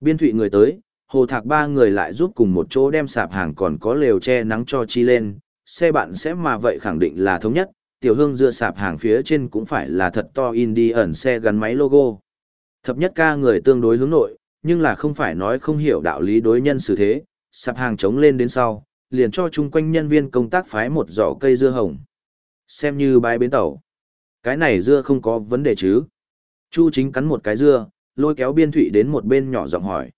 Biên thụy người tới, hồ thạc ba người lại giúp cùng một chỗ đem sạp hàng còn có lều che nắng cho chi lên, xe bạn sẽ mà vậy khẳng định là thống nhất, tiểu hương dựa sạp hàng phía trên cũng phải là thật to in đi ẩn xe gắn máy logo. Thập nhất ca người tương đối hướng nội, nhưng là không phải nói không hiểu đạo lý đối nhân xử thế, sạp hàng chống lên đến sau, liền cho chung quanh nhân viên công tác phái một giỏ cây dưa hồng. Xem như bãi bến tàu. Cái này dưa không có vấn đề chứ. Chu chính cắn một cái dưa, lôi kéo biên thụy đến một bên nhỏ giọng hỏi.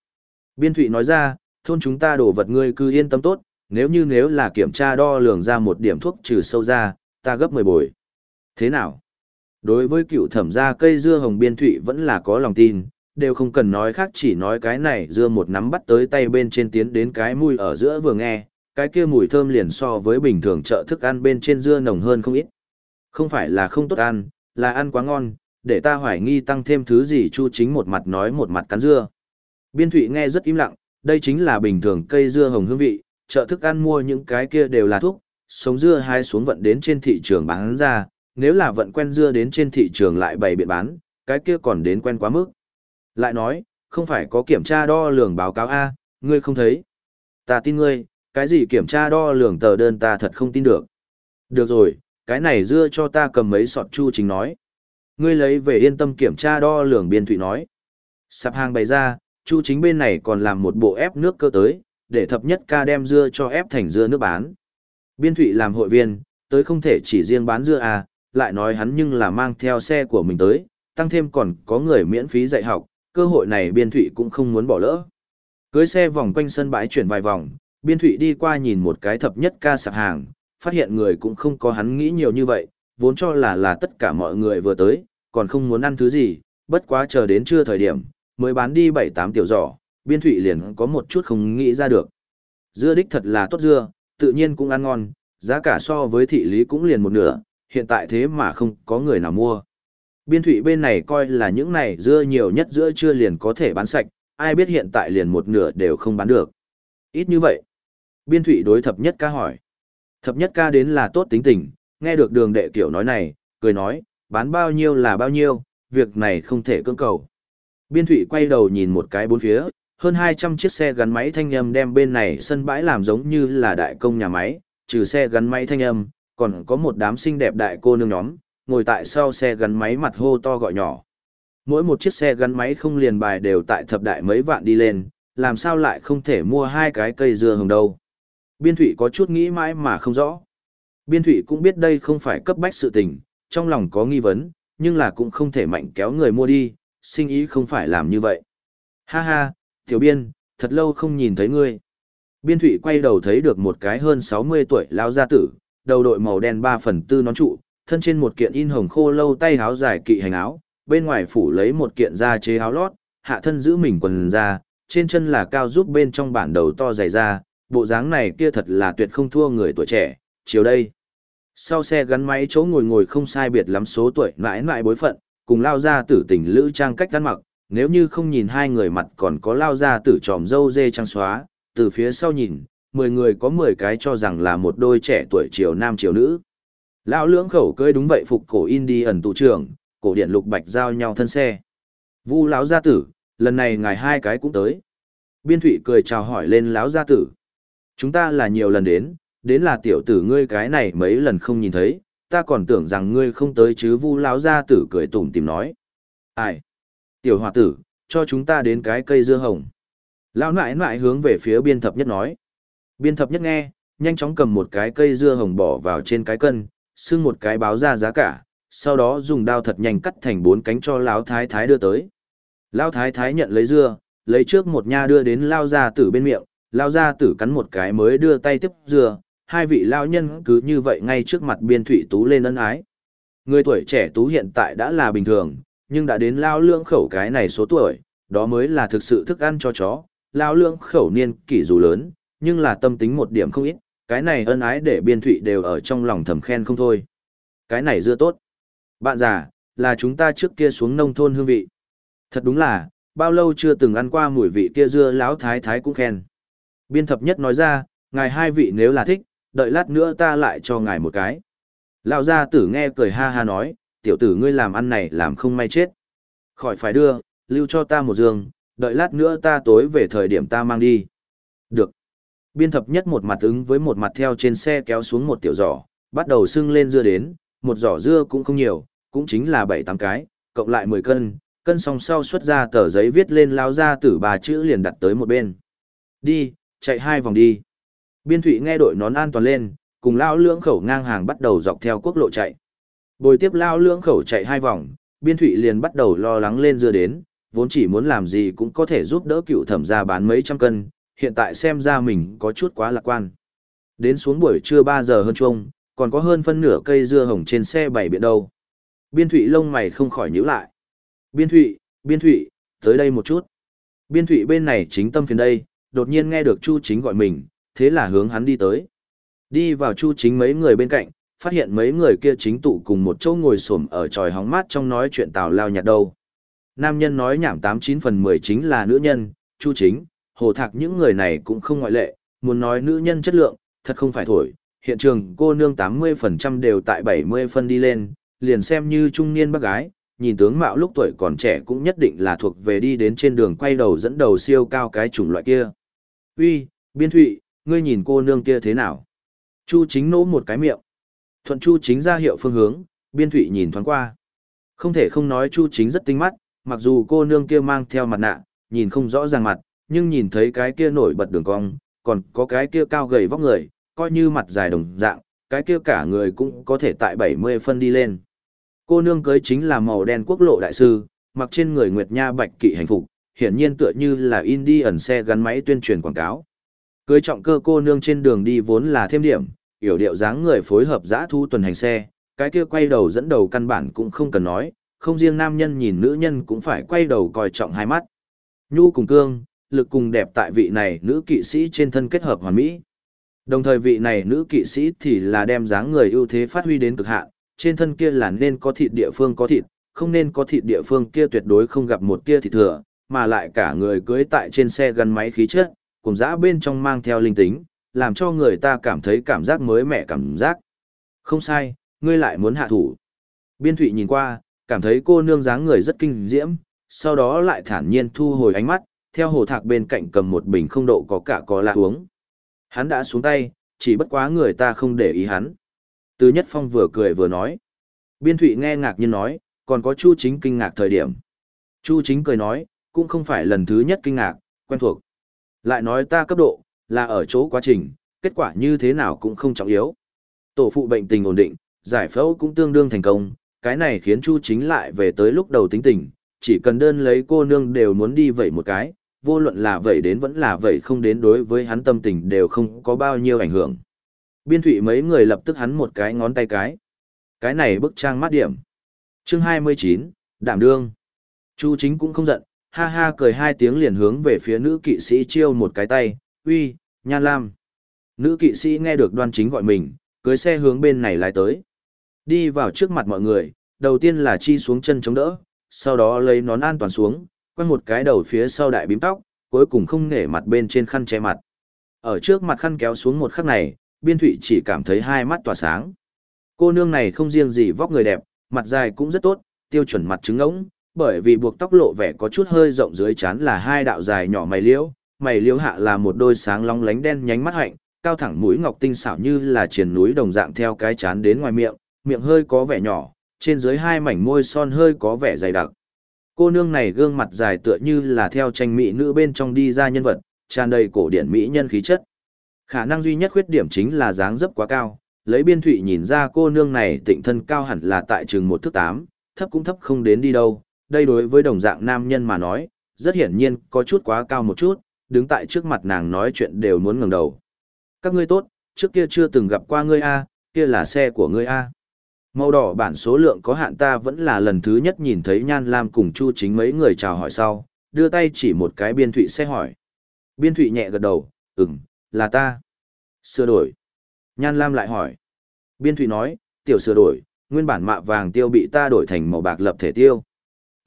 Biên thụy nói ra, thôn chúng ta đổ vật ngươi cứ yên tâm tốt, nếu như nếu là kiểm tra đo lường ra một điểm thuốc trừ sâu ra, ta gấp 10 bồi. Thế nào? Đối với cựu thẩm gia cây dưa hồng biên thụy vẫn là có lòng tin, đều không cần nói khác chỉ nói cái này dưa một nắm bắt tới tay bên trên tiến đến cái mùi ở giữa vừa nghe, cái kia mùi thơm liền so với bình thường chợ thức ăn bên trên dưa nồng hơn không ít. Không phải là không tốt ăn, là ăn quá ngon, để ta hoài nghi tăng thêm thứ gì chu chính một mặt nói một mặt cắn dưa. Biên thụy nghe rất im lặng, đây chính là bình thường cây dưa hồng hương vị, chợ thức ăn mua những cái kia đều là thuốc, sống dưa hai xuống vận đến trên thị trường bán ra, nếu là vận quen dưa đến trên thị trường lại bày biện bán, cái kia còn đến quen quá mức. Lại nói, không phải có kiểm tra đo lường báo cáo A, ngươi không thấy. Ta tin ngươi, cái gì kiểm tra đo lường tờ đơn ta thật không tin được. Được rồi, cái này dưa cho ta cầm mấy sọt chu chính nói. Ngươi lấy về yên tâm kiểm tra đo lường biên thụy nói. Sạp hàng bày ra, chu chính bên này còn làm một bộ ép nước cơ tới, để thập nhất ca đem dưa cho ép thành dưa nước bán. Biên thụy làm hội viên, tới không thể chỉ riêng bán dưa à, lại nói hắn nhưng là mang theo xe của mình tới, tăng thêm còn có người miễn phí dạy học, cơ hội này biên thụy cũng không muốn bỏ lỡ. Cưới xe vòng quanh sân bãi chuyển vài vòng, biên thụy đi qua nhìn một cái thập nhất ca sạp hàng, phát hiện người cũng không có hắn nghĩ nhiều như vậy, vốn cho là là tất cả mọi người vừa tới, còn không muốn ăn thứ gì, bất quá chờ đến trưa thời điểm, mới bán đi 7-8 tiểu giỏ, biên thụy liền có một chút không nghĩ ra được. Dưa đích thật là tốt dưa, tự nhiên cũng ăn ngon, giá cả so với thị lý cũng liền một nửa, hiện tại thế mà không có người nào mua. Biên thụy bên này coi là những này dưa nhiều nhất giữa trưa liền có thể bán sạch, ai biết hiện tại liền một nửa đều không bán được. Ít như vậy. Biên thụy đối thập nhất ca hỏi. Thập nhất ca đến là tốt tính tình, nghe được đường đệ kiểu nói này, cười nói, bán bao nhiêu là bao nhiêu, việc này không thể cưỡng cầu. Biên thụy quay đầu nhìn một cái bốn phía, hơn 200 chiếc xe gắn máy thanh âm đem bên này sân bãi làm giống như là đại công nhà máy, trừ xe gắn máy thanh âm, còn có một đám xinh đẹp đại cô nương nhóm, ngồi tại sau xe gắn máy mặt hô to gọi nhỏ. Mỗi một chiếc xe gắn máy không liền bài đều tại thập đại mấy vạn đi lên, làm sao lại không thể mua hai cái cây dưa hồng đâu. Biên thụy có chút nghĩ mãi mà không rõ. Biên thụy cũng biết đây không phải cấp bách sự tình, trong lòng có nghi vấn, nhưng là cũng không thể mạnh kéo người mua đi, sinh ý không phải làm như vậy. Ha ha, tiểu biên, thật lâu không nhìn thấy ngươi. Biên thủy quay đầu thấy được một cái hơn 60 tuổi lao gia tử, đầu đội màu đen 3 phần tư nón trụ, thân trên một kiện in hồng khô lâu tay áo dài kỵ hành áo, bên ngoài phủ lấy một kiện da chế áo lót, hạ thân giữ mình quần da, trên chân là cao giúp bên trong bản đầu to dày da, bộ dáng này kia thật là tuyệt không thua người tuổi trẻ, chiều đây. Sau xe gắn máy chỗ ngồi ngồi không sai biệt lắm số tuổi mãi mãi bối phận, cùng lao ra tử tình lữ trang cách ăn mặc, nếu như không nhìn hai người mặt còn có lao ra tử tròm dâu dê trang xóa, từ phía sau nhìn, 10 người có 10 cái cho rằng là một đôi trẻ tuổi chiều nam chiều nữ. Lão lưỡng khẩu cơi đúng vậy phục cổ in đi ẩn tụ trưởng, cổ điện lục bạch giao nhau thân xe. Vu lão gia tử, lần này ngài hai cái cũng tới. Biên thụy cười chào hỏi lên lão gia tử. Chúng ta là nhiều lần đến, đến là tiểu tử ngươi cái này mấy lần không nhìn thấy, ta còn tưởng rằng ngươi không tới chứ vu lão gia tử cười tủm tìm nói. Ai? Tiểu hòa tử, cho chúng ta đến cái cây dưa hồng. Lão nại nại hướng về phía biên thập nhất nói. Biên thập nhất nghe, nhanh chóng cầm một cái cây dưa hồng bỏ vào trên cái cân, xưng một cái báo ra giá cả, sau đó dùng đao thật nhanh cắt thành bốn cánh cho lão thái thái đưa tới. Lão thái thái nhận lấy dưa, lấy trước một nha đưa đến lao gia tử bên miệng, lao gia tử cắn một cái mới đưa tay tiếp dưa, hai vị lao nhân cứ như vậy ngay trước mặt biên thủy tú lên ân ái. Người tuổi trẻ tú hiện tại đã là bình thường, nhưng đã đến lao lương khẩu cái này số tuổi, đó mới là thực sự thức ăn cho chó, lao lương khẩu niên kỷ dù lớn, nhưng là tâm tính một điểm không ít, cái này ân ái để biên thụy đều ở trong lòng thầm khen không thôi. Cái này dưa tốt. Bạn già, là chúng ta trước kia xuống nông thôn hương vị. Thật đúng là, bao lâu chưa từng ăn qua mùi vị kia dưa lão thái thái cũng khen. Biên thập nhất nói ra, ngài hai vị nếu là thích, đợi lát nữa ta lại cho ngài một cái. Lão gia tử nghe cười ha ha nói, tiểu tử ngươi làm ăn này làm không may chết. Khỏi phải đưa, lưu cho ta một giường, Đợi lát nữa ta tối về thời điểm ta mang đi. Được. Biên thập nhất một mặt ứng với một mặt theo trên xe kéo xuống một tiểu giỏ, bắt đầu sưng lên dưa đến, một giỏ dưa cũng không nhiều, cũng chính là 7-8 cái, cộng lại 10 cân, cân xong sau xuất ra tờ giấy viết lên lao ra tử bà chữ liền đặt tới một bên. Đi, chạy hai vòng đi. Biên thụy nghe đội nón an toàn lên, cùng lao lưỡng khẩu ngang hàng bắt đầu dọc theo quốc lộ chạy. Bồi tiếp lao lưỡng khẩu chạy hai vòng, biên thụy liền bắt đầu lo lắng lên dưa đến, vốn chỉ muốn làm gì cũng có thể giúp đỡ cựu thẩm ra bán mấy trăm cân, hiện tại xem ra mình có chút quá lạc quan. Đến xuống buổi trưa 3 giờ hơn chung, còn có hơn phân nửa cây dưa hồng trên xe bảy biện đâu. Biên thụy lông mày không khỏi nhíu lại. Biên thụy, biên thụy, tới đây một chút. Biên thụy bên này chính tâm phiền đây, đột nhiên nghe được Chu chính gọi mình, thế là hướng hắn đi tới. Đi vào Chu chính mấy người bên cạnh, phát hiện mấy người kia chính tụ cùng một chỗ ngồi xổm ở tròi hóng mát trong nói chuyện tào lao nhạt đâu. Nam nhân nói nhảm 89 phần 10 chính là nữ nhân, Chu chính, hồ thạc những người này cũng không ngoại lệ, muốn nói nữ nhân chất lượng, thật không phải thổi, hiện trường cô nương 80% đều tại 70 phân đi lên, liền xem như trung niên bác gái, nhìn tướng mạo lúc tuổi còn trẻ cũng nhất định là thuộc về đi đến trên đường quay đầu dẫn đầu siêu cao cái chủng loại kia. Uy, biên thụy, ngươi nhìn cô nương kia thế nào? Chu chính nỗ một cái miệng. Thuận chu chính ra hiệu phương hướng, biên thụy nhìn thoáng qua. Không thể không nói chu chính rất tinh mắt, mặc dù cô nương kia mang theo mặt nạ, nhìn không rõ ràng mặt, nhưng nhìn thấy cái kia nổi bật đường cong, còn có cái kia cao gầy vóc người, coi như mặt dài đồng dạng, cái kia cả người cũng có thể tại 70 phân đi lên. Cô nương cưới chính là màu đen quốc lộ đại sư, mặc trên người Nguyệt Nha bạch kỵ hành phục, hiển nhiên tựa như là Indian xe gắn máy tuyên truyền quảng cáo. Cưới trọng cơ cô nương trên đường đi vốn là thêm điểm, yểu điệu dáng người phối hợp giã thu tuần hành xe, cái kia quay đầu dẫn đầu căn bản cũng không cần nói, không riêng nam nhân nhìn nữ nhân cũng phải quay đầu coi trọng hai mắt. Nhu cùng cương, lực cùng đẹp tại vị này nữ kỵ sĩ trên thân kết hợp hoàn mỹ. Đồng thời vị này nữ kỵ sĩ thì là đem dáng người ưu thế phát huy đến cực hạn, trên thân kia là nên có thịt địa phương có thịt, không nên có thịt địa phương kia tuyệt đối không gặp một tia thịt thừa, mà lại cả người cưới tại trên xe gắn máy khí chất, cùng dã bên trong mang theo linh tính, làm cho người ta cảm thấy cảm giác mới mẻ cảm giác. Không sai, ngươi lại muốn hạ thủ. Biên thụy nhìn qua, cảm thấy cô nương dáng người rất kinh diễm, sau đó lại thản nhiên thu hồi ánh mắt, theo hồ thạc bên cạnh cầm một bình không độ có cả có lạ uống. Hắn đã xuống tay, chỉ bất quá người ta không để ý hắn. Từ Nhất Phong vừa cười vừa nói. Biên Thụy nghe ngạc nhiên nói, còn có Chu Chính kinh ngạc thời điểm. Chu Chính cười nói, cũng không phải lần thứ nhất kinh ngạc, quen thuộc. Lại nói ta cấp độ, là ở chỗ quá trình, kết quả như thế nào cũng không trọng yếu. Tổ phụ bệnh tình ổn định, giải phẫu cũng tương đương thành công, cái này khiến Chu Chính lại về tới lúc đầu tính tình, chỉ cần đơn lấy cô nương đều muốn đi vậy một cái, vô luận là vậy đến vẫn là vậy không đến đối với hắn tâm tình đều không có bao nhiêu ảnh hưởng. Biên thụy mấy người lập tức hắn một cái ngón tay cái. Cái này bức trang mát điểm. chương 29, đảm đương. Chu chính cũng không giận, ha ha cười hai tiếng liền hướng về phía nữ kỵ sĩ chiêu một cái tay, uy, nhan lam. Nữ kỵ sĩ nghe được đoan chính gọi mình, cưới xe hướng bên này lái tới. Đi vào trước mặt mọi người, đầu tiên là chi xuống chân chống đỡ, sau đó lấy nón an toàn xuống, quay một cái đầu phía sau đại bím tóc, cuối cùng không nể mặt bên trên khăn che mặt. Ở trước mặt khăn kéo xuống một khắc này, biên thụy chỉ cảm thấy hai mắt tỏa sáng. Cô nương này không riêng gì vóc người đẹp, mặt dài cũng rất tốt, tiêu chuẩn mặt trứng ngỗng, bởi vì buộc tóc lộ vẻ có chút hơi rộng dưới chán là hai đạo dài nhỏ mày liễu, mày liễu hạ là một đôi sáng long lánh đen nhánh mắt hạnh, cao thẳng mũi ngọc tinh xảo như là triền núi đồng dạng theo cái chán đến ngoài miệng, miệng hơi có vẻ nhỏ, trên dưới hai mảnh môi son hơi có vẻ dày đặc. Cô nương này gương mặt dài tựa như là theo tranh mỹ nữ bên trong đi ra nhân vật, tràn đầy cổ điển mỹ nhân khí chất. Khả năng duy nhất khuyết điểm chính là dáng dấp quá cao, lấy biên thụy nhìn ra cô nương này tịnh thân cao hẳn là tại trường một thước tám, thấp cũng thấp không đến đi đâu. Đây đối với đồng dạng nam nhân mà nói, rất hiển nhiên có chút quá cao một chút, đứng tại trước mặt nàng nói chuyện đều muốn ngẩng đầu. Các ngươi tốt, trước kia chưa từng gặp qua ngươi A, kia là xe của ngươi A. Màu đỏ bản số lượng có hạn ta vẫn là lần thứ nhất nhìn thấy Nhan Lam cùng Chu chính mấy người chào hỏi sau, đưa tay chỉ một cái biên thụy xe hỏi. Biên thụy nhẹ gật đầu, ừm, là ta. Sửa đổi. Nhan Lam lại hỏi. Biên thụy nói, tiểu sửa đổi, nguyên bản mạ vàng tiêu bị ta đổi thành màu bạc lập thể tiêu.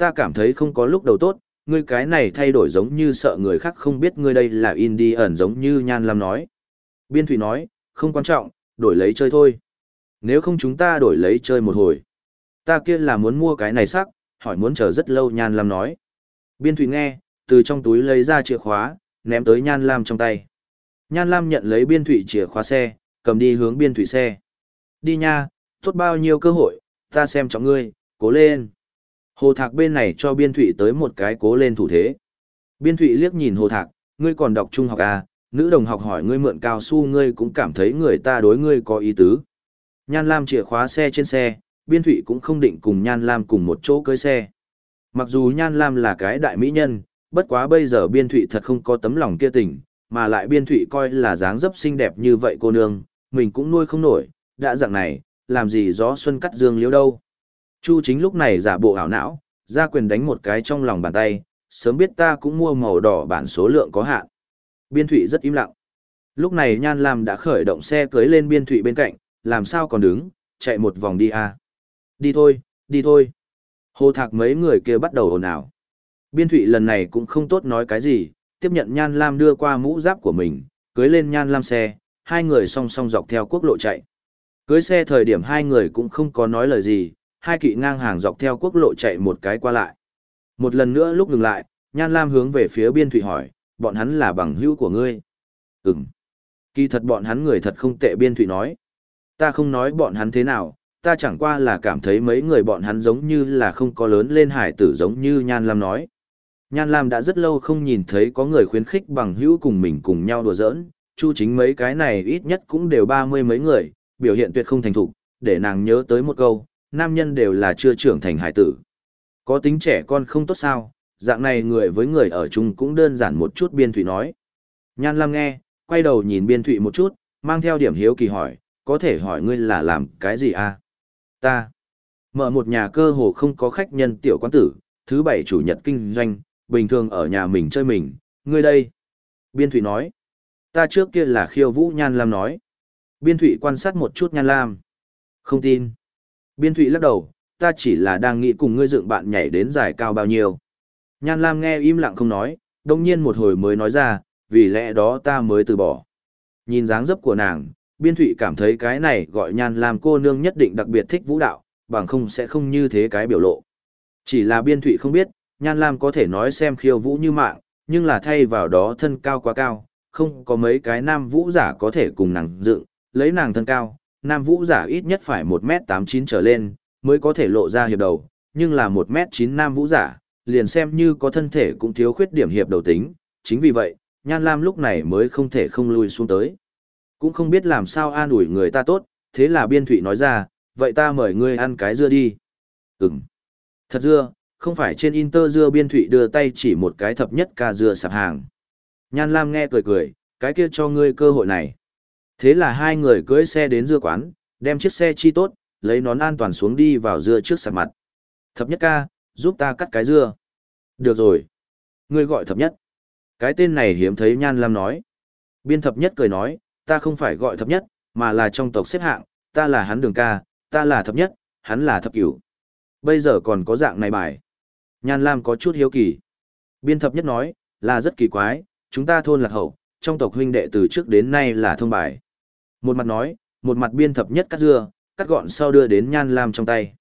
Ta cảm thấy không có lúc đầu tốt, ngươi cái này thay đổi giống như sợ người khác không biết ngươi đây là indie ẩn giống như Nhan Lam nói. Biên Thủy nói, không quan trọng, đổi lấy chơi thôi. Nếu không chúng ta đổi lấy chơi một hồi. Ta kia là muốn mua cái này sắc, hỏi muốn chờ rất lâu Nhan Lam nói. Biên Thủy nghe, từ trong túi lấy ra chìa khóa, ném tới Nhan Lam trong tay. Nhan Lam nhận lấy biên thủy chìa khóa xe, cầm đi hướng biên thủy xe. Đi nha, tốt bao nhiêu cơ hội, ta xem trọng ngươi, cố lên. Hồ Thạc bên này cho biên Thụy tới một cái cố lên thủ thế. Biên Thụy liếc nhìn Hồ Thạc, ngươi còn đọc trung học à, nữ đồng học hỏi ngươi mượn cao su ngươi cũng cảm thấy người ta đối ngươi có ý tứ. Nhan Lam chìa khóa xe trên xe, biên Thụy cũng không định cùng Nhan Lam cùng một chỗ cưới xe. Mặc dù Nhan Lam là cái đại mỹ nhân, bất quá bây giờ biên thụy thật không có tấm lòng kia tình, mà lại biên thụy coi là dáng dấp xinh đẹp như vậy cô nương, mình cũng nuôi không nổi, đã dạng này, làm gì gió xuân cắt dương liễu đâu. Chu chính lúc này giả bộ ảo não, ra quyền đánh một cái trong lòng bàn tay, sớm biết ta cũng mua màu đỏ bản số lượng có hạn. Biên thụy rất im lặng. Lúc này Nhan Lam đã khởi động xe cưới lên biên thụy bên cạnh, làm sao còn đứng, chạy một vòng đi à. Đi thôi, đi thôi. Hồ thạc mấy người kia bắt đầu ồn ào. Biên thụy lần này cũng không tốt nói cái gì, tiếp nhận Nhan Lam đưa qua mũ giáp của mình, cưới lên Nhan Lam xe, hai người song song dọc theo quốc lộ chạy. Cưới xe thời điểm hai người cũng không có nói lời gì, hai kỵ ngang hàng dọc theo quốc lộ chạy một cái qua lại. Một lần nữa lúc ngừng lại, Nhan Lam hướng về phía biên thụy hỏi, bọn hắn là bằng hữu của ngươi. Ừm. Kỳ thật bọn hắn người thật không tệ biên thụy nói. Ta không nói bọn hắn thế nào, ta chẳng qua là cảm thấy mấy người bọn hắn giống như là không có lớn lên hải tử giống như Nhan Lam nói. Nhan Lam đã rất lâu không nhìn thấy có người khuyến khích bằng hữu cùng mình cùng nhau đùa giỡn, chu chính mấy cái này ít nhất cũng đều ba mươi mấy người, biểu hiện tuyệt không thành thục, để nàng nhớ tới một câu, nam nhân đều là chưa trưởng thành hải tử. Có tính trẻ con không tốt sao, dạng này người với người ở chung cũng đơn giản một chút biên thủy nói. Nhan Lam nghe, quay đầu nhìn biên thủy một chút, mang theo điểm hiếu kỳ hỏi, có thể hỏi ngươi là làm cái gì à? Ta. Mở một nhà cơ hồ không có khách nhân tiểu quán tử, thứ bảy chủ nhật kinh doanh, bình thường ở nhà mình chơi mình, ngươi đây. Biên Thụy nói, ta trước kia là khiêu vũ Nhan Lam nói. Biên Thụy quan sát một chút Nhan Lam. Không tin. Biên Thụy lắc đầu, ta chỉ là đang nghĩ cùng ngươi dựng bạn nhảy đến giải cao bao nhiêu. Nhan Lam nghe im lặng không nói, đồng nhiên một hồi mới nói ra, vì lẽ đó ta mới từ bỏ. Nhìn dáng dấp của nàng, Biên Thụy cảm thấy cái này gọi Nhan Lam cô nương nhất định đặc biệt thích vũ đạo, bằng không sẽ không như thế cái biểu lộ. Chỉ là Biên Thụy không biết, Nhan Lam có thể nói xem khiêu vũ như mạng, nhưng là thay vào đó thân cao quá cao, không có mấy cái nam vũ giả có thể cùng nàng dựng, lấy nàng thân cao, nam vũ giả ít nhất phải 1m89 trở lên, mới có thể lộ ra hiệp đầu, nhưng là 1m9 nam vũ giả, liền xem như có thân thể cũng thiếu khuyết điểm hiệp đầu tính, chính vì vậy, Nhan Lam lúc này mới không thể không lui xuống tới. Cũng không biết làm sao an ủi người ta tốt, thế là biên thụy nói ra, vậy ta mời ngươi ăn cái dưa đi. Ừm. Thật dưa, không phải trên Inter dưa biên thụy đưa tay chỉ một cái thập nhất ca dưa sạp hàng. Nhan Lam nghe cười cười, cái kia cho ngươi cơ hội này. Thế là hai người cưỡi xe đến dưa quán, đem chiếc xe chi tốt, lấy nón an toàn xuống đi vào dưa trước sạp mặt. Thập nhất ca, giúp ta cắt cái dưa. Được rồi. Ngươi gọi thập nhất. Cái tên này hiếm thấy Nhan Lam nói. Biên thập nhất cười nói, ta không phải gọi thập nhất, mà là trong tộc xếp hạng, ta là hắn đường ca, ta là thập nhất, hắn là thập cửu. Bây giờ còn có dạng này bài. Nhan Lam có chút hiếu kỳ. Biên thập nhất nói, là rất kỳ quái, chúng ta thôn lạc hậu, trong tộc huynh đệ từ trước đến nay là thông bài. Một mặt nói, một mặt biên thập nhất cắt dưa, cắt gọn sau đưa đến Nhan Lam trong tay.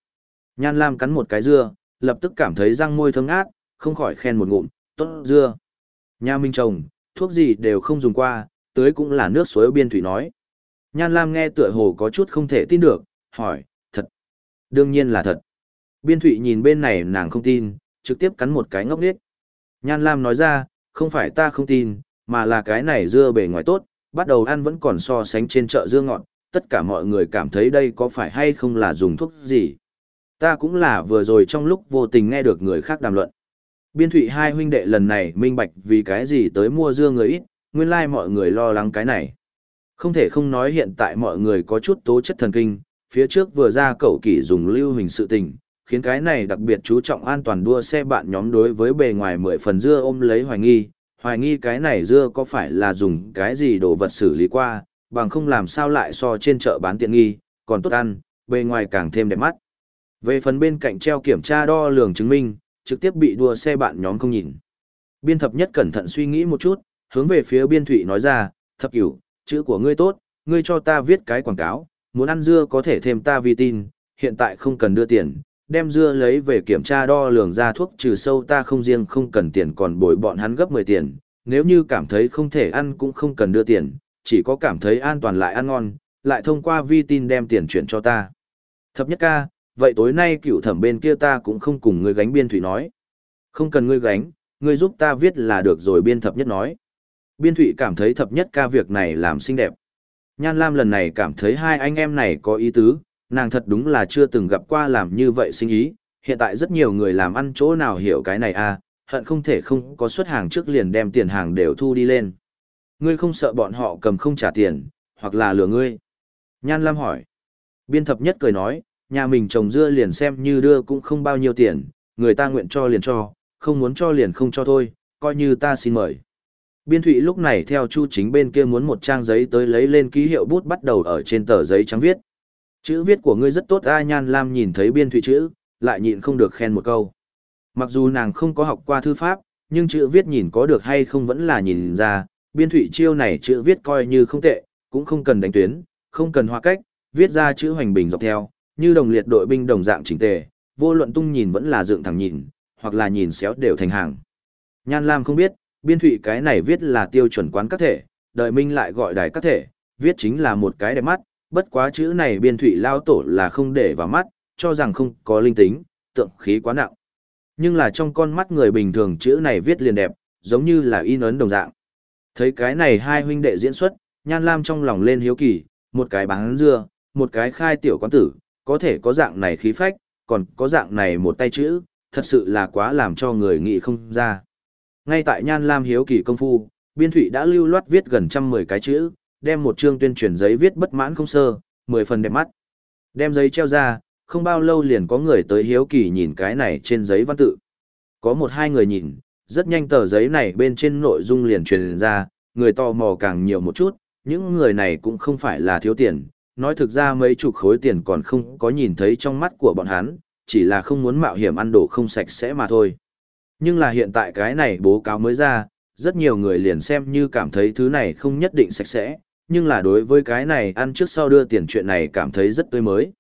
Nhan Lam cắn một cái dưa, lập tức cảm thấy răng môi thơm ngát, không khỏi khen một ngụm, tốt dưa. Nha Minh trồng, thuốc gì đều không dùng qua, tưới cũng là nước suối biên thủy nói. Nhan Lam nghe tựa hồ có chút không thể tin được, hỏi, thật. Đương nhiên là thật. Biên thủy nhìn bên này nàng không tin, trực tiếp cắn một cái ngốc nghếch. Nhan Lam nói ra, không phải ta không tin, mà là cái này dưa bề ngoài tốt, bắt đầu ăn vẫn còn so sánh trên chợ dưa ngọt, tất cả mọi người cảm thấy đây có phải hay không là dùng thuốc gì. Ta cũng là vừa rồi trong lúc vô tình nghe được người khác đàm luận. Biên thụy hai huynh đệ lần này minh bạch vì cái gì tới mua dưa người ít, nguyên lai like mọi người lo lắng cái này. Không thể không nói hiện tại mọi người có chút tố chất thần kinh, phía trước vừa ra cậu kỷ dùng lưu hình sự tình, khiến cái này đặc biệt chú trọng an toàn đua xe bạn nhóm đối với bề ngoài mười phần dưa ôm lấy hoài nghi, hoài nghi cái này dưa có phải là dùng cái gì đồ vật xử lý qua, bằng không làm sao lại so trên chợ bán tiện nghi, còn tốt ăn, bề ngoài càng thêm đẹp mắt. Về phần bên cạnh treo kiểm tra đo lường chứng minh, trực tiếp bị đua xe bạn nhóm không nhìn. Biên thập nhất cẩn thận suy nghĩ một chút, hướng về phía biên thụy nói ra, thập cửu, chữ của ngươi tốt, ngươi cho ta viết cái quảng cáo, muốn ăn dưa có thể thêm ta vi tin, hiện tại không cần đưa tiền, đem dưa lấy về kiểm tra đo lường ra thuốc trừ sâu ta không riêng không cần tiền còn bồi bọn hắn gấp 10 tiền, nếu như cảm thấy không thể ăn cũng không cần đưa tiền, chỉ có cảm thấy an toàn lại ăn ngon, lại thông qua vi tin đem tiền chuyển cho ta. Thập nhất ca, vậy tối nay cựu thẩm bên kia ta cũng không cùng ngươi gánh biên thủy nói. Không cần ngươi gánh, ngươi giúp ta viết là được rồi biên thập nhất nói. Biên thủy cảm thấy thập nhất ca việc này làm xinh đẹp. Nhan Lam lần này cảm thấy hai anh em này có ý tứ, nàng thật đúng là chưa từng gặp qua làm như vậy sinh ý, hiện tại rất nhiều người làm ăn chỗ nào hiểu cái này à, hận không thể không có xuất hàng trước liền đem tiền hàng đều thu đi lên. Ngươi không sợ bọn họ cầm không trả tiền, hoặc là lừa ngươi. Nhan Lam hỏi. Biên thập nhất cười nói, nhà mình trồng dưa liền xem như đưa cũng không bao nhiêu tiền, người ta nguyện cho liền cho, không muốn cho liền không cho thôi, coi như ta xin mời. Biên thụy lúc này theo chu chính bên kia muốn một trang giấy tới lấy lên ký hiệu bút bắt đầu ở trên tờ giấy trắng viết. Chữ viết của ngươi rất tốt A Nhan Lam nhìn thấy biên thụy chữ, lại nhịn không được khen một câu. Mặc dù nàng không có học qua thư pháp, nhưng chữ viết nhìn có được hay không vẫn là nhìn ra, biên thụy chiêu này chữ viết coi như không tệ, cũng không cần đánh tuyến, không cần hoa cách, viết ra chữ hoành bình dọc theo, như đồng liệt đội binh đồng dạng chỉnh tề, vô luận tung nhìn vẫn là dựng thẳng nhìn, hoặc là nhìn xéo đều thành hàng. Nhan Lam không biết, biên thụy cái này viết là tiêu chuẩn quán các thể, đợi minh lại gọi đài các thể, viết chính là một cái đẹp mắt, bất quá chữ này biên thụy lao tổ là không để vào mắt, cho rằng không có linh tính, tượng khí quá nặng. Nhưng là trong con mắt người bình thường chữ này viết liền đẹp, giống như là in ấn đồng dạng. Thấy cái này hai huynh đệ diễn xuất, Nhan Lam trong lòng lên hiếu kỳ, một cái bán dưa, một cái khai tiểu quán tử, có thể có dạng này khí phách, còn có dạng này một tay chữ, thật sự là quá làm cho người nghĩ không ra. Ngay tại Nhan Lam hiếu kỳ công phu, biên thủy đã lưu loát viết gần trăm mười cái chữ, đem một chương tuyên truyền giấy viết bất mãn không sơ, mười phần đẹp mắt. Đem giấy treo ra, không bao lâu liền có người tới hiếu kỳ nhìn cái này trên giấy văn tự. Có một hai người nhìn, rất nhanh tờ giấy này bên trên nội dung liền truyền ra, người tò mò càng nhiều một chút, những người này cũng không phải là thiếu tiền, nói thực ra mấy chục khối tiền còn không có nhìn thấy trong mắt của bọn hắn, chỉ là không muốn mạo hiểm ăn đồ không sạch sẽ mà thôi. Nhưng là hiện tại cái này bố cáo mới ra, rất nhiều người liền xem như cảm thấy thứ này không nhất định sạch sẽ, nhưng là đối với cái này ăn trước sau đưa tiền chuyện này cảm thấy rất tươi mới.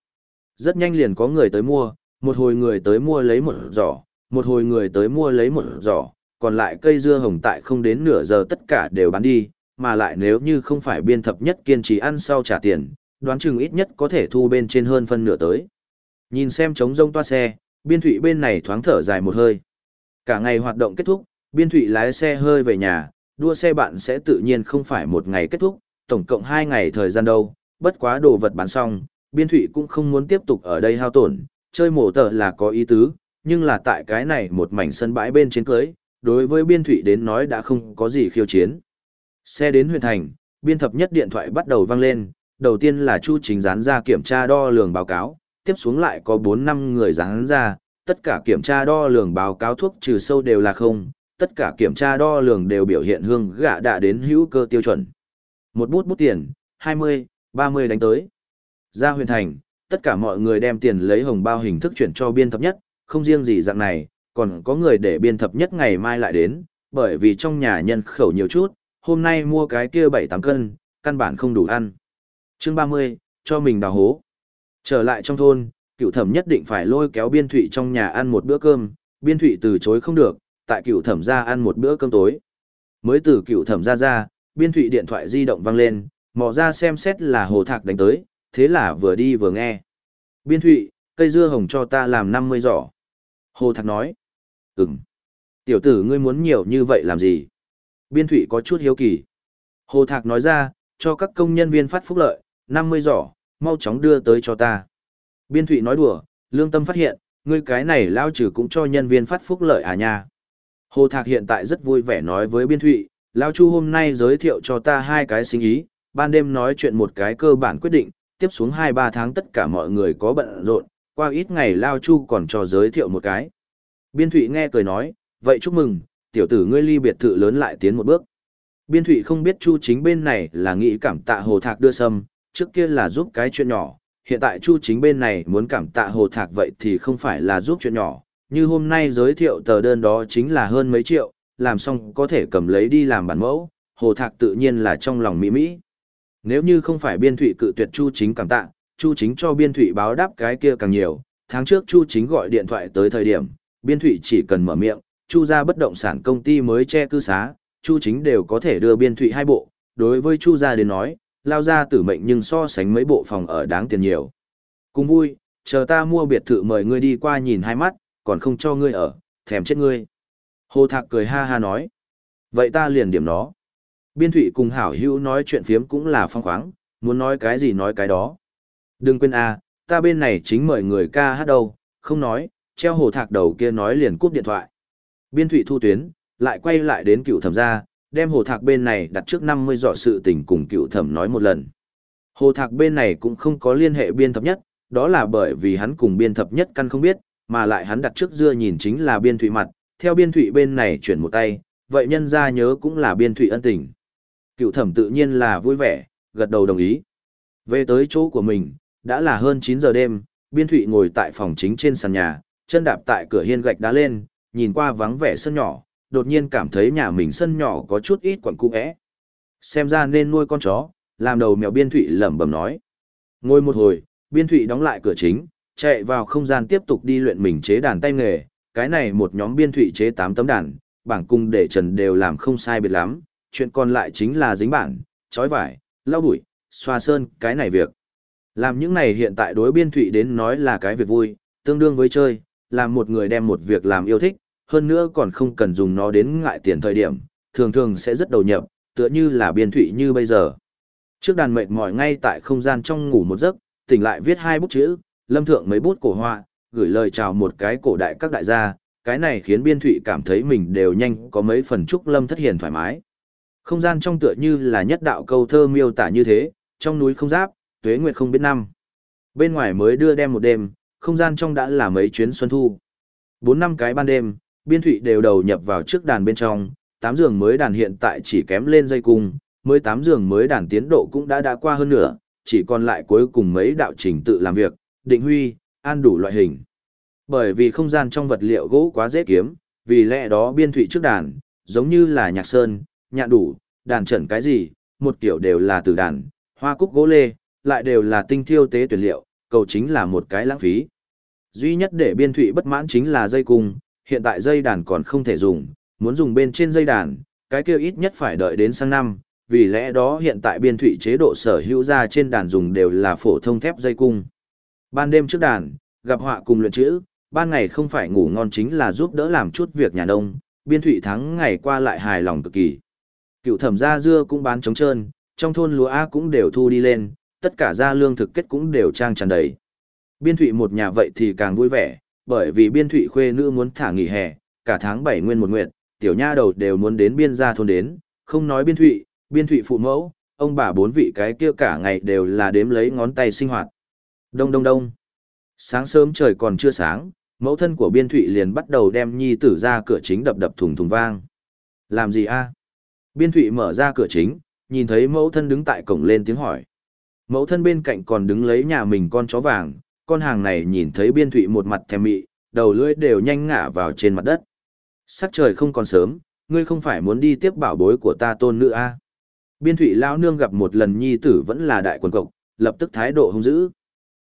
Rất nhanh liền có người tới mua, một hồi người tới mua lấy một giỏ, một hồi người tới mua lấy một giỏ, còn lại cây dưa hồng tại không đến nửa giờ tất cả đều bán đi, mà lại nếu như không phải biên thập nhất kiên trì ăn sau trả tiền, đoán chừng ít nhất có thể thu bên trên hơn phân nửa tới. Nhìn xem trống rông toa xe, biên thụy bên này thoáng thở dài một hơi. Cả ngày hoạt động kết thúc, biên thụy lái xe hơi về nhà, đua xe bạn sẽ tự nhiên không phải một ngày kết thúc, tổng cộng hai ngày thời gian đâu, bất quá đồ vật bán xong, biên thụy cũng không muốn tiếp tục ở đây hao tổn, chơi mổ tờ là có ý tứ, nhưng là tại cái này một mảnh sân bãi bên trên cưới, đối với biên thụy đến nói đã không có gì khiêu chiến. Xe đến huyện thành, biên thập nhất điện thoại bắt đầu vang lên, đầu tiên là Chu Chính dán ra kiểm tra đo lường báo cáo, tiếp xuống lại có 4 năm người dán ra, tất cả kiểm tra đo lường báo cáo thuốc trừ sâu đều là không, tất cả kiểm tra đo lường đều biểu hiện hương gạ đã đến hữu cơ tiêu chuẩn. Một bút bút tiền, 20, 30 đánh tới. Ra huyền thành, tất cả mọi người đem tiền lấy hồng bao hình thức chuyển cho biên thập nhất, không riêng gì dạng này, còn có người để biên thập nhất ngày mai lại đến, bởi vì trong nhà nhân khẩu nhiều chút, hôm nay mua cái kia 7-8 cân, căn bản không đủ ăn. chương 30, cho mình đào hố. Trở lại trong thôn, cựu thẩm nhất định phải lôi kéo biên thụy trong nhà ăn một bữa cơm, biên thụy từ chối không được, tại cựu thẩm ra ăn một bữa cơm tối. Mới từ cựu thẩm ra ra, biên thụy điện thoại di động vang lên, mò ra xem xét là hồ thạc đánh tới, thế là vừa đi vừa nghe. Biên thụy, cây dưa hồng cho ta làm 50 giỏ. Hồ thạc nói, ừm. Tiểu tử ngươi muốn nhiều như vậy làm gì? Biên thụy có chút hiếu kỳ. Hồ thạc nói ra, cho các công nhân viên phát phúc lợi, 50 giỏ, mau chóng đưa tới cho ta. Biên thụy nói đùa, lương tâm phát hiện, ngươi cái này lao trừ cũng cho nhân viên phát phúc lợi à nha. Hồ Thạc hiện tại rất vui vẻ nói với Biên Thụy, Lao Chu hôm nay giới thiệu cho ta hai cái sinh ý, ban đêm nói chuyện một cái cơ bản quyết định, tiếp xuống 2-3 tháng tất cả mọi người có bận rộn, qua ít ngày Lao Chu còn cho giới thiệu một cái. Biên Thụy nghe cười nói, vậy chúc mừng, tiểu tử ngươi ly biệt thự lớn lại tiến một bước. Biên Thụy không biết Chu chính bên này là nghĩ cảm tạ Hồ Thạc đưa sâm, trước kia là giúp cái chuyện nhỏ, hiện tại Chu chính bên này muốn cảm tạ Hồ Thạc vậy thì không phải là giúp chuyện nhỏ, như hôm nay giới thiệu tờ đơn đó chính là hơn mấy triệu, làm xong có thể cầm lấy đi làm bản mẫu, Hồ Thạc tự nhiên là trong lòng mỹ mỹ. Nếu như không phải biên thụy cự tuyệt Chu chính cảm tạ, Chu chính cho biên thụy báo đáp cái kia càng nhiều, Tháng trước Chu chính gọi điện thoại tới thời điểm, biên thụy chỉ cần mở miệng, Chu ra bất động sản công ty mới che cư xá, Chu chính đều có thể đưa biên thụy hai bộ, đối với Chu gia đến nói, lao ra tử mệnh nhưng so sánh mấy bộ phòng ở đáng tiền nhiều. Cùng vui, chờ ta mua biệt thự mời ngươi đi qua nhìn hai mắt, còn không cho ngươi ở, thèm chết ngươi. Hồ Thạc cười ha ha nói. Vậy ta liền điểm nó. Biên thụy cùng hảo hữu nói chuyện phiếm cũng là phong khoáng, muốn nói cái gì nói cái đó. Đừng quên a ta bên này chính mời người ca hát đâu, không nói, treo hồ thạc đầu kia nói liền cúp điện thoại. Biên thụy thu tuyến, lại quay lại đến cựu thẩm gia, đem hồ thạc bên này đặt trước 50 dọ sự tình cùng cựu thẩm nói một lần. Hồ thạc bên này cũng không có liên hệ biên thập nhất, đó là bởi vì hắn cùng biên thập nhất căn không biết, mà lại hắn đặt trước dưa nhìn chính là biên thụy mặt, theo biên thụy bên này chuyển một tay, vậy nhân ra nhớ cũng là biên thụy ân tình. Cựu thẩm tự nhiên là vui vẻ, gật đầu đồng ý. Về tới chỗ của mình, đã là hơn 9 giờ đêm, biên thụy ngồi tại phòng chính trên sàn nhà, chân đạp tại cửa hiên gạch đá lên, nhìn qua vắng vẻ sân nhỏ, đột nhiên cảm thấy nhà mình sân nhỏ có chút ít quẩn cung ẽ. Xem ra nên nuôi con chó, làm đầu mèo biên thụy lẩm bẩm nói. Ngồi một hồi, biên thụy đóng lại cửa chính, chạy vào không gian tiếp tục đi luyện mình chế đàn tay nghề, cái này một nhóm biên thụy chế 8 tấm đàn, bảng cung để trần đều làm không sai biệt lắm, chuyện còn lại chính là dính bản, chói vải, lau bụi, xoa sơn, cái này việc. Làm những này hiện tại đối biên thụy đến nói là cái việc vui, tương đương với chơi, làm một người đem một việc làm yêu thích, hơn nữa còn không cần dùng nó đến ngại tiền thời điểm, thường thường sẽ rất đầu nhập, tựa như là biên thụy như bây giờ. Trước đàn mệt mỏi ngay tại không gian trong ngủ một giấc, tỉnh lại viết hai bút chữ, lâm thượng mấy bút cổ họa, gửi lời chào một cái cổ đại các đại gia, cái này khiến biên thụy cảm thấy mình đều nhanh có mấy phần trúc lâm thất hiền thoải mái. Không gian trong tựa như là nhất đạo câu thơ miêu tả như thế, trong núi không giáp, tuế nguyệt không biết năm. Bên ngoài mới đưa đem một đêm, không gian trong đã là mấy chuyến xuân thu. Bốn năm cái ban đêm, biên thụy đều đầu nhập vào trước đàn bên trong, tám giường mới đàn hiện tại chỉ kém lên dây cung, mới tám giường mới đàn tiến độ cũng đã đã qua hơn nửa, chỉ còn lại cuối cùng mấy đạo trình tự làm việc, định huy, an đủ loại hình. Bởi vì không gian trong vật liệu gỗ quá dễ kiếm, vì lẽ đó biên thụy trước đàn, giống như là nhạc sơn, nhạc đủ, đàn trần cái gì, một kiểu đều là từ đàn, hoa cúc gỗ lê, lại đều là tinh thiêu tế tuyển liệu, cầu chính là một cái lãng phí. Duy nhất để biên thụy bất mãn chính là dây cung, hiện tại dây đàn còn không thể dùng, muốn dùng bên trên dây đàn, cái kia ít nhất phải đợi đến sang năm, vì lẽ đó hiện tại biên thụy chế độ sở hữu ra trên đàn dùng đều là phổ thông thép dây cung. Ban đêm trước đàn, gặp họa cùng luyện chữ, ban ngày không phải ngủ ngon chính là giúp đỡ làm chút việc nhà nông, biên thụy thắng ngày qua lại hài lòng cực kỳ. Cựu thẩm gia dưa cũng bán trống trơn, trong thôn lúa A cũng đều thu đi lên, tất cả gia lương thực kết cũng đều trang tràn đầy. Biên thụy một nhà vậy thì càng vui vẻ, bởi vì biên thụy khuê nữ muốn thả nghỉ hè, cả tháng 7 nguyên một nguyệt, tiểu nha đầu đều muốn đến biên gia thôn đến, không nói biên thụy, biên thụy phụ mẫu, ông bà bốn vị cái kia cả ngày đều là đếm lấy ngón tay sinh hoạt. Đông đông đông. Sáng sớm trời còn chưa sáng, mẫu thân của biên thụy liền bắt đầu đem nhi tử ra cửa chính đập đập thùng thùng vang. Làm gì a Biên thụy mở ra cửa chính, nhìn thấy mẫu thân đứng tại cổng lên tiếng hỏi. Mẫu thân bên cạnh còn đứng lấy nhà mình con chó vàng, con hàng này nhìn thấy biên thụy một mặt thèm mị, đầu lưỡi đều nhanh ngả vào trên mặt đất. Sắc trời không còn sớm, ngươi không phải muốn đi tiếp bảo bối của ta tôn nữ a à? Biên thụy lao nương gặp một lần nhi tử vẫn là đại quần cộc, lập tức thái độ hung dữ.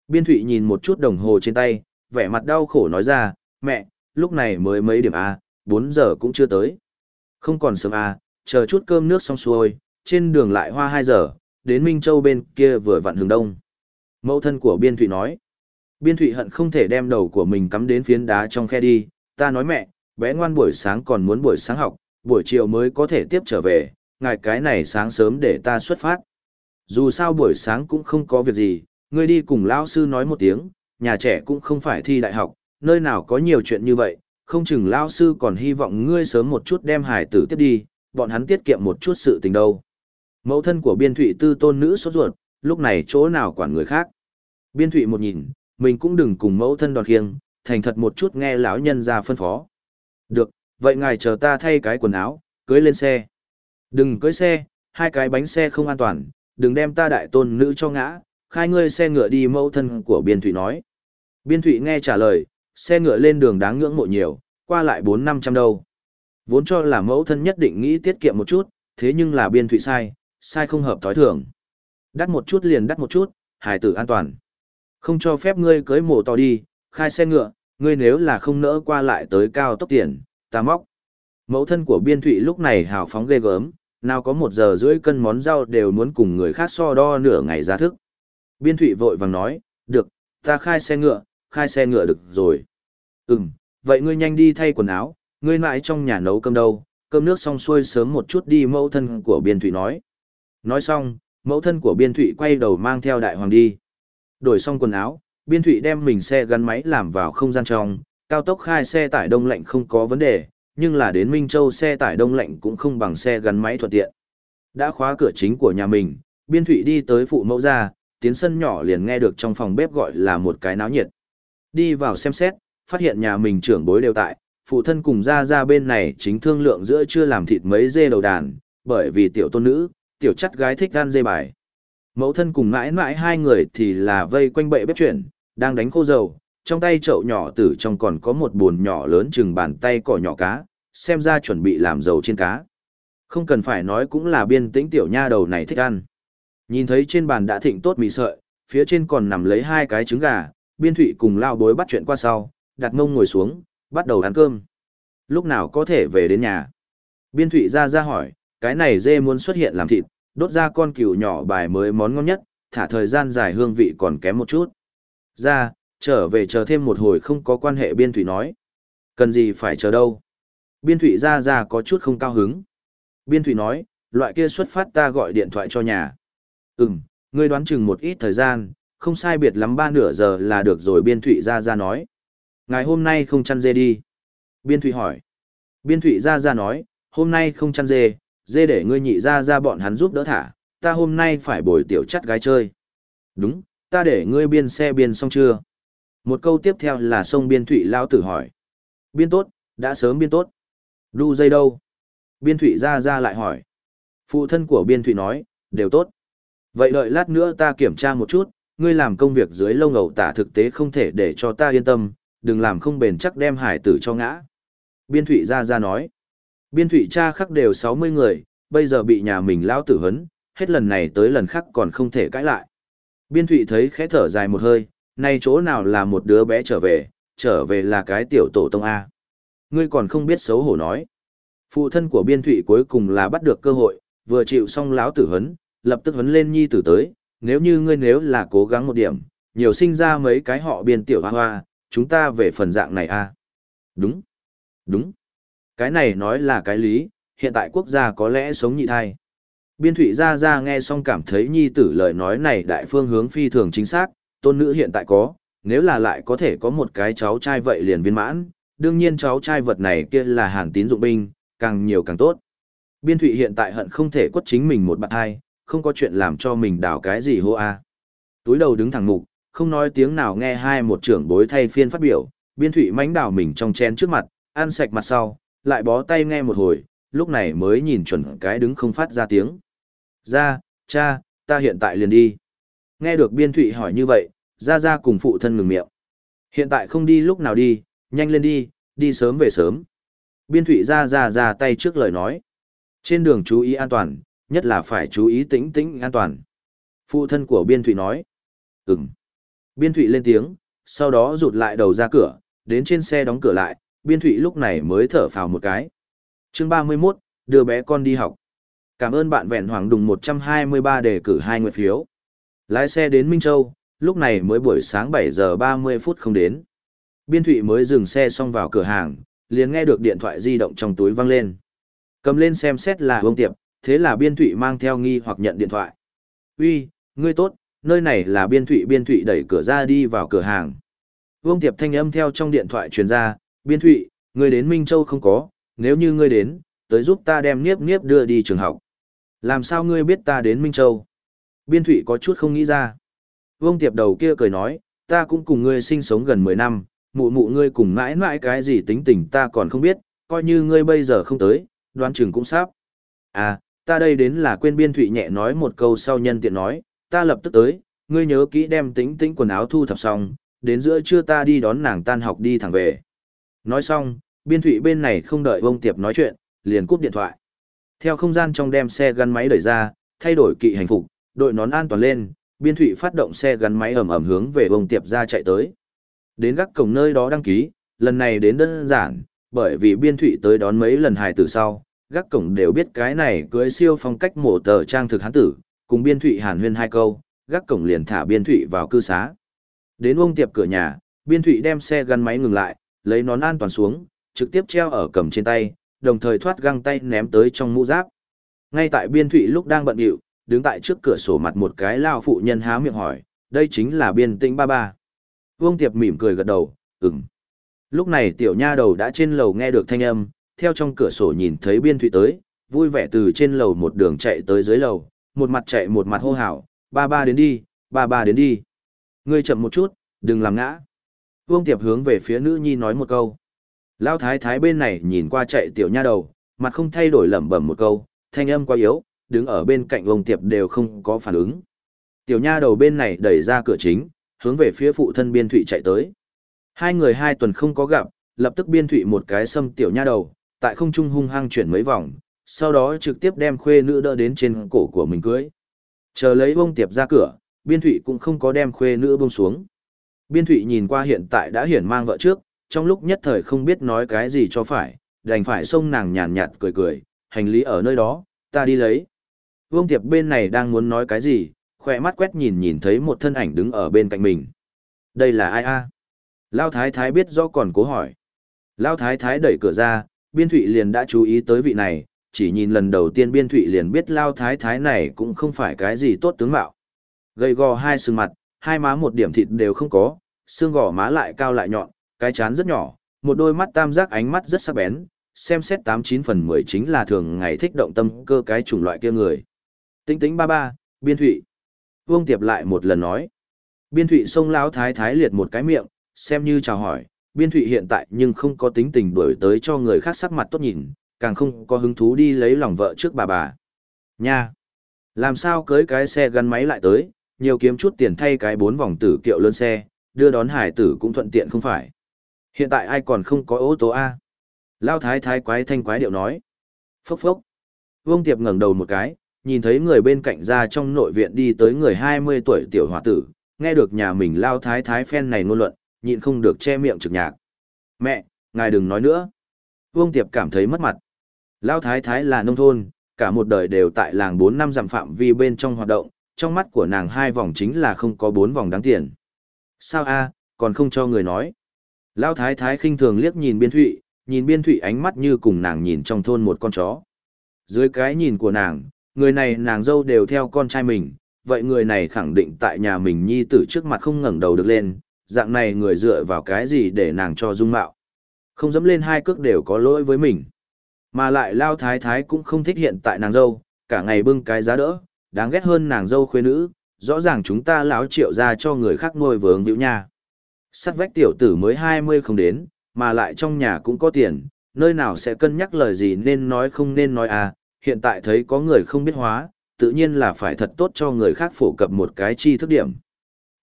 Biên thụy nhìn một chút đồng hồ trên tay, vẻ mặt đau khổ nói ra, mẹ, lúc này mới mấy điểm a 4 giờ cũng chưa tới. Không còn sớm a chờ chút cơm nước xong xuôi, trên đường lại hoa 2 giờ, đến Minh Châu bên kia vừa vặn hướng đông. Mẫu thân của Biên Thụy nói, Biên Thụy hận không thể đem đầu của mình cắm đến phiến đá trong khe đi, ta nói mẹ, bé ngoan buổi sáng còn muốn buổi sáng học, buổi chiều mới có thể tiếp trở về, ngài cái này sáng sớm để ta xuất phát. Dù sao buổi sáng cũng không có việc gì, ngươi đi cùng lão sư nói một tiếng, nhà trẻ cũng không phải thi đại học, nơi nào có nhiều chuyện như vậy, không chừng lão sư còn hy vọng ngươi sớm một chút đem hải tử tiếp đi, bọn hắn tiết kiệm một chút sự tình đâu. Mẫu thân của biên thụy tư tôn nữ sốt ruột, lúc này chỗ nào quản người khác. Biên thụy một nhìn, mình cũng đừng cùng mẫu thân đòn khiêng, thành thật một chút nghe lão nhân ra phân phó. Được, vậy ngài chờ ta thay cái quần áo, cưới lên xe. Đừng cưới xe, hai cái bánh xe không an toàn, đừng đem ta đại tôn nữ cho ngã, khai ngươi xe ngựa đi mẫu thân của biên thụy nói. Biên thụy nghe trả lời, xe ngựa lên đường đáng ngưỡng mộ nhiều, qua lại bốn năm trăm đâu. Vốn cho là mẫu thân nhất định nghĩ tiết kiệm một chút, thế nhưng là biên thụy sai, sai không hợp thói thường. Đắt một chút liền đắt một chút, hài tử an toàn. Không cho phép ngươi cưới mổ to đi, khai xe ngựa, ngươi nếu là không nỡ qua lại tới cao tốc tiền, ta móc. Mẫu thân của biên thụy lúc này hào phóng ghê gớm, nào có một giờ rưỡi cân món rau đều muốn cùng người khác so đo nửa ngày giá thức. Biên thụy vội vàng nói, được, ta khai xe ngựa, khai xe ngựa được rồi. Ừm, vậy ngươi nhanh đi thay quần áo, ngươi mãi trong nhà nấu cơm đâu, cơm nước xong xuôi sớm một chút đi mẫu thân của biên thụy nói. Nói xong, mẫu thân của biên thụy quay đầu mang theo đại hoàng đi. Đổi xong quần áo, biên thụy đem mình xe gắn máy làm vào không gian trong, cao tốc khai xe tải đông lạnh không có vấn đề, nhưng là đến Minh Châu xe tải đông lạnh cũng không bằng xe gắn máy thuận tiện. Đã khóa cửa chính của nhà mình, biên thụy đi tới phụ mẫu ra, tiến sân nhỏ liền nghe được trong phòng bếp gọi là một cái náo nhiệt. Đi vào xem xét, phát hiện nhà mình trưởng bối đều tại, phụ thân cùng ra ra bên này chính thương lượng giữa chưa làm thịt mấy dê đầu đàn, bởi vì tiểu tôn nữ, tiểu chắt gái thích ăn dê bài. Mẫu thân cùng mãi mãi hai người thì là vây quanh bệ bếp chuyển, đang đánh khô dầu, trong tay chậu nhỏ tử trong còn có một bồn nhỏ lớn chừng bàn tay cỏ nhỏ cá, xem ra chuẩn bị làm dầu trên cá. Không cần phải nói cũng là biên tĩnh tiểu nha đầu này thích ăn. Nhìn thấy trên bàn đã thịnh tốt mì sợi, phía trên còn nằm lấy hai cái trứng gà, biên thụy cùng lao bối bắt chuyện qua sau, đặt mông ngồi xuống, bắt đầu ăn cơm. Lúc nào có thể về đến nhà? Biên thụy ra ra hỏi, cái này dê muốn xuất hiện làm thịt, đốt ra con cừu nhỏ bài mới món ngon nhất, thả thời gian dài hương vị còn kém một chút. Ra, trở về chờ thêm một hồi không có quan hệ biên thụy nói. Cần gì phải chờ đâu. Biên thụy ra ra có chút không cao hứng. Biên thụy nói, loại kia xuất phát ta gọi điện thoại cho nhà. Ừm, ngươi đoán chừng một ít thời gian, không sai biệt lắm ba nửa giờ là được rồi biên thụy ra ra nói. Ngày hôm nay không chăn dê đi. Biên thụy hỏi. Biên thụy ra ra nói, hôm nay không chăn dê, dê để ngươi nhị ra ra bọn hắn giúp đỡ thả, ta hôm nay phải bồi tiểu chắt gái chơi. Đúng, ta để ngươi biên xe biên xong chưa? Một câu tiếp theo là sông biên thụy lao tử hỏi. Biên tốt, đã sớm biên tốt. Đu dây đâu? Biên thụy ra ra lại hỏi. Phụ thân của biên thụy nói, đều tốt. Vậy đợi lát nữa ta kiểm tra một chút, ngươi làm công việc dưới lông ngầu tả thực tế không thể để cho ta yên tâm, đừng làm không bền chắc đem hải tử cho ngã. Biên thụy ra ra nói. Biên thụy cha khắc đều 60 người, bây giờ bị nhà mình lao tử hấn, hết lần này tới lần khác còn không thể cãi lại. Biên thụy thấy khẽ thở dài một hơi, nay chỗ nào là một đứa bé trở về, trở về là cái tiểu tổ tông A. Ngươi còn không biết xấu hổ nói. Phụ thân của biên thụy cuối cùng là bắt được cơ hội, vừa chịu xong lão tử hấn, lập tức vấn lên nhi tử tới, nếu như ngươi nếu là cố gắng một điểm, nhiều sinh ra mấy cái họ biên tiểu hoa hoa, chúng ta về phần dạng này a Đúng. Đúng. Cái này nói là cái lý, hiện tại quốc gia có lẽ sống nhị thai. Biên thủy gia gia nghe xong cảm thấy nhi tử lời nói này đại phương hướng phi thường chính xác, tôn nữ hiện tại có, nếu là lại có thể có một cái cháu trai vậy liền viên mãn, đương nhiên cháu trai vật này kia là hàng tín dụng binh, càng nhiều càng tốt. Biên thủy hiện tại hận không thể quất chính mình một bạn hai, không có chuyện làm cho mình đào cái gì hô a. Túi đầu đứng thẳng mục, không nói tiếng nào nghe hai một trưởng bối thay phiên phát biểu, biên thủy mánh đào mình trong chén trước mặt, ăn sạch mặt sau, lại bó tay nghe một hồi, lúc này mới nhìn chuẩn cái đứng không phát ra tiếng. Ra, cha, ta hiện tại liền đi. Nghe được biên thụy hỏi như vậy, ra ra cùng phụ thân ngừng miệng. Hiện tại không đi lúc nào đi, nhanh lên đi, đi sớm về sớm. Biên thụy ra ra ra tay trước lời nói. Trên đường chú ý an toàn, nhất là phải chú ý tĩnh tĩnh an toàn. Phụ thân của biên thụy nói. Ừm. Biên thụy lên tiếng, sau đó rụt lại đầu ra cửa, đến trên xe đóng cửa lại, biên thụy lúc này mới thở phào một cái. chương 31, đưa bé con đi học. Cảm ơn bạn vẹn hoàng đùng 123 đề cử hai nguyện phiếu. Lái xe đến Minh Châu, lúc này mới buổi sáng 7 giờ 30 phút không đến. Biên thụy mới dừng xe xong vào cửa hàng, liền nghe được điện thoại di động trong túi văng lên. Cầm lên xem xét là Vương Tiệp, thế là biên thụy mang theo nghi hoặc nhận điện thoại. Uy, ngươi tốt, nơi này là biên thụy biên thụy đẩy cửa ra đi vào cửa hàng. Vương Tiệp thanh âm theo trong điện thoại truyền ra, biên thụy, ngươi đến Minh Châu không có, nếu như ngươi đến, tới giúp ta đem niếp niếp đưa đi trường học. Làm sao ngươi biết ta đến Minh Châu? Biên thụy có chút không nghĩ ra. Vương Tiệp đầu kia cười nói, ta cũng cùng ngươi sinh sống gần 10 năm, mụ mụ ngươi cùng mãi mãi cái gì tính tình ta còn không biết, coi như ngươi bây giờ không tới, đoán chừng cũng sắp. À, ta đây đến là quên biên thụy nhẹ nói một câu sau nhân tiện nói, ta lập tức tới, ngươi nhớ kỹ đem tính tính quần áo thu thập xong, đến giữa trưa ta đi đón nàng tan học đi thẳng về. Nói xong, biên thụy bên này không đợi vông tiệp nói chuyện, liền cúp điện thoại. Theo không gian trong đem xe gắn máy đẩy ra, thay đổi kỵ hành phục, đội nón an toàn lên, biên thụy phát động xe gắn máy ẩm ẩm hướng về vông tiệp ra chạy tới. Đến gác cổng nơi đó đăng ký, lần này đến đơn giản, bởi vì biên thụy tới đón mấy lần hài tử sau, gác cổng đều biết cái này cưới siêu phong cách mổ tờ trang thực hán tử, cùng biên thụy hàn huyên hai câu, gác cổng liền thả biên thụy vào cư xá. Đến ông tiệp cửa nhà, biên thụy đem xe gắn máy ngừng lại, lấy nón an toàn xuống, trực tiếp treo ở cầm trên tay, đồng thời thoát găng tay ném tới trong mũ giáp. Ngay tại biên thụy lúc đang bận điệu, đứng tại trước cửa sổ mặt một cái lao phụ nhân há miệng hỏi, đây chính là biên tĩnh ba ba. Vương Tiệp mỉm cười gật đầu, ừm. Lúc này tiểu nha đầu đã trên lầu nghe được thanh âm, theo trong cửa sổ nhìn thấy biên thụy tới, vui vẻ từ trên lầu một đường chạy tới dưới lầu, một mặt chạy một mặt hô hào, ba ba đến đi, ba ba đến đi. Ngươi chậm một chút, đừng làm ngã. Vương Tiệp hướng về phía nữ nhi nói một câu. Lao thái thái bên này nhìn qua chạy tiểu nha đầu, mặt không thay đổi lẩm bẩm một câu, thanh âm quá yếu, đứng ở bên cạnh Vương Tiệp đều không có phản ứng. Tiểu nha đầu bên này đẩy ra cửa chính, hướng về phía phụ thân biên thụy chạy tới. Hai người hai tuần không có gặp, lập tức biên thụy một cái xâm tiểu nha đầu, tại không trung hung hăng chuyển mấy vòng, sau đó trực tiếp đem khuê nữ đỡ đến trên cổ của mình cưới. Chờ lấy bông tiệp ra cửa, biên thụy cũng không có đem khuê nữ bông xuống. Biên thụy nhìn qua hiện tại đã hiển mang vợ trước, trong lúc nhất thời không biết nói cái gì cho phải, đành phải xông nàng nhàn nhạt cười cười, hành lý ở nơi đó, ta đi lấy. Vương Tiệp bên này đang muốn nói cái gì, khỏe mắt quét nhìn nhìn thấy một thân ảnh đứng ở bên cạnh mình. Đây là ai a? Lao Thái Thái biết rõ còn cố hỏi. Lao Thái Thái đẩy cửa ra, Biên Thụy liền đã chú ý tới vị này, chỉ nhìn lần đầu tiên Biên Thụy liền biết Lao Thái Thái này cũng không phải cái gì tốt tướng mạo. Gầy gò hai sừng mặt, hai má một điểm thịt đều không có, xương gò má lại cao lại nhọn, cái chán rất nhỏ, một đôi mắt tam giác ánh mắt rất sắc bén, xem xét tám chín phần mười chính là thường ngày thích động tâm cơ cái chủng loại kia người. Tính tính ba ba, Biên Thụy. Vương Tiệp lại một lần nói. Biên Thụy xông Lão Thái Thái liệt một cái miệng, xem như chào hỏi, biên thụy hiện tại nhưng không có tính tình đuổi tới cho người khác sắc mặt tốt nhìn, càng không có hứng thú đi lấy lòng vợ trước bà bà. Nha! Làm sao cưới cái xe gắn máy lại tới, nhiều kiếm chút tiền thay cái bốn vòng tử kiệu lớn xe, đưa đón hải tử cũng thuận tiện không phải. Hiện tại ai còn không có ô tô A? Lao thái thái quái thanh quái điệu nói. Phốc phốc. Vương Tiệp ngẩng đầu một cái, nhìn thấy người bên cạnh ra trong nội viện đi tới người 20 tuổi tiểu hòa tử, nghe được nhà mình Lao thái thái phen này ngôn luận, nhịn không được che miệng trực nhạc. Mẹ, ngài đừng nói nữa. Vương Tiệp cảm thấy mất mặt. Lao Thái Thái là nông thôn, cả một đời đều tại làng 4 năm giảm phạm vi bên trong hoạt động, trong mắt của nàng hai vòng chính là không có bốn vòng đáng tiền. Sao a còn không cho người nói. Lao Thái Thái khinh thường liếc nhìn biên thụy, nhìn biên thụy ánh mắt như cùng nàng nhìn trong thôn một con chó. Dưới cái nhìn của nàng, người này nàng dâu đều theo con trai mình, vậy người này khẳng định tại nhà mình nhi tử trước mặt không ngẩng đầu được lên, dạng này người dựa vào cái gì để nàng cho dung mạo. Không dám lên hai cước đều có lỗi với mình. Mà lại lao thái thái cũng không thích hiện tại nàng dâu, cả ngày bưng cái giá đỡ, đáng ghét hơn nàng dâu khuê nữ, rõ ràng chúng ta láo triệu ra cho người khác nuôi vướng hữu nha. Sắt vách tiểu tử mới 20 không đến, mà lại trong nhà cũng có tiền, nơi nào sẽ cân nhắc lời gì nên nói không nên nói à, hiện tại thấy có người không biết hóa, tự nhiên là phải thật tốt cho người khác phổ cập một cái chi thức điểm.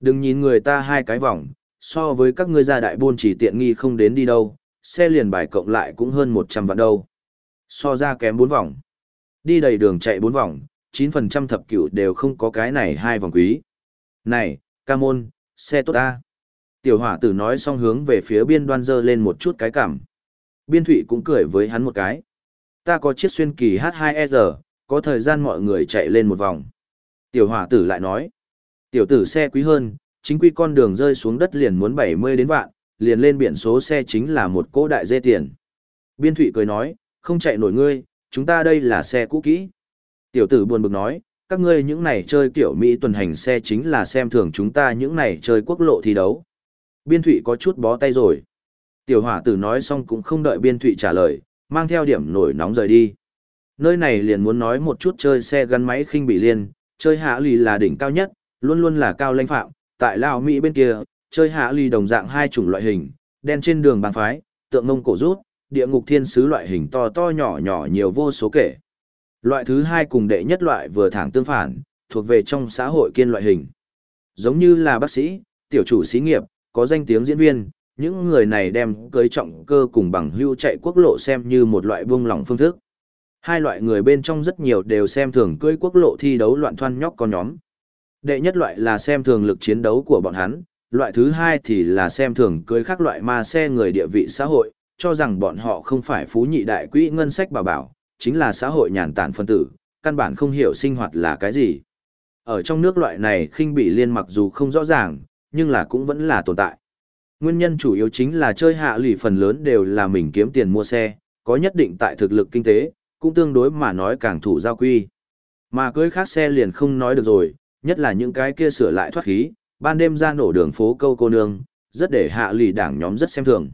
Đừng nhìn người ta hai cái vòng, so với các ngươi gia đại buôn chỉ tiện nghi không đến đi đâu, xe liền bài cộng lại cũng hơn 100 vạn đâu. So ra kém 4 vòng. Đi đầy đường chạy 4 vòng, 9% thập cửu đều không có cái này hai vòng quý. Này, ca môn, xe tốt ta. Tiểu hỏa tử nói xong hướng về phía biên đoan dơ lên một chút cái cảm. Biên thủy cũng cười với hắn một cái. Ta có chiếc xuyên kỳ H2R, e có thời gian mọi người chạy lên một vòng. Tiểu hỏa tử lại nói. Tiểu tử xe quý hơn, chính quy con đường rơi xuống đất liền muốn 70 đến vạn, liền lên biển số xe chính là một cỗ đại dê tiền. Biên Thụy cười nói, không chạy nổi ngươi, chúng ta đây là xe cũ kỹ. Tiểu tử buồn bực nói, các ngươi những này chơi kiểu Mỹ tuần hành xe chính là xem thường chúng ta những này chơi quốc lộ thi đấu. Biên Thụy có chút bó tay rồi. Tiểu hỏa tử nói xong cũng không đợi Biên Thụy trả lời, mang theo điểm nổi nóng rời đi. Nơi này liền muốn nói một chút chơi xe gắn máy khinh bị liên, chơi hạ lì là đỉnh cao nhất, luôn luôn là cao lãnh phạm, tại Lào Mỹ bên kia, chơi hạ ly đồng dạng hai chủng loại hình, đen trên đường bàn phái, tượng ngông cổ rút, địa ngục thiên sứ loại hình to to nhỏ nhỏ nhiều vô số kể. Loại thứ hai cùng đệ nhất loại vừa thẳng tương phản, thuộc về trong xã hội kiên loại hình. Giống như là bác sĩ, tiểu chủ xí nghiệp, có danh tiếng diễn viên, những người này đem cưới trọng cơ cùng bằng hưu chạy quốc lộ xem như một loại buông lỏng phương thức. Hai loại người bên trong rất nhiều đều xem thường cưới quốc lộ thi đấu loạn thoăn nhóc con nhóm, Đệ nhất loại là xem thường lực chiến đấu của bọn hắn, Loại thứ hai thì là xem thường cưới khác loại ma xe người địa vị xã hội, cho rằng bọn họ không phải phú nhị đại quỹ ngân sách bảo bảo, chính là xã hội nhàn tản phân tử, căn bản không hiểu sinh hoạt là cái gì. Ở trong nước loại này khinh bị liên mặc dù không rõ ràng, nhưng là cũng vẫn là tồn tại. Nguyên nhân chủ yếu chính là chơi hạ lỷ phần lớn đều là mình kiếm tiền mua xe, có nhất định tại thực lực kinh tế, cũng tương đối mà nói càng thủ giao quy. Mà cưới khác xe liền không nói được rồi, nhất là những cái kia sửa lại thoát khí, ban đêm ra nổ đường phố câu cô nương, rất để hạ lì đảng nhóm rất xem thường.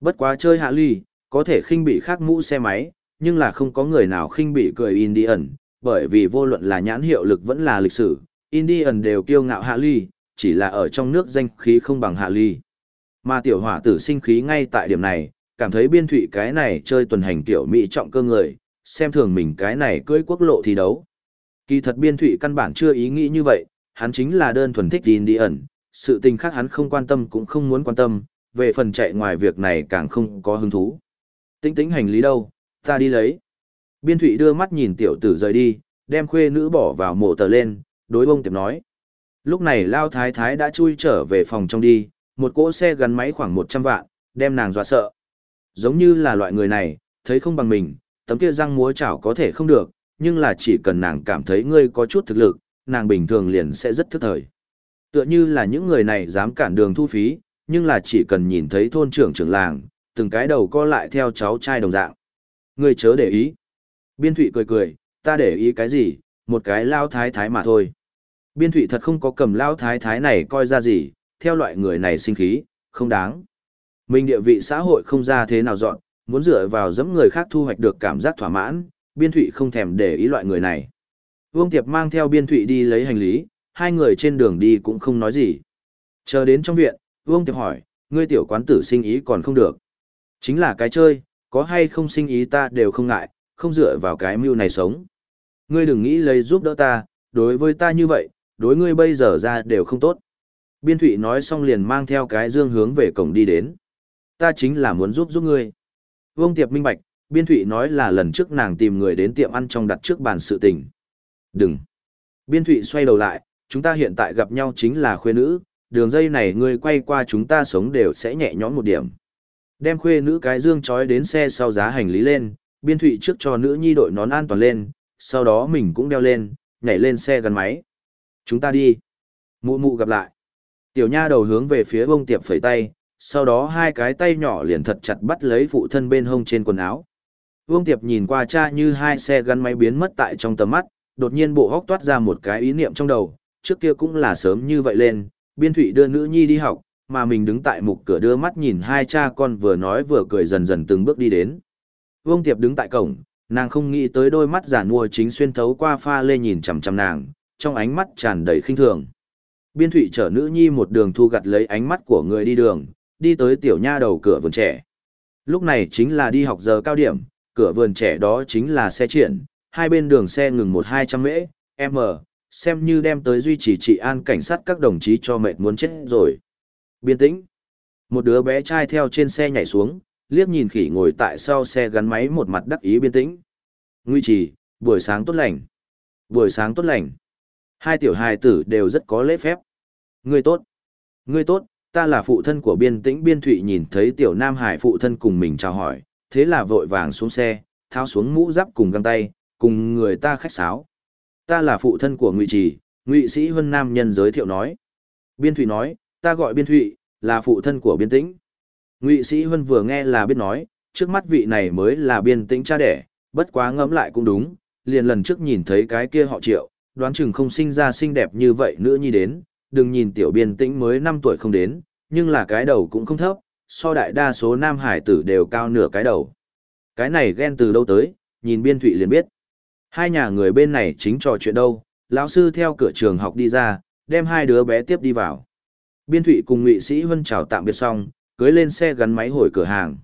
Bất quá chơi hạ lì, có thể khinh bị khác mũ xe máy, nhưng là không có người nào khinh bị cười Indian, bởi vì vô luận là nhãn hiệu lực vẫn là lịch sử, Indian đều kiêu ngạo hạ lì, chỉ là ở trong nước danh khí không bằng hạ lì. Mà tiểu hỏa tử sinh khí ngay tại điểm này, cảm thấy biên thụy cái này chơi tuần hành tiểu mỹ trọng cơ người, xem thường mình cái này cưỡi quốc lộ thi đấu. Kỳ thật biên thụy căn bản chưa ý nghĩ như vậy, hắn chính là đơn thuần thích tin đi ẩn, sự tình khác hắn không quan tâm cũng không muốn quan tâm, về phần chạy ngoài việc này càng không có hứng thú. Tính tính hành lý đâu, ta đi lấy. Biên thụy đưa mắt nhìn tiểu tử rời đi, đem khuê nữ bỏ vào mộ tờ lên, đối bông tiệp nói. Lúc này Lao Thái Thái đã chui trở về phòng trong đi, một cỗ xe gắn máy khoảng 100 vạn, đem nàng dọa sợ. Giống như là loại người này, thấy không bằng mình, tấm kia răng múa chảo có thể không được, nhưng là chỉ cần nàng cảm thấy ngươi có chút thực lực, nàng bình thường liền sẽ rất thức thời. Tựa như là những người này dám cản đường thu phí, nhưng là chỉ cần nhìn thấy thôn trưởng trưởng làng, từng cái đầu co lại theo cháu trai đồng dạng. Ngươi chớ để ý. Biên thụy cười cười, ta để ý cái gì, một cái lao thái thái mà thôi. Biên thụy thật không có cầm lao thái thái này coi ra gì, theo loại người này sinh khí, không đáng. Mình địa vị xã hội không ra thế nào dọn, muốn dựa vào dẫm người khác thu hoạch được cảm giác thỏa mãn, biên thụy không thèm để ý loại người này. Vương Tiệp mang theo biên thụy đi lấy hành lý, hai người trên đường đi cũng không nói gì. Chờ đến trong viện, Vương Tiệp hỏi, ngươi tiểu quán tử sinh ý còn không được. Chính là cái chơi, có hay không sinh ý ta đều không ngại, không dựa vào cái mưu này sống. Ngươi đừng nghĩ lấy giúp đỡ ta, đối với ta như vậy, đối ngươi bây giờ ra đều không tốt. Biên thụy nói xong liền mang theo cái dương hướng về cổng đi đến. Ta chính là muốn giúp giúp ngươi. Vương Tiệp minh bạch, Biên Thụy nói là lần trước nàng tìm người đến tiệm ăn trong đặt trước bàn sự tình. Đừng. Biên Thụy xoay đầu lại, chúng ta hiện tại gặp nhau chính là khuê nữ, đường dây này ngươi quay qua chúng ta sống đều sẽ nhẹ nhõm một điểm. Đem khuê nữ cái dương trói đến xe sau giá hành lý lên, Biên Thụy trước cho nữ nhi đội nón an toàn lên, sau đó mình cũng đeo lên, nhảy lên xe gắn máy. Chúng ta đi. Mụ mụ gặp lại. Tiểu nha đầu hướng về phía bông tiệp phẩy tay, sau đó hai cái tay nhỏ liền thật chặt bắt lấy phụ thân bên hông trên quần áo. Vương Tiệp nhìn qua cha như hai xe gắn máy biến mất tại trong tầm mắt, đột nhiên bộ hóc toát ra một cái ý niệm trong đầu, trước kia cũng là sớm như vậy lên, biên thụy đưa nữ nhi đi học, mà mình đứng tại mục cửa đưa mắt nhìn hai cha con vừa nói vừa cười dần dần từng bước đi đến. Vương Tiệp đứng tại cổng, nàng không nghĩ tới đôi mắt giả mua chính xuyên thấu qua pha lê nhìn chằm chằm nàng, trong ánh mắt tràn đầy khinh thường. Biên thụy chở nữ nhi một đường thu gặt lấy ánh mắt của người đi đường, đi tới tiểu nha đầu cửa vườn trẻ. Lúc này chính là đi học giờ cao điểm, cửa vườn trẻ đó chính là xe triển, hai bên đường xe ngừng một hai trăm mễ, m, ờ, xem như đem tới duy trì trị an cảnh sát các đồng chí cho mệt muốn chết rồi. Biên tĩnh. Một đứa bé trai theo trên xe nhảy xuống, liếc nhìn khỉ ngồi tại sau xe gắn máy một mặt đắc ý biên tĩnh. Nguy trì, buổi sáng tốt lành. Buổi sáng tốt lành. Hai tiểu hài tử đều rất có lễ phép. Ngươi tốt. Ngươi tốt, ta là phụ thân của biên tĩnh biên thụy nhìn thấy tiểu nam hải phụ thân cùng mình chào hỏi, thế là vội vàng xuống xe, tháo xuống mũ giáp cùng găng tay, cùng người ta khách sáo. Ta là phụ thân của Ngụy Trì, Ngụy Sĩ Vân Nam nhân giới thiệu nói. Biên Thụy nói, ta gọi Biên Thụy, là phụ thân của Biên Tĩnh. Ngụy Sĩ Vân vừa nghe là biết nói, trước mắt vị này mới là Biên Tĩnh cha đẻ, bất quá ngẫm lại cũng đúng, liền lần trước nhìn thấy cái kia họ Triệu, đoán chừng không sinh ra xinh đẹp như vậy nữa nhi đến, đừng nhìn tiểu Biên Tĩnh mới 5 tuổi không đến, nhưng là cái đầu cũng không thấp, so đại đa số nam hải tử đều cao nửa cái đầu. Cái này ghen từ đâu tới, nhìn biên thụy liền biết. Hai nhà người bên này chính trò chuyện đâu, lão sư theo cửa trường học đi ra, đem hai đứa bé tiếp đi vào. Biên thụy cùng Ngụy Sĩ Huân chào tạm biệt xong, cưới lên xe gắn máy hồi cửa hàng.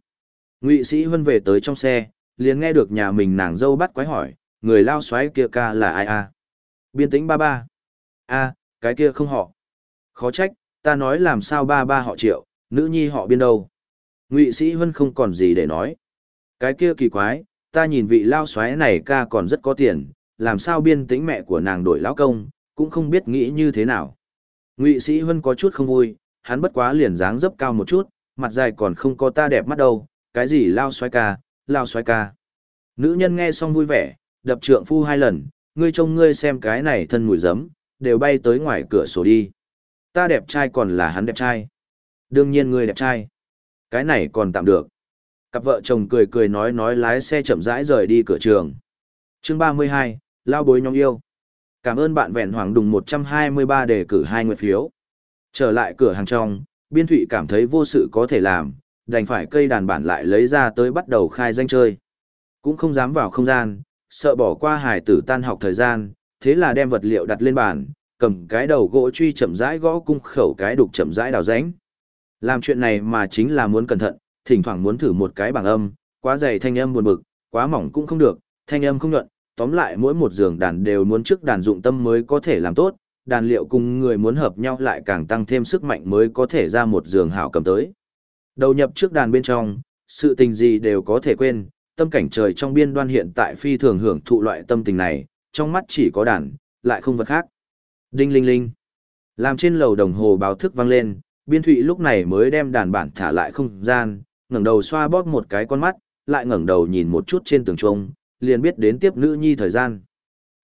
Ngụy Sĩ Huân về tới trong xe, liền nghe được nhà mình nàng dâu bắt quái hỏi, người lao xoáy kia ca là ai a? Biên tĩnh ba ba. A, cái kia không họ. Khó trách, ta nói làm sao ba ba họ triệu, nữ nhi họ biên đâu. Ngụy Sĩ Huân không còn gì để nói. Cái kia kỳ quái, ta nhìn vị lao xoáy này ca còn rất có tiền, làm sao biên tính mẹ của nàng đổi lão công, cũng không biết nghĩ như thế nào. Ngụy Sĩ Huân có chút không vui, hắn bất quá liền dáng dấp cao một chút, mặt dài còn không có ta đẹp mắt đâu, cái gì lao xoáy ca, lao xoáy ca. Nữ nhân nghe xong vui vẻ, đập trượng phu hai lần, ngươi trông ngươi xem cái này thân mùi giấm, đều bay tới ngoài cửa sổ đi. Ta đẹp trai còn là hắn đẹp trai. Đương nhiên ngươi đẹp trai. Cái này còn tạm được. Cặp vợ chồng cười cười nói nói lái xe chậm rãi rời đi cửa trường. Chương 32, Lao bối nhóm yêu. Cảm ơn bạn vẹn hoàng đùng 123 đề cử hai nguyệt phiếu. Trở lại cửa hàng trong, biên thụy cảm thấy vô sự có thể làm, đành phải cây đàn bản lại lấy ra tới bắt đầu khai danh chơi. Cũng không dám vào không gian, sợ bỏ qua hải tử tan học thời gian, thế là đem vật liệu đặt lên bàn, cầm cái đầu gỗ truy chậm rãi gõ cung khẩu cái đục chậm rãi đào ránh. Làm chuyện này mà chính là muốn cẩn thận, thỉnh thoảng muốn thử một cái bảng âm, quá dày thanh âm buồn bực, quá mỏng cũng không được, thanh âm không nhuận, tóm lại mỗi một giường đàn đều muốn trước đàn dụng tâm mới có thể làm tốt, đàn liệu cùng người muốn hợp nhau lại càng tăng thêm sức mạnh mới có thể ra một giường hảo cầm tới. Đầu nhập trước đàn bên trong, sự tình gì đều có thể quên, tâm cảnh trời trong biên đoan hiện tại phi thường hưởng thụ loại tâm tình này, trong mắt chỉ có đàn, lại không vật khác. Đinh linh linh. Làm trên lầu đồng hồ báo thức vang lên, biên thụy lúc này mới đem đàn bản thả lại không gian, ngẩng đầu xoa bóp một cái con mắt, lại ngẩng đầu nhìn một chút trên tường trông, liền biết đến tiếp nữ nhi thời gian.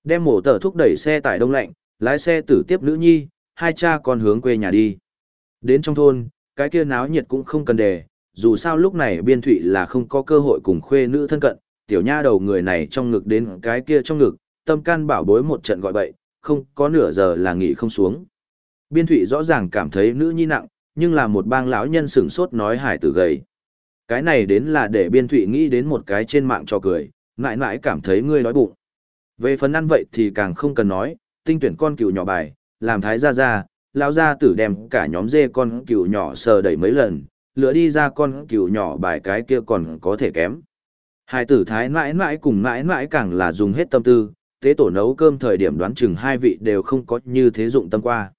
Đem mổ tờ thúc đẩy xe tải đông lạnh, lái xe tử tiếp nữ nhi, hai cha con hướng quê nhà đi. Đến trong thôn, cái kia náo nhiệt cũng không cần đề, dù sao lúc này biên thụy là không có cơ hội cùng khuê nữ thân cận, tiểu nha đầu người này trong ngực đến cái kia trong ngực, tâm can bảo bối một trận gọi bậy, không có nửa giờ là nghỉ không xuống. Biên thụy rõ ràng cảm thấy nữ nhi nặng, nhưng là một bang lão nhân sửng sốt nói hải tử gầy. Cái này đến là để biên thụy nghĩ đến một cái trên mạng cho cười, mãi mãi cảm thấy ngươi đói bụng. Về phần ăn vậy thì càng không cần nói, tinh tuyển con cừu nhỏ bài, làm thái gia gia, lão gia tử đem cả nhóm dê con cừu nhỏ sờ đẩy mấy lần, lựa đi ra con cừu nhỏ bài cái kia còn có thể kém. Hai tử thái mãi mãi cùng mãi mãi càng là dùng hết tâm tư, tế tổ nấu cơm thời điểm đoán chừng hai vị đều không có như thế dụng tâm qua.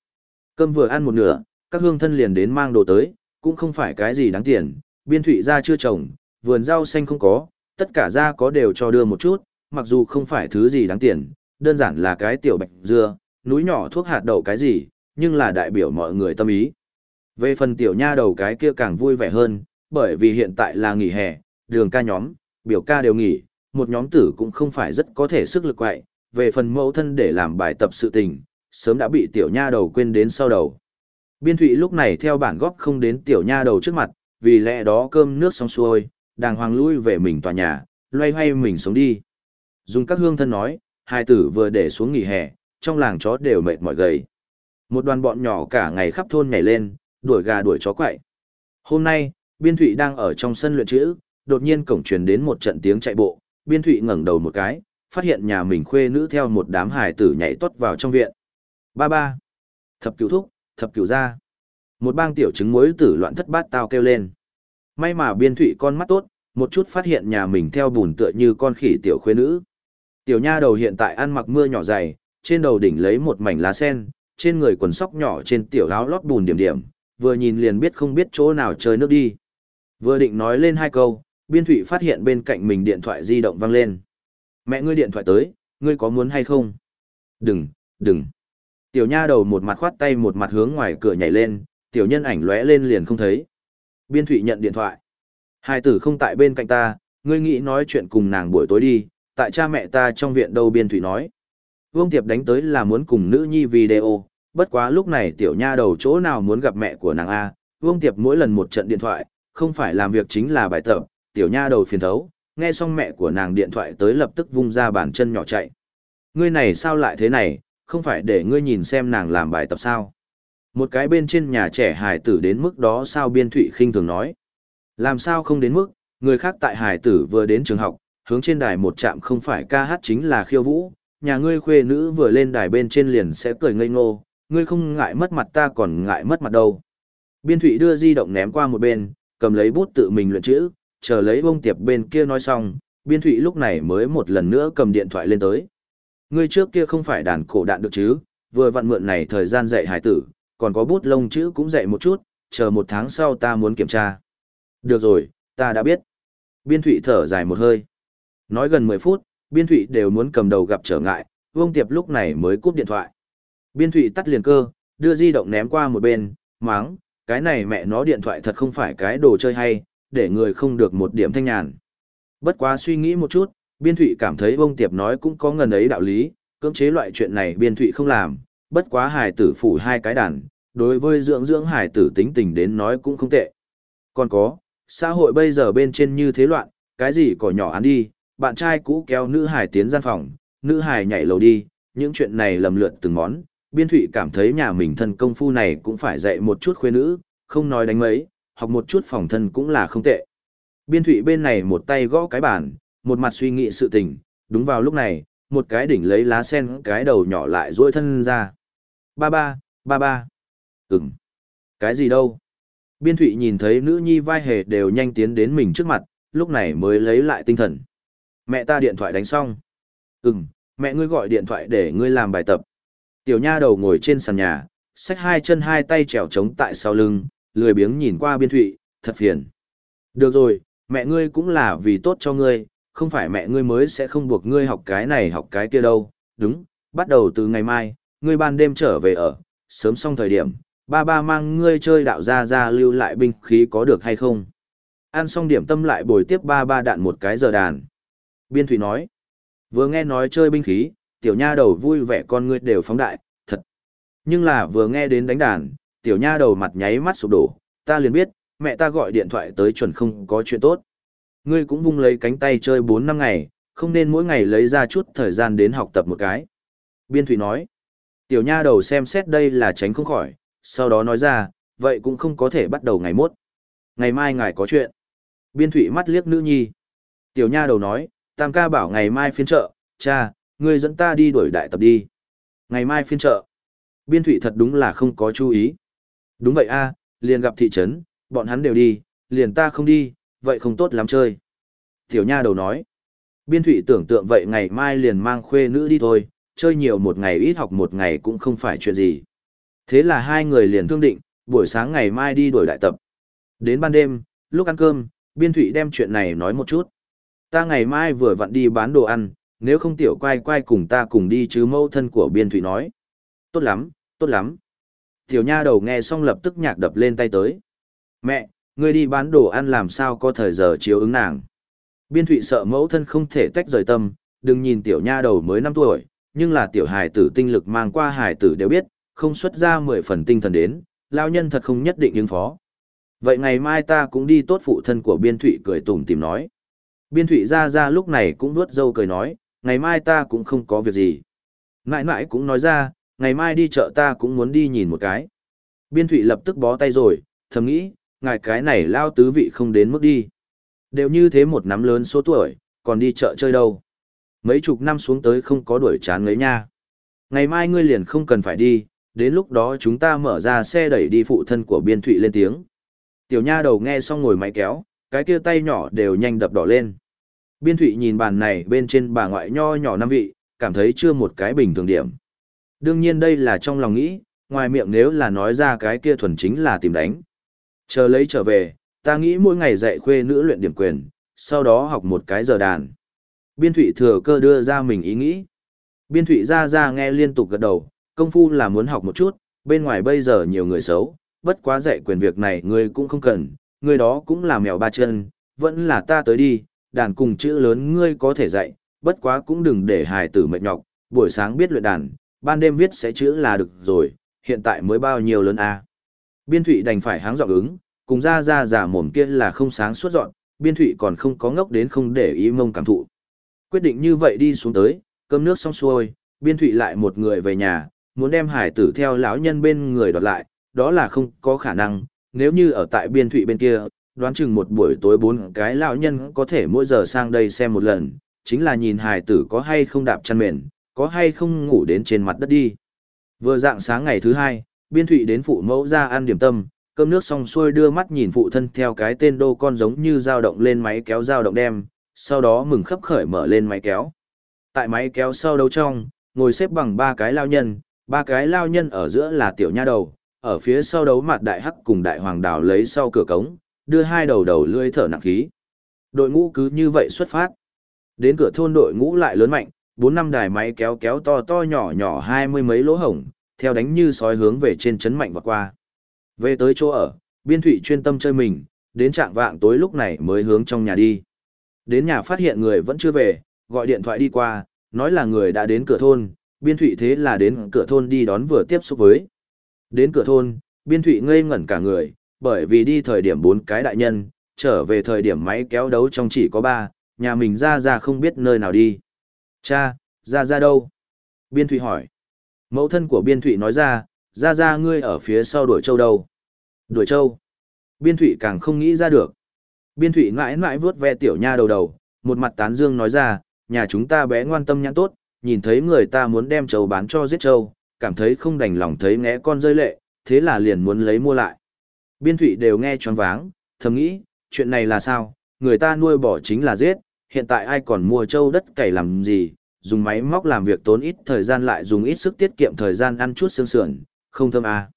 Cơm vừa ăn một nửa, các hương thân liền đến mang đồ tới, cũng không phải cái gì đáng tiền, biên thụy ra chưa trồng, vườn rau xanh không có, tất cả ra có đều cho đưa một chút, mặc dù không phải thứ gì đáng tiền, đơn giản là cái tiểu bạch dưa, núi nhỏ thuốc hạt đậu cái gì, nhưng là đại biểu mọi người tâm ý. Về phần tiểu nha đầu cái kia càng vui vẻ hơn, bởi vì hiện tại là nghỉ hè, đường ca nhóm, biểu ca đều nghỉ, một nhóm tử cũng không phải rất có thể sức lực quậy, về phần mẫu thân để làm bài tập sự tình, sớm đã bị tiểu nha đầu quên đến sau đầu. Biên thụy lúc này theo bản góp không đến tiểu nha đầu trước mặt, vì lẽ đó cơm nước xong xuôi, đàng hoàng lui về mình tòa nhà, loay hoay mình sống đi. Dùng các hương thân nói, hai tử vừa để xuống nghỉ hè, trong làng chó đều mệt mỏi gầy. Một đoàn bọn nhỏ cả ngày khắp thôn nhảy lên, đuổi gà đuổi chó quậy. Hôm nay, Biên Thụy đang ở trong sân luyện chữ, đột nhiên cổng truyền đến một trận tiếng chạy bộ, Biên Thụy ngẩng đầu một cái, phát hiện nhà mình khuê nữ theo một đám hài tử nhảy tót vào trong viện. Ba ba. Thập cửu thúc, thập cửu ra. Một bang tiểu trứng muối tử loạn thất bát tao kêu lên. May mà Biên Thụy con mắt tốt, một chút phát hiện nhà mình theo bùn tựa như con khỉ tiểu khuê nữ. Tiểu nha đầu hiện tại ăn mặc mưa nhỏ dày, trên đầu đỉnh lấy một mảnh lá sen, trên người quần sóc nhỏ trên tiểu áo lót bùn điểm điểm, vừa nhìn liền biết không biết chỗ nào chơi nước đi. Vừa định nói lên hai câu, biên thụy phát hiện bên cạnh mình điện thoại di động vang lên. Mẹ ngươi điện thoại tới, ngươi có muốn hay không? Đừng, đừng. Tiểu nha đầu một mặt khoát tay một mặt hướng ngoài cửa nhảy lên, tiểu nhân ảnh lóe lên liền không thấy. Biên thụy nhận điện thoại. Hai tử không tại bên cạnh ta, ngươi nghĩ nói chuyện cùng nàng buổi tối đi, tại cha mẹ ta trong viện đâu biên thụy nói. Vương Tiệp đánh tới là muốn cùng nữ nhi video, bất quá lúc này tiểu nha đầu chỗ nào muốn gặp mẹ của nàng A, Vương Tiệp mỗi lần một trận điện thoại, không phải làm việc chính là bài tập, tiểu nha đầu phiền thấu, nghe xong mẹ của nàng điện thoại tới lập tức vung ra bàn chân nhỏ chạy. Ngươi này sao lại thế này, không phải để ngươi nhìn xem nàng làm bài tập sao. Một cái bên trên nhà trẻ hài tử đến mức đó sao biên thụy khinh thường nói. Làm sao không đến mức, người khác tại hài tử vừa đến trường học, hướng trên đài một trạm không phải ca hát chính là khiêu vũ, nhà ngươi khuê nữ vừa lên đài bên trên liền sẽ cười ngây ngô, ngươi không ngại mất mặt ta còn ngại mất mặt đâu. Biên thụy đưa di động ném qua một bên, cầm lấy bút tự mình luyện chữ, chờ lấy bông tiệp bên kia nói xong, biên thụy lúc này mới một lần nữa cầm điện thoại lên tới. Ngươi trước kia không phải đàn cổ đạn được chứ, vừa vặn mượn này thời gian dạy hải tử, còn có bút lông chữ cũng dạy một chút, chờ một tháng sau ta muốn kiểm tra. Được rồi, ta đã biết. Biên thụy thở dài một hơi. Nói gần 10 phút, biên thụy đều muốn cầm đầu gặp trở ngại, Vương Tiệp lúc này mới cúp điện thoại. Biên thụy tắt liền cơ, đưa di động ném qua một bên, máng, cái này mẹ nó điện thoại thật không phải cái đồ chơi hay, để người không được một điểm thanh nhàn. Bất quá suy nghĩ một chút, biên thụy cảm thấy vông tiệp nói cũng có ngần ấy đạo lý, cưỡng chế loại chuyện này biên thụy không làm, bất quá hài tử phủ hai cái đàn, đối với dưỡng dưỡng hài tử tính tình đến nói cũng không tệ. Còn có, xã hội bây giờ bên trên như thế loạn, cái gì cỏ nhỏ ăn đi, bạn trai cũ kéo nữ hài tiến gian phòng, nữ hài nhảy lầu đi, những chuyện này lầm lượt từng món, biên thụy cảm thấy nhà mình thân công phu này cũng phải dạy một chút khuê nữ, không nói đánh mấy, học một chút phòng thân cũng là không tệ. Biên thụy bên này một tay gõ cái bàn, một mặt suy nghĩ sự tình, đúng vào lúc này, một cái đỉnh lấy lá sen cái đầu nhỏ lại duỗi thân ra. Ba ba, ba ba. Ừm. Cái gì đâu? Biên thụy nhìn thấy nữ nhi vai hề đều nhanh tiến đến mình trước mặt, lúc này mới lấy lại tinh thần. Mẹ ta điện thoại đánh xong. Ừm, mẹ ngươi gọi điện thoại để ngươi làm bài tập. Tiểu nha đầu ngồi trên sàn nhà, xách hai chân hai tay trèo trống tại sau lưng, lười biếng nhìn qua biên thụy, thật phiền. Được rồi, mẹ ngươi cũng là vì tốt cho ngươi, không phải mẹ ngươi mới sẽ không buộc ngươi học cái này học cái kia đâu. Đúng, bắt đầu từ ngày mai, ngươi ban đêm trở về ở, sớm xong thời điểm, ba ba mang ngươi chơi đạo ra ra lưu lại binh khí có được hay không? Ăn xong điểm tâm lại bồi tiếp ba ba đạn một cái giờ đàn. Biên Thủy nói, vừa nghe nói chơi binh khí, tiểu nha đầu vui vẻ con ngươi đều phóng đại, thật. Nhưng là vừa nghe đến đánh đàn, tiểu nha đầu mặt nháy mắt sụp đổ, ta liền biết, mẹ ta gọi điện thoại tới chuẩn không có chuyện tốt. Ngươi cũng vung lấy cánh tay chơi 4 năm ngày, không nên mỗi ngày lấy ra chút thời gian đến học tập một cái. Biên Thủy nói, tiểu nha đầu xem xét đây là tránh không khỏi, sau đó nói ra, vậy cũng không có thể bắt đầu ngày mốt. Ngày mai ngài có chuyện. Biên Thụy mắt liếc nữ nhi. Tiểu nha đầu nói, tam ca bảo ngày mai phiên chợ, cha, ngươi dẫn ta đi đuổi đại tập đi. Ngày mai phiên chợ. Biên Thụy thật đúng là không có chú ý. Đúng vậy a liền gặp thị trấn, bọn hắn đều đi, liền ta không đi, vậy không tốt lắm chơi. Tiểu nha đầu nói. Biên Thụy tưởng tượng vậy ngày mai liền mang khuê nữ đi thôi, chơi nhiều một ngày ít học một ngày cũng không phải chuyện gì. Thế là hai người liền thương định, buổi sáng ngày mai đi đuổi đại tập. Đến ban đêm, lúc ăn cơm, Biên Thụy đem chuyện này nói một chút. Ta ngày mai vừa vặn đi bán đồ ăn, nếu không tiểu quay quay cùng ta cùng đi chứ mâu thân của Biên Thụy nói. Tốt lắm, tốt lắm. Tiểu nha đầu nghe xong lập tức nhạc đập lên tay tới. Mẹ, ngươi đi bán đồ ăn làm sao có thời giờ chiếu ứng nàng. Biên Thụy sợ mẫu thân không thể tách rời tâm, đừng nhìn tiểu nha đầu mới 5 tuổi, nhưng là tiểu hài tử tinh lực mang qua hài tử đều biết, không xuất ra 10 phần tinh thần đến, lao nhân thật không nhất định ứng phó. Vậy ngày mai ta cũng đi tốt phụ thân của Biên Thụy cười tủm tìm nói. Biên Thụy ra ra lúc này cũng nuốt dâu cười nói, ngày mai ta cũng không có việc gì. Nãi nãi cũng nói ra, ngày mai đi chợ ta cũng muốn đi nhìn một cái. Biên Thụy lập tức bó tay rồi, thầm nghĩ, ngài cái này lao tứ vị không đến mức đi. Đều như thế một nắm lớn số tuổi, còn đi chợ chơi đâu. Mấy chục năm xuống tới không có đuổi chán ngấy nha. Ngày mai ngươi liền không cần phải đi, đến lúc đó chúng ta mở ra xe đẩy đi phụ thân của biên thụy lên tiếng. Tiểu nha đầu nghe xong ngồi máy kéo, cái kia tay nhỏ đều nhanh đập đỏ lên. Biên thụy nhìn bàn này bên trên bà ngoại nho nhỏ năm vị, cảm thấy chưa một cái bình thường điểm. Đương nhiên đây là trong lòng nghĩ, ngoài miệng nếu là nói ra cái kia thuần chính là tìm đánh. Chờ lấy trở về, ta nghĩ mỗi ngày dạy khuê nữ luyện điểm quyền, sau đó học một cái giờ đàn. Biên thụy thừa cơ đưa ra mình ý nghĩ. Biên thụy ra ra nghe liên tục gật đầu, công phu là muốn học một chút, bên ngoài bây giờ nhiều người xấu, bất quá dạy quyền việc này ngươi cũng không cần, ngươi đó cũng là mèo ba chân, vẫn là ta tới đi, đàn cùng chữ lớn ngươi có thể dạy, bất quá cũng đừng để hài tử mệt nhọc, buổi sáng biết luyện đàn, ban đêm viết sẽ chữ là được rồi, hiện tại mới bao nhiêu lớn a Biên thụy đành phải háng dọn ứng, cùng ra ra giả mồm kia là không sáng suốt dọn, biên thụy còn không có ngốc đến không để ý mông cảm thụ. Quyết định như vậy đi xuống tới, cơm nước xong xuôi, biên thụy lại một người về nhà, muốn đem hải tử theo lão nhân bên người đoạt lại, đó là không có khả năng, nếu như ở tại biên thụy bên kia, đoán chừng một buổi tối bốn cái lão nhân có thể mỗi giờ sang đây xem một lần, chính là nhìn hải tử có hay không đạp chăn mền, có hay không ngủ đến trên mặt đất đi. Vừa dạng sáng ngày thứ hai, biên thụy đến phụ mẫu ra ăn điểm tâm, cơm nước xong xuôi đưa mắt nhìn phụ thân theo cái tên đô con giống như dao động lên máy kéo dao động đem, sau đó mừng khấp khởi mở lên máy kéo. Tại máy kéo sau đấu trong, ngồi xếp bằng ba cái lao nhân, ba cái lao nhân ở giữa là tiểu nha đầu, ở phía sau đấu mặt đại hắc cùng đại hoàng đào lấy sau cửa cống, đưa hai đầu đầu lưỡi thở nặng khí. Đội ngũ cứ như vậy xuất phát. Đến cửa thôn đội ngũ lại lớn mạnh, bốn năm đài máy kéo kéo to to nhỏ nhỏ hai mươi mấy lỗ hổng, theo đánh như sói hướng về trên chấn mạnh và qua. Về tới chỗ ở, biên thụy chuyên tâm chơi mình, đến trạng vạng tối lúc này mới hướng trong nhà đi. Đến nhà phát hiện người vẫn chưa về, gọi điện thoại đi qua, nói là người đã đến cửa thôn, biên thụy thế là đến cửa thôn đi đón vừa tiếp xúc với. Đến cửa thôn, biên thụy ngây ngẩn cả người, bởi vì đi thời điểm bốn cái đại nhân, trở về thời điểm máy kéo đấu trong chỉ có ba, nhà mình ra ra không biết nơi nào đi. Cha, ra ra đâu? Biên thụy hỏi. Mẫu thân của biên thụy nói ra, ra ra ngươi ở phía sau đuổi châu đâu? Đuổi châu. Biên thụy càng không nghĩ ra được. Biên thụy mãi mãi vướt ve tiểu nha đầu đầu, một mặt tán dương nói ra, nhà chúng ta bé ngoan tâm nhãn tốt, nhìn thấy người ta muốn đem châu bán cho giết châu, cảm thấy không đành lòng thấy ngẽ con rơi lệ, thế là liền muốn lấy mua lại. Biên thụy đều nghe choáng váng, thầm nghĩ, chuyện này là sao, người ta nuôi bỏ chính là giết, hiện tại ai còn mua châu đất cày làm gì, dùng máy móc làm việc tốn ít thời gian lại dùng ít sức tiết kiệm thời gian ăn chút xương sườn, không thơm à.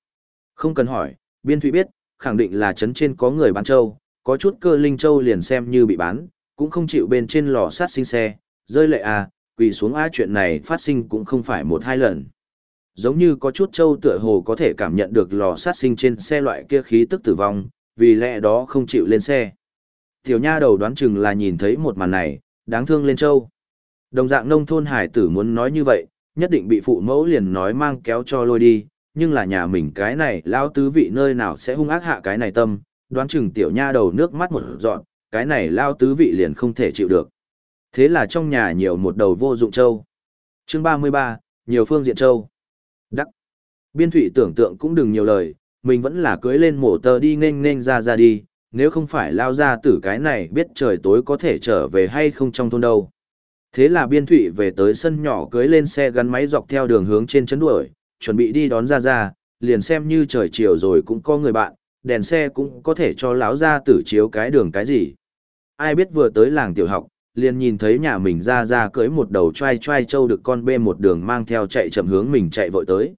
Không cần hỏi, biên thụy biết, khẳng định là chấn trên có người bán châu, có chút cơ linh châu liền xem như bị bán, cũng không chịu bên trên lò sát sinh xe, rơi lệ à, quỳ xuống á chuyện này phát sinh cũng không phải một hai lần. Giống như có chút châu tựa hồ có thể cảm nhận được lò sát sinh trên xe loại kia khí tức tử vong, vì lẽ đó không chịu lên xe. Tiểu nha đầu đoán chừng là nhìn thấy một màn này, đáng thương lên châu. Đồng dạng nông thôn hải tử muốn nói như vậy, nhất định bị phụ mẫu liền nói mang kéo cho lôi đi, nhưng là nhà mình cái này lao tứ vị nơi nào sẽ hung ác hạ cái này tâm, đoán chừng tiểu nha đầu nước mắt một dọn, cái này lao tứ vị liền không thể chịu được. Thế là trong nhà nhiều một đầu vô dụng châu. Chương 33, nhiều phương diện châu. Đắc. Biên thủy tưởng tượng cũng đừng nhiều lời, mình vẫn là cưới lên mổ tờ đi nên nên ra ra đi, nếu không phải lao ra tử cái này biết trời tối có thể trở về hay không trong thôn đâu. Thế là biên thụy về tới sân nhỏ cưới lên xe gắn máy dọc theo đường hướng trên chấn đuổi, chuẩn bị đi đón ra ra, liền xem như trời chiều rồi cũng có người bạn, đèn xe cũng có thể cho lão ra tử chiếu cái đường cái gì. Ai biết vừa tới làng tiểu học, liền nhìn thấy nhà mình ra ra cưới một đầu trai trai trâu được con bê một đường mang theo chạy chậm hướng mình chạy vội tới.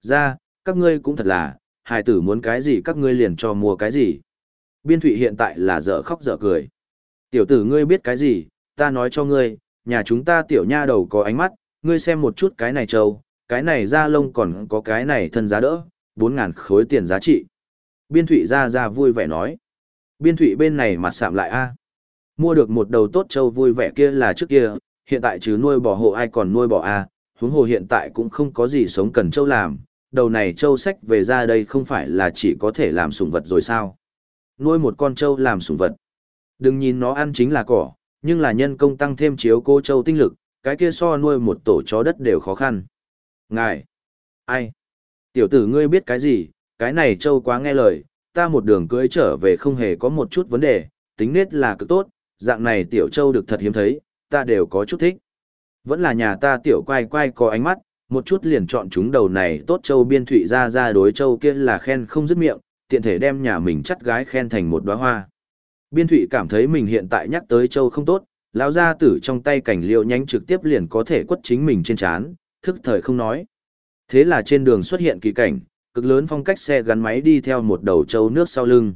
Ra, các ngươi cũng thật là, hài tử muốn cái gì các ngươi liền cho mua cái gì. Biên thụy hiện tại là dở khóc dở cười. Tiểu tử ngươi biết cái gì, ta nói cho ngươi, nhà chúng ta tiểu nha đầu có ánh mắt, ngươi xem một chút cái này trâu, cái này da lông còn có cái này thân giá đỡ, 4.000 khối tiền giá trị. Biên thủy ra ra vui vẻ nói. Biên thủy bên này mặt sạm lại a Mua được một đầu tốt trâu vui vẻ kia là trước kia, hiện tại chứ nuôi bò hộ ai còn nuôi bò a huống hồ hiện tại cũng không có gì sống cần trâu làm, đầu này trâu sách về ra đây không phải là chỉ có thể làm sủng vật rồi sao. Nuôi một con trâu làm sủng vật. Đừng nhìn nó ăn chính là cỏ, nhưng là nhân công tăng thêm chiếu cô châu tinh lực, cái kia so nuôi một tổ chó đất đều khó khăn. Ngài! Ai? Tiểu tử ngươi biết cái gì, cái này châu quá nghe lời, ta một đường cưới trở về không hề có một chút vấn đề, tính nết là cực tốt, dạng này tiểu châu được thật hiếm thấy, ta đều có chút thích. Vẫn là nhà ta tiểu quay quay có ánh mắt, một chút liền chọn chúng đầu này tốt châu biên thụy ra ra đối châu kia là khen không dứt miệng, tiện thể đem nhà mình chắt gái khen thành một đóa hoa. Biên thụy cảm thấy mình hiện tại nhắc tới châu không tốt, lão gia tử trong tay cảnh liêu nhánh trực tiếp liền có thể quất chính mình trên chán, thức thời không nói. Thế là trên đường xuất hiện kỳ cảnh, cực lớn phong cách xe gắn máy đi theo một đầu châu nước sau lưng.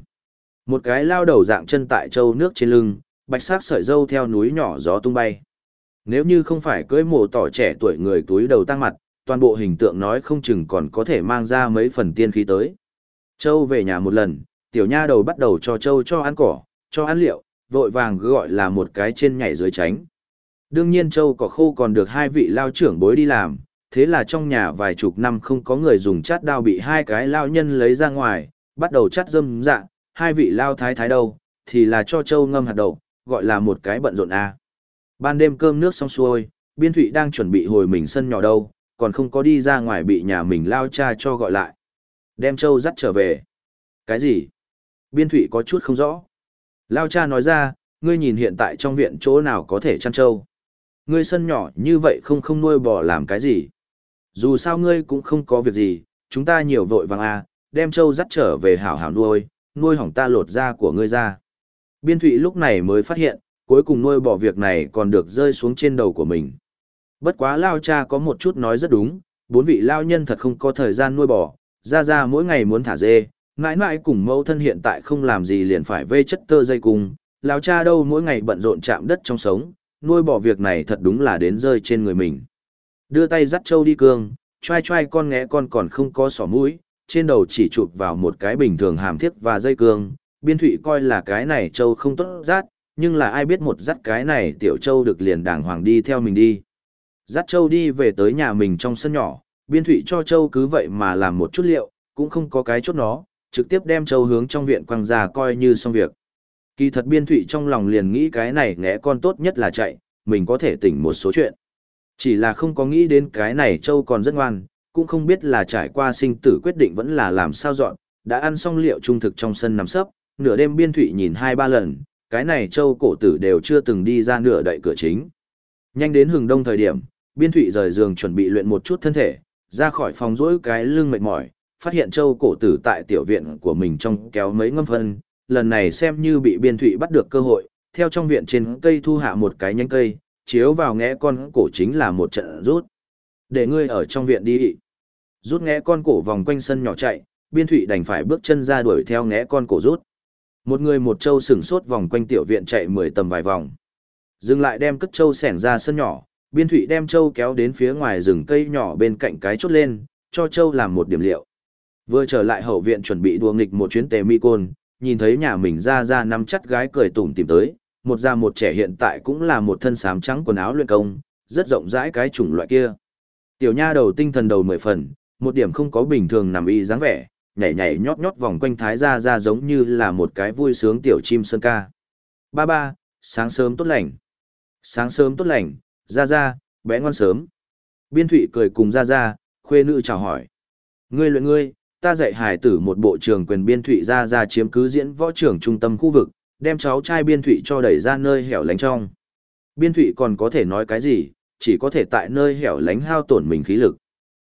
Một cái lao đầu dạng chân tại châu nước trên lưng, bạch sắc sợi dâu theo núi nhỏ gió tung bay. Nếu như không phải cưới mộ tỏ trẻ tuổi người túi đầu tăng mặt, toàn bộ hình tượng nói không chừng còn có thể mang ra mấy phần tiên khí tới. Châu về nhà một lần, tiểu nha đầu bắt đầu cho Châu cho ăn cỏ, cho ăn liệu, vội vàng gọi là một cái trên nhảy dưới tránh. Đương nhiên Châu cỏ khô còn được hai vị lao trưởng bối đi làm, thế là trong nhà vài chục năm không có người dùng chát đao bị hai cái lao nhân lấy ra ngoài, bắt đầu chát dâm dạ, hai vị lao thái thái đâu, thì là cho Châu ngâm hạt đậu, gọi là một cái bận rộn a. Ban đêm cơm nước xong xuôi, Biên Thụy đang chuẩn bị hồi mình sân nhỏ đâu, còn không có đi ra ngoài bị nhà mình lao cha cho gọi lại. Đem Châu dắt trở về. Cái gì? Biên Thụy có chút không rõ. Lao cha nói ra, ngươi nhìn hiện tại trong viện chỗ nào có thể chăn trâu? Ngươi sân nhỏ như vậy không không nuôi bò làm cái gì. Dù sao ngươi cũng không có việc gì, chúng ta nhiều vội vàng à, đem trâu dắt trở về hảo hảo nuôi, nuôi hỏng ta lột da của ngươi ra. Biên Thụy lúc này mới phát hiện, cuối cùng nuôi bỏ việc này còn được rơi xuống trên đầu của mình. Bất quá Lao cha có một chút nói rất đúng, bốn vị Lao nhân thật không có thời gian nuôi bò, ra ra mỗi ngày muốn thả dê, mãi mãi cùng mẫu thân hiện tại không làm gì liền phải vê chất tơ dây cung, Lao cha đâu mỗi ngày bận rộn chạm đất trong sống, nuôi bỏ việc này thật đúng là đến rơi trên người mình. Đưa tay dắt trâu đi cương, trai trai con nghé con còn không có sỏ mũi, trên đầu chỉ chụp vào một cái bình thường hàm thiết và dây cương, biên thụy coi là cái này châu không tốt rát, nhưng là ai biết một dắt cái này tiểu châu được liền đàng hoàng đi theo mình đi. Dắt châu đi về tới nhà mình trong sân nhỏ, biên thụy cho châu cứ vậy mà làm một chút liệu, cũng không có cái chốt nó, trực tiếp đem châu hướng trong viện quăng ra coi như xong việc. Kỳ thật biên thụy trong lòng liền nghĩ cái này ngẽ con tốt nhất là chạy, mình có thể tỉnh một số chuyện. Chỉ là không có nghĩ đến cái này châu còn rất ngoan, cũng không biết là trải qua sinh tử quyết định vẫn là làm sao dọn, đã ăn xong liệu trung thực trong sân nằm sấp, nửa đêm biên thụy nhìn hai ba lần, cái này châu cổ tử đều chưa từng đi ra nửa đậy cửa chính. Nhanh đến hừng đông thời điểm, biên thụy rời giường chuẩn bị luyện một chút thân thể, ra khỏi phòng rỗi cái lưng mệt mỏi, phát hiện châu cổ tử tại tiểu viện của mình trong kéo mấy ngâm phân, lần này xem như bị biên thụy bắt được cơ hội, theo trong viện trên cây thu hạ một cái nhánh cây, chiếu vào ngẽ con cổ chính là một trận rút. Để ngươi ở trong viện đi. Rút ngẽ con cổ vòng quanh sân nhỏ chạy, biên thụy đành phải bước chân ra đuổi theo ngẽ con cổ rút. Một người một châu sừng sốt vòng quanh tiểu viện chạy mười tầm vài vòng. Dừng lại đem cất châu sẻn ra sân nhỏ, biên thụy đem châu kéo đến phía ngoài rừng cây nhỏ bên cạnh cái chốt lên, cho châu làm một điểm liệu. Vừa trở lại hậu viện chuẩn bị đùa nghịch một chuyến tề mi côn, nhìn thấy nhà mình ra ra năm chắt gái cười tủm tìm tới, một già một trẻ hiện tại cũng là một thân xám trắng quần áo luyện công, rất rộng rãi cái chủng loại kia. Tiểu nha đầu tinh thần đầu mười phần, một điểm không có bình thường nằm y dáng vẻ, nhảy nhảy nhót nhót vòng quanh thái gia ra giống như là một cái vui sướng tiểu chim sơn ca. Ba ba, sáng sớm tốt lành. Sáng sớm tốt lành, ra ra, bé ngoan sớm. Biên thụy cười cùng ra ra, khuê nữ chào hỏi. Ngươi luyện ngươi, ta dạy hải tử một bộ trường quyền biên thụy ra ra chiếm cứ diễn võ trưởng trung tâm khu vực, đem cháu trai biên thụy cho đẩy ra nơi hẻo lánh trong. Biên thụy còn có thể nói cái gì, chỉ có thể tại nơi hẻo lánh hao tổn mình khí lực.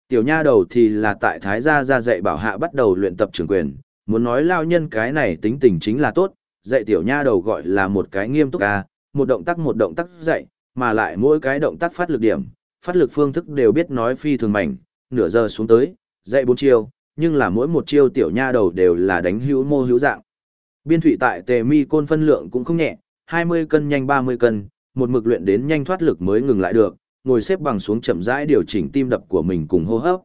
Tiểu nha đầu thì là tại Thái gia ra dạy bảo hạ bắt đầu luyện tập trường quyền, muốn nói lao nhân cái này tính tình chính là tốt, dạy tiểu nha đầu gọi là một cái nghiêm túc à, một động tác một động tác dạy, mà lại mỗi cái động tác phát lực điểm, phát lực phương thức đều biết nói phi thường mảnh, nửa giờ xuống tới, dạy bốn chiều nhưng là mỗi một chiêu tiểu nha đầu đều là đánh hữu mô hữu dạng. Biên thủy tại tề mi côn phân lượng cũng không nhẹ, 20 cân nhanh 30 cân, một mực luyện đến nhanh thoát lực mới ngừng lại được, ngồi xếp bằng xuống chậm rãi điều chỉnh tim đập của mình cùng hô hấp.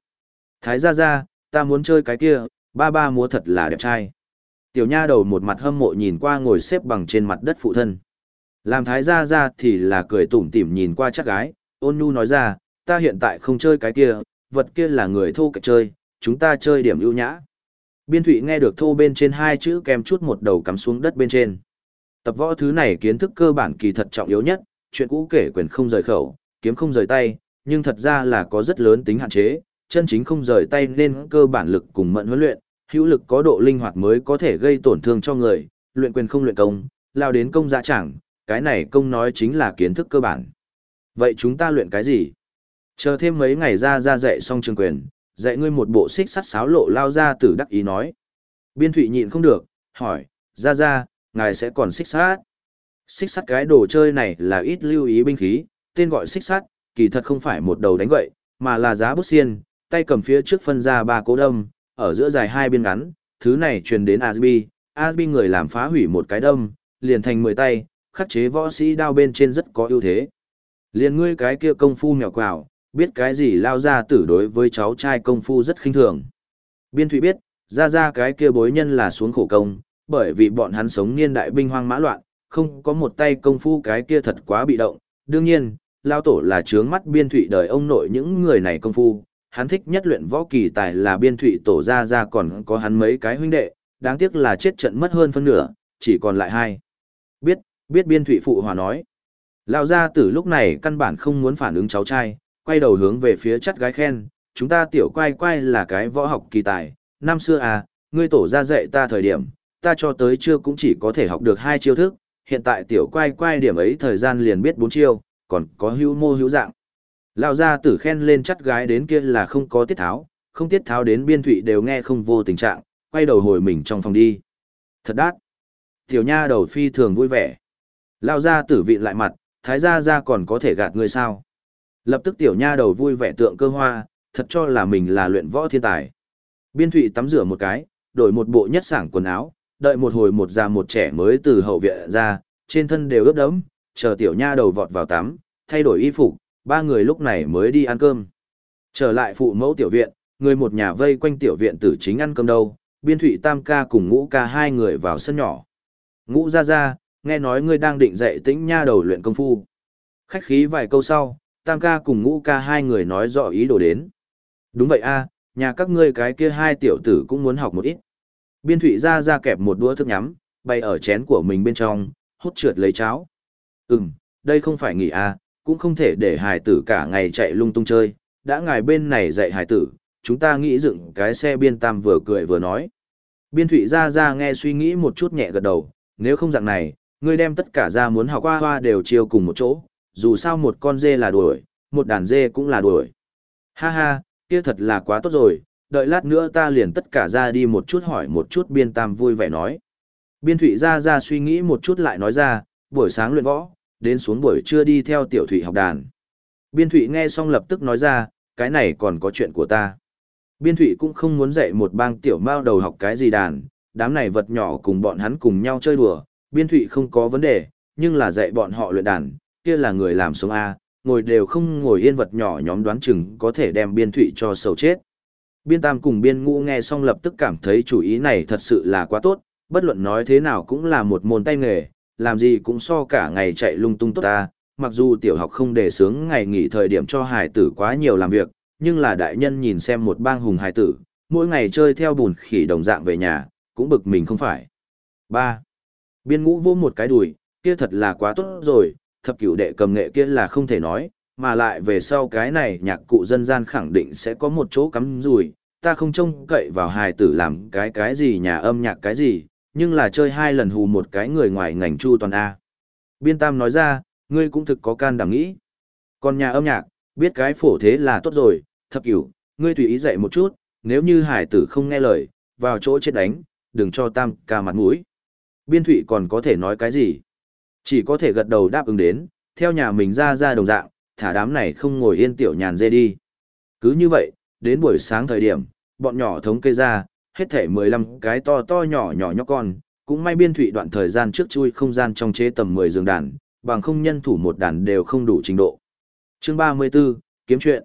Thái gia gia, ta muốn chơi cái kia, ba ba múa thật là đẹp trai. Tiểu nha đầu một mặt hâm mộ nhìn qua ngồi xếp bằng trên mặt đất phụ thân. Làm thái gia gia thì là cười tủm tỉm nhìn qua chắc gái, ôn nhu nói ra, ta hiện tại không chơi cái kia, vật kia là người thô kệch chơi, chúng ta chơi điểm ưu nhã. Biên thụy nghe được thô bên trên hai chữ kèm chút một đầu cắm xuống đất bên trên. Tập võ thứ này kiến thức cơ bản kỳ thật trọng yếu nhất, chuyện cũ kể quyền không rời khẩu, kiếm không rời tay, nhưng thật ra là có rất lớn tính hạn chế, chân chính không rời tay nên cơ bản lực cùng mận huấn luyện, hữu lực có độ linh hoạt mới có thể gây tổn thương cho người, luyện quyền không luyện công, lao đến công dạ chẳng, cái này công nói chính là kiến thức cơ bản. Vậy chúng ta luyện cái gì? Chờ thêm mấy ngày ra ra dạy xong trường quyền, dạy ngươi một bộ xích sắt sáo lộ lao ra tử đắc ý nói. Biên thụy nhịn không được, hỏi, ra ra, ngài sẽ còn xích sát. Xích sắt cái đồ chơi này là ít lưu ý binh khí, tên gọi xích sắt, kỳ thật không phải một đầu đánh gậy, mà là giá bút xiên, tay cầm phía trước phân ra ba cố đâm, ở giữa dài hai biên ngắn, thứ này truyền đến Asbi, Asbi người làm phá hủy một cái đâm, liền thành mười tay, khắc chế võ sĩ đao bên trên rất có ưu thế. Liền ngươi cái kia công phu mèo quào, biết cái gì lao ra tử đối với cháu trai công phu rất khinh thường. Biên Thụy biết, ra ra cái kia bối nhân là xuống khổ công, bởi vì bọn hắn sống niên đại binh hoang mã loạn, không có một tay công phu cái kia thật quá bị động. Đương nhiên, lao tổ là trướng mắt biên thụy đời ông nội những người này công phu, hắn thích nhất luyện võ kỳ tài là biên thụy tổ ra ra còn có hắn mấy cái huynh đệ, đáng tiếc là chết trận mất hơn phân nửa, chỉ còn lại hai. Biết, biết biên thụy phụ hòa nói. Lao gia tử lúc này căn bản không muốn phản ứng cháu trai, quay đầu hướng về phía chắt gái khen, chúng ta tiểu quay quay là cái võ học kỳ tài, năm xưa à, ngươi tổ ra dạy ta thời điểm, ta cho tới chưa cũng chỉ có thể học được hai chiêu thức, hiện tại tiểu quay quay điểm ấy thời gian liền biết bốn chiêu, còn có hữu mô hữu dạng. Lão gia tử khen lên chắt gái đến kia là không có tiết tháo, không tiết tháo đến biên thụy đều nghe không vô tình trạng, quay đầu hồi mình trong phòng đi. Thật đắt. Tiểu nha đầu phi thường vui vẻ. Lão gia tử vị lại mặt, thái gia gia còn có thể gạt người sao. Lập tức tiểu nha đầu vui vẻ tượng cơ hoa, thật cho là mình là luyện võ thiên tài. Biên thụy tắm rửa một cái, đổi một bộ nhất sảng quần áo, đợi một hồi một già một trẻ mới từ hậu viện ra, trên thân đều ướt đẫm, chờ tiểu nha đầu vọt vào tắm, thay đổi y phục, ba người lúc này mới đi ăn cơm. Trở lại phụ mẫu tiểu viện, người một nhà vây quanh tiểu viện tử chính ăn cơm đâu, biên thụy tam ca cùng ngũ ca hai người vào sân nhỏ. Ngũ ra ra, nghe nói ngươi đang định dạy tĩnh nha đầu luyện công phu. Khách khí vài câu sau, tam ca cùng ngũ ca hai người nói rõ ý đồ đến. Đúng vậy a nhà các ngươi cái kia hai tiểu tử cũng muốn học một ít. Biên thụy ra ra kẹp một đũa thức nhắm, bay ở chén của mình bên trong, hút trượt lấy cháo. Ừm, đây không phải nghỉ a cũng không thể để hài tử cả ngày chạy lung tung chơi, đã ngài bên này dạy hài tử, chúng ta nghĩ dựng cái xe biên tam vừa cười vừa nói. Biên thụy ra ra nghe suy nghĩ một chút nhẹ gật đầu, nếu không dạng này, ngươi đem tất cả ra muốn học hoa hoa đều chiêu cùng một chỗ, dù sao một con dê là đuổi, một đàn dê cũng là đuổi. Ha ha, kia thật là quá tốt rồi, đợi lát nữa ta liền tất cả ra đi một chút hỏi một chút biên tam vui vẻ nói. Biên thụy ra ra suy nghĩ một chút lại nói ra, buổi sáng luyện võ, đến xuống buổi trưa đi theo tiểu thụy học đàn. Biên thụy nghe xong lập tức nói ra, cái này còn có chuyện của ta. Biên thụy cũng không muốn dạy một bang tiểu mao đầu học cái gì đàn, đám này vật nhỏ cùng bọn hắn cùng nhau chơi đùa, biên thụy không có vấn đề, nhưng là dạy bọn họ luyện đàn, kia là người làm sống A, ngồi đều không ngồi yên vật nhỏ nhóm đoán chừng có thể đem biên thụy cho sầu chết. Biên tam cùng biên ngũ nghe xong lập tức cảm thấy chủ ý này thật sự là quá tốt, bất luận nói thế nào cũng là một môn tay nghề, làm gì cũng so cả ngày chạy lung tung tốt ta, mặc dù tiểu học không đề sướng ngày nghỉ thời điểm cho hài tử quá nhiều làm việc, nhưng là đại nhân nhìn xem một bang hùng hài tử, mỗi ngày chơi theo bùn khỉ đồng dạng về nhà, cũng bực mình không phải. 3. Biên ngũ vô một cái đùi, kia thật là quá tốt rồi, thập cửu đệ cầm nghệ kia là không thể nói, mà lại về sau cái này nhạc cụ dân gian khẳng định sẽ có một chỗ cắm rùi, ta không trông cậy vào hài tử làm cái cái gì nhà âm nhạc cái gì, nhưng là chơi hai lần hù một cái người ngoài ngành chu toàn A. Biên Tam nói ra, ngươi cũng thực có can đảm nghĩ. Còn nhà âm nhạc, biết cái phổ thế là tốt rồi, thập cửu, ngươi tùy ý dạy một chút, nếu như hải tử không nghe lời, vào chỗ chết đánh, đừng cho Tam ca mặt mũi. Biên Thụy còn có thể nói cái gì? Chỉ có thể gật đầu đáp ứng đến, theo nhà mình ra ra đồng dạng, thả đám này không ngồi yên tiểu nhàn dê đi. Cứ như vậy, đến buổi sáng thời điểm, bọn nhỏ thống kê ra, hết thể 15 cái to to nhỏ nhỏ nhóc con, cũng may biên thủy đoạn thời gian trước chui không gian trong chế tầm 10 giường đàn, bằng không nhân thủ một đàn đều không đủ trình độ. Chương 34, kiếm chuyện.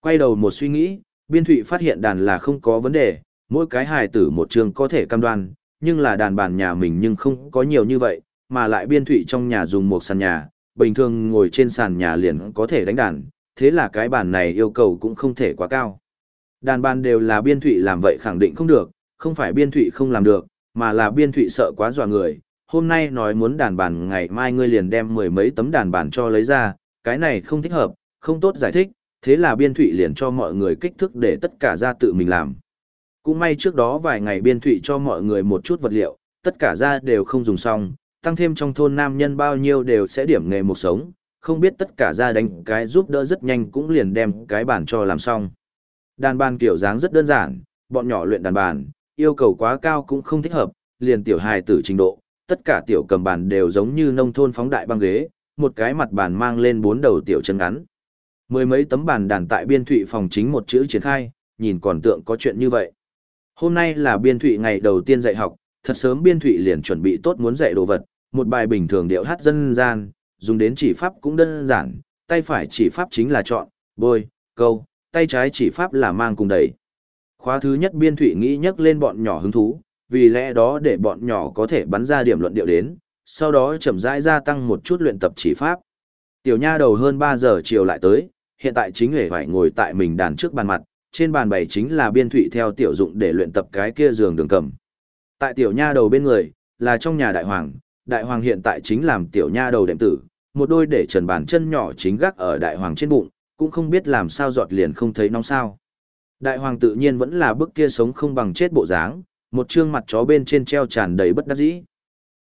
Quay đầu một suy nghĩ, biên thủy phát hiện đàn là không có vấn đề, mỗi cái hài tử một trường có thể cam đoan, nhưng là đàn bàn nhà mình nhưng không có nhiều như vậy, mà lại biên thủy trong nhà dùng một sàn nhà, bình thường ngồi trên sàn nhà liền có thể đánh đàn, thế là cái bàn này yêu cầu cũng không thể quá cao. Đàn bàn đều là biên thụy làm vậy khẳng định không được, không phải biên thụy không làm được, mà là biên thụy sợ quá dọa người. Hôm nay nói muốn đàn bàn ngày mai ngươi liền đem mười mấy tấm đàn bàn cho lấy ra, cái này không thích hợp, không tốt giải thích, thế là biên thụy liền cho mọi người kích thước để tất cả ra tự mình làm. Cũng may trước đó vài ngày biên thụy cho mọi người một chút vật liệu, tất cả ra đều không dùng xong, tăng thêm trong thôn nam nhân bao nhiêu đều sẽ điểm nghề một sống, không biết tất cả gia đánh cái giúp đỡ rất nhanh cũng liền đem cái bản cho làm xong. Đàn bàn kiểu dáng rất đơn giản, bọn nhỏ luyện đàn bàn, yêu cầu quá cao cũng không thích hợp, liền tiểu hài tử trình độ, tất cả tiểu cầm bàn đều giống như nông thôn phóng đại băng ghế, một cái mặt bàn mang lên bốn đầu tiểu chân ngắn. Mười mấy tấm bàn đàn tại biên thụy phòng chính một chữ triển khai, nhìn còn tượng có chuyện như vậy. Hôm nay là biên thụy ngày đầu tiên dạy học, thật sớm biên thụy liền chuẩn bị tốt muốn dạy đồ vật, một bài bình thường điệu hát dân gian, dùng đến chỉ pháp cũng đơn giản, tay phải chỉ pháp chính là chọn, bôi, câu, tay trái chỉ pháp là mang cùng đẩy. Khóa thứ nhất biên thủy nghĩ nhắc lên bọn nhỏ hứng thú, vì lẽ đó để bọn nhỏ có thể bắn ra điểm luận điệu đến, sau đó chậm rãi gia tăng một chút luyện tập chỉ pháp. Tiểu nha đầu hơn 3 giờ chiều lại tới, hiện tại chính hề phải ngồi tại mình đàn trước bàn mặt, trên bàn bày chính là biên thủy theo tiểu dụng để luyện tập cái kia giường đường cầm. Tại tiểu nha đầu bên người, là trong nhà đại hoàng, đại hoàng hiện tại chính làm tiểu nha đầu đệm tử, một đôi để trần bàn chân nhỏ chính gác ở đại hoàng trên bụng, cũng không biết làm sao giọt liền không thấy nóng sao. Đại hoàng tự nhiên vẫn là bức kia sống không bằng chết bộ dáng, một trương mặt chó bên trên treo tràn đầy bất đắc dĩ.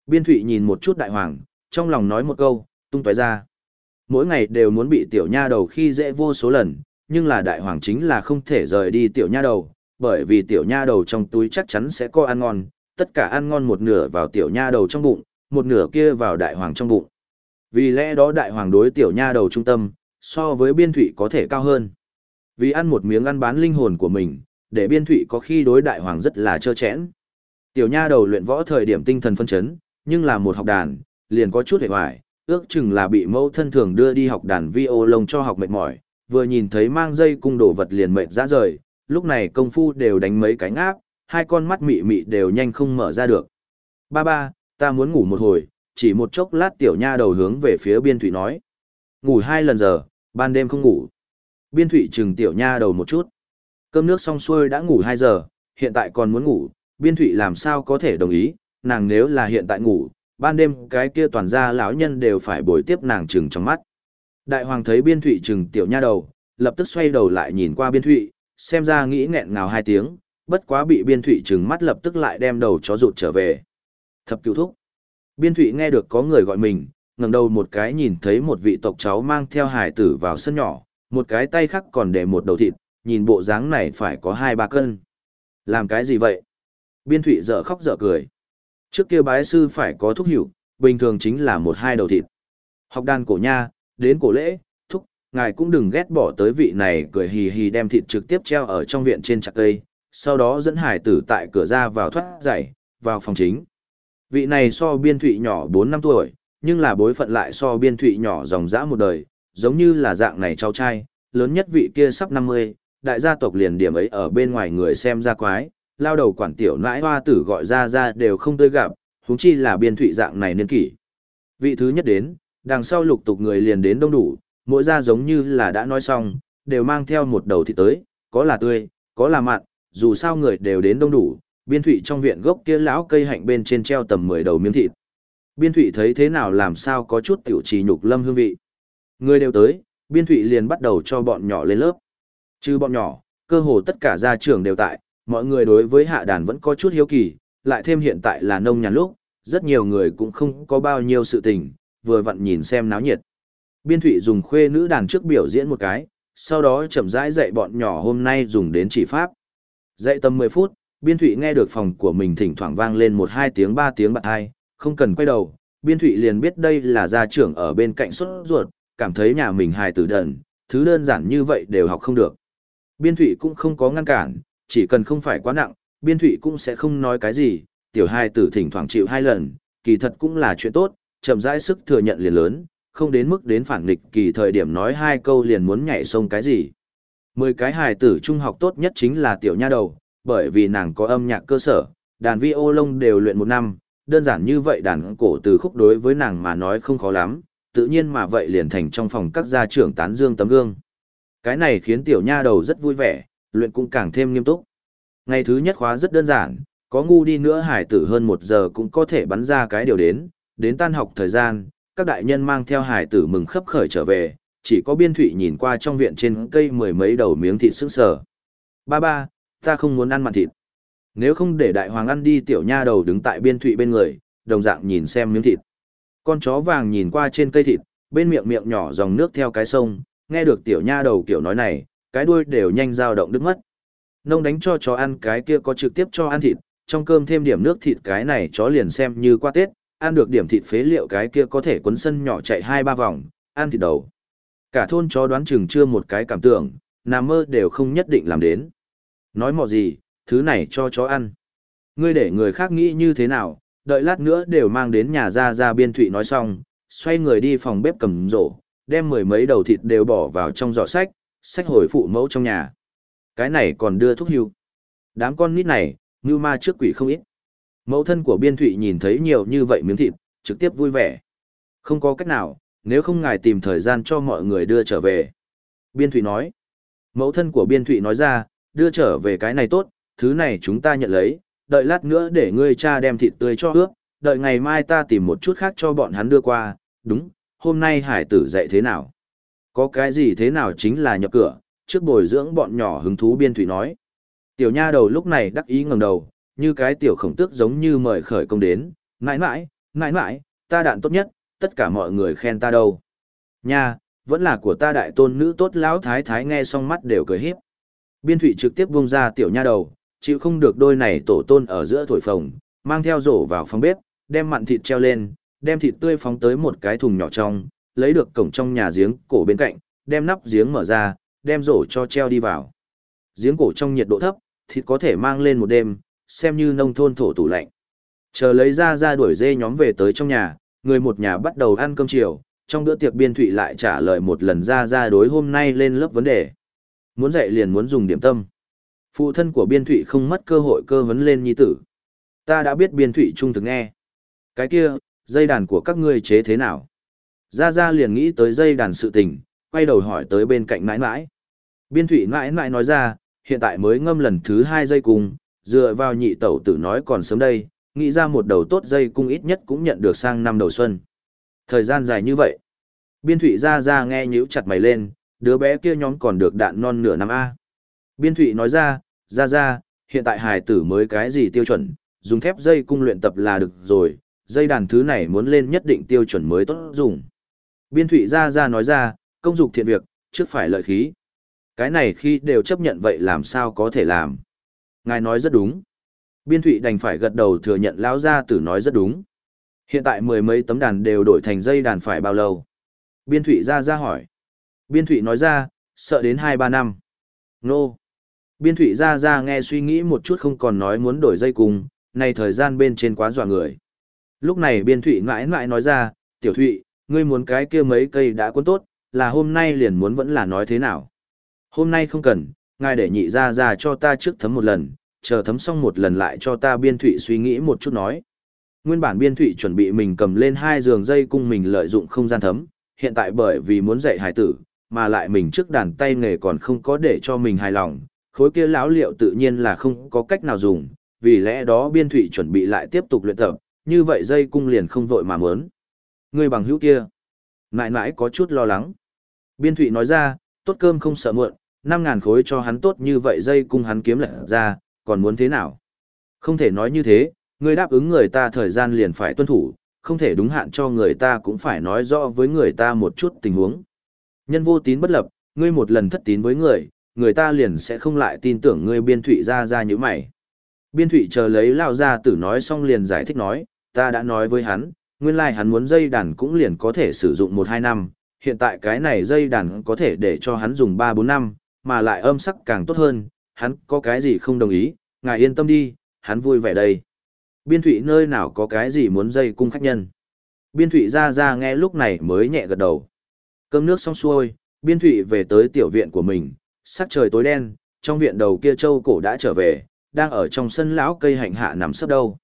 Biên thụy nhìn một chút đại hoàng, trong lòng nói một câu, tung tói ra. Mỗi ngày đều muốn bị tiểu nha đầu khi dễ vô số lần, nhưng là đại hoàng chính là không thể rời đi tiểu nha đầu, bởi vì tiểu nha đầu trong túi chắc chắn sẽ có ăn ngon, tất cả ăn ngon một nửa vào tiểu nha đầu trong bụng, một nửa kia vào đại hoàng trong bụng. Vì lẽ đó đại hoàng đối tiểu nha đầu trung tâm, so với biên thụy có thể cao hơn. Vì ăn một miếng ăn bán linh hồn của mình, để biên thụy có khi đối đại hoàng rất là trơ chẽn. Tiểu nha đầu luyện võ thời điểm tinh thần phân chấn, nhưng là một học đàn, liền có chút hề hoài, ước chừng là bị mẫu thân thường đưa đi học đàn vi ô lông cho học mệt mỏi, vừa nhìn thấy mang dây cung đồ vật liền mệt ra rời, lúc này công phu đều đánh mấy cái ngáp, hai con mắt mị mị đều nhanh không mở ra được. Ba ba, ta muốn ngủ một hồi, chỉ một chốc lát tiểu nha đầu hướng về phía biên thủy nói. Ngủ hai lần giờ, ban đêm không ngủ. Biên thủy chừng tiểu nha đầu một chút. Cơm nước xong xuôi đã ngủ hai giờ, hiện tại còn muốn ngủ, biên thủy làm sao có thể đồng ý, nàng nếu là hiện tại ngủ, ban đêm cái kia toàn gia lão nhân đều phải bồi tiếp nàng chừng trong mắt. Đại hoàng thấy biên thụy chừng tiểu nha đầu, lập tức xoay đầu lại nhìn qua biên thụy, xem ra nghĩ nghẹn ngào hai tiếng, bất quá bị biên thụy chừng mắt lập tức lại đem đầu chó rụt trở về. Thập cửu thúc. Biên thụy nghe được có người gọi mình, ngẩng đầu một cái nhìn thấy một vị tộc cháu mang theo hải tử vào sân nhỏ, một cái tay khác còn để một đầu thịt, nhìn bộ dáng này phải có hai ba cân. Làm cái gì vậy? Biên thụy dở khóc dở cười. Trước kia bái sư phải có thúc hiểu, bình thường chính là một hai đầu thịt. Học đàn cổ nha, đến cổ lễ, thúc, ngài cũng đừng ghét bỏ tới vị này cười hì hì đem thịt trực tiếp treo ở trong viện trên chặt cây, sau đó dẫn hải tử tại cửa ra vào thoát giày, vào phòng chính. Vị này so biên thụy nhỏ 4 năm tuổi, nhưng là bối phận lại so biên thụy nhỏ dòng dã một đời, giống như là dạng này cháu trai, lớn nhất vị kia sắp 50, đại gia tộc liền điểm ấy ở bên ngoài người xem ra quái, lao đầu quản tiểu nãi hoa tử gọi ra ra đều không tươi gặp, huống chi là biên thụy dạng này niên kỷ. Vị thứ nhất đến, đằng sau lục tục người liền đến đông đủ, mỗi gia giống như là đã nói xong, đều mang theo một đầu thịt tới, có là tươi, có là mặn, dù sao người đều đến đông đủ, biên thụy trong viện gốc kia lão cây hạnh bên trên treo tầm 10 đầu miếng thịt. Biên thụy thấy thế nào làm sao có chút tiểu trì nhục lâm hương vị. Người đều tới, biên thụy liền bắt đầu cho bọn nhỏ lên lớp. Chứ bọn nhỏ, cơ hồ tất cả gia trưởng đều tại, mọi người đối với hạ đàn vẫn có chút hiếu kỳ, lại thêm hiện tại là nông nhàn lúc, rất nhiều người cũng không có bao nhiêu sự tình, vừa vặn nhìn xem náo nhiệt. Biên thụy dùng khuê nữ đàn trước biểu diễn một cái, sau đó chậm rãi dạy bọn nhỏ hôm nay dùng đến chỉ pháp. Dạy tầm 10 phút, biên thụy nghe được phòng của mình thỉnh thoảng vang lên một hai tiếng ba tiếng bạn hai, không cần quay đầu, biên thụy liền biết đây là gia trưởng ở bên cạnh xuất ruột, cảm thấy nhà mình hài tử đần, thứ đơn giản như vậy đều học không được. Biên thụy cũng không có ngăn cản, chỉ cần không phải quá nặng, biên thụy cũng sẽ không nói cái gì, tiểu hài tử thỉnh thoảng chịu hai lần, kỳ thật cũng là chuyện tốt, chậm rãi sức thừa nhận liền lớn, không đến mức đến phản nghịch kỳ thời điểm nói hai câu liền muốn nhảy sông cái gì. Mười cái hài tử trung học tốt nhất chính là tiểu nha đầu, bởi vì nàng có âm nhạc cơ sở, đàn vi ô lông đều luyện một năm, đơn giản như vậy đàn cổ từ khúc đối với nàng mà nói không khó lắm, tự nhiên mà vậy liền thành trong phòng các gia trưởng tán dương tấm gương. Cái này khiến tiểu nha đầu rất vui vẻ, luyện cũng càng thêm nghiêm túc. Ngày thứ nhất khóa rất đơn giản, có ngu đi nữa hải tử hơn một giờ cũng có thể bắn ra cái điều đến, đến tan học thời gian, các đại nhân mang theo hải tử mừng khấp khởi trở về, chỉ có biên thụy nhìn qua trong viện trên cây mười mấy đầu miếng thịt sức sở. Ba ba, ta không muốn ăn mặn thịt. Nếu không để đại hoàng ăn đi tiểu nha đầu đứng tại biên thụy bên người, đồng dạng nhìn xem miếng thịt. Con chó vàng nhìn qua trên cây thịt, bên miệng miệng nhỏ dòng nước theo cái sông, nghe được tiểu nha đầu kiểu nói này, cái đuôi đều nhanh dao động đứt mất. Nông đánh cho chó ăn cái kia có trực tiếp cho ăn thịt, trong cơm thêm điểm nước thịt cái này chó liền xem như qua Tết, ăn được điểm thịt phế liệu cái kia có thể quấn sân nhỏ chạy hai ba vòng, ăn thịt đầu. Cả thôn chó đoán chừng chưa một cái cảm tưởng, nằm mơ đều không nhất định làm đến. Nói mọ gì, thứ này cho chó ăn. Ngươi để người khác nghĩ như thế nào, đợi lát nữa đều mang đến nhà ra ra biên thụy nói xong, xoay người đi phòng bếp cầm rổ, đem mười mấy đầu thịt đều bỏ vào trong giỏ sách, sách hồi phụ mẫu trong nhà. Cái này còn đưa thuốc hưu. Đám con nít này, như ma trước quỷ không ít. Mẫu thân của biên thụy nhìn thấy nhiều như vậy miếng thịt, trực tiếp vui vẻ. Không có cách nào, nếu không ngài tìm thời gian cho mọi người đưa trở về. Biên thụy nói. Mẫu thân của biên thụy nói ra, đưa trở về cái này tốt, thứ này chúng ta nhận lấy, đợi lát nữa để ngươi cha đem thịt tươi cho ướp, đợi ngày mai ta tìm một chút khác cho bọn hắn đưa qua, đúng, hôm nay hải tử dạy thế nào? Có cái gì thế nào chính là nhập cửa, trước bồi dưỡng bọn nhỏ hứng thú biên thủy nói. Tiểu nha đầu lúc này đắc ý ngẩng đầu, như cái tiểu khổng tước giống như mời khởi công đến, mãi mãi, mãi mãi, ta đạn tốt nhất, tất cả mọi người khen ta đâu. Nha, vẫn là của ta đại tôn nữ tốt lão thái thái nghe xong mắt đều cười hiếp. Biên thủy trực tiếp buông ra tiểu nha đầu, chịu không được đôi này tổ tôn ở giữa thổi phồng, mang theo rổ vào phòng bếp, đem mặn thịt treo lên, đem thịt tươi phóng tới một cái thùng nhỏ trong, lấy được cổng trong nhà giếng cổ bên cạnh, đem nắp giếng mở ra, đem rổ cho treo đi vào. Giếng cổ trong nhiệt độ thấp, thịt có thể mang lên một đêm, xem như nông thôn thổ tủ lạnh. Chờ lấy ra ra đuổi dê nhóm về tới trong nhà, người một nhà bắt đầu ăn cơm chiều, trong bữa tiệc biên thụy lại trả lời một lần ra ra đối hôm nay lên lớp vấn đề. Muốn dạy liền muốn dùng điểm tâm. Phụ thân của biên thụy không mất cơ hội cơ vấn lên nhi tử. Ta đã biết biên thụy trung thực nghe. Cái kia, dây đàn của các ngươi chế thế nào? Gia Gia liền nghĩ tới dây đàn sự tình, quay đầu hỏi tới bên cạnh mãi mãi. Biên thụy mãi mãi nói ra, hiện tại mới ngâm lần thứ hai dây cung, dựa vào nhị tẩu tử nói còn sớm đây, nghĩ ra một đầu tốt dây cung ít nhất cũng nhận được sang năm đầu xuân. Thời gian dài như vậy. Biên thụy ra ra nghe nhíu chặt mày lên, đứa bé kia nhóm còn được đạn non nửa năm A. Biên thụy nói ra, ra ra, hiện tại hài tử mới cái gì tiêu chuẩn, dùng thép dây cung luyện tập là được rồi, dây đàn thứ này muốn lên nhất định tiêu chuẩn mới tốt dùng. Biên thụy ra ra nói ra, công dục thiện việc, trước phải lợi khí. Cái này khi đều chấp nhận vậy làm sao có thể làm. Ngài nói rất đúng. Biên thụy đành phải gật đầu thừa nhận lão gia tử nói rất đúng. Hiện tại mười mấy tấm đàn đều đổi thành dây đàn phải bao lâu? Biên thụy ra ra hỏi. Biên thụy nói ra, sợ đến hai ba năm. Nô. Biên thụy ra ra nghe suy nghĩ một chút không còn nói muốn đổi dây cùng, này thời gian bên trên quá dọa người. Lúc này biên thụy mãi mãi nói ra, tiểu thụy, ngươi muốn cái kia mấy cây đã cuốn tốt, là hôm nay liền muốn vẫn là nói thế nào. Hôm nay không cần, ngài để nhị ra ra cho ta trước thấm một lần, chờ thấm xong một lần lại cho ta biên thụy suy nghĩ một chút nói. Nguyên bản biên thụy chuẩn bị mình cầm lên hai giường dây cung mình lợi dụng không gian thấm, hiện tại bởi vì muốn dạy hải tử, mà lại mình trước đàn tay nghề còn không có để cho mình hài lòng, khối kia lão liệu tự nhiên là không có cách nào dùng, vì lẽ đó biên thụy chuẩn bị lại tiếp tục luyện tập, như vậy dây cung liền không vội mà mớn. Người bằng hữu kia, mãi mãi có chút lo lắng. Biên thụy nói ra, tốt cơm không sợ muộn, 5.000 khối cho hắn tốt như vậy dây cung hắn kiếm lật ra, còn muốn thế nào? Không thể nói như thế, người đáp ứng người ta thời gian liền phải tuân thủ, không thể đúng hạn cho người ta cũng phải nói rõ với người ta một chút tình huống. Nhân vô tín bất lập, ngươi một lần thất tín với người, người ta liền sẽ không lại tin tưởng ngươi biên thụy ra ra như mày. Biên thụy chờ lấy lao ra tử nói xong liền giải thích nói, ta đã nói với hắn, nguyên lai like hắn muốn dây đàn cũng liền có thể sử dụng 1-2 năm, hiện tại cái này dây đàn có thể để cho hắn dùng 3-4 năm, mà lại âm sắc càng tốt hơn, hắn có cái gì không đồng ý, ngài yên tâm đi, hắn vui vẻ đây. Biên thụy nơi nào có cái gì muốn dây cung khách nhân. Biên thụy ra ra nghe lúc này mới nhẹ gật đầu. Cơm nước xong xuôi, biên thụy về tới tiểu viện của mình, sắc trời tối đen, trong viện đầu kia châu cổ đã trở về, đang ở trong sân lão cây hạnh hạ nằm sấp đâu.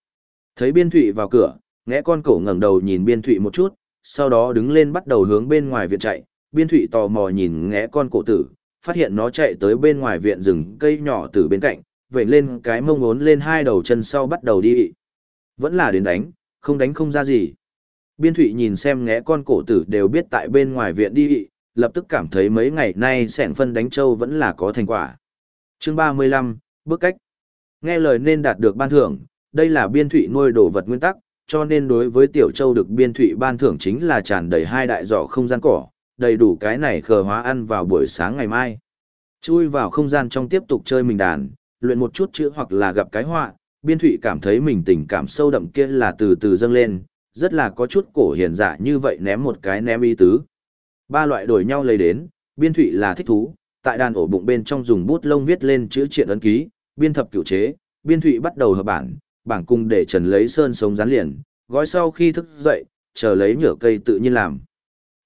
Thấy biên thụy vào cửa, ngẽ con cổ ngẩng đầu nhìn biên thụy một chút, sau đó đứng lên bắt đầu hướng bên ngoài viện chạy, biên thụy tò mò nhìn ngẽ con cổ tử, phát hiện nó chạy tới bên ngoài viện rừng cây nhỏ từ bên cạnh, vậy lên cái mông ốn lên hai đầu chân sau bắt đầu đi. Vẫn là đến đánh, không đánh không ra gì. Biên thụy nhìn xem ngẽ con cổ tử đều biết tại bên ngoài viện đi, lập tức cảm thấy mấy ngày nay sẻn phân đánh châu vẫn là có thành quả. chương 35, bước cách. Nghe lời nên đạt được ban thưởng, đây là biên thụy nuôi đồ vật nguyên tắc, cho nên đối với tiểu châu được biên thụy ban thưởng chính là tràn đầy hai đại giỏ không gian cỏ, đầy đủ cái này khờ hóa ăn vào buổi sáng ngày mai. Chui vào không gian trong tiếp tục chơi mình đàn, luyện một chút chữ hoặc là gặp cái họa, biên thụy cảm thấy mình tình cảm sâu đậm kia là từ từ dâng lên, rất là có chút cổ hiền giả như vậy ném một cái ném y tứ. Ba loại đổi nhau lấy đến, biên thụy là thích thú, tại đàn ổ bụng bên trong dùng bút lông viết lên chữ triện ấn ký, biên thập cửu chế, biên thụy bắt đầu hợp bản, bảng cung để trần lấy sơn sống rán liền, gói sau khi thức dậy, chờ lấy nhựa cây tự nhiên làm.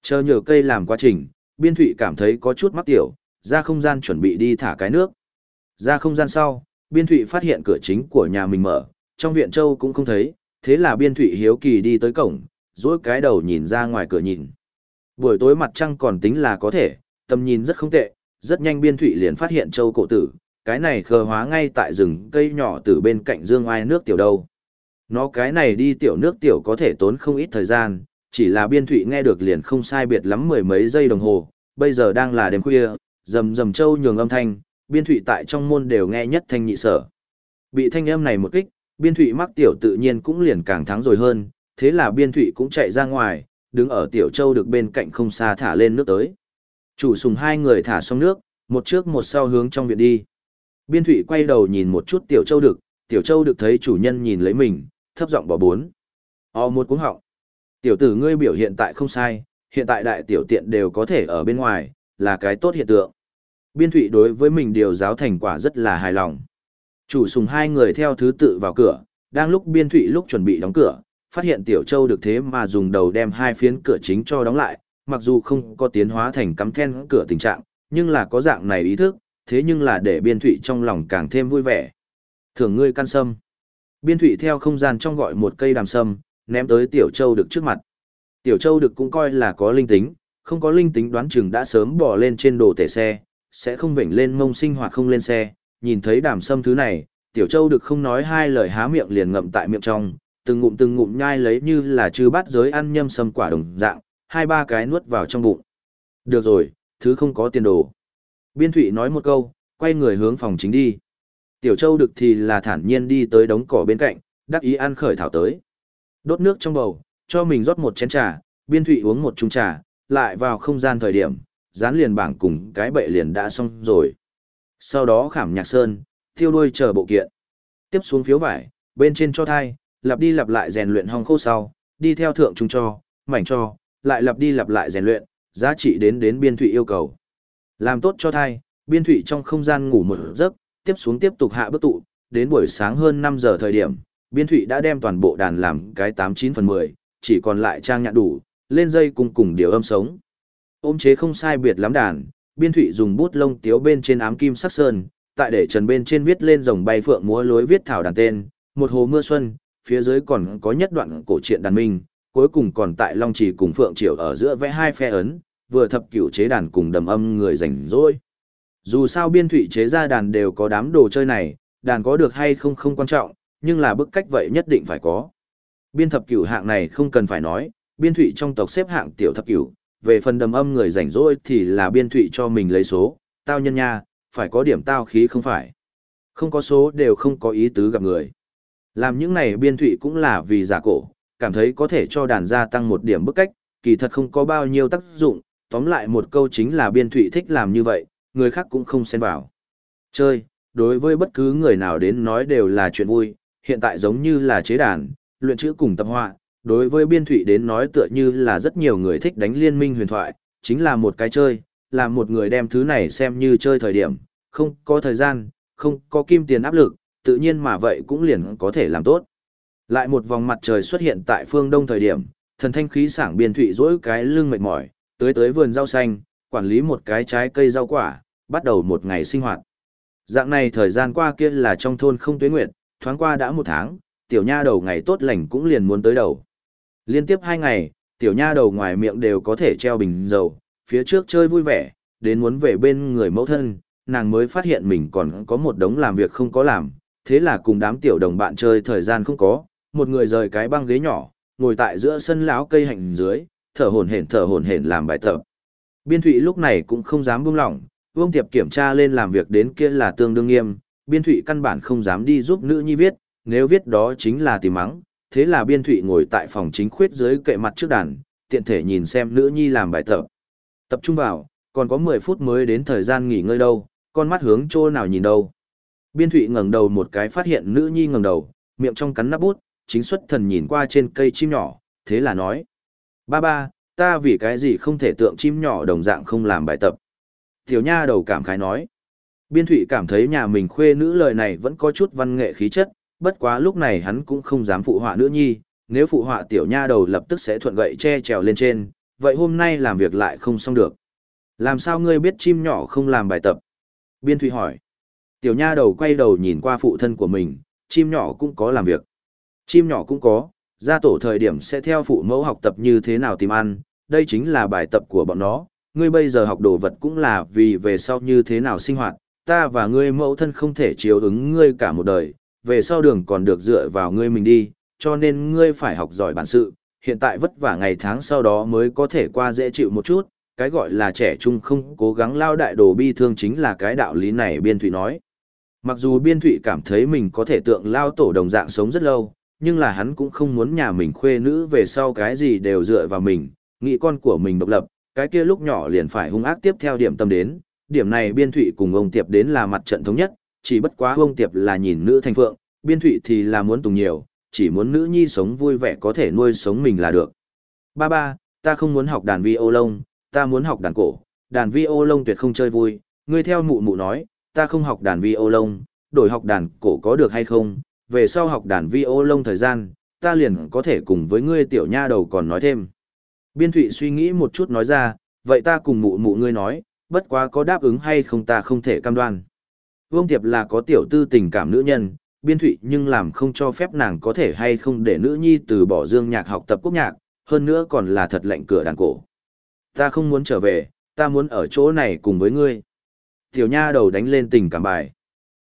Chờ nhựa cây làm quá trình, biên thụy cảm thấy có chút mắc tiểu, ra không gian chuẩn bị đi thả cái nước. Ra không gian sau, biên thụy phát hiện cửa chính của nhà mình mở, trong viện châu cũng không thấy, thế là biên thụy hiếu kỳ đi tới cổng, dỗi cái đầu nhìn ra ngoài cửa nhìn. Buổi tối mặt trăng còn tính là có thể, tầm nhìn rất không tệ, rất nhanh biên thụy liền phát hiện châu cổ tử, cái này khờ hóa ngay tại rừng cây nhỏ từ bên cạnh dương ai nước tiểu đâu. Nó cái này đi tiểu nước tiểu có thể tốn không ít thời gian, chỉ là biên thụy nghe được liền không sai biệt lắm mười mấy giây đồng hồ, bây giờ đang là đêm khuya, rầm rầm châu nhường âm thanh, biên thụy tại trong môn đều nghe nhất thanh nhị sở. Bị thanh âm này một kích, biên thụy mắc tiểu tự nhiên cũng liền càng thắng rồi hơn, thế là biên thụy cũng chạy ra ngoài, đứng ở tiểu châu được bên cạnh không xa thả lên nước tới. Chủ sùng hai người thả xong nước, một trước một sau hướng trong viện đi. Biên thụy quay đầu nhìn một chút tiểu châu được, tiểu châu được thấy chủ nhân nhìn lấy mình, thấp giọng bỏ bốn. O một cuống họng. Tiểu tử ngươi biểu hiện tại không sai, hiện tại đại tiểu tiện đều có thể ở bên ngoài, là cái tốt hiện tượng. Biên thụy đối với mình điều giáo thành quả rất là hài lòng. Chủ sùng hai người theo thứ tự vào cửa, đang lúc biên thụy lúc chuẩn bị đóng cửa, phát hiện tiểu châu được thế mà dùng đầu đem hai phiến cửa chính cho đóng lại, mặc dù không có tiến hóa thành cắm then cửa tình trạng, nhưng là có dạng này ý thức, thế nhưng là để biên thụy trong lòng càng thêm vui vẻ. Thưởng ngươi căn sâm. Biên thụy theo không gian trong gọi một cây đàm sâm, ném tới Tiểu Châu được trước mặt. Tiểu Châu được cũng coi là có linh tính, không có linh tính đoán chừng đã sớm bỏ lên trên đồ tể xe, sẽ không vểnh lên mông sinh hoạt không lên xe. Nhìn thấy đàm sâm thứ này, Tiểu Châu được không nói hai lời há miệng liền ngậm tại miệng trong, từng ngụm từng ngụm nhai lấy như là chư bát giới ăn nhâm sâm quả đồng dạng, hai ba cái nuốt vào trong bụng. Được rồi, thứ không có tiền đồ. Biên Thụy nói một câu, quay người hướng phòng chính đi. Tiểu Châu được thì là thản nhiên đi tới đống cỏ bên cạnh, đắc ý ăn khởi thảo tới. Đốt nước trong bầu, cho mình rót một chén trà, Biên Thụy uống một chung trà, lại vào không gian thời điểm, dán liền bảng cùng cái bệ liền đã xong rồi. Sau đó khảm nhạc sơn, tiêu đuôi chờ bộ kiện. Tiếp xuống phiếu vải, bên trên cho thai, lặp đi lặp lại rèn luyện hong khô sau, đi theo thượng trung cho, mảnh cho, lại lặp đi lặp lại rèn luyện, giá trị đến đến biên thụy yêu cầu. Làm tốt cho thai, biên thụy trong không gian ngủ một giấc, tiếp xuống tiếp tục hạ bước tụ, đến buổi sáng hơn 5 giờ thời điểm, biên thụy đã đem toàn bộ đàn làm cái 89 phần 10, chỉ còn lại trang nhạc đủ, lên dây cùng cùng điều âm sống. Ôm chế không sai biệt lắm đàn, biên thụy dùng bút lông tiếu bên trên ám kim sắc sơn, tại để trần bên trên viết lên dòng bay phượng múa lối viết thảo đàn tên, một hồ mưa xuân, phía dưới còn có nhất đoạn cổ truyện đàn minh, cuối cùng còn tại Long Trì cùng Phượng Triều ở giữa vẽ hai phe ấn, vừa thập cửu chế đàn cùng đầm âm người rảnh rỗi. Dù sao biên thụy chế ra đàn đều có đám đồ chơi này, đàn có được hay không không quan trọng, nhưng là bức cách vậy nhất định phải có. Biên thập cửu hạng này không cần phải nói, biên thụy trong tộc xếp hạng tiểu thập cửu, về phần đầm âm người rảnh rỗi thì là biên thụy cho mình lấy số, tao nhân nha, phải có điểm tao khí không phải. Không có số đều không có ý tứ gặp người. Làm những này biên thụy cũng là vì giả cổ, cảm thấy có thể cho đàn gia tăng một điểm bức cách, kỳ thật không có bao nhiêu tác dụng, tóm lại một câu chính là biên thụy thích làm như vậy, người khác cũng không xen vào. Chơi, đối với bất cứ người nào đến nói đều là chuyện vui, hiện tại giống như là chế đàn, luyện chữ cùng tập họa, đối với biên thủy đến nói tựa như là rất nhiều người thích đánh liên minh huyền thoại, chính là một cái chơi, là một người đem thứ này xem như chơi thời điểm, không có thời gian, không có kim tiền áp lực, tự nhiên mà vậy cũng liền có thể làm tốt. Lại một vòng mặt trời xuất hiện tại phương đông thời điểm, thần thanh khí sảng biên thụy dỗi cái lưng mệt mỏi, tới tới vườn rau xanh, quản lý một cái trái cây rau quả, bắt đầu một ngày sinh hoạt. Dạng này thời gian qua kia là trong thôn không tuyến nguyện, thoáng qua đã một tháng, tiểu nha đầu ngày tốt lành cũng liền muốn tới đầu. Liên tiếp hai ngày, tiểu nha đầu ngoài miệng đều có thể treo bình dầu, phía trước chơi vui vẻ, đến muốn về bên người mẫu thân, nàng mới phát hiện mình còn có một đống làm việc không có làm, thế là cùng đám tiểu đồng bạn chơi thời gian không có, một người rời cái băng ghế nhỏ, ngồi tại giữa sân láo cây hạnh dưới, thở hổn hển thở hổn hển làm bài tập. Biên Thụy lúc này cũng không dám buông lỏng, Vương Tiệp kiểm tra lên làm việc đến kia là tương đương nghiêm, Biên Thụy căn bản không dám đi giúp nữ nhi viết, nếu viết đó chính là tìm mắng, thế là Biên Thụy ngồi tại phòng chính khuyết dưới kệ mặt trước đàn, tiện thể nhìn xem nữ nhi làm bài tập. Tập trung vào, còn có 10 phút mới đến thời gian nghỉ ngơi đâu, con mắt hướng chỗ nào nhìn đâu. Biên Thụy ngẩng đầu một cái phát hiện nữ nhi ngẩng đầu, miệng trong cắn nắp bút, chính xuất thần nhìn qua trên cây chim nhỏ, thế là nói. Ba ba, ta vì cái gì không thể tượng chim nhỏ đồng dạng không làm bài tập. Tiểu nha đầu cảm khái nói. Biên Thụy cảm thấy nhà mình khuê nữ lời này vẫn có chút văn nghệ khí chất, bất quá lúc này hắn cũng không dám phụ họa nữ nhi, nếu phụ họa tiểu nha đầu lập tức sẽ thuận gậy che trèo lên trên, vậy hôm nay làm việc lại không xong được. Làm sao ngươi biết chim nhỏ không làm bài tập? Biên Thụy hỏi. Tiểu nha đầu quay đầu nhìn qua phụ thân của mình, chim nhỏ cũng có làm việc. Chim nhỏ cũng có, ra tổ thời điểm sẽ theo phụ mẫu học tập như thế nào tìm ăn, đây chính là bài tập của bọn nó. Ngươi bây giờ học đồ vật cũng là vì về sau như thế nào sinh hoạt, ta và ngươi mẫu thân không thể chiếu ứng ngươi cả một đời, về sau đường còn được dựa vào ngươi mình đi, cho nên ngươi phải học giỏi bản sự, hiện tại vất vả ngày tháng sau đó mới có thể qua dễ chịu một chút, cái gọi là trẻ trung không cố gắng lao đại đồ bi thương chính là cái đạo lý này biên Thụy nói. Mặc dù biên thụy cảm thấy mình có thể tượng lao tổ đồng dạng sống rất lâu, nhưng là hắn cũng không muốn nhà mình khuê nữ về sau cái gì đều dựa vào mình, nghĩ con của mình độc lập, cái kia lúc nhỏ liền phải hung ác tiếp theo điểm tâm đến, điểm này biên thụy cùng ông Tiệp đến là mặt trận thống nhất, chỉ bất quá ông Tiệp là nhìn nữ thành phượng, biên thụy thì là muốn tùng nhiều, chỉ muốn nữ nhi sống vui vẻ có thể nuôi sống mình là được. Ba ba, ta không muốn học đàn vi ô lông, ta muốn học đàn cổ, đàn vi ô lông tuyệt không chơi vui, ngươi theo mụ mụ nói, ta không học đàn vi ô lông, đổi học đàn cổ có được hay không, về sau học đàn vi ô lông thời gian, ta liền có thể cùng với ngươi tiểu nha đầu còn nói thêm. Biên Thụy suy nghĩ một chút nói ra, vậy ta cùng mụ mụ ngươi nói, bất quá có đáp ứng hay không ta không thể cam đoan. Vương Tiệp là có tiểu tư tình cảm nữ nhân, biên thụy nhưng làm không cho phép nàng có thể hay không để nữ nhi từ bỏ dương nhạc học tập quốc nhạc, hơn nữa còn là thật lạnh cửa đàn cổ. Ta không muốn trở về, ta muốn ở chỗ này cùng với ngươi. Tiểu nha đầu đánh lên tình cảm bài.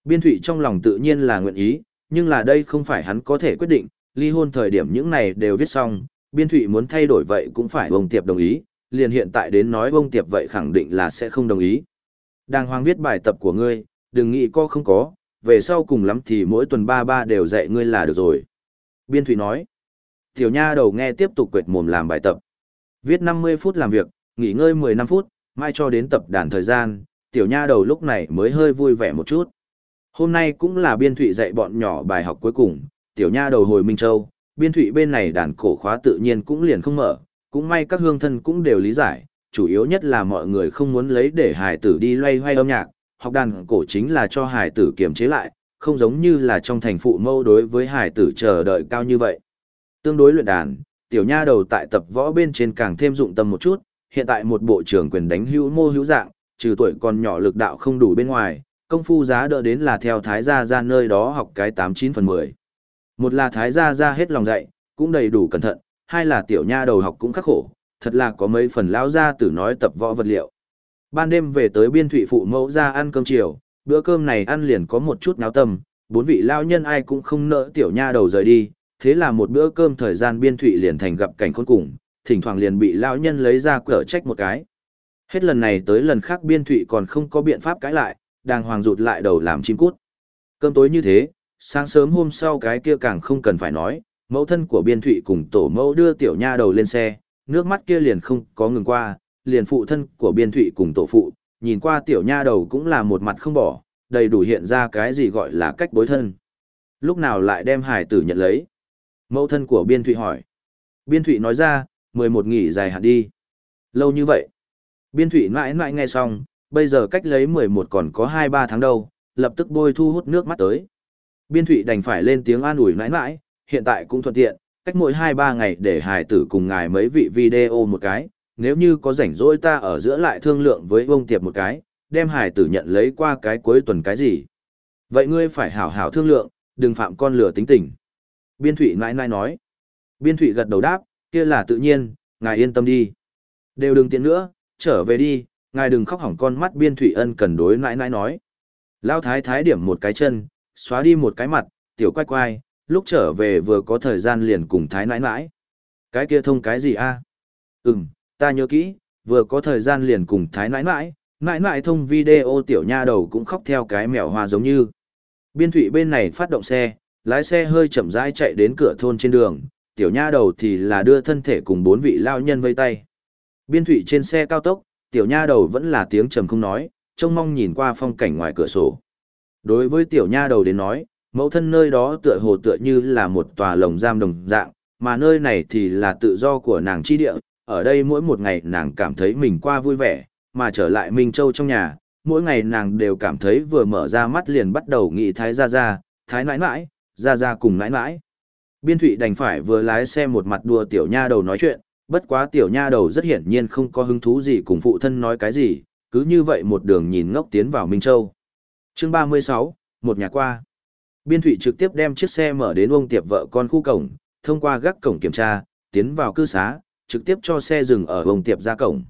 Biên thụy trong lòng tự nhiên là nguyện ý, nhưng là đây không phải hắn có thể quyết định, ly hôn thời điểm những này đều viết xong, biên thụy muốn thay đổi vậy cũng phải ông tiệp đồng ý, liền hiện tại đến nói ông tiệp vậy khẳng định là sẽ không đồng ý. Đang hoang viết bài tập của ngươi, đừng nghĩ có không có, về sau cùng lắm thì mỗi tuần ba ba đều dạy ngươi là được rồi. Biên thụy nói, tiểu nha đầu nghe tiếp tục quệt mồm làm bài tập. Viết 50 phút làm việc, nghỉ ngơi 15 phút, mai cho đến tập đàn thời gian, tiểu nha đầu lúc này mới hơi vui vẻ một chút. Hôm nay cũng là biên thụy dạy bọn nhỏ bài học cuối cùng, tiểu nha đầu hồi Minh Châu, biên thụy bên này đàn cổ khóa tự nhiên cũng liền không mở, cũng may các hương thân cũng đều lý giải, chủ yếu nhất là mọi người không muốn lấy để hài tử đi loay hoay âm nhạc, học đàn cổ chính là cho hải tử kiềm chế lại, không giống như là trong thành phụ mâu đối với hải tử chờ đợi cao như vậy. Tương đối luyện đàn, tiểu nha đầu tại tập võ bên trên càng thêm dụng tâm một chút, hiện tại một bộ trưởng quyền đánh hữu mô hữu dạng, trừ tuổi còn nhỏ lực đạo không đủ bên ngoài, công phu giá đỡ đến là theo thái gia ra nơi đó học cái 89 phần 10. Một là thái gia ra hết lòng dạy, cũng đầy đủ cẩn thận, hai là tiểu nha đầu học cũng khắc khổ, thật là có mấy phần lão gia tử nói tập võ vật liệu. Ban đêm về tới biên thụy phụ mẫu ra ăn cơm chiều, bữa cơm này ăn liền có một chút náo tâm, bốn vị lao nhân ai cũng không nỡ tiểu nha đầu rời đi, thế là một bữa cơm thời gian biên thụy liền thành gặp cảnh khốn cùng, thỉnh thoảng liền bị lao nhân lấy ra cửa trách một cái. Hết lần này tới lần khác biên thụy còn không có biện pháp cãi lại, đàng hoàng rụt lại đầu làm chim cút. Cơm tối như thế, sáng sớm hôm sau cái kia càng không cần phải nói, mẫu thân của biên thụy cùng tổ mẫu đưa tiểu nha đầu lên xe, nước mắt kia liền không có ngừng qua, liền phụ thân của biên thụy cùng tổ phụ, nhìn qua tiểu nha đầu cũng là một mặt không bỏ, đầy đủ hiện ra cái gì gọi là cách bối thân. Lúc nào lại đem hải tử nhận lấy? Mẫu thân của biên thụy hỏi. Biên thụy nói ra, 11 nghỉ dài hạn đi. Lâu như vậy. Biên thụy mãi mãi nghe xong, bây giờ cách lấy 11 còn có 2-3 tháng đâu, lập tức bôi thu hút nước mắt tới. Biên thụy đành phải lên tiếng an ủi mãi mãi, hiện tại cũng thuận tiện, cách mỗi 2-3 ngày để hài tử cùng ngài mấy vị video một cái, nếu như có rảnh rỗi ta ở giữa lại thương lượng với ông tiệp một cái, đem hải tử nhận lấy qua cái cuối tuần cái gì. Vậy ngươi phải hảo hảo thương lượng, đừng phạm con lửa tính tình. Biên thụy nãi nãi nói. Biên thụy gật đầu đáp, kia là tự nhiên, ngài yên tâm đi. Đều đừng tiện nữa, trở về đi, ngài đừng khóc hỏng con mắt biên thụy ân cần đối nãi nãi nói. Lao thái thái điểm một cái chân, xóa đi một cái mặt, tiểu quay quay, lúc trở về vừa có thời gian liền cùng thái nãi nãi. Cái kia thông cái gì a Ừm, ta nhớ kỹ, vừa có thời gian liền cùng thái nãi nãi, nãi nãi thông video tiểu nha đầu cũng khóc theo cái mèo hoa giống như. Biên thụy bên này phát động xe, lái xe hơi chậm rãi chạy đến cửa thôn trên đường, tiểu nha đầu thì là đưa thân thể cùng bốn vị lao nhân vây tay. Biên thụy trên xe cao tốc, tiểu nha đầu vẫn là tiếng trầm không nói, trông mong nhìn qua phong cảnh ngoài cửa sổ. Đối với tiểu nha đầu đến nói, mẫu thân nơi đó tựa hồ tựa như là một tòa lồng giam đồng dạng, mà nơi này thì là tự do của nàng chi địa, ở đây mỗi một ngày nàng cảm thấy mình qua vui vẻ, mà trở lại Minh Châu trong nhà, mỗi ngày nàng đều cảm thấy vừa mở ra mắt liền bắt đầu nghĩ thái ra ra, thái nãi nãi, ra ra cùng nãi nãi. Biên thụy đành phải vừa lái xe một mặt đùa tiểu nha đầu nói chuyện, bất quá tiểu nha đầu rất hiển nhiên không có hứng thú gì cùng phụ thân nói cái gì, cứ như vậy một đường nhìn ngốc tiến vào Minh Châu. chương 36, một nhà qua. Biên thụy trực tiếp đem chiếc xe mở đến ông tiệp vợ con khu cổng, thông qua gác cổng kiểm tra, tiến vào cư xá, trực tiếp cho xe dừng ở ông tiệp ra cổng.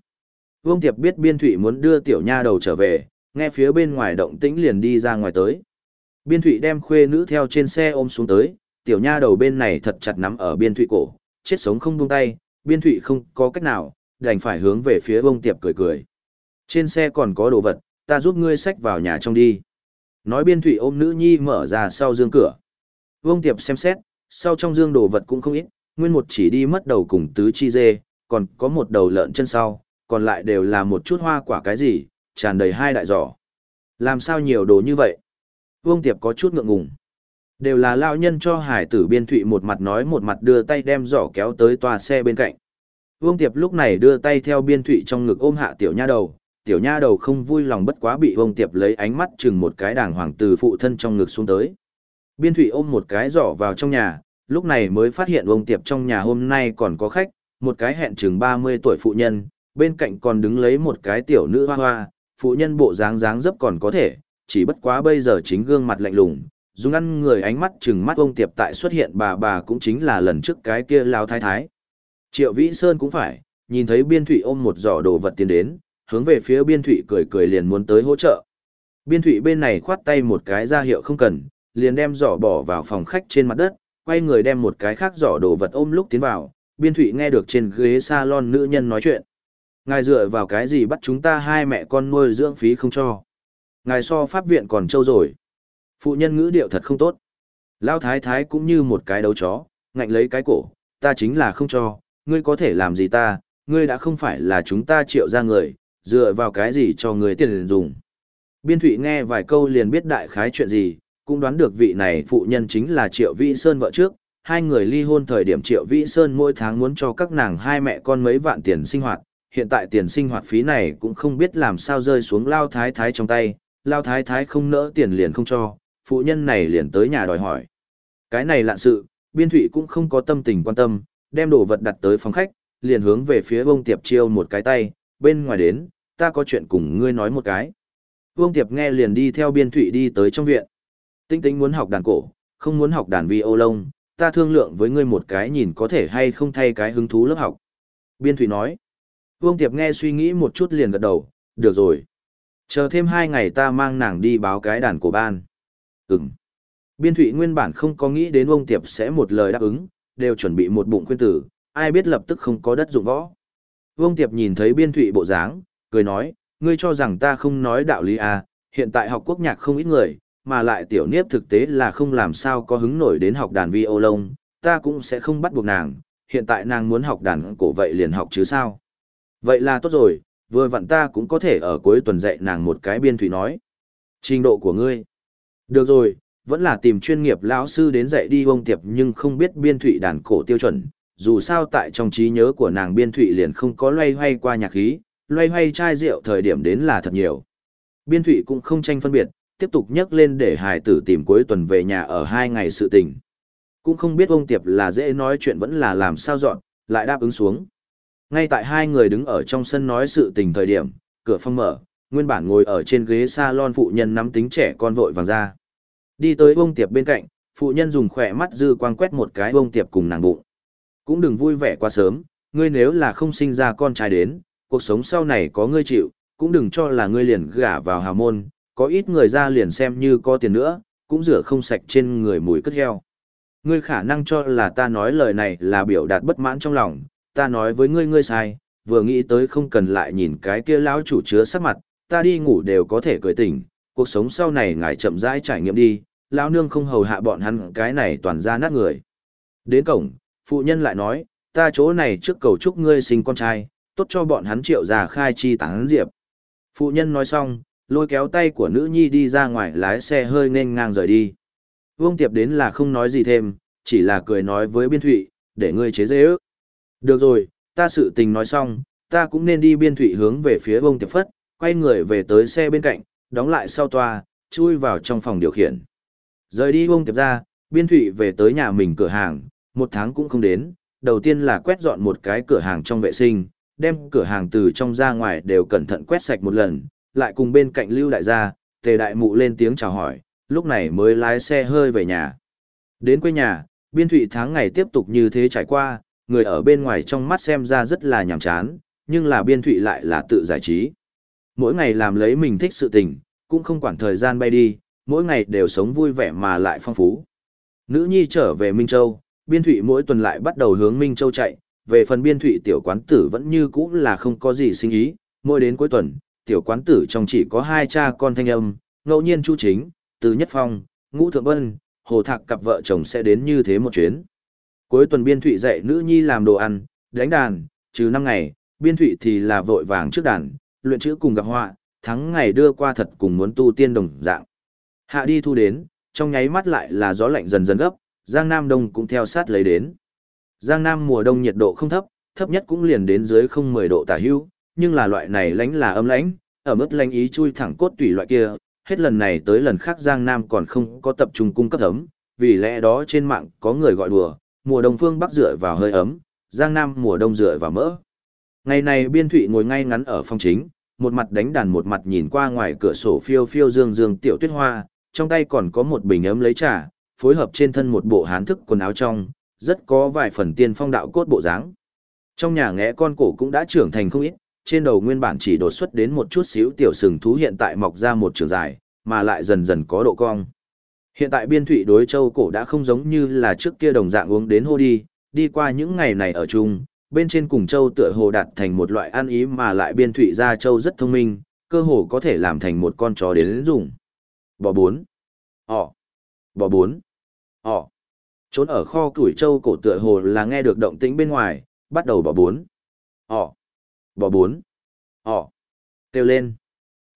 Vương Tiệp biết Biên Thụy muốn đưa tiểu nha đầu trở về, nghe phía bên ngoài động tĩnh liền đi ra ngoài tới. Biên Thụy đem khuê nữ theo trên xe ôm xuống tới, tiểu nha đầu bên này thật chặt nắm ở Biên Thụy cổ, chết sống không buông tay, Biên Thụy không có cách nào, đành phải hướng về phía Vương Tiệp cười cười. Trên xe còn có đồ vật, ta giúp ngươi xách vào nhà trong đi. Nói Biên Thụy ôm nữ nhi mở ra sau dương cửa. Vương Tiệp xem xét, sau trong dương đồ vật cũng không ít, nguyên một chỉ đi mất đầu cùng tứ chi dê, còn có một đầu lợn chân sau, còn lại đều là một chút hoa quả cái gì, tràn đầy hai đại giỏ. Làm sao nhiều đồ như vậy? Vương Tiệp có chút ngượng ngùng. Đều là lao nhân cho hải tử biên thụy một mặt nói một mặt đưa tay đem giỏ kéo tới tòa xe bên cạnh. Vương Tiệp lúc này đưa tay theo biên thụy trong ngực ôm hạ tiểu nha đầu, tiểu nha đầu không vui lòng bất quá bị Vương Tiệp lấy ánh mắt chừng một cái đàng hoàng từ phụ thân trong ngực xuống tới. Biên thụy ôm một cái giỏ vào trong nhà, lúc này mới phát hiện ông Tiệp trong nhà hôm nay còn có khách, một cái hẹn chừng 30 tuổi phụ nhân, bên cạnh còn đứng lấy một cái tiểu nữ hoa hoa, phụ nhân bộ dáng dáng dấp còn có thể, chỉ bất quá bây giờ chính gương mặt lạnh lùng, dùng ăn người ánh mắt chừng mắt ông tiệp tại xuất hiện bà bà cũng chính là lần trước cái kia lao thái thái. Triệu Vĩ Sơn cũng phải, nhìn thấy biên thụy ôm một giỏ đồ vật tiến đến, hướng về phía biên thụy cười cười liền muốn tới hỗ trợ. Biên thụy bên này khoát tay một cái ra hiệu không cần, liền đem giỏ bỏ vào phòng khách trên mặt đất, quay người đem một cái khác giỏ đồ vật ôm lúc tiến vào, biên thụy nghe được trên ghế salon nữ nhân nói chuyện. Ngài dựa vào cái gì bắt chúng ta hai mẹ con nuôi dưỡng phí không cho. Ngài so pháp viện còn trâu rồi. Phụ nhân ngữ điệu thật không tốt. Lao thái thái cũng như một cái đấu chó, ngạnh lấy cái cổ, ta chính là không cho, ngươi có thể làm gì ta, ngươi đã không phải là chúng ta triệu ra người, dựa vào cái gì cho người tiền dùng. Biên Thụy nghe vài câu liền biết đại khái chuyện gì, cũng đoán được vị này phụ nhân chính là Triệu Vĩ Sơn vợ trước, hai người ly hôn thời điểm Triệu Vĩ Sơn mỗi tháng muốn cho các nàng hai mẹ con mấy vạn tiền sinh hoạt, hiện tại tiền sinh hoạt phí này cũng không biết làm sao rơi xuống Lao Thái Thái trong tay, Lao Thái Thái không nỡ tiền liền không cho, phụ nhân này liền tới nhà đòi hỏi. Cái này lạ sự, Biên Thụy cũng không có tâm tình quan tâm, đem đồ vật đặt tới phòng khách, liền hướng về phía bông tiệp chiêu một cái tay, bên ngoài đến, ta có chuyện cùng ngươi nói một cái. Vương Tiệp nghe liền đi theo biên thụy đi tới trong viện. Tinh tinh muốn học đàn cổ, không muốn học đàn vi ô lông, ta thương lượng với ngươi một cái nhìn có thể hay không thay cái hứng thú lớp học. Biên thụy nói. Vương Tiệp nghe suy nghĩ một chút liền gật đầu, được rồi. Chờ thêm hai ngày ta mang nàng đi báo cái đàn cổ ban. Ừm. Biên thụy nguyên bản không có nghĩ đến Vương Tiệp sẽ một lời đáp ứng, đều chuẩn bị một bụng khuyên tử, ai biết lập tức không có đất dụng võ. Vương Tiệp nhìn thấy biên thụy bộ dáng, cười nói, ngươi cho rằng ta không nói đạo lý à, hiện tại học quốc nhạc không ít người, mà lại tiểu niếp thực tế là không làm sao có hứng nổi đến học đàn vi ô lông, ta cũng sẽ không bắt buộc nàng, hiện tại nàng muốn học đàn cổ vậy liền học chứ sao. Vậy là tốt rồi, vừa vặn ta cũng có thể ở cuối tuần dạy nàng một cái biên thủy nói. Trình độ của ngươi. Được rồi, vẫn là tìm chuyên nghiệp lão sư đến dạy đi ông tiệp nhưng không biết biên thủy đàn cổ tiêu chuẩn, dù sao tại trong trí nhớ của nàng biên thủy liền không có loay hoay qua nhạc khí, loay hoay chai rượu thời điểm đến là thật nhiều. Biên thủy cũng không tranh phân biệt, tiếp tục nhắc lên để hài tử tìm cuối tuần về nhà ở hai ngày sự tình. Cũng không biết ông Tiệp là dễ nói chuyện vẫn là làm sao dọn, lại đáp ứng xuống. Ngay tại hai người đứng ở trong sân nói sự tình thời điểm, cửa phòng mở, nguyên bản ngồi ở trên ghế salon phụ nhân nắm tính trẻ con vội vàng ra. Đi tới ông Tiệp bên cạnh, phụ nhân dùng khỏe mắt dư quang quét một cái ông Tiệp cùng nàng bụng. Cũng đừng vui vẻ quá sớm, ngươi nếu là không sinh ra con trai đến, cuộc sống sau này có ngươi chịu, cũng đừng cho là ngươi liền gả vào hào môn, có ít người ra liền xem như có tiền nữa, cũng rửa không sạch trên người mùi cất heo. Ngươi khả năng cho là ta nói lời này là biểu đạt bất mãn trong lòng, ta nói với ngươi ngươi sai, vừa nghĩ tới không cần lại nhìn cái kia lão chủ chứa sắc mặt, ta đi ngủ đều có thể cười tỉnh, cuộc sống sau này ngài chậm rãi trải nghiệm đi, lão nương không hầu hạ bọn hắn cái này toàn ra nát người. Đến cổng, phụ nhân lại nói, ta chỗ này trước cầu chúc ngươi sinh con trai, tốt cho bọn hắn triệu già khai chi tán diệp. Phụ nhân nói xong, lôi kéo tay của nữ nhi đi ra ngoài lái xe hơi nên ngang rời đi. Vương Tiệp đến là không nói gì thêm, chỉ là cười nói với biên thụy, để ngươi chế dễ ước. Được rồi, ta sự tình nói xong, ta cũng nên đi biên thụy hướng về phía Vương Tiệp phất, quay người về tới xe bên cạnh, đóng lại sau toa, chui vào trong phòng điều khiển. Rời đi Vương Tiệp ra, biên thụy về tới nhà mình cửa hàng, một tháng cũng không đến, đầu tiên là quét dọn một cái cửa hàng trong vệ sinh, đem cửa hàng từ trong ra ngoài đều cẩn thận quét sạch một lần, lại cùng bên cạnh lưu đại gia, tề đại mụ lên tiếng chào hỏi, lúc này mới lái xe hơi về nhà. Đến quê nhà, biên thụy tháng ngày tiếp tục như thế trải qua, người ở bên ngoài trong mắt xem ra rất là nhàm chán, nhưng là biên thụy lại là tự giải trí. Mỗi ngày làm lấy mình thích sự tình, cũng không quản thời gian bay đi, mỗi ngày đều sống vui vẻ mà lại phong phú. Nữ nhi trở về Minh Châu, biên thụy mỗi tuần lại bắt đầu hướng Minh Châu chạy, về phần biên thụy tiểu quán tử vẫn như cũ là không có gì sinh ý, mỗi đến cuối tuần, tiểu quán tử trong chỉ có hai cha con thanh âm, ngẫu nhiên chu chính, từ nhất phong, ngũ thượng vân, hồ thạc cặp vợ chồng sẽ đến như thế một chuyến. Cuối tuần biên thụy dạy nữ nhi làm đồ ăn, đánh đàn, trừ năm ngày, biên thụy thì là vội vàng trước đàn, luyện chữ cùng gặp họa, thắng ngày đưa qua thật cùng muốn tu tiên đồng dạng. Hạ đi thu đến, trong nháy mắt lại là gió lạnh dần dần gấp, Giang Nam Đông cũng theo sát lấy đến. Giang Nam mùa đông nhiệt độ không thấp, thấp nhất cũng liền đến dưới không 10 độ tả hữu, nhưng là loại này lánh là ấm lãnh, ở mức lánh ý chui thẳng cốt tủy loại kia, hết lần này tới lần khác Giang Nam còn không có tập trung cung cấp ấm, vì lẽ đó trên mạng có người gọi đùa, mùa đông phương bắc dựa vào hơi ấm, Giang Nam mùa đông dựa vào mỡ. Ngày này Biên Thụy ngồi ngay ngắn ở phòng chính, một mặt đánh đàn một mặt nhìn qua ngoài cửa sổ phiêu phiêu dương dương tiểu tuyết hoa, trong tay còn có một bình ấm lấy trà, phối hợp trên thân một bộ hán thức quần áo trong, rất có vài phần tiên phong đạo cốt bộ dáng. Trong nhà ngẽ con cổ cũng đã trưởng thành không ít, trên đầu nguyên bản chỉ đột xuất đến một chút xíu tiểu sừng thú hiện tại mọc ra một trường dài, mà lại dần dần có độ cong. Hiện tại biên thủy đối châu cổ đã không giống như là trước kia đồng dạng uống đến hô đi, đi qua những ngày này ở chung, bên trên cùng châu tựa hồ đạt thành một loại ăn ý mà lại biên thủy ra châu rất thông minh, cơ hồ có thể làm thành một con chó đến dùng. Bò bốn. Ồ. Bò bốn. Ồ. Trốn ở kho củi châu cổ tựa hồ là nghe được động tĩnh bên ngoài, bắt đầu bò bốn. Ồ. Bò bốn. Họ. Kêu lên.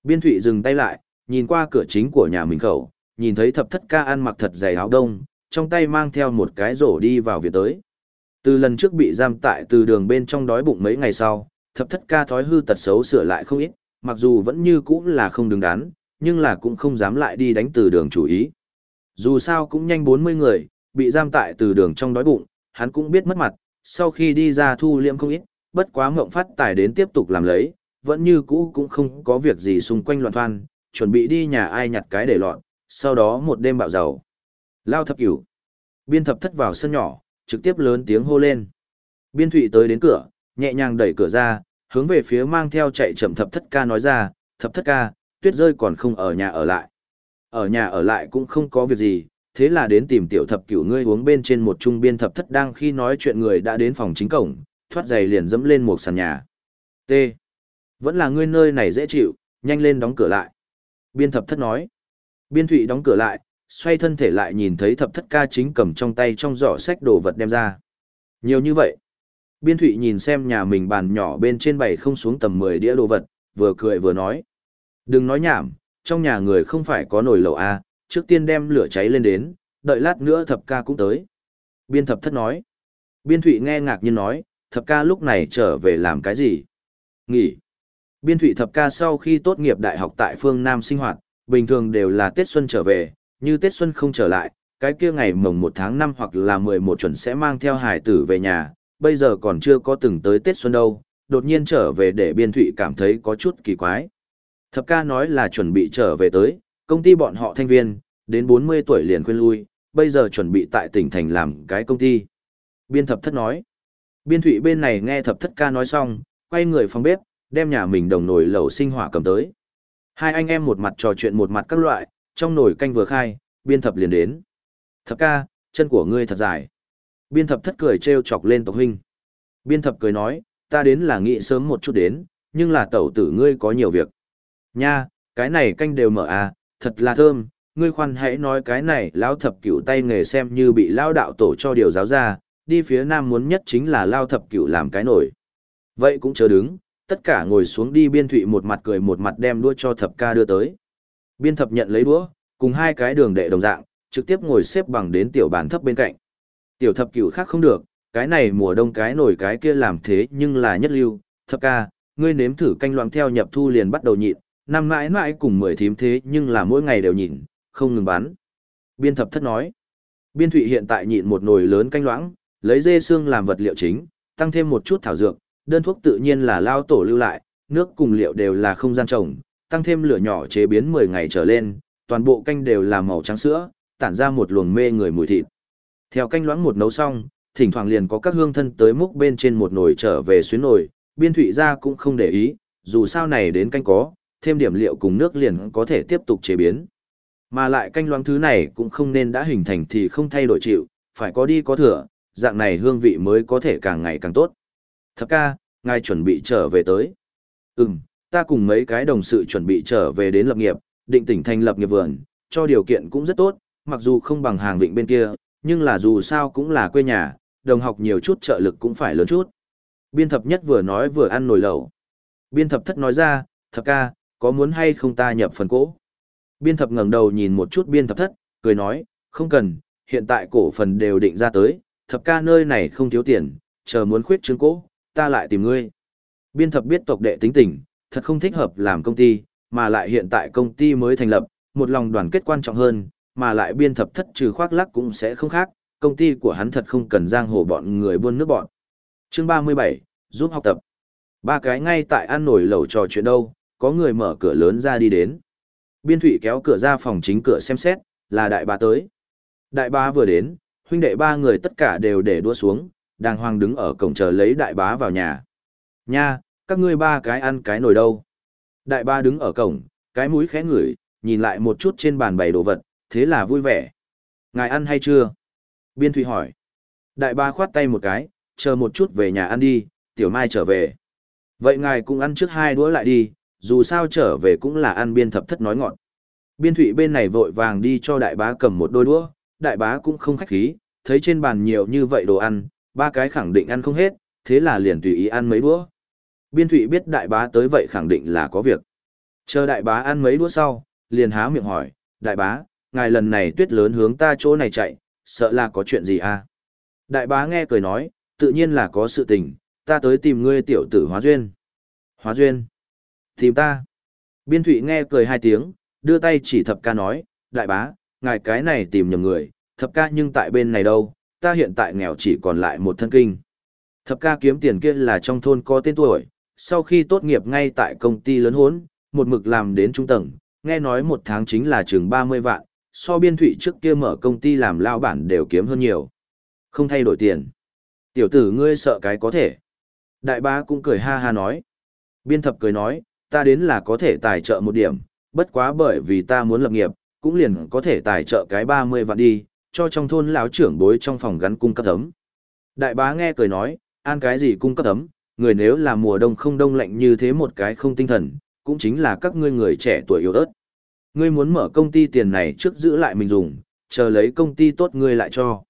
Biên thụy dừng tay lại, nhìn qua cửa chính của nhà mình khẩu, nhìn thấy thập thất ca ăn mặc thật dày áo đông, trong tay mang theo một cái rổ đi vào việc tới. Từ lần trước bị giam tại từ đường bên trong đói bụng mấy ngày sau, thập thất ca thói hư tật xấu sửa lại không ít, mặc dù vẫn như cũ là không đứng đắn, nhưng là cũng không dám lại đi đánh từ đường chủ ý. Dù sao cũng nhanh 40 người, bị giam tại từ đường trong đói bụng, hắn cũng biết mất mặt, sau khi đi ra thu liêm không ít, bất quá mộng phát tài đến tiếp tục làm lấy, vẫn như cũ cũng không có việc gì xung quanh loạn thoan, chuẩn bị đi nhà ai nhặt cái để loạn, sau đó một đêm bạo giàu. Lao thập cửu. Biên thập thất vào sân nhỏ, trực tiếp lớn tiếng hô lên. Biên thụy tới đến cửa, nhẹ nhàng đẩy cửa ra, hướng về phía mang theo chạy chậm thập thất ca nói ra, thập thất ca, tuyết rơi còn không ở nhà ở lại. Ở nhà ở lại cũng không có việc gì, thế là đến tìm tiểu thập cửu ngươi uống bên trên một trung biên thập thất đang khi nói chuyện người đã đến phòng chính cổng, thoát giày liền dẫm lên một sàn nhà. T. Vẫn là ngươi nơi này dễ chịu, nhanh lên đóng cửa lại. Biên thập thất nói. Biên thụy đóng cửa lại, xoay thân thể lại nhìn thấy thập thất ca chính cầm trong tay trong giỏ sách đồ vật đem ra. Nhiều như vậy. Biên thụy nhìn xem nhà mình bàn nhỏ bên trên bày không xuống tầm 10 đĩa đồ vật, vừa cười vừa nói. Đừng nói nhảm, trong nhà người không phải có nồi lẩu A, à, trước tiên đem lửa cháy lên đến, đợi lát nữa thập ca cũng tới. Biên thập thất nói. Biên thụy nghe ngạc nhiên nói, thập ca lúc này trở về làm cái gì? Nghỉ. Biên thụy thập ca sau khi tốt nghiệp đại học tại phương Nam sinh hoạt, bình thường đều là Tết Xuân trở về, như Tết Xuân không trở lại, cái kia ngày mồng 1 tháng 5 hoặc là 11 chuẩn sẽ mang theo hải tử về nhà, bây giờ còn chưa có từng tới Tết Xuân đâu, đột nhiên trở về để biên thụy cảm thấy có chút kỳ quái. Thập ca nói là chuẩn bị trở về tới, công ty bọn họ thanh viên, đến 40 tuổi liền khuyên lui, bây giờ chuẩn bị tại tỉnh thành làm cái công ty. Biên thập thất nói. Biên thụy bên này nghe thập thất ca nói xong, quay người phòng bếp, đem nhà mình đồng nồi lẩu sinh hỏa cầm tới. Hai anh em một mặt trò chuyện một mặt các loại, trong nồi canh vừa khai, biên thập liền đến. Thập ca, chân của ngươi thật dài. Biên thập thất cười trêu chọc lên tộc huynh. Biên thập cười nói, ta đến là nghĩ sớm một chút đến, nhưng là tẩu tử ngươi có nhiều việc. Nha, cái này canh đều mở à, thật là thơm, ngươi khoan hãy nói cái này lão thập cửu tay nghề xem như bị lao đạo tổ cho điều giáo ra, đi phía nam muốn nhất chính là lao thập cửu làm cái nổi. Vậy cũng chờ đứng, tất cả ngồi xuống đi biên thụy một mặt cười một mặt đem đua cho thập ca đưa tới. Biên thập nhận lấy đũa, cùng hai cái đường đệ đồng dạng, trực tiếp ngồi xếp bằng đến tiểu bàn thấp bên cạnh. Tiểu thập cửu khác không được, cái này mùa đông cái nổi cái kia làm thế nhưng là nhất lưu, thập ca, ngươi nếm thử canh loãng theo nhập thu liền bắt đầu nhịn, năm mãi mãi cùng mười thím thế nhưng là mỗi ngày đều nhịn, không ngừng bán Biên thập thất nói, biên thụy hiện tại nhịn một nồi lớn canh loãng, lấy dê xương làm vật liệu chính, tăng thêm một chút thảo dược, đơn thuốc tự nhiên là lao tổ lưu lại, nước cùng liệu đều là không gian trồng, tăng thêm lửa nhỏ chế biến 10 ngày trở lên, toàn bộ canh đều là màu trắng sữa, tản ra một luồng mê người mùi thịt. Theo canh loãng một nấu xong, thỉnh thoảng liền có các hương thân tới múc bên trên một nồi trở về xuyến nồi, biên thụy ra cũng không để ý, dù sao này đến canh có, thêm điểm liệu cùng nước liền có thể tiếp tục chế biến. Mà lại canh loãng thứ này cũng không nên đã hình thành thì không thay đổi chịu, phải có đi có thừa, dạng này hương vị mới có thể càng ngày càng tốt. Thập ca, ngài chuẩn bị trở về tới. Ừm, ta cùng mấy cái đồng sự chuẩn bị trở về đến lập nghiệp, định tỉnh thành lập nghiệp vườn, cho điều kiện cũng rất tốt, mặc dù không bằng hàng vịnh bên kia, nhưng là dù sao cũng là quê nhà, đồng học nhiều chút trợ lực cũng phải lớn chút. Biên thập nhất vừa nói vừa ăn nồi lẩu. Biên thập thất nói ra, thập ca, có muốn hay không ta nhập phần cỗ? Biên thập ngẩng đầu nhìn một chút biên thập thất, cười nói, không cần, hiện tại cổ phần đều định ra tới, thập ca nơi này không thiếu tiền, chờ muốn khuyết trương cỗ, ta lại tìm ngươi. Biên thập biết tộc đệ tính tình, thật không thích hợp làm công ty, mà lại hiện tại công ty mới thành lập, một lòng đoàn kết quan trọng hơn, mà lại biên thập thất trừ khoác lắc cũng sẽ không khác, công ty của hắn thật không cần giang hồ bọn người buôn nước bọn. Chương 37, giúp học tập. Ba cái ngay tại ăn nổi lẩu trò chuyện đâu, có người mở cửa lớn ra đi đến. Biên thủy kéo cửa ra phòng chính cửa xem xét, là đại bá tới. Đại bá vừa đến, huynh đệ ba người tất cả đều để đua xuống, đàng hoàng đứng ở cổng chờ lấy đại bá vào nhà. Nha, các ngươi ba cái ăn cái nồi đâu? Đại bá đứng ở cổng, cái mũi khẽ ngửi, nhìn lại một chút trên bàn bày đồ vật, thế là vui vẻ. Ngài ăn hay chưa? Biên Thụy hỏi. Đại bá khoát tay một cái, chờ một chút về nhà ăn đi, tiểu mai trở về. Vậy ngài cũng ăn trước hai đũa lại đi, dù sao trở về cũng là ăn biên thập thất nói ngọn. Biên thụy bên này vội vàng đi cho đại bá cầm một đôi đũa, đại bá cũng không khách khí, thấy trên bàn nhiều như vậy đồ ăn, ba cái khẳng định ăn không hết, thế là liền tùy ý ăn mấy đũa. Biên thụy biết đại bá tới vậy khẳng định là có việc. Chờ đại bá ăn mấy đũa sau, liền há miệng hỏi, đại bá, ngài lần này tuyết lớn hướng ta chỗ này chạy, sợ là có chuyện gì à? Đại bá nghe cười nói, tự nhiên là có sự tình, ta tới tìm ngươi tiểu tử hóa duyên. Hóa duyên? Tìm ta? Biên thụy nghe cười hai tiếng, đưa tay chỉ thập ca nói, đại bá, ngài cái này tìm nhầm người, thập ca nhưng tại bên này đâu, ta hiện tại nghèo chỉ còn lại một thân kinh. Thập ca kiếm tiền kia là trong thôn có tên tuổi, sau khi tốt nghiệp ngay tại công ty lớn hốn, một mực làm đến trung tầng, nghe nói một tháng chính là chừng 30 vạn, so biên thụy trước kia mở công ty làm lao bản đều kiếm hơn nhiều. Không thay đổi tiền. Tiểu tử ngươi sợ cái có thể. Đại bá cũng cười ha ha nói. Biên thập cười nói, ta đến là có thể tài trợ một điểm, bất quá bởi vì ta muốn lập nghiệp, cũng liền có thể tài trợ cái 30 vạn đi, cho trong thôn lão trưởng bối trong phòng gắn cung cấp ấm. Đại bá nghe cười nói, an cái gì cung cấp ấm, người nếu là mùa đông không đông lạnh như thế một cái không tinh thần, cũng chính là các ngươi người trẻ tuổi yếu ớt. Ngươi muốn mở công ty tiền này trước giữ lại mình dùng, chờ lấy công ty tốt ngươi lại cho.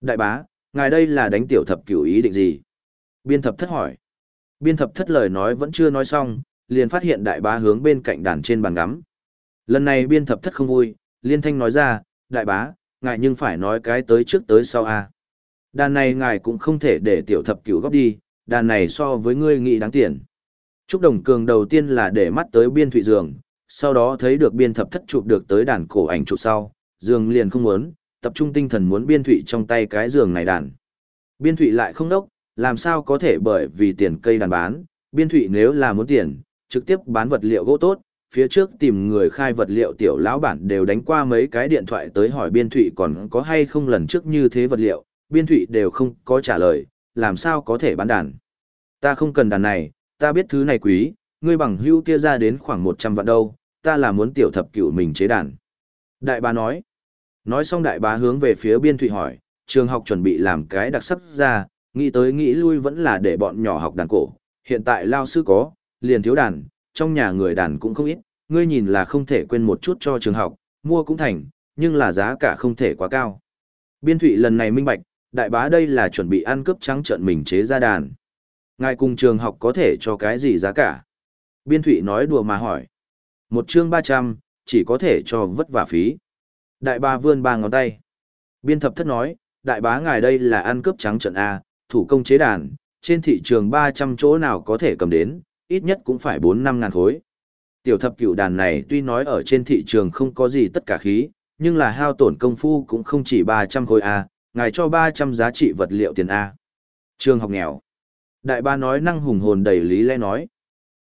Đại bá, ngài đây là đánh tiểu thập cửu ý định gì? Biên thập thất hỏi. Biên thập thất lời nói vẫn chưa nói xong, liền phát hiện đại bá hướng bên cạnh đàn trên bàn ngắm. Lần này biên thập thất không vui, liên thanh nói ra, đại bá, ngài nhưng phải nói cái tới trước tới sau a. À. Đàn này ngài cũng không thể để tiểu thập cửu góp đi, đàn này so với ngươi nghĩ đáng tiền. Trúc Đồng Cường đầu tiên là để mắt tới biên thụy giường, sau đó thấy được biên thập thất chụp được tới đàn cổ ảnh chụp sau, giường liền không muốn, tập trung tinh thần muốn biên thụy trong tay cái giường này đàn. Biên thụy lại không đốc, làm sao có thể bởi vì tiền cây đàn bán, biên thụy nếu là muốn tiền, trực tiếp bán vật liệu gỗ tốt, phía trước tìm người khai vật liệu tiểu lão bản đều đánh qua mấy cái điện thoại tới hỏi biên thụy còn có hay không lần trước như thế vật liệu, biên thụy đều không có trả lời, làm sao có thể bán đàn. Ta không cần đàn này, ta biết thứ này quý, ngươi bằng hưu kia ra đến khoảng 100 vạn đâu, ta là muốn tiểu thập cửu mình chế đàn. Đại bá nói, nói xong đại bá hướng về phía biên thụy hỏi, trường học chuẩn bị làm cái đặc sắc ra, nghĩ tới nghĩ lui vẫn là để bọn nhỏ học đàn cổ, hiện tại lao sư có, liền thiếu đàn, trong nhà người đàn cũng không ít, ngươi nhìn là không thể quên một chút cho trường học, mua cũng thành, nhưng là giá cả không thể quá cao. Biên thụy lần này minh bạch, đại bá đây là chuẩn bị ăn cướp trắng trợn mình chế ra đàn. Ngài cùng trường học có thể cho cái gì giá cả? Biên thụy nói đùa mà hỏi. Một chương 300, chỉ có thể cho vất vả phí. Đại bá vươn ba ngón tay. Biên thập thất nói, đại bá ngài đây là ăn cướp trắng trận A, thủ công chế đàn, trên thị trường 300 chỗ nào có thể cầm đến, ít nhất cũng phải 4-5 ngàn khối. Tiểu thập cựu đàn này tuy nói ở trên thị trường không có gì tất cả khí, nhưng là hao tổn công phu cũng không chỉ 300 khối A, ngài cho 300 giá trị vật liệu tiền A. Trường học nghèo. Đại ba nói năng hùng hồn đầy lý lẽ nói.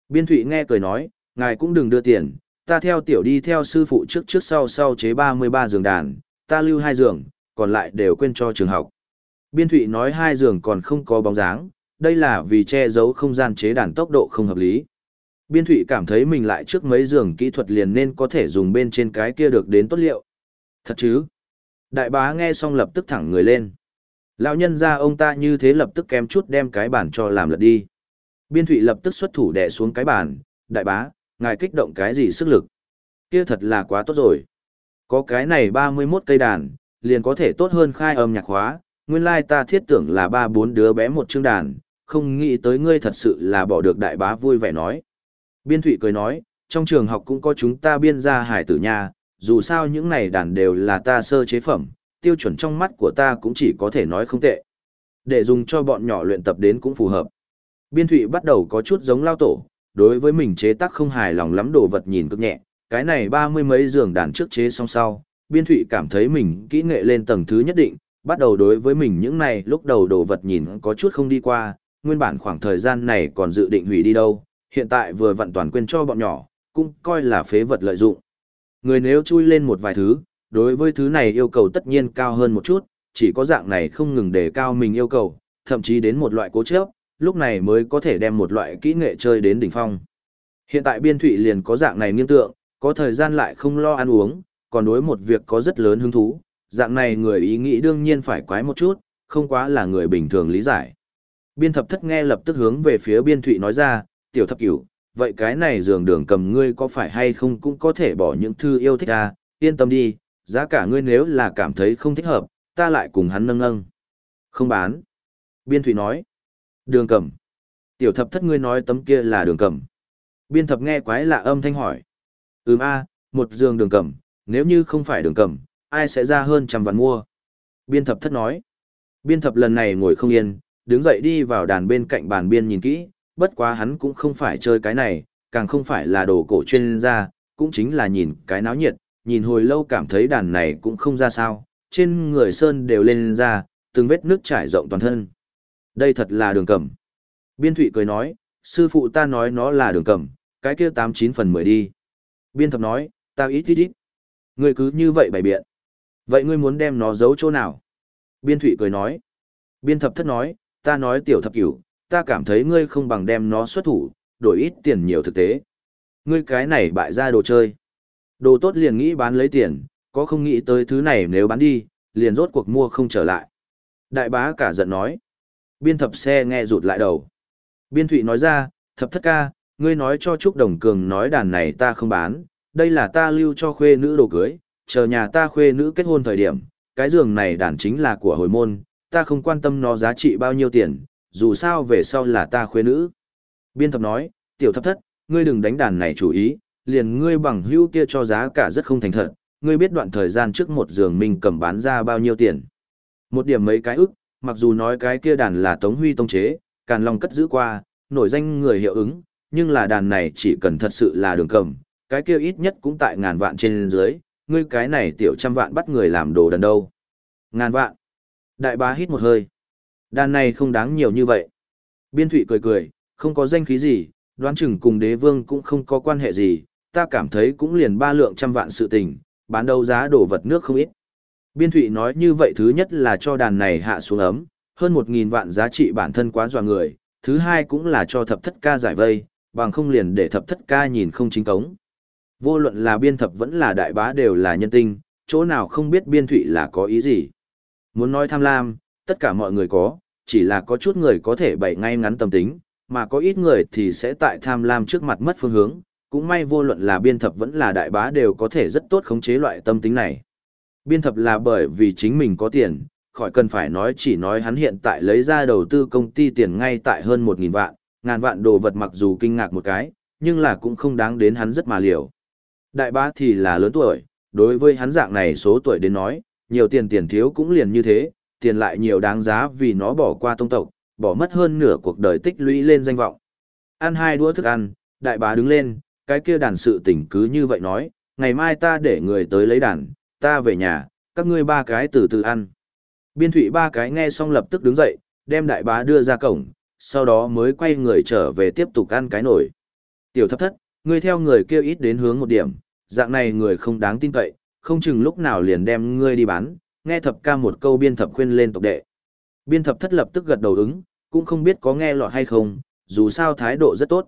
Biên thụy nghe cười nói, ngài cũng đừng đưa tiền, ta theo tiểu đi theo sư phụ trước trước sau sau chế 33 giường đàn, ta lưu hai giường, còn lại đều quên cho trường học. Biên thụy nói hai giường còn không có bóng dáng, đây là vì che giấu không gian chế đàn tốc độ không hợp lý. Biên thụy cảm thấy mình lại trước mấy giường kỹ thuật liền nên có thể dùng bên trên cái kia được đến tốt liệu. Thật chứ? Đại bá nghe xong lập tức thẳng người lên. Lão nhân ra ông ta như thế lập tức kém chút đem cái bàn cho làm lật đi. Biên thụy lập tức xuất thủ đè xuống cái bàn. Đại bá, ngài kích động cái gì sức lực? Kia thật là quá tốt rồi. Có cái này 31 cây đàn, liền có thể tốt hơn khai âm nhạc hóa. Nguyên lai ta thiết tưởng là ba bốn đứa bé một chương đàn, không nghĩ tới ngươi thật sự là bỏ được đại bá vui vẻ nói. Biên Thụy cười nói, trong trường học cũng có chúng ta biên ra hải tử nha, dù sao những này đàn đều là ta sơ chế phẩm, tiêu chuẩn trong mắt của ta cũng chỉ có thể nói không tệ. Để dùng cho bọn nhỏ luyện tập đến cũng phù hợp. Biên Thụy bắt đầu có chút giống lao tổ, đối với mình chế tác không hài lòng lắm đồ vật nhìn cực nhẹ, cái này ba mươi mấy giường đàn trước chế xong sau, Biên Thụy cảm thấy mình kỹ nghệ lên tầng thứ nhất định, bắt đầu đối với mình những này lúc đầu đồ vật nhìn có chút không đi qua, nguyên bản khoảng thời gian này còn dự định hủy đi đâu, hiện tại vừa vặn toàn quên cho bọn nhỏ, cũng coi là phế vật lợi dụng. Người nếu chui lên một vài thứ, đối với thứ này yêu cầu tất nhiên cao hơn một chút, chỉ có dạng này không ngừng đề cao mình yêu cầu, thậm chí đến một loại cố chấp, lúc này mới có thể đem một loại kỹ nghệ chơi đến đỉnh phong. Hiện tại biên thụy liền có dạng này nghiêng tượng, có thời gian lại không lo ăn uống, còn đối một việc có rất lớn hứng thú, dạng này người ý nghĩ đương nhiên phải quái một chút, không quá là người bình thường lý giải. Biên thập thất nghe lập tức hướng về phía biên thụy nói ra, tiểu thập cửu, vậy cái này giường đường cầm ngươi có phải hay không cũng có thể bỏ những thư yêu thích à, yên tâm đi, giá cả ngươi nếu là cảm thấy không thích hợp, ta lại cùng hắn nâng nâng. Không bán. Biên thụy nói. Đường cầm. Tiểu thập thất ngươi nói tấm kia là đường cầm. Biên thập nghe quái lạ âm thanh hỏi. Ừm a, một giường đường cầm, nếu như không phải đường cầm, ai sẽ ra hơn trăm vạn mua. Biên thập thất nói. Biên thập lần này ngồi không yên, đứng dậy đi vào đàn bên cạnh bàn biên nhìn kỹ, bất quá hắn cũng không phải chơi cái này, càng không phải là đồ cổ chuyên gia, cũng chính là nhìn cái náo nhiệt, nhìn hồi lâu cảm thấy đàn này cũng không ra sao, trên người sơn đều lên ra, từng vết nước trải rộng toàn thân. Đây thật là đường cầm. Biên thụy cười nói, sư phụ ta nói nó là đường cầm, cái kia tám chín phần mười đi. Biên thập nói, ta ít ít ít. Ngươi cứ như vậy bày biện. Vậy ngươi muốn đem nó giấu chỗ nào? Biên thụy cười nói. Biên thập thất nói, ta nói tiểu thập cửu, ta cảm thấy ngươi không bằng đem nó xuất thủ, đổi ít tiền nhiều thực tế. Ngươi cái này bại ra đồ chơi. Đồ tốt liền nghĩ bán lấy tiền, có không nghĩ tới thứ này nếu bán đi, liền rốt cuộc mua không trở lại. Đại bá cả giận nói. Biên thập xe nghe rụt lại đầu. Biên thụy nói ra, thập thất ca, ngươi nói cho Trúc Đồng Cường nói đàn này ta không bán, đây là ta lưu cho khuê nữ đồ cưới, chờ nhà ta khuê nữ kết hôn thời điểm, cái giường này đàn chính là của hồi môn, ta không quan tâm nó giá trị bao nhiêu tiền, dù sao về sau là ta khuê nữ. Biên thập nói, tiểu thập thất, ngươi đừng đánh đàn này chủ ý, liền ngươi bằng hữu kia cho giá cả rất không thành thật, ngươi biết đoạn thời gian trước một giường mình cầm bán ra bao nhiêu tiền. Một điểm mấy cái ức, mặc dù nói cái kia đàn là Tống Huy tông chế, Càn Long cất giữ qua, nổi danh người hiệu ứng, nhưng là đàn này chỉ cần thật sự là đường cầm, cái kia ít nhất cũng tại ngàn vạn trên dưới, ngươi cái này tiểu trăm vạn bắt người làm đồ đần đâu. Ngàn vạn. Đại bá hít một hơi. Đàn này không đáng nhiều như vậy. Biên thụy cười cười, không có danh khí gì, đoán chừng cùng đế vương cũng không có quan hệ gì, ta cảm thấy cũng liền ba lượng trăm vạn sự tình, bán đấu giá đổ vật nước không ít. Biên thụy nói như vậy thứ nhất là cho đàn này hạ xuống ấm, hơn một nghìn vạn giá trị bản thân quá dọa người, thứ hai cũng là cho thập thất ca giải vây, bằng không liền để thập thất ca nhìn không chính cống. Vô luận là biên thập vẫn là đại bá đều là nhân tinh, chỗ nào không biết biên thụy là có ý gì. Muốn nói tham lam, tất cả mọi người có, chỉ là có chút người có thể bày ngay ngắn tâm tính, mà có ít người thì sẽ tại tham lam trước mặt mất phương hướng, cũng may vô luận là biên thập vẫn là đại bá đều có thể rất tốt khống chế loại tâm tính này. Biên thập là bởi vì chính mình có tiền, khỏi cần phải nói chỉ nói hắn hiện tại lấy ra đầu tư công ty tiền ngay tại hơn 1.000 vạn, ngàn vạn đồ vật mặc dù kinh ngạc một cái, nhưng là cũng không đáng đến hắn rất mà liều. Đại bá thì là lớn tuổi, đối với hắn dạng này số tuổi đến nói, nhiều tiền tiền thiếu cũng liền như thế, tiền lại nhiều đáng giá vì nó bỏ qua tông tộc, bỏ mất hơn nửa cuộc đời tích lũy lên danh vọng. Ăn hai đũa thức ăn, đại bá đứng lên, cái kia đàn sự tỉnh cứ như vậy nói, ngày mai ta để người tới lấy đàn, ta về nhà, các ngươi ba cái từ từ ăn. Biên thủy ba cái nghe xong lập tức đứng dậy, đem đại bá đưa ra cổng, sau đó mới quay người trở về tiếp tục ăn cái nổi. Tiểu thấp thất, ngươi theo người kêu ít đến hướng một điểm, dạng này người không đáng tin cậy, không chừng lúc nào liền đem ngươi đi bán, nghe thập ca một câu biên thập khuyên lên tộc đệ. Biên thập thất lập tức gật đầu ứng, cũng không biết có nghe lọt hay không, dù sao thái độ rất tốt.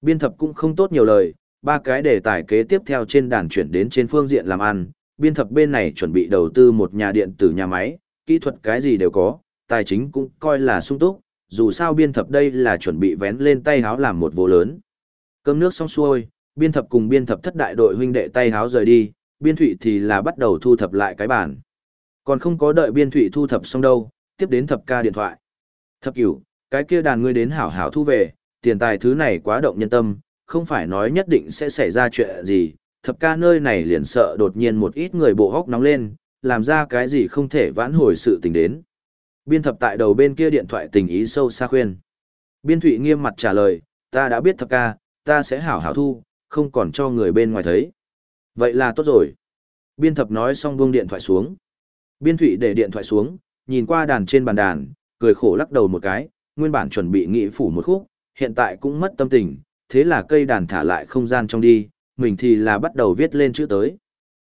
Biên thập cũng không tốt nhiều lời, ba cái đề tài kế tiếp theo trên đàn chuyển đến trên phương diện làm ăn, biên thập bên này chuẩn bị đầu tư một nhà điện tử nhà máy, kỹ thuật cái gì đều có, tài chính cũng coi là sung túc, dù sao biên thập đây là chuẩn bị vén lên tay háo làm một vô lớn. Cơm nước xong xuôi, biên thập cùng biên thập thất đại đội huynh đệ tay háo rời đi, biên thụy thì là bắt đầu thu thập lại cái bản. Còn không có đợi biên thụy thu thập xong đâu, tiếp đến thập ca điện thoại. Thập cửu, cái kia đàn ngươi đến hảo hảo thu về, tiền tài thứ này quá động nhân tâm, không phải nói nhất định sẽ xảy ra chuyện gì, thập ca nơi này liền sợ đột nhiên một ít người bộ hốc nóng lên, làm ra cái gì không thể vãn hồi sự tình đến. Biên thập tại đầu bên kia điện thoại tình ý sâu xa khuyên. Biên thụy nghiêm mặt trả lời, ta đã biết thập ca, ta sẽ hảo hảo thu, không còn cho người bên ngoài thấy. Vậy là tốt rồi. Biên thập nói xong buông điện thoại xuống. Biên thụy để điện thoại xuống, nhìn qua đàn trên bàn đàn, cười khổ lắc đầu một cái, nguyên bản chuẩn bị nghị phủ một khúc, hiện tại cũng mất tâm tình, thế là cây đàn thả lại không gian trong đi, mình thì là bắt đầu viết lên chữ tới.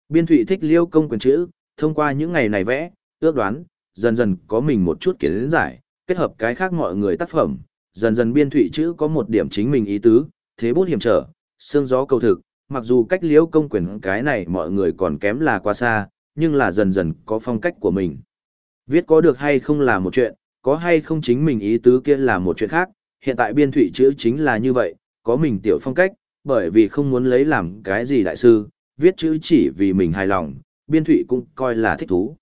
Biên thụy thích liêu công quyền chữ, thông qua những ngày này vẽ, ước đoán, dần dần có mình một chút kiến giải, kết hợp cái khác mọi người tác phẩm, dần dần biên thụy chữ có một điểm chính mình ý tứ, thế bút hiểm trở, xương gió cầu thực, mặc dù cách liễu công quyền cái này mọi người còn kém là quá xa, nhưng là dần dần có phong cách của mình. Viết có được hay không là một chuyện, có hay không chính mình ý tứ kia là một chuyện khác, hiện tại biên thụy chữ chính là như vậy, có mình tiểu phong cách, bởi vì không muốn lấy làm cái gì đại sư, viết chữ chỉ vì mình hài lòng, biên thụy cũng coi là thích thú.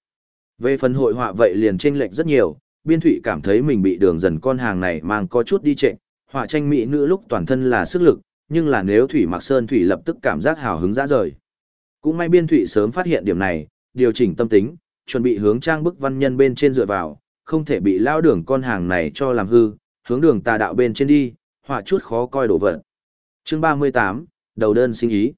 Về phần hội họa vậy liền chênh lệch rất nhiều, biên thụy cảm thấy mình bị đường dần con hàng này mang có chút đi trệnh, họa tranh mỹ nữ lúc toàn thân là sức lực, nhưng là nếu thủy mặc sơn thủy lập tức cảm giác hào hứng dã rời. Cũng may biên thụy sớm phát hiện điểm này, điều chỉnh tâm tính, chuẩn bị hướng trang bức văn nhân bên trên dựa vào, không thể bị lao đường con hàng này cho làm hư, hướng đường tà đạo bên trên đi, họa chút khó coi đổ vật. Chương 38, đầu đơn sinh ý.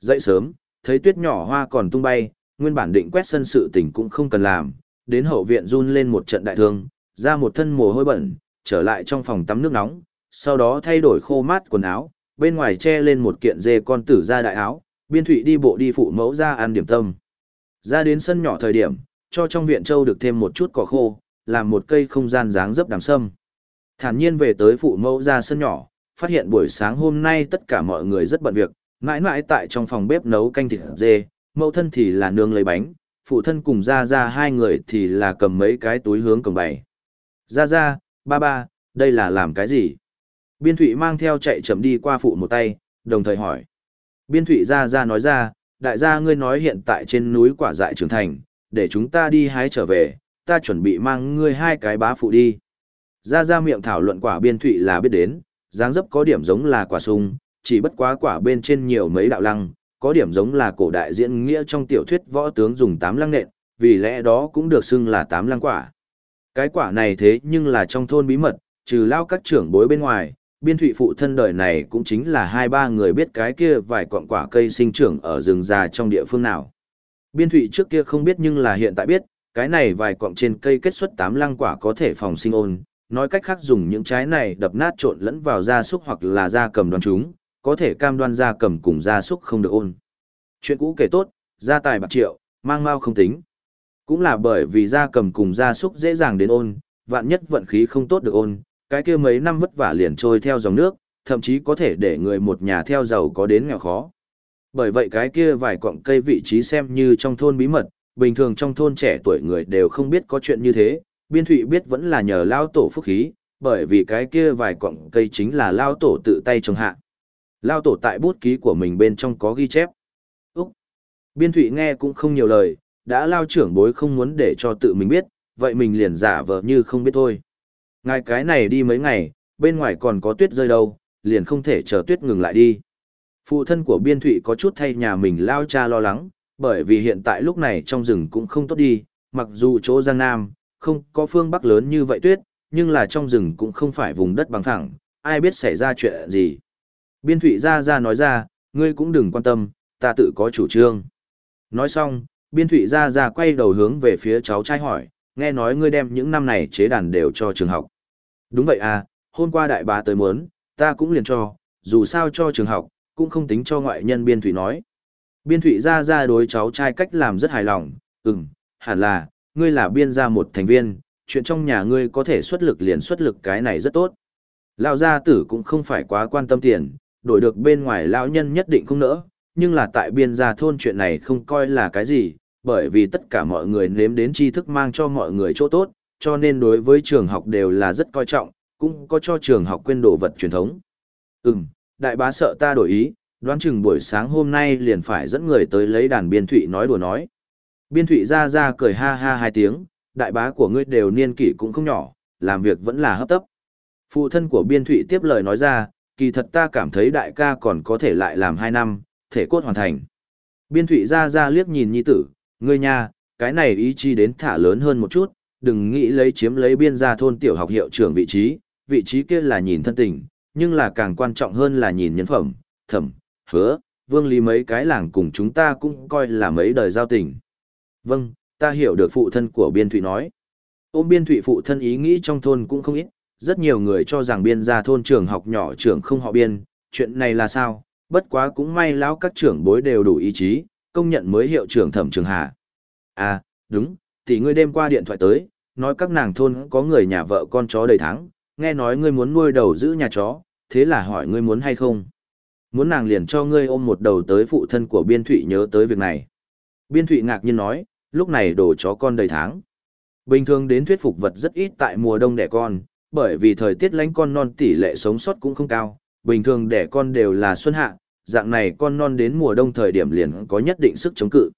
Dậy sớm, thấy tuyết nhỏ hoa còn tung bay, nguyên bản định quét sân sự tình cũng không cần làm, đến hậu viện run lên một trận đại thương, ra một thân mồ hôi bẩn, trở lại trong phòng tắm nước nóng, sau đó thay đổi khô mát quần áo, bên ngoài che lên một kiện dê con tử ra đại áo, biên thụy đi bộ đi phụ mẫu ra ăn điểm tâm. Ra đến sân nhỏ thời điểm, cho trong viện châu được thêm một chút cỏ khô, làm một cây không gian dáng dấp đàm sâm. Thản nhiên về tới phụ mẫu ra sân nhỏ, phát hiện buổi sáng hôm nay tất cả mọi người rất bận việc, mãi mãi tại trong phòng bếp nấu canh thịt dê, mẫu thân thì là nương lấy bánh, phụ thân cùng ra ra hai người thì là cầm mấy cái túi hướng cổng bày. Ra ra, ba ba, đây là làm cái gì? Biên thụy mang theo chạy chậm đi qua phụ một tay, đồng thời hỏi. Biên thụy ra ra nói ra, đại gia ngươi nói hiện tại trên núi quả dại trưởng thành, để chúng ta đi hái trở về, ta chuẩn bị mang ngươi hai cái bá phụ đi. Ra ra miệng thảo luận quả biên thụy là biết đến, dáng dấp có điểm giống là quả sung, chỉ bất quá quả bên trên nhiều mấy đạo lăng, có điểm giống là cổ đại diễn nghĩa trong tiểu thuyết võ tướng dùng tám lăng nện, vì lẽ đó cũng được xưng là tám lăng quả. Cái quả này thế nhưng là trong thôn bí mật, trừ lao các trưởng bối bên ngoài, biên thụy phụ thân đời này cũng chính là hai ba người biết cái kia vài cọng quả cây sinh trưởng ở rừng già trong địa phương nào. Biên thụy trước kia không biết nhưng là hiện tại biết, cái này vài cọng trên cây kết xuất tám lăng quả có thể phòng sinh ôn, nói cách khác dùng những trái này đập nát trộn lẫn vào da súc hoặc là da cầm đoan chúng, có thể cam đoan da cầm cùng da súc không được ôn. Chuyện cũ kể tốt, gia tài bạc triệu, mang mau không tính. Cũng là bởi vì da cầm cùng da súc dễ dàng đến ôn, vạn nhất vận khí không tốt được ôn, cái kia mấy năm vất vả liền trôi theo dòng nước, thậm chí có thể để người một nhà theo giàu có đến nghèo khó. Bởi vậy cái kia vài cọng cây vị trí xem như trong thôn bí mật, bình thường trong thôn trẻ tuổi người đều không biết có chuyện như thế, biên thụy biết vẫn là nhờ lao tổ phúc khí, bởi vì cái kia vài cọng cây chính là lao tổ tự tay trồng hạ. Lao tổ tại bút ký của mình bên trong có ghi chép. Úc! Biên thụy nghe cũng không nhiều lời, đã lao trưởng bối không muốn để cho tự mình biết, vậy mình liền giả vờ như không biết thôi. Ngài cái này đi mấy ngày, bên ngoài còn có tuyết rơi đâu, liền không thể chờ tuyết ngừng lại đi. Phụ thân của biên thụy có chút thay nhà mình lao cha lo lắng, bởi vì hiện tại lúc này trong rừng cũng không tốt đi, mặc dù chỗ Giang Nam, không có phương Bắc lớn như vậy tuyết, nhưng là trong rừng cũng không phải vùng đất bằng thẳng, ai biết xảy ra chuyện gì. Biên thụy ra ra nói ra, ngươi cũng đừng quan tâm, ta tự có chủ trương. Nói xong, biên thụy ra ra quay đầu hướng về phía cháu trai hỏi, nghe nói ngươi đem những năm này chế đàn đều cho trường học. Đúng vậy à, hôm qua đại bá tới muốn, ta cũng liền cho, dù sao cho trường học, cũng không tính cho ngoại nhân biên thụy nói. Biên thụy ra ra đối cháu trai cách làm rất hài lòng, ừm, hẳn là, ngươi là biên gia một thành viên, chuyện trong nhà ngươi có thể xuất lực liền xuất lực cái này rất tốt. Lão gia tử cũng không phải quá quan tâm tiền, đổi được bên ngoài lão nhân nhất định không nỡ, nhưng là tại biên gia thôn chuyện này không coi là cái gì, bởi vì tất cả mọi người nếm đến tri thức mang cho mọi người chỗ tốt, cho nên đối với trường học đều là rất coi trọng, cũng có cho trường học quên đồ vật truyền thống. Ừm, đại bá sợ ta đổi ý, đoán chừng buổi sáng hôm nay liền phải dẫn người tới lấy đàn biên thụy nói đùa nói. Biên thụy ra ra cười ha ha hai tiếng, đại bá của ngươi đều niên kỷ cũng không nhỏ, làm việc vẫn là hấp tấp. Phụ thân của biên thụy tiếp lời nói ra, kỳ thật ta cảm thấy đại ca còn có thể lại làm hai năm, thể cốt hoàn thành. Biên thụy ra ra liếc nhìn nhi tử, ngươi nha, cái này ý chí đến thả lớn hơn một chút, đừng nghĩ lấy chiếm lấy biên gia thôn tiểu học hiệu trưởng vị trí, vị trí kia là nhìn thân tình, nhưng là càng quan trọng hơn là nhìn nhân phẩm, thẩm, hứa, vương lý mấy cái làng cùng chúng ta cũng coi là mấy đời giao tình. Vâng, ta hiểu được phụ thân của biên thụy nói. Ôm biên thụy phụ thân ý nghĩ trong thôn cũng không ít, rất nhiều người cho rằng biên gia thôn trường học nhỏ trưởng không họ biên, chuyện này là sao, bất quá cũng may lão các trưởng bối đều đủ ý chí, công nhận mới hiệu trưởng thẩm trường hà. À, đúng, tỷ ngươi đêm qua điện thoại tới, nói các nàng thôn có người nhà vợ con chó đầy tháng, nghe nói ngươi muốn nuôi đầu giữ nhà chó, thế là hỏi ngươi muốn hay không. Muốn nàng liền cho ngươi ôm một đầu tới phụ thân của Biên Thụy nhớ tới việc này. Biên Thụy ngạc nhiên nói, lúc này đồ chó con đầy tháng. Bình thường đến thuyết phục vật rất ít tại mùa đông đẻ con, bởi vì thời tiết lánh con non tỷ lệ sống sót cũng không cao, bình thường đẻ con đều là xuân hạ, dạng này con non đến mùa đông thời điểm liền có nhất định sức chống cự.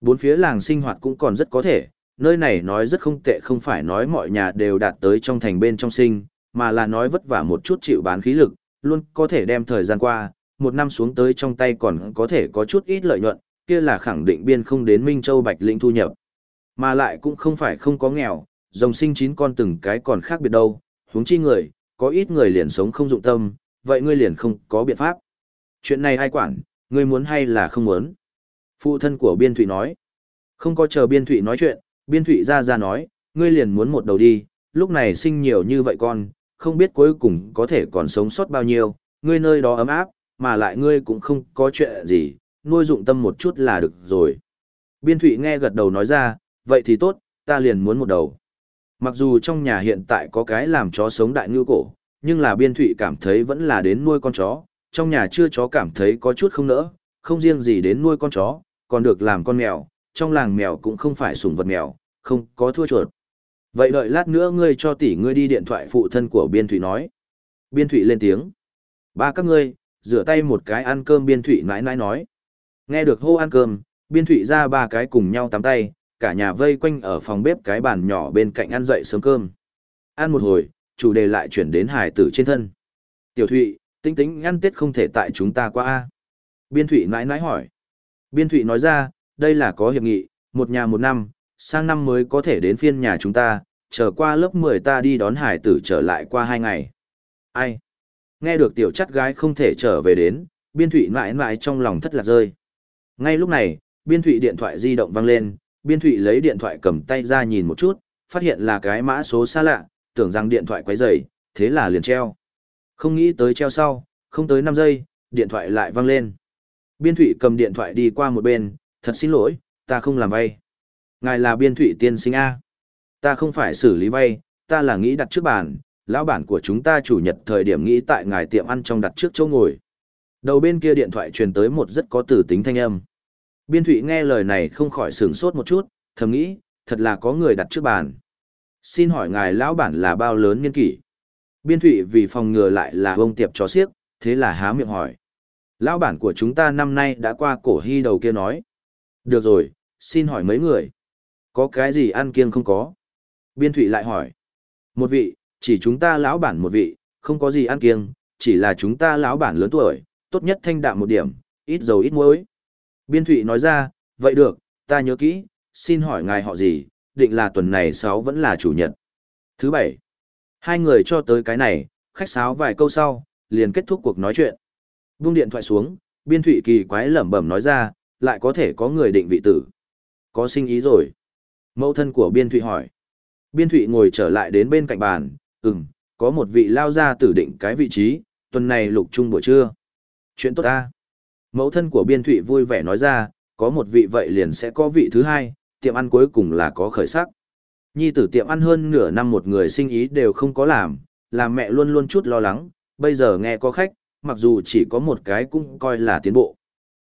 Bốn phía làng sinh hoạt cũng còn rất có thể, nơi này nói rất không tệ không phải nói mọi nhà đều đạt tới trong thành bên trong sinh, mà là nói vất vả một chút chịu bán khí lực, luôn có thể đem thời gian qua, một năm xuống tới trong tay còn có thể có chút ít lợi nhuận, kia là khẳng định biên không đến Minh Châu Bạch Lĩnh thu nhập. Mà lại cũng không phải không có nghèo, dòng sinh chín con từng cái còn khác biệt đâu, huống chi người, có ít người liền sống không dụng tâm, vậy ngươi liền không có biện pháp. Chuyện này ai quản, ngươi muốn hay là không muốn? Phụ thân của Biên Thụy nói. Không có chờ Biên Thụy nói chuyện, Biên Thụy ra ra nói, ngươi liền muốn một đầu đi, lúc này sinh nhiều như vậy con, không biết cuối cùng có thể còn sống sót bao nhiêu, ngươi nơi đó ấm áp, mà lại ngươi cũng không có chuyện gì, nuôi dụng tâm một chút là được rồi. Biên Thụy nghe gật đầu nói ra, vậy thì tốt, ta liền muốn một đầu. Mặc dù trong nhà hiện tại có cái làm chó sống đại ngư cổ, nhưng là Biên Thụy cảm thấy vẫn là đến nuôi con chó, trong nhà chưa chó cảm thấy có chút không nỡ, không riêng gì đến nuôi con chó, còn được làm con mèo, trong làng mèo cũng không phải sủng vật mèo, không có thua chuột. Vậy đợi lát nữa ngươi cho tỷ ngươi đi điện thoại phụ thân của Biên Thụy nói. Biên Thụy lên tiếng. Ba các ngươi, rửa tay một cái ăn cơm Biên Thụy nãi nãi nói. Nghe được hô ăn cơm, Biên Thụy ra ba cái cùng nhau tắm tay, cả nhà vây quanh ở phòng bếp cái bàn nhỏ bên cạnh ăn dậy sớm cơm. Ăn một hồi, chủ đề lại chuyển đến hải tử trên thân. Tiểu Thụy, Tĩnh tĩnh ăn tết không thể tại chúng ta qua a Biên Thụy nãi nãi hỏi. Biên Thụy nói ra, đây là có hiệp nghị, một nhà một năm, sang năm mới có thể đến phiên nhà chúng ta, trở qua lớp 10 ta đi đón hải tử trở lại qua hai ngày. Ai? Nghe được tiểu chắt gái không thể trở về đến, biên thụy mãi mãi trong lòng thất lạc rơi. Ngay lúc này, biên thụy điện thoại di động vang lên, biên thụy lấy điện thoại cầm tay ra nhìn một chút, phát hiện là cái mã số xa lạ, tưởng rằng điện thoại quấy rầy, thế là liền treo. Không nghĩ tới treo sau, không tới 5 giây, điện thoại lại vang lên. Biên thụy cầm điện thoại đi qua một bên, thật xin lỗi, ta không làm vay. Ngài là biên thụy tiên sinh A. Ta không phải xử lý vay, ta là nghĩ đặt trước bàn, lão bản của chúng ta chủ nhật thời điểm nghĩ tại ngài tiệm ăn trong đặt trước chỗ ngồi. Đầu bên kia điện thoại truyền tới một rất có tử tính thanh âm. Biên thụy nghe lời này không khỏi sửng sốt một chút, thầm nghĩ, thật là có người đặt trước bàn. Xin hỏi ngài lão bản là bao lớn niên kỷ? Biên thụy vì phòng ngừa lại là ông tiệp chó xiếc, thế là há miệng hỏi. Lão bản của chúng ta năm nay đã qua cổ hy đầu kia nói. Được rồi, xin hỏi mấy người. Có cái gì ăn kiêng không có? Biên thụy lại hỏi. Một vị, chỉ chúng ta lão bản một vị, không có gì ăn kiêng, chỉ là chúng ta lão bản lớn tuổi, tốt nhất thanh đạm một điểm, ít dầu ít muối. Biên thụy nói ra, vậy được, ta nhớ kỹ, xin hỏi ngài họ gì, định là tuần này sáu vẫn là chủ nhật. Thứ bảy, hai người cho tới cái này, khách sáo vài câu sau, liền kết thúc cuộc nói chuyện. Vung điện thoại xuống, biên thụy kỳ quái lẩm bẩm nói ra, lại có thể có người định vị tử. Có sinh ý rồi. Mẫu thân của biên thụy hỏi. Biên thụy ngồi trở lại đến bên cạnh bàn, ừm, có một vị lao ra tử định cái vị trí, tuần này lục trung buổi trưa. Chuyện tốt ta. Mẫu thân của biên thụy vui vẻ nói ra, có một vị vậy liền sẽ có vị thứ hai, tiệm ăn cuối cùng là có khởi sắc. Nhi tử tiệm ăn hơn nửa năm một người sinh ý đều không có làm, làm mẹ luôn luôn chút lo lắng, bây giờ nghe có khách, mặc dù chỉ có một cái cũng coi là tiến bộ.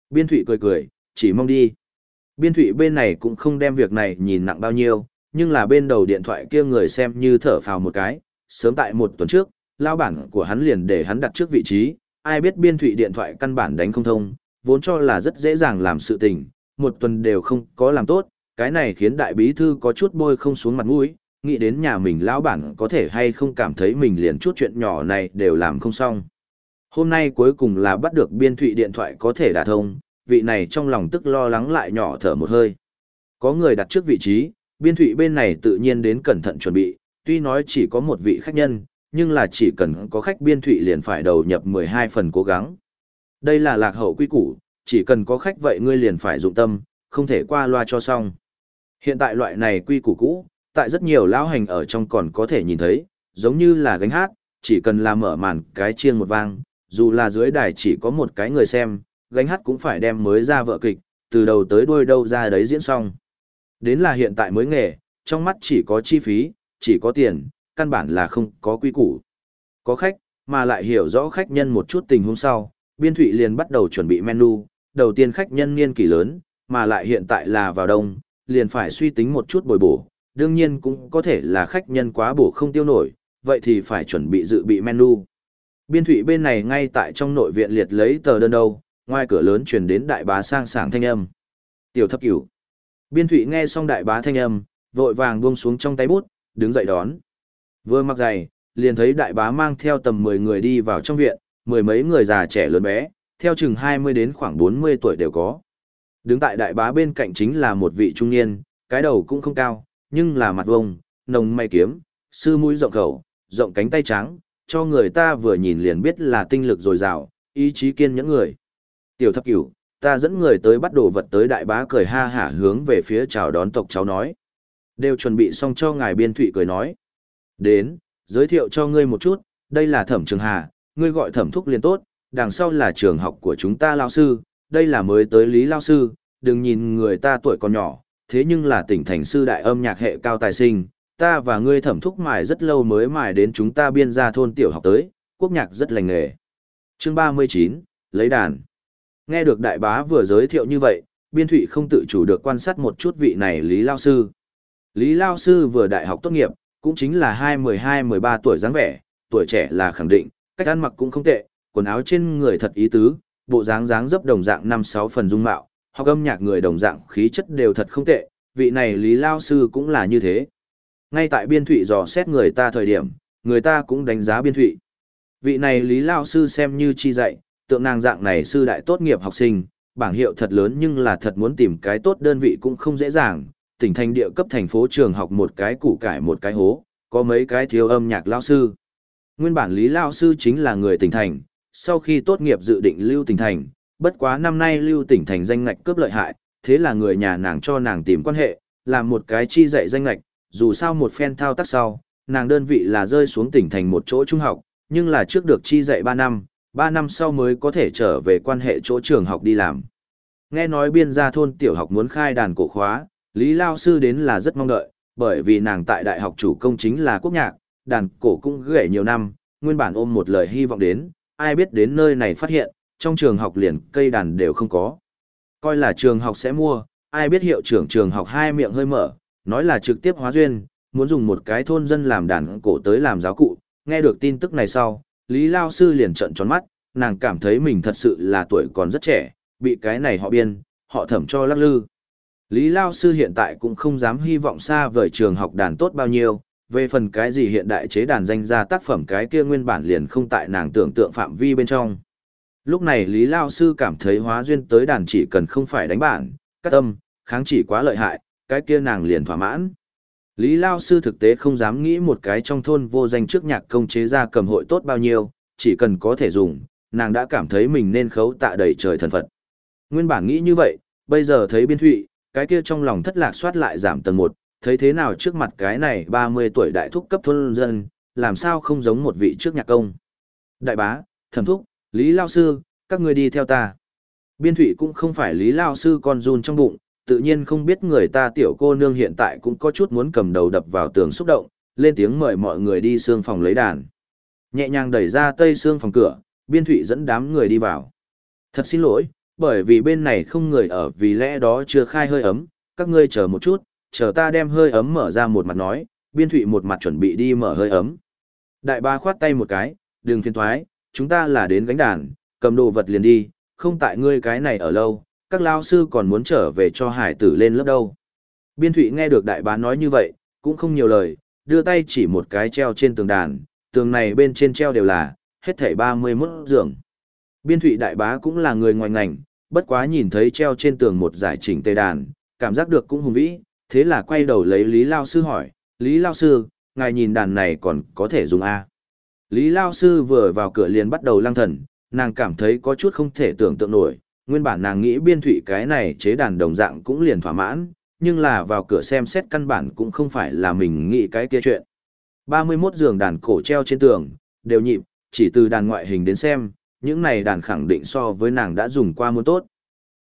Biên thụy cười cười, chỉ mong đi. Biên thụy bên này cũng không đem việc này nhìn nặng bao nhiêu, nhưng là bên đầu điện thoại kia người xem như thở phào một cái, sớm tại một tuần trước, lao bản của hắn liền để hắn đặt trước vị trí, ai biết biên thụy điện thoại căn bản đánh không thông, vốn cho là rất dễ dàng làm sự tình, một tuần đều không có làm tốt, cái này khiến đại bí thư có chút bôi không xuống mặt mũi, nghĩ đến nhà mình lão bản có thể hay không cảm thấy mình liền chút chuyện nhỏ này đều làm không xong. Hôm nay cuối cùng là bắt được biên thụy điện thoại có thể đả thông, vị này trong lòng tức lo lắng lại nhỏ thở một hơi. Có người đặt trước vị trí, biên thụy bên này tự nhiên đến cẩn thận chuẩn bị, tuy nói chỉ có một vị khách nhân, nhưng là chỉ cần có khách biên thụy liền phải đầu nhập 12 phần cố gắng. Đây là lạc hậu quy củ, chỉ cần có khách vậy ngươi liền phải dụng tâm, không thể qua loa cho xong. Hiện tại loại này quy củ cũ, tại rất nhiều lão hành ở trong còn có thể nhìn thấy, giống như là gánh hát, chỉ cần là mở màn cái chiêng một vang, dù là dưới đài chỉ có một cái người xem, gánh hát cũng phải đem mới ra vợ kịch, từ đầu tới đuôi đâu ra đấy diễn xong. Đến là hiện tại mới nghề, trong mắt chỉ có chi phí, chỉ có tiền, căn bản là không có quy củ. Có khách, mà lại hiểu rõ khách nhân một chút tình huống sau, biên thụy liền bắt đầu chuẩn bị menu, đầu tiên khách nhân niên kỷ lớn, mà lại hiện tại là vào đông, liền phải suy tính một chút bồi bổ, đương nhiên cũng có thể là khách nhân quá bổ không tiêu nổi, vậy thì phải chuẩn bị dự bị menu. Biên thủy bên này ngay tại trong nội viện liệt lấy tờ đơn đâu, ngoài cửa lớn truyền đến đại bá sang sảng thanh âm. Tiểu thấp cửu. Biên thủy nghe xong đại bá thanh âm, vội vàng buông xuống trong tay bút, đứng dậy đón. Vừa mặc giày, liền thấy đại bá mang theo tầm 10 người đi vào trong viện, mười mấy người già trẻ lớn bé, theo chừng 20 đến khoảng 40 tuổi đều có. Đứng tại đại bá bên cạnh chính là một vị trung niên, cái đầu cũng không cao, nhưng là mặt vông, nồng may kiếm, sư mũi rộng khẩu, rộng cánh tay trắng, cho người ta vừa nhìn liền biết là tinh lực dồi dào, ý chí kiên nhẫn người. Tiểu thập cửu, ta dẫn người tới bắt đồ vật tới đại bá cười ha hả hướng về phía chào đón tộc cháu nói. Đều chuẩn bị xong cho ngài biên thụy cười nói. Đến, giới thiệu cho ngươi một chút, đây là thẩm trường hà, ngươi gọi thẩm thúc liền tốt, đằng sau là trường học của chúng ta lao sư, đây là mới tới lý lao sư, đừng nhìn người ta tuổi còn nhỏ, thế nhưng là tỉnh thành sư đại âm nhạc hệ cao tài sinh, ta và ngươi thẩm thúc mài rất lâu mới mài đến chúng ta biên gia thôn tiểu học tới, quốc nhạc rất lành nghề. Chương 39, lấy đàn. Nghe được đại bá vừa giới thiệu như vậy, biên thụy không tự chủ được quan sát một chút vị này Lý Lao Sư. Lý Lao Sư vừa đại học tốt nghiệp, cũng chính là 2-12-13 tuổi dáng vẻ, tuổi trẻ là khẳng định, cách ăn mặc cũng không tệ, quần áo trên người thật ý tứ, bộ dáng dáng dấp đồng dạng 5-6 phần dung mạo, học âm nhạc người đồng dạng khí chất đều thật không tệ, vị này Lý Lao Sư cũng là như thế. Ngay tại biên thụy dò xét người ta thời điểm, người ta cũng đánh giá biên thụy. Vị này Lý Lao Sư xem như chi dạy, tượng nàng dạng này sư đại tốt nghiệp học sinh, bảng hiệu thật lớn nhưng là thật muốn tìm cái tốt đơn vị cũng không dễ dàng, tỉnh thành địa cấp thành phố trường học một cái củ cải một cái hố, có mấy cái thiếu âm nhạc lao sư. Nguyên bản Lý Lao Sư chính là người tỉnh thành, sau khi tốt nghiệp dự định lưu tỉnh thành, bất quá năm nay lưu tỉnh thành danh ngạch cướp lợi hại, thế là người nhà nàng cho nàng tìm quan hệ, làm một cái chi dạy danh ngạch, dù sao một phen thao tác sau, nàng đơn vị là rơi xuống tỉnh thành một chỗ trung học, nhưng là trước được chi dạy 3 năm, 3 năm sau mới có thể trở về quan hệ chỗ trường học đi làm. Nghe nói biên gia thôn tiểu học muốn khai đàn cổ khóa, Lý Lao Sư đến là rất mong đợi, bởi vì nàng tại đại học chủ công chính là quốc nhạc, đàn cổ cũng gãy nhiều năm, nguyên bản ôm một lời hy vọng đến, ai biết đến nơi này phát hiện, trong trường học liền cây đàn đều không có. Coi là trường học sẽ mua, ai biết hiệu trưởng trường học hai miệng hơi mở, nói là trực tiếp hóa duyên, muốn dùng một cái thôn dân làm đàn cổ tới làm giáo cụ, nghe được tin tức này sau, Lý Lao Sư liền trợn tròn mắt, nàng cảm thấy mình thật sự là tuổi còn rất trẻ, bị cái này họ biên, họ thẩm cho lắc lư. Lý Lao Sư hiện tại cũng không dám hy vọng xa vời trường học đàn tốt bao nhiêu, về phần cái gì hiện đại chế đàn danh ra tác phẩm cái kia nguyên bản liền không tại nàng tưởng tượng phạm vi bên trong. Lúc này Lý Lao Sư cảm thấy hóa duyên tới đàn chỉ cần không phải đánh bản, cắt âm, kháng chỉ quá lợi hại, cái kia nàng liền thỏa mãn. Lý Lao Sư thực tế không dám nghĩ một cái trong thôn vô danh trước nhạc công chế ra cầm hội tốt bao nhiêu, chỉ cần có thể dùng, nàng đã cảm thấy mình nên khấu tạ đầy trời thần Phật. Nguyên bản nghĩ như vậy, bây giờ thấy biên thụy, cái kia trong lòng thất lạc soát lại giảm tầng 1, thấy thế nào trước mặt cái này 30 tuổi đại thúc cấp thôn dân, làm sao không giống một vị trước nhạc công. Đại bá, thẩm thúc, Lý Lao Sư, các người đi theo ta. Biên thụy cũng không phải Lý Lao Sư con run trong bụng, tự nhiên không biết người ta tiểu cô nương hiện tại cũng có chút muốn cầm đầu đập vào tường xúc động, lên tiếng mời mọi người đi xương phòng lấy đàn. Nhẹ nhàng đẩy ra tây xương phòng cửa, biên thụy dẫn đám người đi vào. Thật xin lỗi, bởi vì bên này không người ở vì lẽ đó chưa khai hơi ấm, các ngươi chờ một chút, chờ ta đem hơi ấm mở ra một mặt nói, biên thụy một mặt chuẩn bị đi mở hơi ấm. Đại ba khoát tay một cái, đừng phiền thoái, chúng ta là đến gánh đàn, cầm đồ vật liền đi, không tại ngươi cái này ở lâu, các lao sư còn muốn trở về cho hải tử lên lớp đâu. Biên thụy nghe được đại bá nói như vậy, cũng không nhiều lời, đưa tay chỉ một cái treo trên tường đàn, tường này bên trên treo đều là, hết thảy 31 giường. Biên thụy đại bá cũng là người ngoài ngành, bất quá nhìn thấy treo trên tường một giải chỉnh tây đàn, cảm giác được cũng hùng vĩ, thế là quay đầu lấy Lý Lao Sư hỏi, Lý Lao Sư, ngài nhìn đàn này còn có thể dùng A. Lý Lao Sư vừa vào cửa liền bắt đầu lang thần, nàng cảm thấy có chút không thể tưởng tượng nổi, nguyên bản nàng nghĩ biên thủy cái này chế đàn đồng dạng cũng liền thỏa mãn, nhưng là vào cửa xem xét căn bản cũng không phải là mình nghĩ cái kia chuyện. 31 giường đàn cổ treo trên tường, đều nhịp, chỉ từ đàn ngoại hình đến xem, những này đàn khẳng định so với nàng đã dùng qua muốn tốt.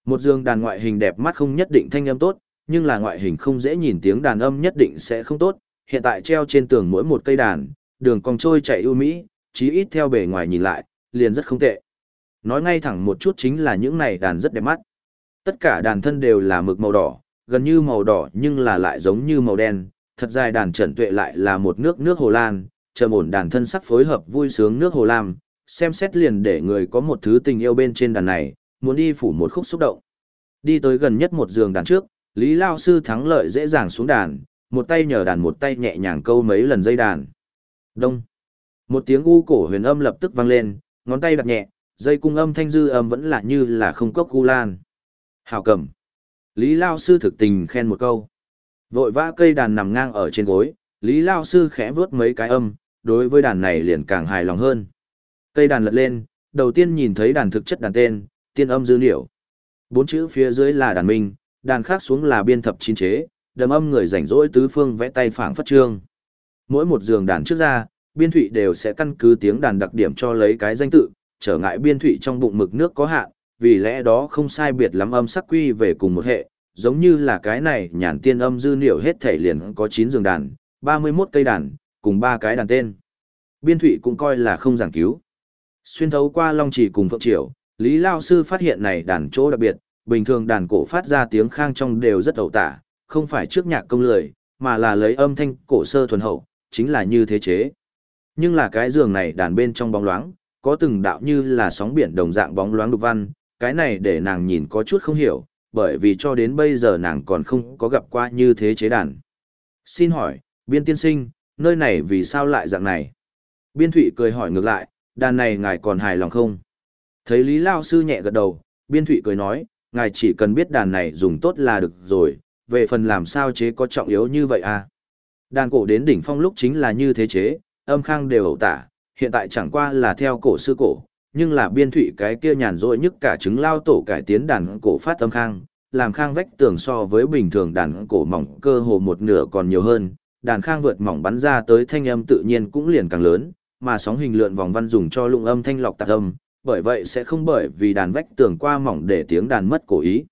Một giường đàn ngoại hình đẹp mắt không nhất định thanh âm tốt, nhưng là ngoại hình không dễ nhìn tiếng đàn âm nhất định sẽ không tốt. Hiện tại treo trên tường mỗi một cây đàn, đường cong trôi chạy ưu mỹ, chí ít theo bề ngoài nhìn lại, liền rất không tệ. Nói ngay thẳng một chút chính là những này đàn rất đẹp mắt. Tất cả đàn thân đều là mực màu đỏ, gần như màu đỏ nhưng là lại giống như màu đen, thật dài đàn trần tuệ lại là một nước nước Hồ Lan, trầm ổn đàn thân sắc phối hợp vui sướng nước Hồ Lam, xem xét liền để người có một thứ tình yêu bên trên đàn này, muốn đi phủ một khúc xúc động. Đi tới gần nhất một giường đàn trước, Lý Lao Sư thắng lợi dễ dàng xuống đàn, một tay nhờ đàn một tay nhẹ nhàng câu mấy lần dây đàn. Đông. Một tiếng u cổ huyền âm lập tức vang lên, ngón tay đặt nhẹ, dây cung âm thanh dư âm vẫn là như là không cốc gu lan. Hào cầm. Lý Lao Sư thực tình khen một câu. Vội vã cây đàn nằm ngang ở trên gối, Lý Lao Sư khẽ vướt mấy cái âm, đối với đàn này liền càng hài lòng hơn. Cây đàn lật lên, đầu tiên nhìn thấy đàn thực chất đàn tên, tiên âm dư điểu. Bốn chữ phía dưới là đàn minh, đàn khác xuống là biên thập chín chế, đầm âm người rảnh rỗi tứ phương vẽ tay phảng phất trương. Mỗi một giường đàn trước ra, biên thụy đều sẽ căn cứ tiếng đàn đặc điểm cho lấy cái danh tự, trở ngại biên thụy trong bụng mực nước có hạn, vì lẽ đó không sai biệt lắm âm sắc quy về cùng một hệ, giống như là cái này nhàn tiên âm dư niệu hết thể liền có 9 giường đàn, 31 cây đàn, cùng ba cái đàn tên. Biên thụy cũng coi là không giảng cứu. Xuyên thấu qua Long Chỉ cùng Phượng Triều, Lý Lao Sư phát hiện này đàn chỗ đặc biệt, bình thường đàn cổ phát ra tiếng khang trong đều rất ẩu tả, không phải trước nhạc công lười, mà là lấy âm thanh cổ sơ thuần hậu, chính là như thế chế. Nhưng là cái giường này đàn bên trong bóng loáng, có từng đạo như là sóng biển đồng dạng bóng loáng đục văn, cái này để nàng nhìn có chút không hiểu, bởi vì cho đến bây giờ nàng còn không có gặp qua như thế chế đàn. Xin hỏi, biên tiên sinh, nơi này vì sao lại dạng này? Biên thụy cười hỏi ngược lại, đàn này ngài còn hài lòng không? Thấy Lý Lao Sư nhẹ gật đầu, biên thụy cười nói, ngài chỉ cần biết đàn này dùng tốt là được rồi, về phần làm sao chế có trọng yếu như vậy à? Đàn cổ đến đỉnh phong lúc chính là như thế chế, âm khang đều ẩu tả, hiện tại chẳng qua là theo cổ sư cổ, nhưng là biên thủy cái kia nhàn rỗi nhất cả trứng lao tổ cải tiến đàn cổ phát âm khang, làm khang vách tường so với bình thường đàn cổ mỏng cơ hồ một nửa còn nhiều hơn, đàn khang vượt mỏng bắn ra tới thanh âm tự nhiên cũng liền càng lớn, mà sóng hình lượn vòng văn dùng cho lụng âm thanh lọc tạc âm, bởi vậy sẽ không bởi vì đàn vách tường qua mỏng để tiếng đàn mất cổ ý.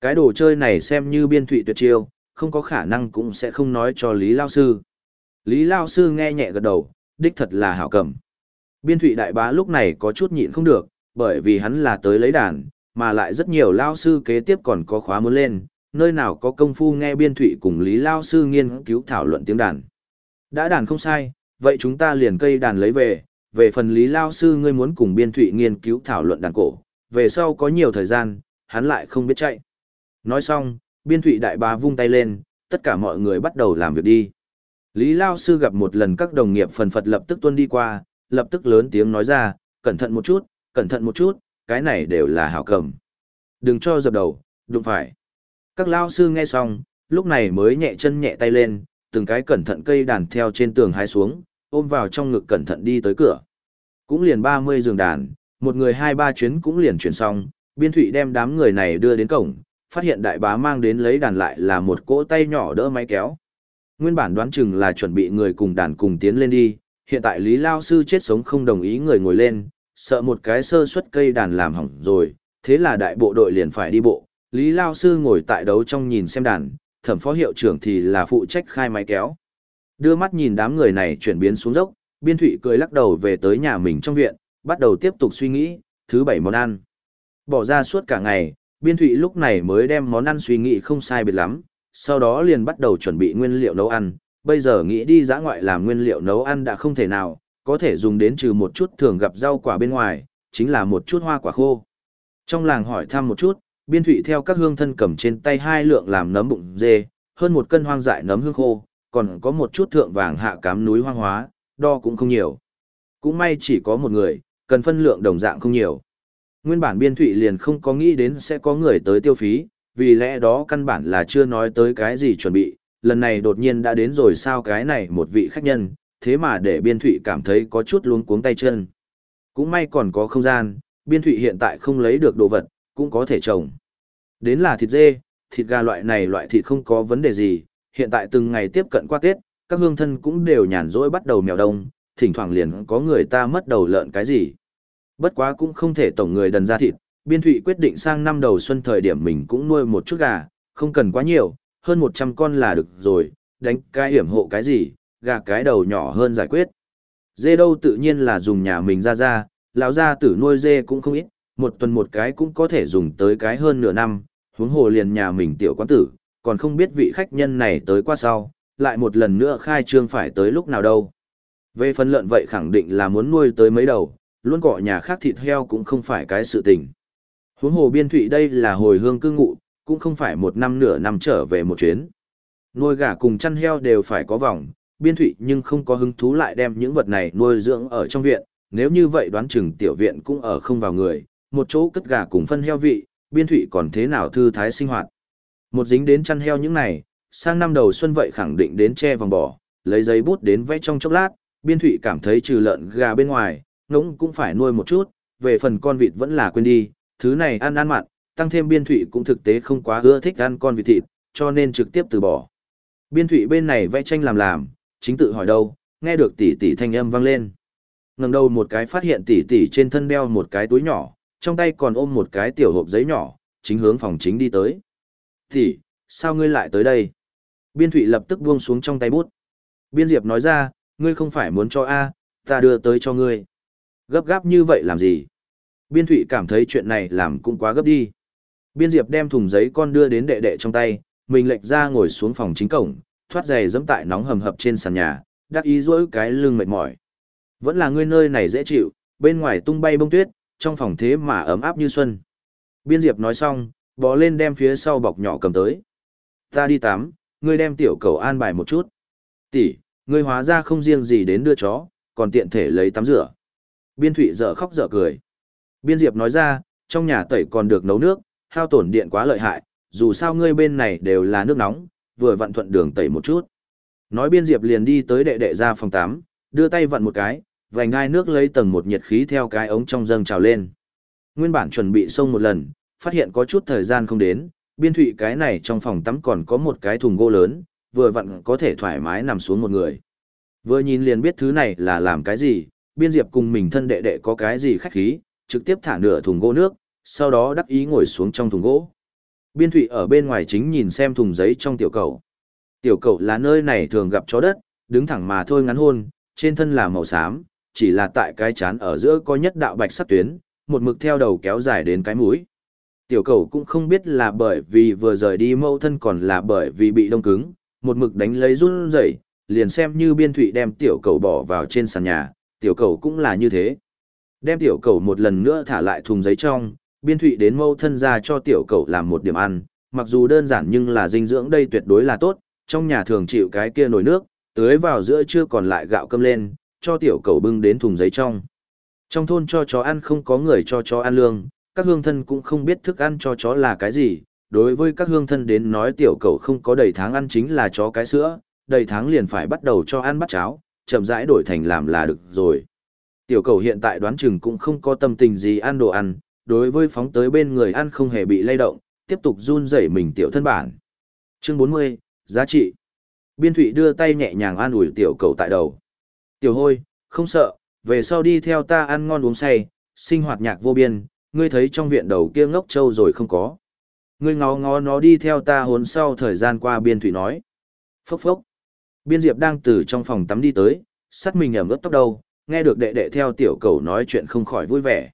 Cái đồ chơi này xem như biên thụy tuyệt chiêu, không có khả năng cũng sẽ không nói cho Lý Lao Sư. Lý Lao Sư nghe nhẹ gật đầu, đích thật là hảo cầm. Biên thụy đại bá lúc này có chút nhịn không được, bởi vì hắn là tới lấy đàn, mà lại rất nhiều Lao Sư kế tiếp còn có khóa muốn lên, nơi nào có công phu nghe biên thụy cùng Lý Lao Sư nghiên cứu thảo luận tiếng đàn. Đã đàn không sai, vậy chúng ta liền cây đàn lấy về, về phần Lý Lao Sư ngươi muốn cùng biên thụy nghiên cứu thảo luận đàn cổ, về sau có nhiều thời gian, hắn lại không biết chạy. Nói xong, biên thụy đại bá vung tay lên, tất cả mọi người bắt đầu làm việc đi. Lý Lao Sư gặp một lần các đồng nghiệp phần phật lập tức tuân đi qua, lập tức lớn tiếng nói ra, cẩn thận một chút, cẩn thận một chút, cái này đều là hảo cầm. Đừng cho dập đầu, đụng phải. Các Lao Sư nghe xong, lúc này mới nhẹ chân nhẹ tay lên, từng cái cẩn thận cây đàn theo trên tường hái xuống, ôm vào trong ngực cẩn thận đi tới cửa. Cũng liền 30 giường đàn, một người hai ba chuyến cũng liền chuyển xong, biên thụy đem đám người này đưa đến cổng, phát hiện đại bá mang đến lấy đàn lại là một cỗ tay nhỏ đỡ máy kéo. Nguyên bản đoán chừng là chuẩn bị người cùng đàn cùng tiến lên đi, hiện tại Lý Lao Sư chết sống không đồng ý người ngồi lên, sợ một cái sơ suất cây đàn làm hỏng rồi, thế là đại bộ đội liền phải đi bộ. Lý Lao Sư ngồi tại đấu trong nhìn xem đàn, thẩm phó hiệu trưởng thì là phụ trách khai máy kéo. Đưa mắt nhìn đám người này chuyển biến xuống dốc, biên thụy cười lắc đầu về tới nhà mình trong viện, bắt đầu tiếp tục suy nghĩ, thứ bảy món ăn. Bỏ ra suốt cả ngày, biên thụy lúc này mới đem món ăn suy nghĩ không sai biệt lắm, sau đó liền bắt đầu chuẩn bị nguyên liệu nấu ăn. Bây giờ nghĩ đi giã ngoại làm nguyên liệu nấu ăn đã không thể nào, có thể dùng đến trừ một chút thường gặp rau quả bên ngoài, chính là một chút hoa quả khô. Trong làng hỏi thăm một chút, biên thụy theo các hương thân cầm trên tay hai lượng làm nấm bụng dê, hơn một cân hoang dại nấm hương khô, còn có một chút thượng vàng hạ cám núi hoang hóa, đo cũng không nhiều. Cũng may chỉ có một người, cần phân lượng đồng dạng không nhiều. Nguyên bản biên thụy liền không có nghĩ đến sẽ có người tới tiêu phí, vì lẽ đó căn bản là chưa nói tới cái gì chuẩn bị, lần này đột nhiên đã đến rồi sao cái này một vị khách nhân, thế mà để biên thụy cảm thấy có chút luống cuống tay chân. Cũng may còn có không gian, biên thụy hiện tại không lấy được đồ vật, cũng có thể trồng. Đến là thịt dê, thịt gà loại này loại thịt không có vấn đề gì, hiện tại từng ngày tiếp cận qua Tết, các hương thân cũng đều nhàn rỗi bắt đầu mèo đông, thỉnh thoảng liền có người ta mất đầu lợn cái gì. Bất quá cũng không thể tổng người đần ra thịt, biên thụy quyết định sang năm đầu xuân thời điểm mình cũng nuôi một chút gà, không cần quá nhiều, hơn 100 con là được rồi, đánh cái hiểm hộ cái gì, gà cái đầu nhỏ hơn giải quyết. Dê đâu tự nhiên là dùng nhà mình ra ra, lão gia tử nuôi dê cũng không ít, một tuần một cái cũng có thể dùng tới cái hơn nửa năm, huống hồ liền nhà mình tiểu quán tử, còn không biết vị khách nhân này tới qua sau, lại một lần nữa khai trương phải tới lúc nào đâu. Về phần lợn vậy khẳng định là muốn nuôi tới mấy đầu, luôn cọ nhà khác thịt heo cũng không phải cái sự tình. Huống hồ biên thụy đây là hồi hương cư ngụ, cũng không phải một năm nửa năm trở về một chuyến. Nuôi gà cùng chăn heo đều phải có vòng, biên thụy nhưng không có hứng thú lại đem những vật này nuôi dưỡng ở trong viện, nếu như vậy đoán chừng tiểu viện cũng ở không vào người, một chỗ cất gà cùng phân heo vị, biên thụy còn thế nào thư thái sinh hoạt. Một dính đến chăn heo những này, sang năm đầu xuân vậy khẳng định đến che vòng bỏ, lấy giấy bút đến vẽ trong chốc lát, biên thụy cảm thấy trừ lợn gà bên ngoài, ngỗng cũng phải nuôi một chút, về phần con vịt vẫn là quên đi, thứ này ăn ăn mặn, tăng thêm biên thụy cũng thực tế không quá ưa thích ăn con vịt thịt, cho nên trực tiếp từ bỏ. Biên thụy bên này vẽ tranh làm làm, chính tự hỏi đâu, nghe được tỷ tỷ thanh âm vang lên. ngầm đầu một cái phát hiện tỷ tỷ trên thân đeo một cái túi nhỏ, trong tay còn ôm một cái tiểu hộp giấy nhỏ, chính hướng phòng chính đi tới. Tỷ, sao ngươi lại tới đây? Biên thụy lập tức buông xuống trong tay bút. Biên diệp nói ra, ngươi không phải muốn cho A, ta đưa tới cho ngươi. Gấp gáp như vậy làm gì? Biên thụy cảm thấy chuyện này làm cũng quá gấp đi. Biên diệp đem thùng giấy con đưa đến đệ đệ trong tay, mình lệch ra ngồi xuống phòng chính cổng, thoát giày dẫm tại nóng hầm hập trên sàn nhà, đắc ý dỗi cái lưng mệt mỏi. Vẫn là ngươi nơi này dễ chịu, bên ngoài tung bay bông tuyết, trong phòng thế mà ấm áp như xuân. Biên diệp nói xong, bò lên đem phía sau bọc nhỏ cầm tới. Ta đi tắm, ngươi đem tiểu cầu an bài một chút. Tỷ, ngươi hóa ra không riêng gì đến đưa chó, còn tiện thể lấy tắm rửa. Biên thụy dở khóc dở cười. Biên diệp nói ra, trong nhà tẩy còn được nấu nước, hao tổn điện quá lợi hại, dù sao ngươi bên này đều là nước nóng, vừa vặn thuận đường tẩy một chút. Nói biên diệp liền đi tới đệ đệ ra phòng tắm, đưa tay vặn một cái, vành ngai nước lấy tầng một nhiệt khí theo cái ống trong dâng trào lên. Nguyên bản chuẩn bị xông một lần, phát hiện có chút thời gian không đến, biên thụy cái này trong phòng tắm còn có một cái thùng gỗ lớn, vừa vặn có thể thoải mái nằm xuống một người. Vừa nhìn liền biết thứ này là làm cái gì, biên diệp cùng mình thân đệ đệ có cái gì khách khí, trực tiếp thả nửa thùng gỗ nước, sau đó đắc ý ngồi xuống trong thùng gỗ. Biên thụy ở bên ngoài chính nhìn xem thùng giấy trong tiểu cầu. Tiểu cầu là nơi này thường gặp chó đất, đứng thẳng mà thôi ngắn hôn, trên thân là màu xám, chỉ là tại cái chán ở giữa có nhất đạo bạch sắc tuyến, một mực theo đầu kéo dài đến cái mũi. Tiểu cầu cũng không biết là bởi vì vừa rời đi mâu thân còn là bởi vì bị đông cứng, một mực đánh lấy run rẩy, liền xem như biên thụy đem tiểu cầu bỏ vào trên sàn nhà, tiểu cầu cũng là như thế. Đem tiểu cầu một lần nữa thả lại thùng giấy trong, biên thụy đến mâu thân ra cho tiểu cầu làm một điểm ăn, mặc dù đơn giản nhưng là dinh dưỡng đây tuyệt đối là tốt, trong nhà thường chịu cái kia nồi nước, tưới vào giữa chưa còn lại gạo cơm lên, cho tiểu cầu bưng đến thùng giấy trong. Trong thôn cho chó ăn không có người cho chó ăn lương, các hương thân cũng không biết thức ăn cho chó là cái gì, đối với các hương thân đến nói tiểu cầu không có đầy tháng ăn chính là chó cái sữa, đầy tháng liền phải bắt đầu cho ăn bắt cháo, chậm rãi đổi thành làm là được rồi. Tiểu cầu hiện tại đoán chừng cũng không có tâm tình gì ăn đồ ăn, đối với phóng tới bên người ăn không hề bị lay động, tiếp tục run rẩy mình tiểu thân bản. Chương 40, giá trị. Biên Thụy đưa tay nhẹ nhàng an ủi tiểu cầu tại đầu. Tiểu hôi, không sợ, về sau đi theo ta ăn ngon uống say, sinh hoạt nhạc vô biên, ngươi thấy trong viện đầu kia ngốc trâu rồi không có. Ngươi ngó ngó nó đi theo ta hốn sau thời gian qua Biên Thụy nói. Phốc phốc. Biên Diệp đang từ trong phòng tắm đi tới, sắt mình ẩm ướt tóc đầu, nghe được đệ đệ theo tiểu cầu nói chuyện không khỏi vui vẻ.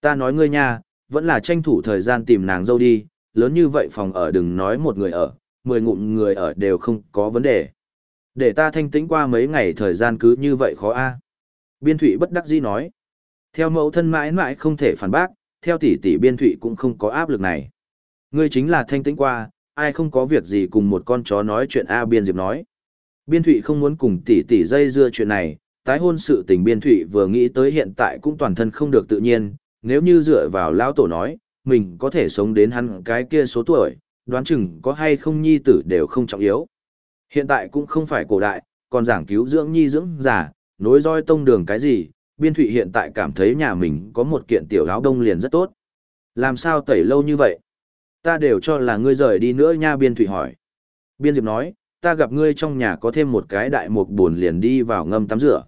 Ta nói ngươi nha, vẫn là tranh thủ thời gian tìm nàng dâu đi, lớn như vậy phòng ở đừng nói một người ở, mười ngụm người ở đều không có vấn đề. Để ta thanh tĩnh qua mấy ngày thời gian cứ như vậy khó a. Biên thụy bất đắc dĩ nói. Theo mẫu thân mãi mãi không thể phản bác, theo tỷ tỷ biên thụy cũng không có áp lực này. Ngươi chính là thanh tĩnh qua, ai không có việc gì cùng một con chó nói chuyện A biên diệp nói. Biên thụy không muốn cùng tỷ tỷ dây dưa chuyện này, tái hôn sự tình biên thụy vừa nghĩ tới hiện tại cũng toàn thân không được tự nhiên, nếu như dựa vào lão tổ nói, mình có thể sống đến hắn cái kia số tuổi, đoán chừng có hay không nhi tử đều không trọng yếu. Hiện tại cũng không phải cổ đại, còn giảng cứu dưỡng nhi dưỡng giả, nối roi tông đường cái gì, biên thụy hiện tại cảm thấy nhà mình có một kiện tiểu áo đông liền rất tốt. Làm sao tẩy lâu như vậy? Ta đều cho là ngươi rời đi nữa nha biên thụy hỏi. Biên diệp nói, ta gặp ngươi trong nhà có thêm một cái đại mục buồn liền đi vào ngâm tắm rửa.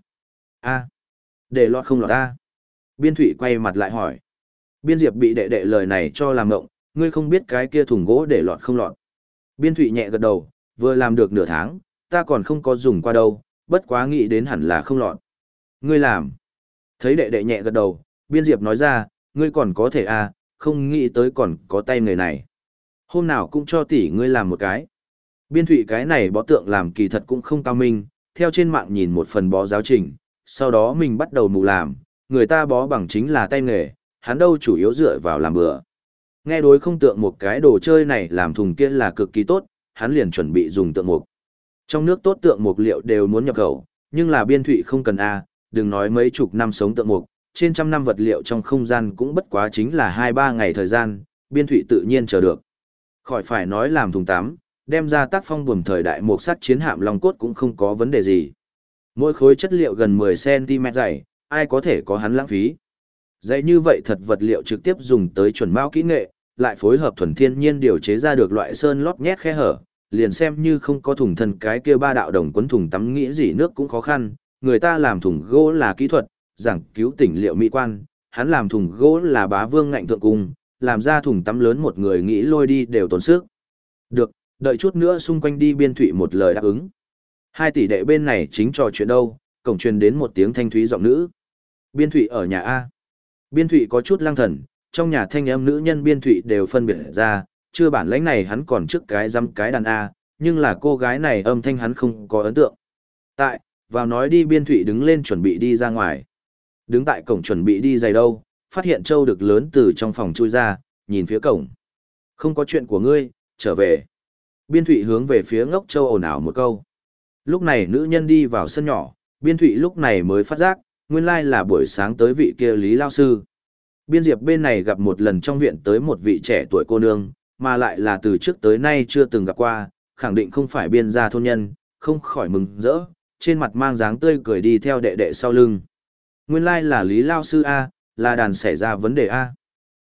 a để lọt không lọt ta. Biên Thụy quay mặt lại hỏi. Biên Diệp bị đệ đệ lời này cho làm ngộng, ngươi không biết cái kia thùng gỗ để lọt không lọt. Biên Thụy nhẹ gật đầu, vừa làm được nửa tháng, ta còn không có dùng qua đâu, bất quá nghĩ đến hẳn là không lọt. Ngươi làm. Thấy đệ đệ nhẹ gật đầu, Biên Diệp nói ra, ngươi còn có thể à, không nghĩ tới còn có tay người này. Hôm nào cũng cho tỷ ngươi làm một cái. Biên Thụy cái này bó tượng làm kỳ thật cũng không cao minh, theo trên mạng nhìn một phần bó giáo trình, sau đó mình bắt đầu mù làm, người ta bó bằng chính là tay nghề, hắn đâu chủ yếu dựa vào làm bữa. Nghe đối không tượng một cái đồ chơi này làm thùng kia là cực kỳ tốt, hắn liền chuẩn bị dùng tượng mục. Trong nước tốt tượng mục liệu đều muốn nhập khẩu, nhưng là biên thụy không cần A, đừng nói mấy chục năm sống tượng mục, trên trăm năm vật liệu trong không gian cũng bất quá chính là 2-3 ngày thời gian, biên thụy tự nhiên chờ được. Khỏi phải nói làm thùng tám đem ra tác phong buồm thời đại mục sắt chiến hạm long cốt cũng không có vấn đề gì. Mỗi khối chất liệu gần 10cm dày, ai có thể có hắn lãng phí. Dày như vậy thật vật liệu trực tiếp dùng tới chuẩn mao kỹ nghệ, lại phối hợp thuần thiên nhiên điều chế ra được loại sơn lót nhét khe hở, liền xem như không có thùng thân cái kia ba đạo đồng quấn thùng tắm nghĩ gì nước cũng khó khăn, người ta làm thùng gỗ là kỹ thuật, giảng cứu tỉnh liệu mỹ quan, hắn làm thùng gỗ là bá vương ngạnh thượng cung, làm ra thùng tắm lớn một người nghĩ lôi đi đều tốn sức. Được, đợi chút nữa xung quanh đi biên thụy một lời đáp ứng. Hai tỷ đệ bên này chính trò chuyện đâu, cổng truyền đến một tiếng thanh thúy giọng nữ. Biên thụy ở nhà A. Biên thụy có chút lang thần, trong nhà thanh âm nữ nhân biên thụy đều phân biệt ra, chưa bản lãnh này hắn còn trước cái dăm cái đàn A, nhưng là cô gái này âm thanh hắn không có ấn tượng. Tại, vào nói đi biên thụy đứng lên chuẩn bị đi ra ngoài. Đứng tại cổng chuẩn bị đi giày đâu, phát hiện châu được lớn từ trong phòng chui ra, nhìn phía cổng. Không có chuyện của ngươi, trở về. Biên thụy hướng về phía ngốc châu ồn ào một câu. Lúc này nữ nhân đi vào sân nhỏ, biên thụy lúc này mới phát giác, nguyên lai là buổi sáng tới vị kia Lý Lao Sư. Biên diệp bên này gặp một lần trong viện tới một vị trẻ tuổi cô nương, mà lại là từ trước tới nay chưa từng gặp qua, khẳng định không phải biên gia thôn nhân, không khỏi mừng rỡ, trên mặt mang dáng tươi cười đi theo đệ đệ sau lưng. Nguyên lai là Lý Lao Sư A, là đàn xảy ra vấn đề A.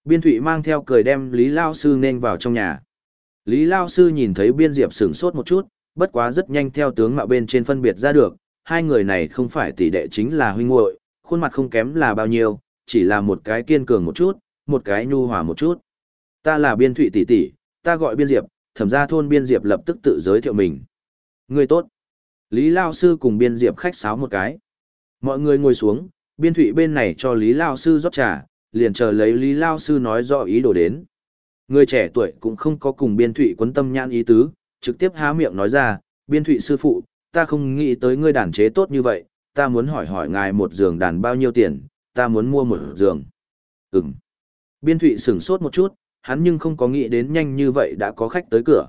Biên Thụy mang theo cười đem Lý Lao Sư nên vào trong nhà. Lý Lao Sư nhìn thấy biên diệp sửng sốt một chút, bất quá rất nhanh theo tướng mạo bên trên phân biệt ra được, hai người này không phải tỷ đệ chính là huynh muội, khuôn mặt không kém là bao nhiêu, chỉ là một cái kiên cường một chút, một cái nhu hòa một chút. Ta là biên thụy tỷ tỷ, ta gọi biên diệp, thẩm ra thôn biên diệp lập tức tự giới thiệu mình. Người tốt. Lý Lao Sư cùng biên diệp khách sáo một cái. Mọi người ngồi xuống, biên thụy bên này cho Lý Lao Sư rót trà, liền chờ lấy Lý Lao Sư nói rõ ý đồ đến. Người trẻ tuổi cũng không có cùng biên thụy quấn tâm nhãn ý tứ, trực tiếp há miệng nói ra, biên thụy sư phụ, ta không nghĩ tới ngươi đàn chế tốt như vậy, ta muốn hỏi hỏi ngài một giường đàn bao nhiêu tiền, ta muốn mua một giường. Ừm. Biên thụy sửng sốt một chút, hắn nhưng không có nghĩ đến nhanh như vậy đã có khách tới cửa.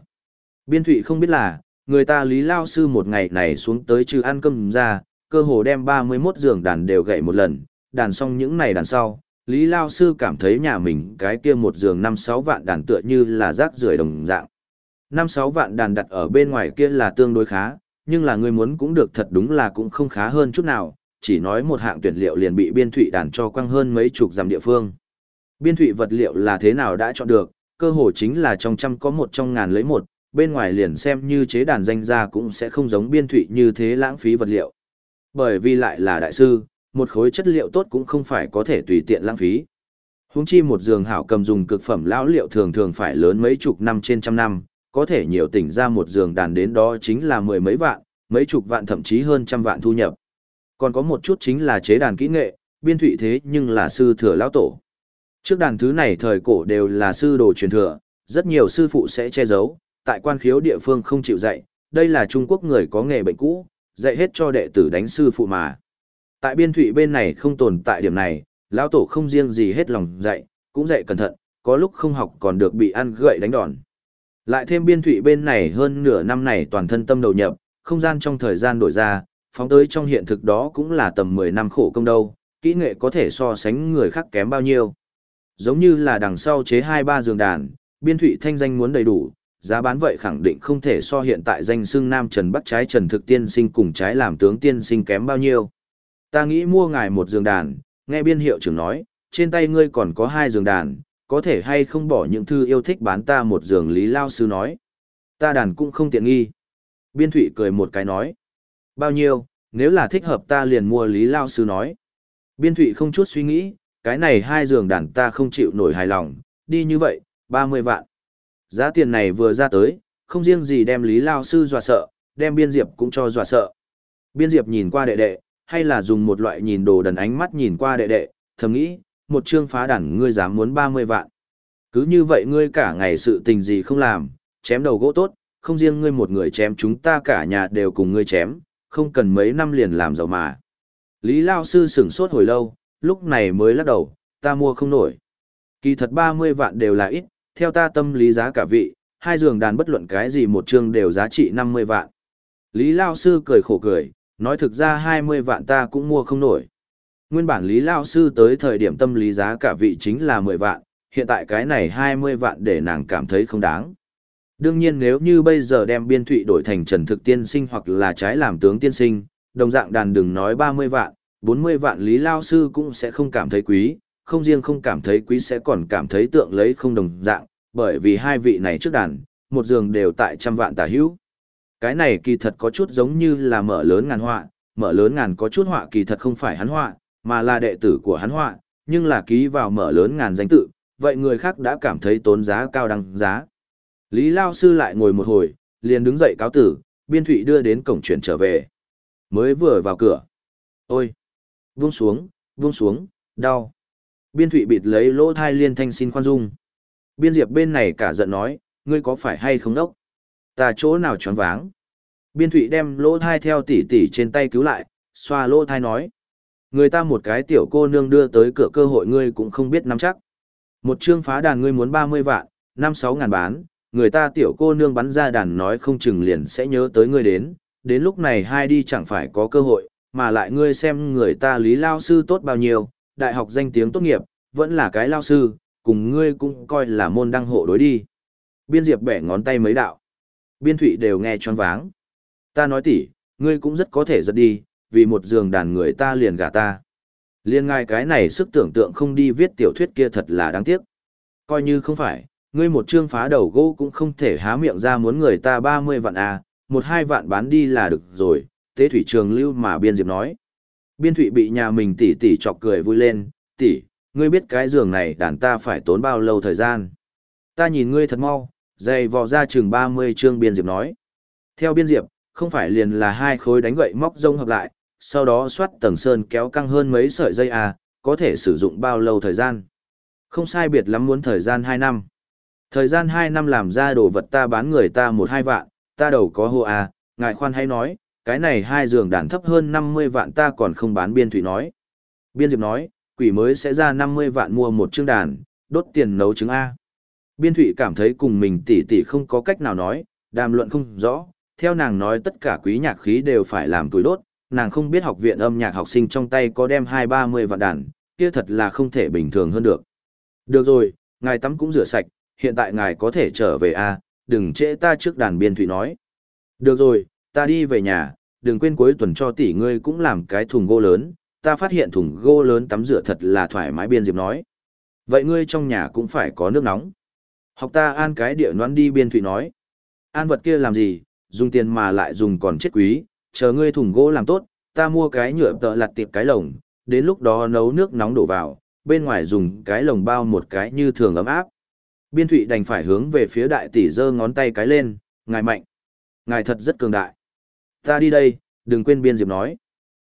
Biên thụy không biết là, người ta lý lao sư một ngày này xuống tới trừ ăn cơm ra, cơ hồ đem 31 giường đàn đều gậy một lần, đàn xong những này đàn sau. Lý Lao Sư cảm thấy nhà mình cái kia một giường 5-6 vạn đàn tựa như là rác rưởi đồng dạng. 5-6 vạn đàn đặt ở bên ngoài kia là tương đối khá, nhưng là người muốn cũng được thật đúng là cũng không khá hơn chút nào, chỉ nói một hạng tuyển liệu liền bị biên thụy đàn cho quăng hơn mấy chục dặm địa phương. Biên thụy vật liệu là thế nào đã chọn được, cơ hồ chính là trong trăm có một trong ngàn lấy một, bên ngoài liền xem như chế đàn danh ra cũng sẽ không giống biên thụy như thế lãng phí vật liệu. Bởi vì lại là đại sư, một khối chất liệu tốt cũng không phải có thể tùy tiện lãng phí. Huống chi một giường hảo cầm dùng cực phẩm lão liệu thường thường phải lớn mấy chục năm trên trăm năm, có thể nhiều tỉnh ra một giường đàn đến đó chính là mười mấy vạn, mấy chục vạn thậm chí hơn trăm vạn thu nhập. Còn có một chút chính là chế đàn kỹ nghệ, biên thụy thế nhưng là sư thừa lão tổ. Trước đàn thứ này thời cổ đều là sư đồ truyền thừa, rất nhiều sư phụ sẽ che giấu, tại quan khiếu địa phương không chịu dạy, đây là Trung Quốc người có nghề bệnh cũ, dạy hết cho đệ tử đánh sư phụ mà. Tại biên thủy bên này không tồn tại điểm này, lão tổ không riêng gì hết lòng dạy, cũng dạy cẩn thận, có lúc không học còn được bị ăn gậy đánh đòn. Lại thêm biên thủy bên này hơn nửa năm này toàn thân tâm đầu nhập, không gian trong thời gian đổi ra, phóng tới trong hiện thực đó cũng là tầm 10 năm khổ công đâu, kỹ nghệ có thể so sánh người khác kém bao nhiêu. Giống như là đằng sau chế 2-3 giường đàn, biên thủy thanh danh muốn đầy đủ, giá bán vậy khẳng định không thể so hiện tại danh xưng Nam Trần Bắc trái Trần Thực Tiên Sinh cùng trái làm tướng tiên sinh kém bao nhiêu. Ta nghĩ mua ngài một giường đàn, nghe biên hiệu trưởng nói, trên tay ngươi còn có hai giường đàn, có thể hay không bỏ những thư yêu thích bán ta một giường Lý Lao Sư nói. Ta đàn cũng không tiện nghi. Biên Thụy cười một cái nói. Bao nhiêu, nếu là thích hợp ta liền mua Lý Lao Sư nói. Biên Thụy không chút suy nghĩ, cái này hai giường đàn ta không chịu nổi hài lòng, đi như vậy, 30 vạn. Giá tiền này vừa ra tới, không riêng gì đem Lý Lao Sư dọa sợ, đem Biên Diệp cũng cho dọa sợ. Biên Diệp nhìn qua đệ đệ, hay là dùng một loại nhìn đồ đần ánh mắt nhìn qua đệ đệ, thầm nghĩ, một chương phá đẳng ngươi dám muốn 30 vạn. Cứ như vậy ngươi cả ngày sự tình gì không làm, chém đầu gỗ tốt, không riêng ngươi một người chém chúng ta cả nhà đều cùng ngươi chém, không cần mấy năm liền làm giàu mà. Lý Lao Sư sửng sốt hồi lâu, lúc này mới lắc đầu, ta mua không nổi. Kỳ thật 30 vạn đều là ít, theo ta tâm lý giá cả vị, hai giường đàn bất luận cái gì một chương đều giá trị 50 vạn. Lý Lao Sư cười khổ cười, nói thực ra 20 vạn ta cũng mua không nổi. Nguyên bản Lý Lao Sư tới thời điểm tâm lý giá cả vị chính là 10 vạn, hiện tại cái này 20 vạn để nàng cảm thấy không đáng. Đương nhiên nếu như bây giờ đem biên thụy đổi thành trần thực tiên sinh hoặc là trái làm tướng tiên sinh, đồng dạng đàn đừng nói 30 vạn, 40 vạn Lý Lao Sư cũng sẽ không cảm thấy quý, không riêng không cảm thấy quý sẽ còn cảm thấy tượng lấy không đồng dạng, bởi vì hai vị này trước đàn, một giường đều tại trăm vạn tả hữu. Cái này kỳ thật có chút giống như là mở lớn ngàn họa, mở lớn ngàn có chút họa kỳ thật không phải hắn họa, mà là đệ tử của hắn họa, nhưng là ký vào mở lớn ngàn danh tự, vậy người khác đã cảm thấy tốn giá cao đăng giá. Lý Lao Sư lại ngồi một hồi, liền đứng dậy cáo tử, biên thụy đưa đến cổng chuyển trở về. Mới vừa vào cửa. Ôi! Vung xuống, vung xuống, đau. Biên thụy bịt lấy lỗ thai liên thanh xin khoan dung. Biên diệp bên này cả giận nói, ngươi có phải hay không đốc? Ta chỗ nào choáng váng? Biên thụy đem lỗ thai theo tỉ tỉ trên tay cứu lại, xoa lỗ thai nói. Người ta một cái tiểu cô nương đưa tới cửa cơ hội ngươi cũng không biết nắm chắc. Một chương phá đàn ngươi muốn 30 vạn, 5-6 ngàn bán, người ta tiểu cô nương bắn ra đàn nói không chừng liền sẽ nhớ tới ngươi đến, đến lúc này hai đi chẳng phải có cơ hội, mà lại ngươi xem người ta lý lao sư tốt bao nhiêu, đại học danh tiếng tốt nghiệp, vẫn là cái lao sư, cùng ngươi cũng coi là môn đăng hộ đối đi. Biên Diệp bẻ ngón tay mấy đạo. Biên Thụy đều nghe choáng váng. Ta nói tỉ, ngươi cũng rất có thể giật đi, vì một giường đàn người ta liền gả ta. Liên ngài cái này sức tưởng tượng không đi viết tiểu thuyết kia thật là đáng tiếc. Coi như không phải, ngươi một chương phá đầu gỗ cũng không thể há miệng ra muốn người ta 30 vạn à, một hai vạn bán đi là được rồi, tế thủy trường lưu mà biên diệp nói. Biên thụy bị nhà mình tỉ tỉ chọc cười vui lên, tỉ, ngươi biết cái giường này đàn ta phải tốn bao lâu thời gian. Ta nhìn ngươi thật mau, dày vò ra chừng 30 chương biên diệp nói. Theo biên diệp, không phải liền là hai khối đánh gậy móc rông hợp lại, sau đó xoát tầng sơn kéo căng hơn mấy sợi dây à, có thể sử dụng bao lâu thời gian. Không sai biệt lắm muốn thời gian 2 năm. Thời gian 2 năm làm ra đồ vật ta bán người ta một hai vạn, ta đầu có hô à, ngài khoan hay nói, cái này hai giường đàn thấp hơn 50 vạn ta còn không bán biên thủy nói. Biên diệp nói, quỷ mới sẽ ra 50 vạn mua một chương đàn, đốt tiền nấu trứng A. Biên Thụy cảm thấy cùng mình tỷ tỷ không có cách nào nói, đàm luận không rõ, theo nàng nói tất cả quý nhạc khí đều phải làm tuổi đốt, nàng không biết học viện âm nhạc học sinh trong tay có đem hai ba mươi vạn đàn, kia thật là không thể bình thường hơn được. Được rồi, ngài tắm cũng rửa sạch, hiện tại ngài có thể trở về a, đừng trễ ta trước đàn biên thủy nói. Được rồi, ta đi về nhà, đừng quên cuối tuần cho tỷ ngươi cũng làm cái thùng gỗ lớn, ta phát hiện thùng gỗ lớn tắm rửa thật là thoải mái biên diệp nói. Vậy ngươi trong nhà cũng phải có nước nóng. Học ta an cái địa noan đi biên thủy nói. An vật kia làm gì, dùng tiền mà lại dùng còn chết quý, chờ ngươi thùng gỗ làm tốt, ta mua cái nhựa tợ lặt tiệp cái lồng, đến lúc đó nấu nước nóng đổ vào, bên ngoài dùng cái lồng bao một cái như thường ấm áp. Biên thụy đành phải hướng về phía đại tỷ giơ ngón tay cái lên, ngài mạnh. Ngài thật rất cường đại. Ta đi đây, đừng quên biên diệp nói.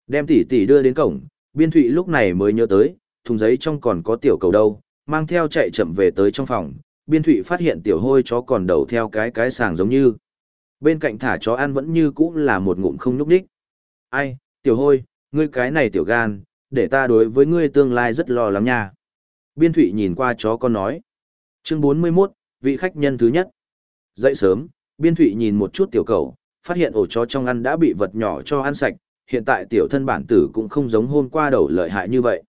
Đem tỷ tỷ đưa đến cổng, biên thụy lúc này mới nhớ tới, thùng giấy trong còn có tiểu cầu đâu, mang theo chạy chậm về tới trong phòng. Biên thụy phát hiện tiểu hôi chó còn đầu theo cái cái sàng giống như. Bên cạnh thả chó ăn vẫn như cũ là một ngụm không nhúc đích. Ai, tiểu hôi, ngươi cái này tiểu gan, để ta đối với ngươi tương lai rất lo lắng nha. Biên thụy nhìn qua chó con nói. Chương 41, vị khách nhân thứ nhất. Dậy sớm, biên thụy nhìn một chút tiểu cầu, phát hiện ổ chó trong ăn đã bị vật nhỏ cho ăn sạch, hiện tại tiểu thân bản tử cũng không giống hôm qua đầu lợi hại như vậy.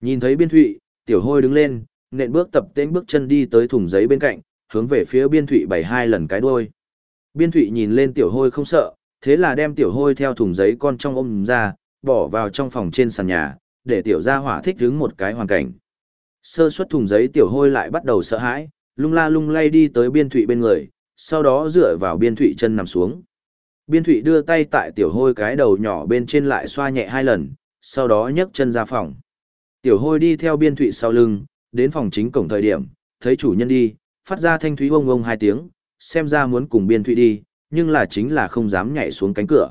Nhìn thấy biên thụy, tiểu hôi đứng lên, nện bước tập tên bước chân đi tới thùng giấy bên cạnh, hướng về phía biên thụy bảy hai lần cái đuôi. Biên thụy nhìn lên tiểu hôi không sợ, thế là đem tiểu hôi theo thùng giấy con trong ôm ra, bỏ vào trong phòng trên sàn nhà, để tiểu gia hỏa thích đứng một cái hoàn cảnh. Sơ suất thùng giấy tiểu hôi lại bắt đầu sợ hãi, lung la lung lay đi tới biên thụy bên người, sau đó dựa vào biên thụy chân nằm xuống. Biên thụy đưa tay tại tiểu hôi cái đầu nhỏ bên trên lại xoa nhẹ hai lần, sau đó nhấc chân ra phòng. Tiểu hôi đi theo biên thụy sau lưng, đến phòng chính cổng thời điểm, thấy chủ nhân đi, phát ra thanh thúy ông ông hai tiếng, xem ra muốn cùng biên thụy đi, nhưng là chính là không dám nhảy xuống cánh cửa.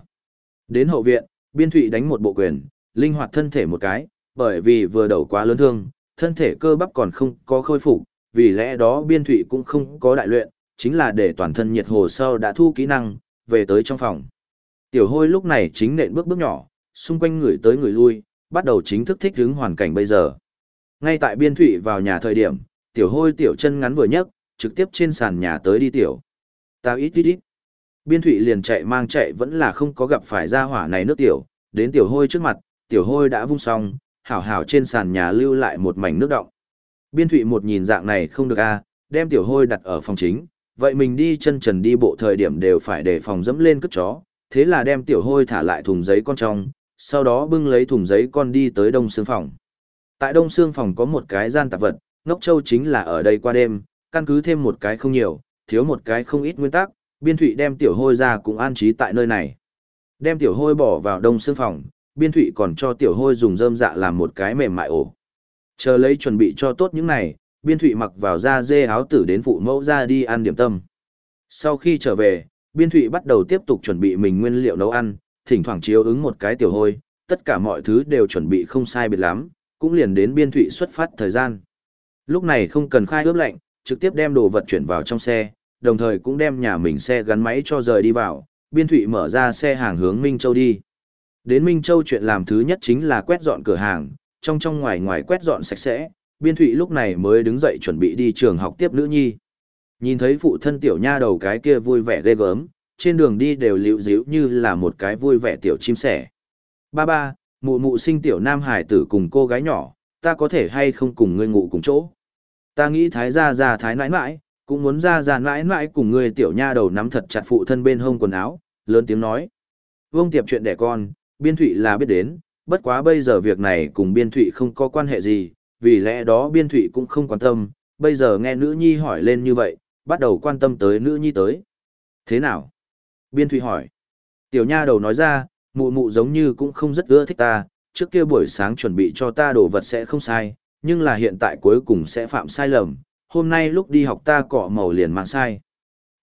Đến hậu viện, biên thụy đánh một bộ quyền, linh hoạt thân thể một cái, bởi vì vừa đầu quá lớn thương, thân thể cơ bắp còn không có khôi phục, vì lẽ đó biên thụy cũng không có đại luyện, chính là để toàn thân nhiệt hồ sơ đã thu kỹ năng, về tới trong phòng. Tiểu hôi lúc này chính nện bước bước nhỏ, xung quanh người tới người lui, bắt đầu chính thức thích ứng hoàn cảnh bây giờ. Ngay tại biên thụy vào nhà thời điểm, tiểu hôi tiểu chân ngắn vừa nhấc, trực tiếp trên sàn nhà tới đi tiểu. Tao ít ít ít. Biên thụy liền chạy mang chạy vẫn là không có gặp phải ra hỏa này nước tiểu, đến tiểu hôi trước mặt, tiểu hôi đã vung xong, hảo hảo trên sàn nhà lưu lại một mảnh nước động. Biên thụy một nhìn dạng này không được a đem tiểu hôi đặt ở phòng chính, vậy mình đi chân trần đi bộ thời điểm đều phải để phòng dẫm lên cất chó, thế là đem tiểu hôi thả lại thùng giấy con trong, sau đó bưng lấy thùng giấy con đi tới đông xương phòng. Tại đông xương phòng có một cái gian tạp vật, ngốc châu chính là ở đây qua đêm, căn cứ thêm một cái không nhiều, thiếu một cái không ít nguyên tắc, biên thụy đem tiểu hôi ra cũng an trí tại nơi này. Đem tiểu hôi bỏ vào đông xương phòng, biên thụy còn cho tiểu hôi dùng rơm dạ làm một cái mềm mại ổ. Chờ lấy chuẩn bị cho tốt những này, biên thụy mặc vào da dê áo tử đến phụ mẫu ra đi ăn điểm tâm. Sau khi trở về, biên thụy bắt đầu tiếp tục chuẩn bị mình nguyên liệu nấu ăn, thỉnh thoảng chiếu ứng một cái tiểu hôi, tất cả mọi thứ đều chuẩn bị không sai biệt lắm, cũng liền đến biên thụy xuất phát thời gian. Lúc này không cần khai ướp lạnh, trực tiếp đem đồ vật chuyển vào trong xe, đồng thời cũng đem nhà mình xe gắn máy cho rời đi vào, biên thụy mở ra xe hàng hướng Minh Châu đi. Đến Minh Châu chuyện làm thứ nhất chính là quét dọn cửa hàng, trong trong ngoài ngoài quét dọn sạch sẽ, biên thụy lúc này mới đứng dậy chuẩn bị đi trường học tiếp nữ nhi. Nhìn thấy phụ thân tiểu nha đầu cái kia vui vẻ ghê gớm, trên đường đi đều liễu díu như là một cái vui vẻ tiểu chim sẻ. Ba ba, mụ mụ sinh tiểu nam hải tử cùng cô gái nhỏ, ta có thể hay không cùng ngươi ngủ cùng chỗ. Ta nghĩ thái gia gia thái nãi nãi, cũng muốn ra ra nãi nãi cùng ngươi tiểu nha đầu nắm thật chặt phụ thân bên hông quần áo, lớn tiếng nói. Vương tiệp chuyện đẻ con, biên thụy là biết đến, bất quá bây giờ việc này cùng biên thụy không có quan hệ gì, vì lẽ đó biên thụy cũng không quan tâm, bây giờ nghe nữ nhi hỏi lên như vậy, bắt đầu quan tâm tới nữ nhi tới. Thế nào? Biên thụy hỏi. Tiểu nha đầu nói ra, mụ mụ giống như cũng không rất ưa thích ta, trước kia buổi sáng chuẩn bị cho ta đồ vật sẽ không sai, nhưng là hiện tại cuối cùng sẽ phạm sai lầm, hôm nay lúc đi học ta cọ màu liền mang sai.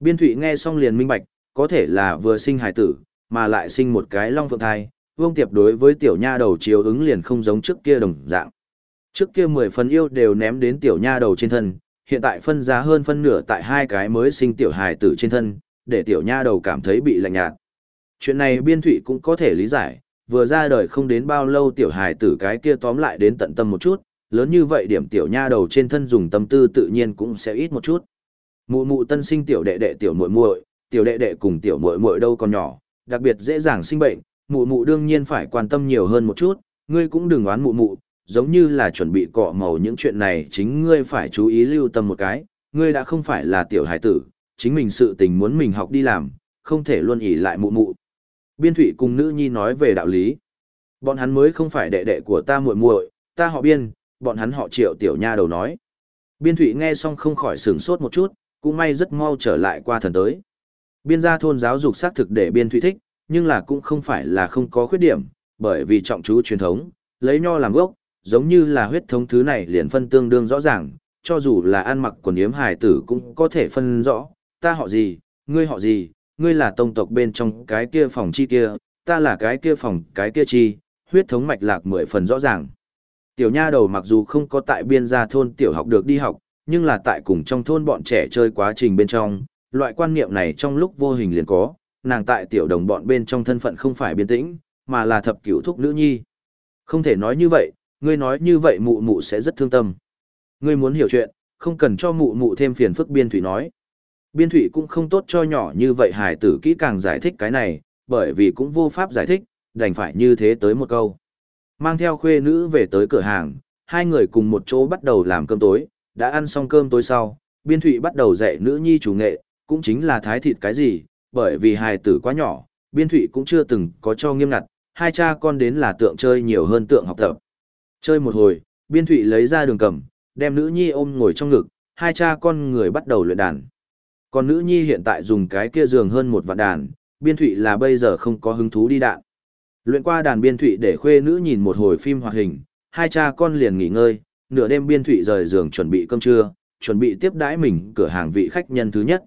Biên thụy nghe xong liền minh bạch, có thể là vừa sinh hài tử, mà lại sinh một cái long phượng thai, vương tiệp đối với tiểu nha đầu chiếu ứng liền không giống trước kia đồng dạng. Trước kia 10 phần yêu đều ném đến tiểu nha đầu trên thân, hiện tại phân giá hơn phân nửa tại hai cái mới sinh tiểu hài tử trên thân, để tiểu nha đầu cảm thấy bị lạnh nhạt. Chuyện này biên thụy cũng có thể lý giải, vừa ra đời không đến bao lâu tiểu hài tử cái kia tóm lại đến tận tâm một chút, lớn như vậy điểm tiểu nha đầu trên thân dùng tâm tư tự nhiên cũng sẽ ít một chút. Mụ mụ tân sinh tiểu đệ đệ tiểu muội muội, tiểu đệ đệ cùng tiểu muội muội đâu còn nhỏ, đặc biệt dễ dàng sinh bệnh, mụ mụ đương nhiên phải quan tâm nhiều hơn một chút, ngươi cũng đừng oán mụ mụ, giống như là chuẩn bị cọ màu những chuyện này chính ngươi phải chú ý lưu tâm một cái, ngươi đã không phải là tiểu hải tử, chính mình sự tình muốn mình học đi làm, không thể luôn ỉ lại mụ mụ. Biên Thụy cùng nữ nhi nói về đạo lý. Bọn hắn mới không phải đệ đệ của ta muội muội, ta họ Biên, bọn hắn họ Triệu tiểu nha đầu nói. Biên Thụy nghe xong không khỏi sửng sốt một chút, cũng may rất mau trở lại qua thần tới. Biên gia thôn giáo dục xác thực để Biên Thụy thích, nhưng là cũng không phải là không có khuyết điểm, bởi vì trọng chú truyền thống, lấy nho làm gốc, giống như là huyết thống thứ này liền phân tương đương rõ ràng, cho dù là ăn mặc quần yếm hài tử cũng có thể phân rõ, ta họ gì, ngươi họ gì, ngươi là tông tộc bên trong cái kia phòng chi kia, ta là cái kia phòng cái kia chi, huyết thống mạch lạc mười phần rõ ràng. Tiểu nha đầu mặc dù không có tại biên gia thôn tiểu học được đi học, nhưng là tại cùng trong thôn bọn trẻ chơi quá trình bên trong, loại quan niệm này trong lúc vô hình liền có, nàng tại tiểu đồng bọn bên trong thân phận không phải biên tĩnh, mà là thập cửu thúc nữ nhi. Không thể nói như vậy, ngươi nói như vậy mụ mụ sẽ rất thương tâm. Ngươi muốn hiểu chuyện, không cần cho mụ mụ thêm phiền phức biên thủy nói. Biên thủy cũng không tốt cho nhỏ như vậy hài tử kỹ càng giải thích cái này, bởi vì cũng vô pháp giải thích, đành phải như thế tới một câu. Mang theo khuê nữ về tới cửa hàng, hai người cùng một chỗ bắt đầu làm cơm tối, đã ăn xong cơm tối sau, biên thủy bắt đầu dạy nữ nhi chủ nghệ, cũng chính là thái thịt cái gì, bởi vì hài tử quá nhỏ, biên thủy cũng chưa từng có cho nghiêm ngặt, hai cha con đến là tượng chơi nhiều hơn tượng học tập. Chơi một hồi, biên thụy lấy ra đường cầm, đem nữ nhi ôm ngồi trong ngực, hai cha con người bắt đầu luyện đàn. Còn nữ nhi hiện tại dùng cái kia giường hơn một vạn đàn, biên thụy là bây giờ không có hứng thú đi đạn. Luyện qua đàn biên thụy để khuê nữ nhìn một hồi phim hoạt hình, hai cha con liền nghỉ ngơi, nửa đêm biên thụy rời giường chuẩn bị cơm trưa, chuẩn bị tiếp đãi mình cửa hàng vị khách nhân thứ nhất.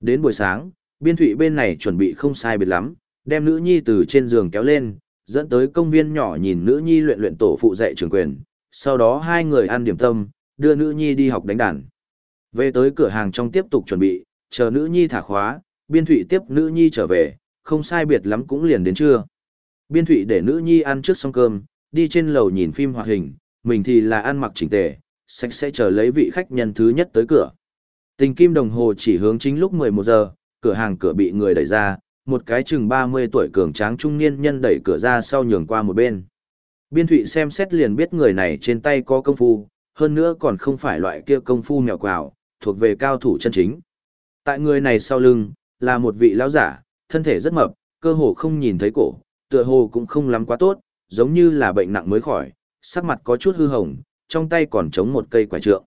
Đến buổi sáng, biên thụy bên này chuẩn bị không sai biệt lắm, đem nữ nhi từ trên giường kéo lên, dẫn tới công viên nhỏ nhìn nữ nhi luyện luyện tổ phụ dạy trường quyền, sau đó hai người ăn điểm tâm, đưa nữ nhi đi học đánh đàn. Về tới cửa hàng trong tiếp tục chuẩn bị, chờ nữ nhi thả khóa, biên thụy tiếp nữ nhi trở về, không sai biệt lắm cũng liền đến trưa. Biên thụy để nữ nhi ăn trước xong cơm, đi trên lầu nhìn phim hoạt hình, mình thì là ăn mặc chỉnh tề, sạch sẽ chờ lấy vị khách nhân thứ nhất tới cửa. Tình kim đồng hồ chỉ hướng chính lúc 11 giờ, cửa hàng cửa bị người đẩy ra, một cái chừng 30 tuổi cường tráng trung niên nhân đẩy cửa ra sau nhường qua một bên. Biên thụy xem xét liền biết người này trên tay có công phu, hơn nữa còn không phải loại kia công phu mèo quào, thuộc về cao thủ chân chính. Tại người này sau lưng, là một vị lão giả, thân thể rất mập, cơ hồ không nhìn thấy cổ, tựa hồ cũng không lắm quá tốt, giống như là bệnh nặng mới khỏi, sắc mặt có chút hư hồng, trong tay còn chống một cây quả trượng.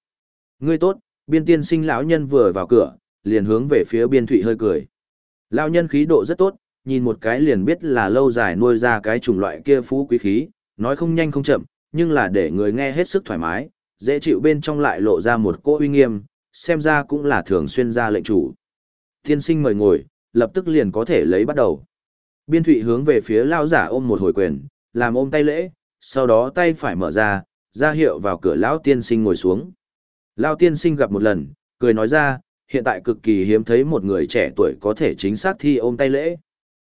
Ngươi tốt, biên tiên sinh lão nhân vừa vào cửa, liền hướng về phía biên thụy hơi cười. Lão nhân khí độ rất tốt, nhìn một cái liền biết là lâu dài nuôi ra cái chủng loại kia phú quý khí, nói không nhanh không chậm, nhưng là để người nghe hết sức thoải mái, dễ chịu bên trong lại lộ ra một cỗ uy nghiêm, xem ra cũng là thường xuyên ra lệnh chủ. Tiên sinh mời ngồi, lập tức liền có thể lấy bắt đầu. Biên thụy hướng về phía lao giả ôm một hồi quyền, làm ôm tay lễ, sau đó tay phải mở ra, ra hiệu vào cửa lão tiên sinh ngồi xuống. Lão tiên sinh gặp một lần, cười nói ra, hiện tại cực kỳ hiếm thấy một người trẻ tuổi có thể chính xác thi ôm tay lễ.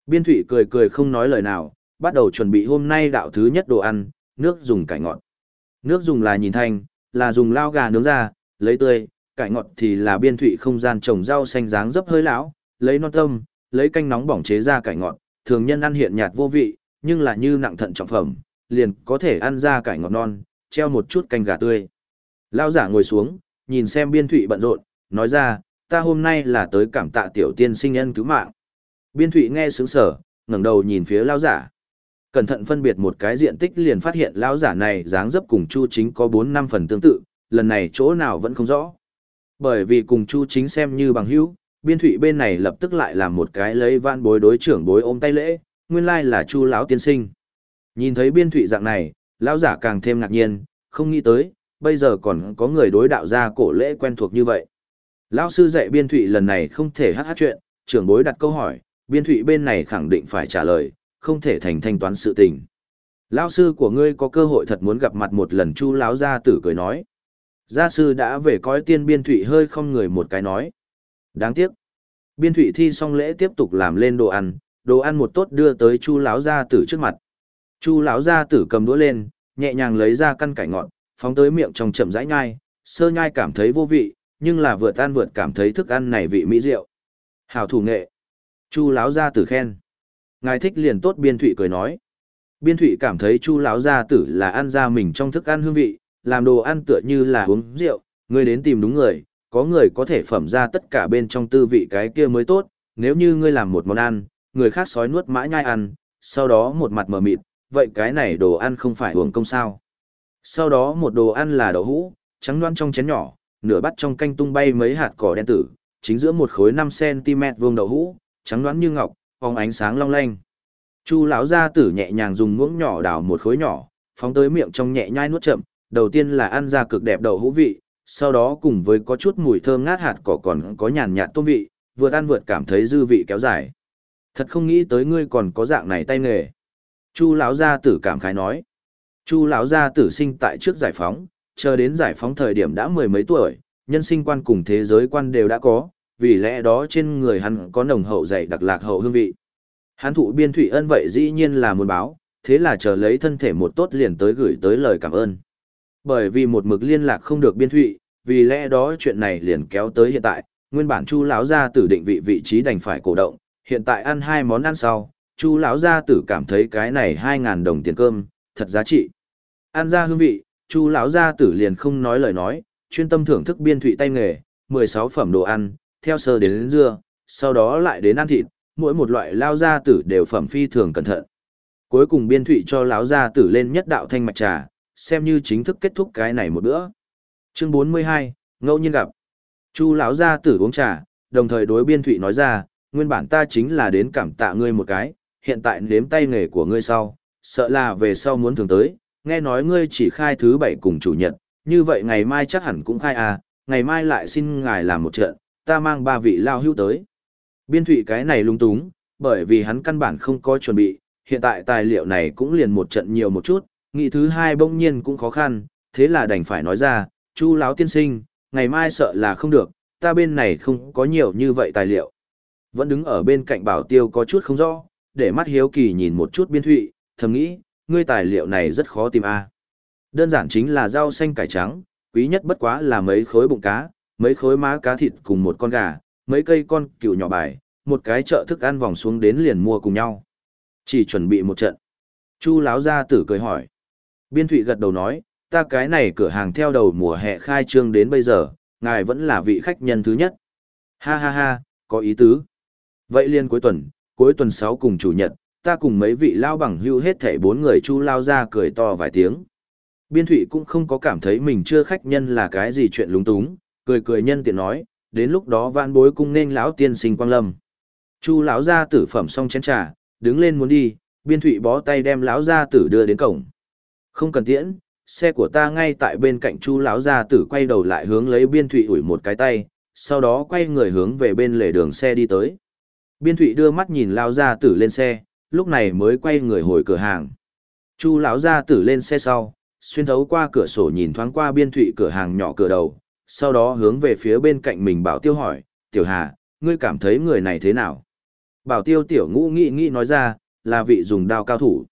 Biên thụy cười cười không nói lời nào, bắt đầu chuẩn bị hôm nay đạo thứ nhất đồ ăn, nước dùng cải ngọt. Nước dùng là nhìn thanh, là dùng lao gà nướng ra, lấy tươi, cải ngọt thì là biên thụy không gian trồng rau xanh dáng dấp hơi lão, lấy non tâm, lấy canh nóng bỏng chế ra cải ngọt, thường nhân ăn hiện nhạt vô vị, nhưng là như nặng thận trọng phẩm, liền có thể ăn ra cải ngọt non, treo một chút canh gà tươi. Lao giả ngồi xuống, nhìn xem biên thụy bận rộn, nói ra, ta hôm nay là tới cảm tạ tiểu tiên sinh nhân cứu mạng. Biên thụy nghe sướng sở, ngẩng đầu nhìn phía lao giả. Cẩn thận phân biệt một cái diện tích liền phát hiện lao giả này dáng dấp cùng Chu Chính có 4-5 phần tương tự, lần này chỗ nào vẫn không rõ. Bởi vì cùng Chu Chính xem như bằng hữu, biên thụy bên này lập tức lại làm một cái lấy van bối đối trưởng bối ôm tay lễ, nguyên lai là Chu lão tiên sinh. Nhìn thấy biên thụy dạng này, lão giả càng thêm ngạc nhiên, không nghĩ tới, bây giờ còn có người đối đạo ra cổ lễ quen thuộc như vậy. Lão sư dạy biên thụy lần này không thể hát hát chuyện, trưởng bối đặt câu hỏi, biên thụy bên này khẳng định phải trả lời, không thể thành thanh toán sự tình. Lão sư của ngươi có cơ hội thật muốn gặp mặt một lần chu lão gia tử cười nói. Gia sư đã về coi tiên biên thụy hơi không người một cái nói. Đáng tiếc. Biên thụy thi xong lễ tiếp tục làm lên đồ ăn, đồ ăn một tốt đưa tới chu lão gia tử trước mặt. Chu lão gia tử cầm đũa lên, nhẹ nhàng lấy ra căn cải ngọn phóng tới miệng trong chậm rãi nhai, sơ nhai cảm thấy vô vị, nhưng là vượt ăn vượt cảm thấy thức ăn này vị mỹ diệu. Hảo thủ nghệ. Chu lão gia tử khen. Ngài thích liền tốt biên thụy cười nói. Biên thụy cảm thấy chu lão gia tử là ăn ra mình trong thức ăn hương vị, làm đồ ăn tựa như là uống rượu, ngươi đến tìm đúng người, có người có thể phẩm ra tất cả bên trong tư vị cái kia mới tốt, nếu như ngươi làm một món ăn, người khác sói nuốt mãi nhai ăn, sau đó một mặt mờ mịt, vậy cái này đồ ăn không phải uống công sao. Sau đó một đồ ăn là đậu hũ, trắng loan trong chén nhỏ, nửa bắt trong canh tung bay mấy hạt cỏ đen tử, chính giữa một khối 5cm vuông đậu hũ, trắng loãng như ngọc, phóng ánh sáng long lanh. Chu lão gia tử nhẹ nhàng dùng muỗng nhỏ đào một khối nhỏ, phóng tới miệng trong nhẹ nhai nuốt chậm, đầu tiên là ăn ra cực đẹp đậu hũ vị, sau đó cùng với có chút mùi thơm ngát hạt cỏ còn có nhàn nhạt tôm vị, vừa ăn vượt cảm thấy dư vị kéo dài. Thật không nghĩ tới ngươi còn có dạng này tay nghề. Chu lão gia tử cảm khái nói. Chu lão gia tử sinh tại trước giải phóng, chờ đến giải phóng thời điểm đã mười mấy tuổi, nhân sinh quan cùng thế giới quan đều đã có, vì lẽ đó trên người hắn có nồng hậu dày đặc lạc hậu hương vị. Hắn thụ biên thủy ân vậy dĩ nhiên là muốn báo, thế là chờ lấy thân thể một tốt liền tới gửi tới lời cảm ơn. Bởi vì một mực liên lạc không được biên thụy, vì lẽ đó chuyện này liền kéo tới hiện tại, nguyên bản Chu lão gia tử định vị vị trí đành phải cổ động, hiện tại ăn hai món ăn sau, Chu lão gia tử cảm thấy cái này 2000 đồng tiền cơm, thật giá trị. Ăn ra hương vị, Chu lão gia tử liền không nói lời nói, chuyên tâm thưởng thức biên thụy tay nghề, 16 phẩm đồ ăn, theo sơ đến, đến dưa, sau đó lại đến ăn thịt, mỗi một loại lao gia tử đều phẩm phi thường cẩn thận. Cuối cùng biên thụy cho lão gia tử lên nhất đạo thanh mạch trà, xem như chính thức kết thúc cái này một bữa. Chương 42, ngẫu nhiên gặp. Chu lão gia tử uống trà, đồng thời đối biên thụy nói ra, nguyên bản ta chính là đến cảm tạ ngươi một cái, hiện tại nếm tay nghề của ngươi sau, sợ là về sau muốn thường tới, nghe nói ngươi chỉ khai thứ bảy cùng chủ nhật, như vậy ngày mai chắc hẳn cũng khai à, ngày mai lại xin ngài làm một trận, ta mang ba vị lao hưu tới. Biên thụy cái này lung túng, bởi vì hắn căn bản không có chuẩn bị, hiện tại tài liệu này cũng liền một trận nhiều một chút, nghị thứ hai bỗng nhiên cũng khó khăn, thế là đành phải nói ra, chu láo tiên sinh, ngày mai sợ là không được, ta bên này không có nhiều như vậy tài liệu. Vẫn đứng ở bên cạnh bảo tiêu có chút không rõ, để mắt hiếu kỳ nhìn một chút biên thụy, thầm nghĩ, ngươi tài liệu này rất khó tìm a Đơn giản chính là rau xanh cải trắng, quý nhất bất quá là mấy khối bụng cá, mấy khối má cá thịt cùng một con gà, mấy cây con cựu nhỏ bài, một cái chợ thức ăn vòng xuống đến liền mua cùng nhau. Chỉ chuẩn bị một trận. Chu láo ra tử cười hỏi. Biên thụy gật đầu nói, ta cái này cửa hàng theo đầu mùa hè khai trương đến bây giờ, ngài vẫn là vị khách nhân thứ nhất. Ha ha ha, có ý tứ. Vậy liên cuối tuần, cuối tuần 6 cùng chủ nhật, ta cùng mấy vị lao bằng hưu hết thảy bốn người chu lao ra cười to vài tiếng. Biên thụy cũng không có cảm thấy mình chưa khách nhân là cái gì chuyện lúng túng, cười cười nhân tiện nói, đến lúc đó vạn bối cung nên lão tiên sinh quang lâm. Chu lão gia tử phẩm xong chén trà, đứng lên muốn đi, biên thụy bó tay đem lão gia tử đưa đến cổng. Không cần tiễn, xe của ta ngay tại bên cạnh chu lão gia tử quay đầu lại hướng lấy biên thụy ủi một cái tay, sau đó quay người hướng về bên lề đường xe đi tới. Biên thụy đưa mắt nhìn lão gia tử lên xe, lúc này mới quay người hồi cửa hàng. Chu lão gia tử lên xe sau, xuyên thấu qua cửa sổ nhìn thoáng qua biên thụy cửa hàng nhỏ cửa đầu, sau đó hướng về phía bên cạnh mình bảo tiêu hỏi, tiểu hà, ngươi cảm thấy người này thế nào? Bảo tiêu tiểu ngũ nghĩ nghĩ nói ra, là vị dùng đao cao thủ.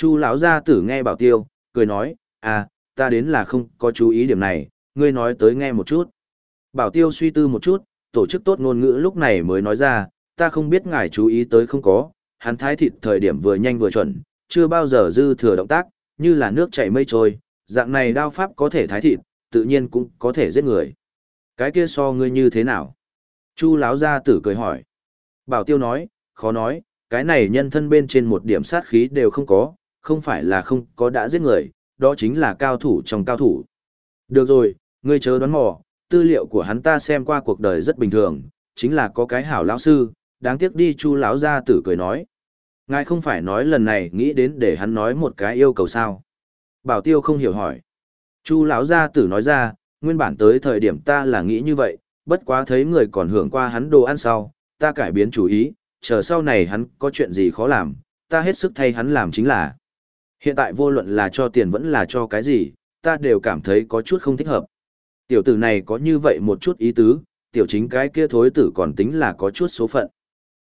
Chu lão gia tử nghe bảo tiêu, cười nói, à, ta đến là không có chú ý điểm này, ngươi nói tới nghe một chút. Bảo tiêu suy tư một chút, tổ chức tốt ngôn ngữ lúc này mới nói ra, ta không biết ngài chú ý tới không có, hắn thái thịt thời điểm vừa nhanh vừa chuẩn, chưa bao giờ dư thừa động tác, như là nước chảy mây trôi, dạng này đao pháp có thể thái thịt, tự nhiên cũng có thể giết người. Cái kia so ngươi như thế nào? Chu lão gia tử cười hỏi. Bảo tiêu nói, khó nói, cái này nhân thân bên trên một điểm sát khí đều không có, không phải là không có đã giết người, đó chính là cao thủ trong cao thủ. Được rồi, ngươi chớ đoán mò, tư liệu của hắn ta xem qua cuộc đời rất bình thường, chính là có cái hảo lão sư, đáng tiếc đi chu lão gia tử cười nói. Ngài không phải nói lần này nghĩ đến để hắn nói một cái yêu cầu sao. Bảo tiêu không hiểu hỏi. Chu lão gia tử nói ra, nguyên bản tới thời điểm ta là nghĩ như vậy, bất quá thấy người còn hưởng qua hắn đồ ăn sau, ta cải biến chủ ý, chờ sau này hắn có chuyện gì khó làm, ta hết sức thay hắn làm chính là. Hiện tại vô luận là cho tiền vẫn là cho cái gì, ta đều cảm thấy có chút không thích hợp. Tiểu tử này có như vậy một chút ý tứ, tiểu chính cái kia thối tử còn tính là có chút số phận.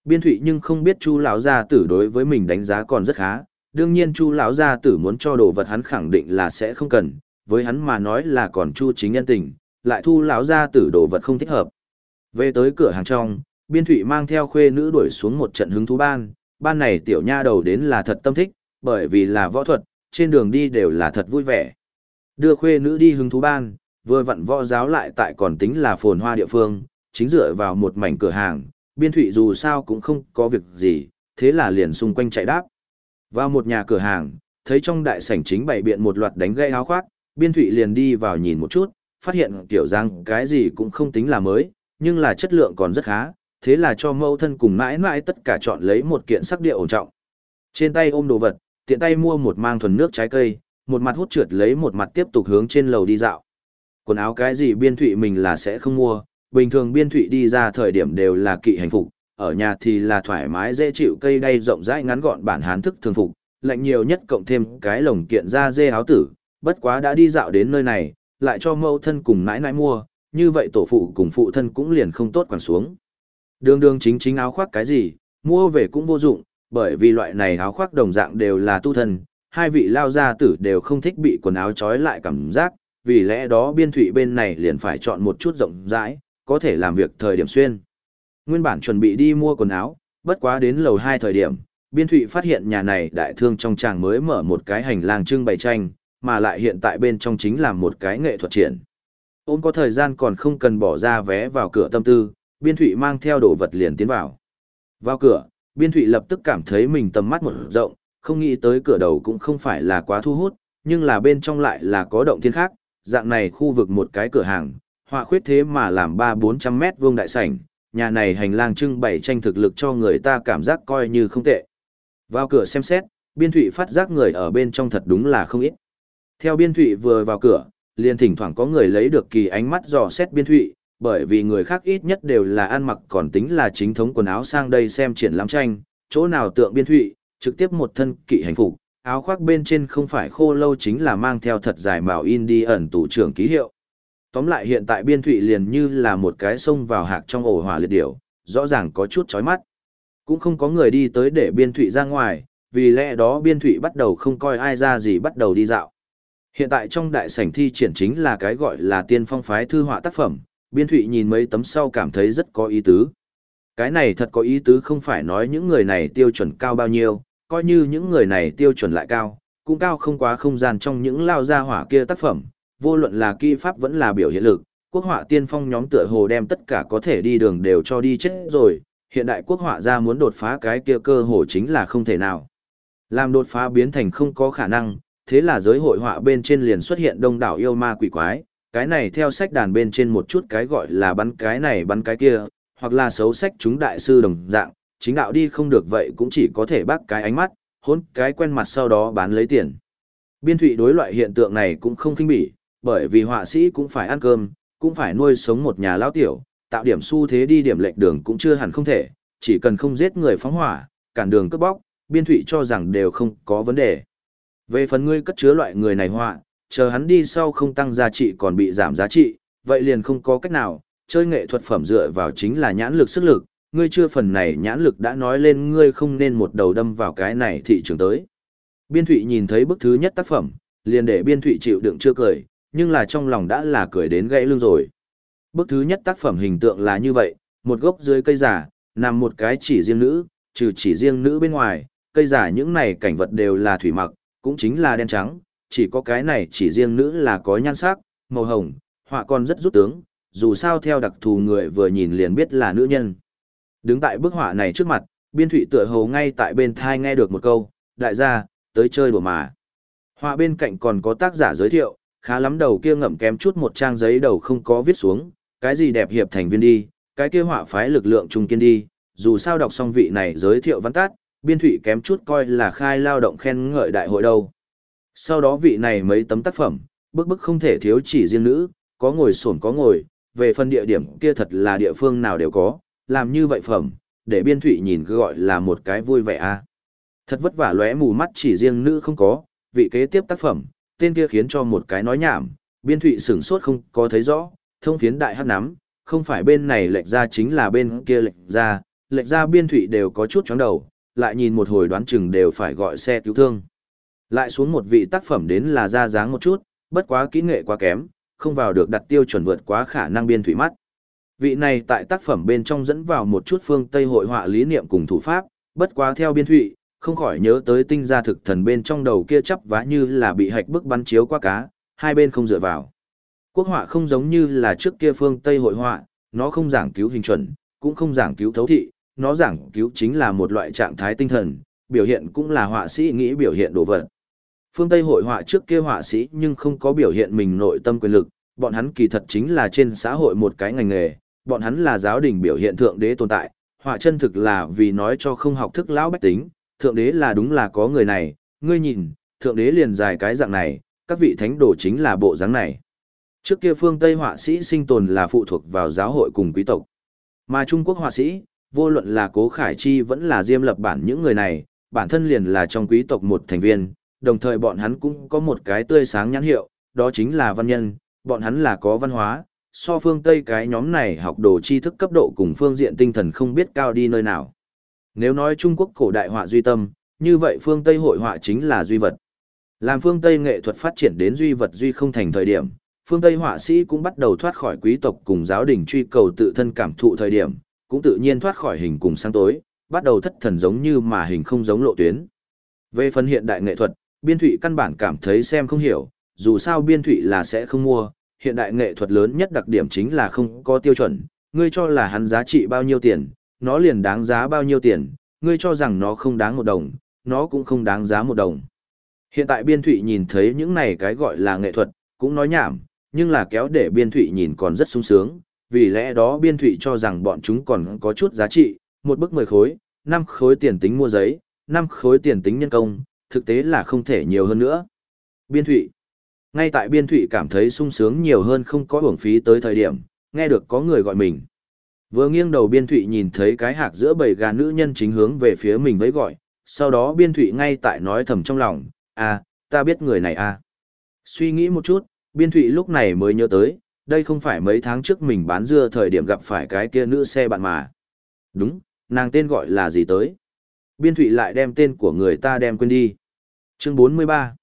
Biên thụy nhưng không biết chu lão gia tử đối với mình đánh giá còn rất khá, đương nhiên chu lão gia tử muốn cho đồ vật hắn khẳng định là sẽ không cần, với hắn mà nói là còn chu chính nhân tình, lại thu lão gia tử đồ vật không thích hợp. Về tới cửa hàng trong, biên thụy mang theo khuê nữ đuổi xuống một trận hứng thú ban, ban này tiểu nha đầu đến là thật tâm thích, bởi vì là võ thuật, trên đường đi đều là thật vui vẻ. Đưa khuê nữ đi hứng thú ban, vừa vặn võ giáo lại tại còn tính là phồn hoa địa phương, chính dựa vào một mảnh cửa hàng, biên thụy dù sao cũng không có việc gì, thế là liền xung quanh chạy đáp. Vào một nhà cửa hàng, thấy trong đại sảnh chính bày biện một loạt đánh gây áo khoác, biên thụy liền đi vào nhìn một chút, phát hiện tiểu rằng cái gì cũng không tính là mới, nhưng là chất lượng còn rất khá, thế là cho mẫu thân cùng mãi mãi tất cả chọn lấy một kiện sắc địa ổn trọng. Trên tay ôm đồ vật, tiện tay mua một mang thuần nước trái cây, một mặt hút trượt lấy một mặt tiếp tục hướng trên lầu đi dạo. Quần áo cái gì biên thụy mình là sẽ không mua, bình thường biên thụy đi ra thời điểm đều là kỵ hành phục, ở nhà thì là thoải mái dễ chịu cây đay rộng rãi ngắn gọn bản hán thức thường phục, lạnh nhiều nhất cộng thêm cái lồng kiện da dê áo tử, bất quá đã đi dạo đến nơi này, lại cho mẫu thân cùng nãi nãi mua, như vậy tổ phụ cùng phụ thân cũng liền không tốt quản xuống. Đường đường chính chính áo khoác cái gì, mua về cũng vô dụng, bởi vì loại này áo khoác đồng dạng đều là tu thân, hai vị lao gia tử đều không thích bị quần áo trói lại cảm giác, vì lẽ đó biên thụy bên này liền phải chọn một chút rộng rãi, có thể làm việc thời điểm xuyên. Nguyên bản chuẩn bị đi mua quần áo, bất quá đến lầu 2 thời điểm, biên thụy phát hiện nhà này đại thương trong tràng mới mở một cái hành lang trưng bày tranh, mà lại hiện tại bên trong chính là một cái nghệ thuật triển. Ôm có thời gian còn không cần bỏ ra vé vào cửa tâm tư, biên thụy mang theo đồ vật liền tiến vào. Vào cửa, biên thụy lập tức cảm thấy mình tầm mắt một rộng, không nghĩ tới cửa đầu cũng không phải là quá thu hút, nhưng là bên trong lại là có động thiên khác, dạng này khu vực một cái cửa hàng, họa khuyết thế mà làm 3-400 mét vuông đại sảnh, nhà này hành lang trưng bày tranh thực lực cho người ta cảm giác coi như không tệ. Vào cửa xem xét, biên thụy phát giác người ở bên trong thật đúng là không ít. Theo biên thụy vừa vào cửa, liền thỉnh thoảng có người lấy được kỳ ánh mắt dò xét biên thụy, bởi vì người khác ít nhất đều là ăn mặc còn tính là chính thống quần áo sang đây xem triển lãm tranh, chỗ nào tượng biên thụy, trực tiếp một thân kỵ hành phục, áo khoác bên trên không phải khô lâu chính là mang theo thật dài màu in đi ẩn tủ trưởng ký hiệu. Tóm lại hiện tại biên thụy liền như là một cái sông vào hạc trong ổ hỏa liệt điểu, rõ ràng có chút chói mắt. Cũng không có người đi tới để biên thụy ra ngoài, vì lẽ đó biên thụy bắt đầu không coi ai ra gì bắt đầu đi dạo. Hiện tại trong đại sảnh thi triển chính là cái gọi là tiên phong phái thư họa tác phẩm, biên thụy nhìn mấy tấm sau cảm thấy rất có ý tứ. Cái này thật có ý tứ không phải nói những người này tiêu chuẩn cao bao nhiêu, coi như những người này tiêu chuẩn lại cao, cũng cao không quá không gian trong những lao gia hỏa kia tác phẩm, vô luận là kỹ pháp vẫn là biểu hiện lực, quốc họa tiên phong nhóm tựa hồ đem tất cả có thể đi đường đều cho đi chết rồi, hiện đại quốc họa ra muốn đột phá cái kia cơ hồ chính là không thể nào. Làm đột phá biến thành không có khả năng, thế là giới hội họa bên trên liền xuất hiện đông đảo yêu ma quỷ quái, cái này theo sách đàn bên trên một chút cái gọi là bắn cái này bắn cái kia, hoặc là xấu sách chúng đại sư đồng dạng, chính đạo đi không được vậy cũng chỉ có thể bác cái ánh mắt, hôn cái quen mặt sau đó bán lấy tiền. Biên thụy đối loại hiện tượng này cũng không kinh bỉ, bởi vì họa sĩ cũng phải ăn cơm, cũng phải nuôi sống một nhà lão tiểu, tạo điểm xu thế đi điểm lệch đường cũng chưa hẳn không thể, chỉ cần không giết người phóng hỏa, cản đường cướp bóc, biên thụy cho rằng đều không có vấn đề. Về phần ngươi cất chứa loại người này họa, chờ hắn đi sau không tăng giá trị còn bị giảm giá trị, vậy liền không có cách nào, chơi nghệ thuật phẩm dựa vào chính là nhãn lực sức lực, ngươi chưa phần này nhãn lực đã nói lên ngươi không nên một đầu đâm vào cái này thị trường tới. Biên thụy nhìn thấy bức thứ nhất tác phẩm, liền để biên thụy chịu đựng chưa cười, nhưng là trong lòng đã là cười đến gãy lưng rồi. Bức thứ nhất tác phẩm hình tượng là như vậy, một gốc dưới cây giả, nằm một cái chỉ riêng nữ, trừ chỉ riêng nữ bên ngoài, cây giả những này cảnh vật đều là thủy mặc, cũng chính là đen trắng, chỉ có cái này chỉ riêng nữ là có nhan sắc, màu hồng, họa còn rất rút tướng, dù sao theo đặc thù người vừa nhìn liền biết là nữ nhân. Đứng tại bức họa này trước mặt, biên thụy tựa hồ ngay tại bên thai nghe được một câu, đại gia, tới chơi đùa mà. Họa bên cạnh còn có tác giả giới thiệu, khá lắm đầu kia ngậm kém chút một trang giấy đầu không có viết xuống, cái gì đẹp hiệp thành viên đi, cái kia họa phái lực lượng trung kiên đi, dù sao đọc xong vị này giới thiệu văn tát, biên thụy kém chút coi là khai lao động khen ngợi đại hội đâu. Sau đó vị này mấy tấm tác phẩm, bức bức không thể thiếu chỉ riêng nữ, có ngồi sổn có ngồi, về phần địa điểm kia thật là địa phương nào đều có, làm như vậy phẩm, để biên thụy nhìn cứ gọi là một cái vui vẻ a Thật vất vả lóe mù mắt chỉ riêng nữ không có, vị kế tiếp tác phẩm, tên kia khiến cho một cái nói nhảm, biên thụy sửng sốt không có thấy rõ, thông phiến đại hát nắm, không phải bên này lệch ra chính là bên kia lệch ra, lệch ra biên thụy đều có chút chóng đầu, lại nhìn một hồi đoán chừng đều phải gọi xe cứu thương. Lại xuống một vị tác phẩm đến là ra dáng một chút, bất quá kỹ nghệ quá kém, không vào được đặt tiêu chuẩn vượt quá khả năng biên thủy mắt. Vị này tại tác phẩm bên trong dẫn vào một chút phương Tây hội họa lý niệm cùng thủ pháp, bất quá theo biên thụy, không khỏi nhớ tới tinh gia thực thần bên trong đầu kia chắp vá như là bị hạch bức bắn chiếu qua cá, hai bên không dựa vào. Quốc họa không giống như là trước kia phương Tây hội họa, nó không giảng cứu hình chuẩn, cũng không giảng cứu thấu thị, nó giảng cứu chính là một loại trạng thái tinh thần, biểu hiện cũng là họa sĩ nghĩ biểu hiện đồ vật. Phương Tây hội họa trước kia họa sĩ nhưng không có biểu hiện mình nội tâm quyền lực, bọn hắn kỳ thật chính là trên xã hội một cái ngành nghề, bọn hắn là giáo đình biểu hiện thượng đế tồn tại, họa chân thực là vì nói cho không học thức lão bách tính, thượng đế là đúng là có người này, ngươi nhìn, thượng đế liền dài cái dạng này, các vị thánh đồ chính là bộ dáng này. Trước kia phương Tây họa sĩ sinh tồn là phụ thuộc vào giáo hội cùng quý tộc. Mà Trung Quốc họa sĩ, vô luận là Cố Khải Chi vẫn là Diêm Lập bản những người này, bản thân liền là trong quý tộc một thành viên, đồng thời bọn hắn cũng có một cái tươi sáng nhãn hiệu, đó chính là văn nhân, bọn hắn là có văn hóa, so phương Tây cái nhóm này học đồ tri thức cấp độ cùng phương diện tinh thần không biết cao đi nơi nào. Nếu nói Trung Quốc cổ đại họa duy tâm, như vậy phương Tây hội họa chính là duy vật. Làm phương Tây nghệ thuật phát triển đến duy vật duy không thành thời điểm, phương Tây họa sĩ cũng bắt đầu thoát khỏi quý tộc cùng giáo đình truy cầu tự thân cảm thụ thời điểm, cũng tự nhiên thoát khỏi hình cùng sáng tối, bắt đầu thất thần giống như mà hình không giống lộ tuyến. Về phần hiện đại nghệ thuật, biên thụy căn bản cảm thấy xem không hiểu, dù sao biên thụy là sẽ không mua, hiện đại nghệ thuật lớn nhất đặc điểm chính là không có tiêu chuẩn, ngươi cho là hắn giá trị bao nhiêu tiền, nó liền đáng giá bao nhiêu tiền, ngươi cho rằng nó không đáng một đồng, nó cũng không đáng giá một đồng. Hiện tại biên thụy nhìn thấy những này cái gọi là nghệ thuật, cũng nói nhảm, nhưng là kéo để biên thụy nhìn còn rất sung sướng, vì lẽ đó biên thụy cho rằng bọn chúng còn có chút giá trị, một bức 10 khối, 5 khối tiền tính mua giấy, 5 khối tiền tính nhân công, thực tế là không thể nhiều hơn nữa. Biên thụy Ngay tại biên thụy cảm thấy sung sướng nhiều hơn không có hưởng phí tới thời điểm, nghe được có người gọi mình. Vừa nghiêng đầu biên thụy nhìn thấy cái hạc giữa bầy gà nữ nhân chính hướng về phía mình với gọi, sau đó biên thụy ngay tại nói thầm trong lòng, à, ta biết người này à. Suy nghĩ một chút, biên thụy lúc này mới nhớ tới, đây không phải mấy tháng trước mình bán dưa thời điểm gặp phải cái kia nữ xe bạn mà. Đúng, nàng tên gọi là gì tới? Biên thụy lại đem tên của người ta đem quên đi. Chương 43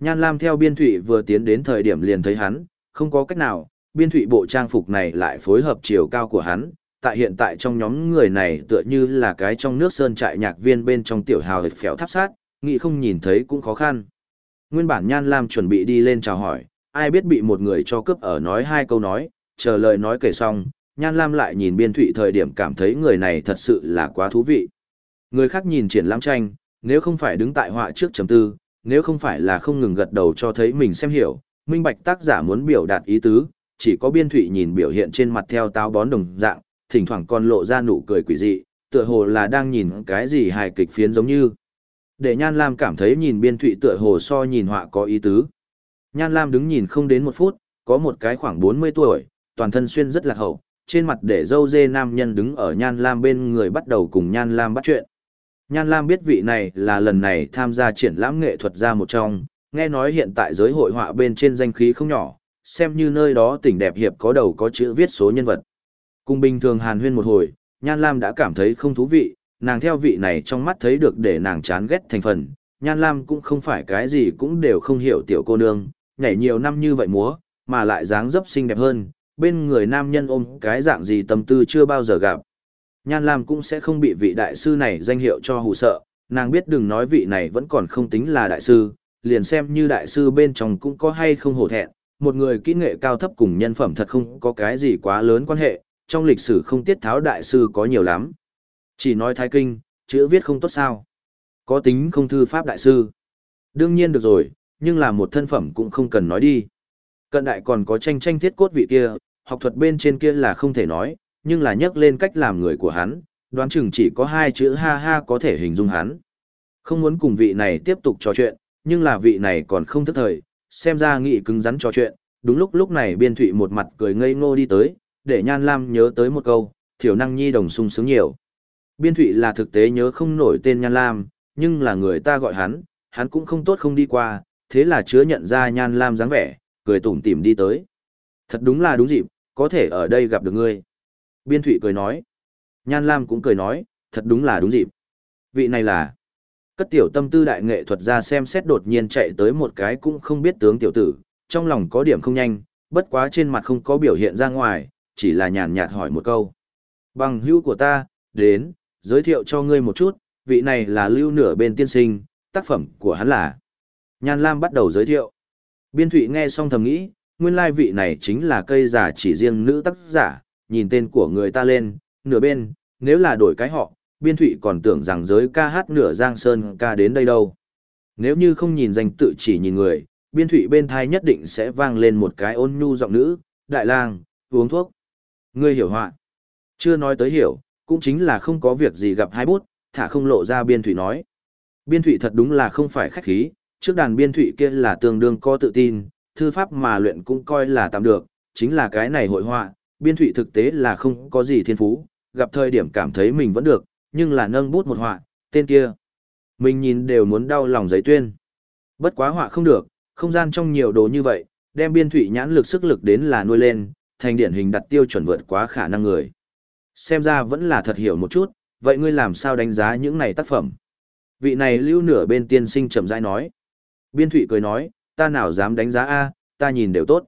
Nhan Lam theo biên thụy vừa tiến đến thời điểm liền thấy hắn, không có cách nào, biên thụy bộ trang phục này lại phối hợp chiều cao của hắn, tại hiện tại trong nhóm người này tựa như là cái trong nước sơn trại nhạc viên bên trong tiểu hào hệt phéo tháp sát, nghĩ không nhìn thấy cũng khó khăn. Nguyên bản Nhan Lam chuẩn bị đi lên chào hỏi, ai biết bị một người cho cướp ở nói hai câu nói, chờ lời nói kể xong, Nhan Lam lại nhìn biên thụy thời điểm cảm thấy người này thật sự là quá thú vị. Người khác nhìn triển lãm tranh, nếu không phải đứng tại họa trước chấm tư, nếu không phải là không ngừng gật đầu cho thấy mình xem hiểu, minh bạch tác giả muốn biểu đạt ý tứ, chỉ có biên thụy nhìn biểu hiện trên mặt theo táo bón đồng dạng, thỉnh thoảng còn lộ ra nụ cười quỷ dị, tựa hồ là đang nhìn cái gì hài kịch phiến giống như. Để Nhan Lam cảm thấy nhìn biên thụy tựa hồ so nhìn họa có ý tứ. Nhan Lam đứng nhìn không đến một phút, có một cái khoảng 40 tuổi, toàn thân xuyên rất là hậu, trên mặt để dâu dê nam nhân đứng ở Nhan Lam bên người bắt đầu cùng Nhan Lam bắt chuyện. Nhan Lam biết vị này là lần này tham gia triển lãm nghệ thuật ra một trong, nghe nói hiện tại giới hội họa bên trên danh khí không nhỏ, xem như nơi đó tỉnh đẹp hiệp có đầu có chữ viết số nhân vật. Cùng bình thường hàn huyên một hồi, Nhan Lam đã cảm thấy không thú vị, nàng theo vị này trong mắt thấy được để nàng chán ghét thành phần. Nhan Lam cũng không phải cái gì cũng đều không hiểu tiểu cô nương, nhảy nhiều năm như vậy múa, mà lại dáng dấp xinh đẹp hơn, bên người nam nhân ôm cái dạng gì tâm tư chưa bao giờ gặp. Nhan Lam cũng sẽ không bị vị đại sư này danh hiệu cho hù sợ, nàng biết đừng nói vị này vẫn còn không tính là đại sư, liền xem như đại sư bên trong cũng có hay không hổ thẹn, một người kỹ nghệ cao thấp cùng nhân phẩm thật không có cái gì quá lớn quan hệ, trong lịch sử không tiết tháo đại sư có nhiều lắm. Chỉ nói thái kinh, chữ viết không tốt sao. Có tính không thư pháp đại sư. Đương nhiên được rồi, nhưng là một thân phẩm cũng không cần nói đi. Cận đại còn có tranh tranh thiết cốt vị kia, học thuật bên trên kia là không thể nói, nhưng là nhắc lên cách làm người của hắn, đoán chừng chỉ có hai chữ ha ha có thể hình dung hắn. Không muốn cùng vị này tiếp tục trò chuyện, nhưng là vị này còn không thức thời, xem ra nghị cứng rắn trò chuyện, đúng lúc lúc này biên thụy một mặt cười ngây ngô đi tới, để Nhan Lam nhớ tới một câu, thiểu năng nhi đồng sung sướng nhiều. Biên thụy là thực tế nhớ không nổi tên Nhan Lam, nhưng là người ta gọi hắn, hắn cũng không tốt không đi qua, thế là chứa nhận ra Nhan Lam dáng vẻ, cười tủm tỉm đi tới. Thật đúng là đúng dịp, có thể ở đây gặp được ngươi. Biên thụy cười nói. Nhan Lam cũng cười nói, thật đúng là đúng dịp. Vị này là... Cất tiểu tâm tư đại nghệ thuật ra xem xét đột nhiên chạy tới một cái cũng không biết tướng tiểu tử, trong lòng có điểm không nhanh, bất quá trên mặt không có biểu hiện ra ngoài, chỉ là nhàn nhạt hỏi một câu. Bằng hữu của ta, đến, giới thiệu cho ngươi một chút, vị này là lưu nửa bên tiên sinh, tác phẩm của hắn là. Nhan Lam bắt đầu giới thiệu. Biên Thụy nghe xong thầm nghĩ, nguyên lai vị này chính là cây giả chỉ riêng nữ tác giả, nhìn tên của người ta lên, nửa bên, nếu là đổi cái họ, Biên Thụy còn tưởng rằng giới ca hát nửa Giang Sơn ca đến đây đâu. Nếu như không nhìn danh tự chỉ nhìn người, Biên Thụy bên thai nhất định sẽ vang lên một cái ôn nhu giọng nữ, đại lang, uống thuốc. Ngươi hiểu họa. Chưa nói tới hiểu, cũng chính là không có việc gì gặp hai bút, thả không lộ ra biên thủy nói. Biên thủy thật đúng là không phải khách khí, trước đàn biên thủy kia là tương đương có tự tin, thư pháp mà luyện cũng coi là tạm được, chính là cái này hội họa, biên thủy thực tế là không có gì thiên phú, gặp thời điểm cảm thấy mình vẫn được, nhưng là nâng bút một họa, tên kia. Mình nhìn đều muốn đau lòng giấy tuyên. Bất quá họa không được, không gian trong nhiều đồ như vậy, đem biên thủy nhãn lực sức lực đến là nuôi lên, thành điển hình đặt tiêu chuẩn vượt quá khả năng người. Xem ra vẫn là thật hiểu một chút, vậy ngươi làm sao đánh giá những này tác phẩm? Vị này lưu nửa bên tiên sinh chậm rãi nói. Biên thụy cười nói, ta nào dám đánh giá A, ta nhìn đều tốt.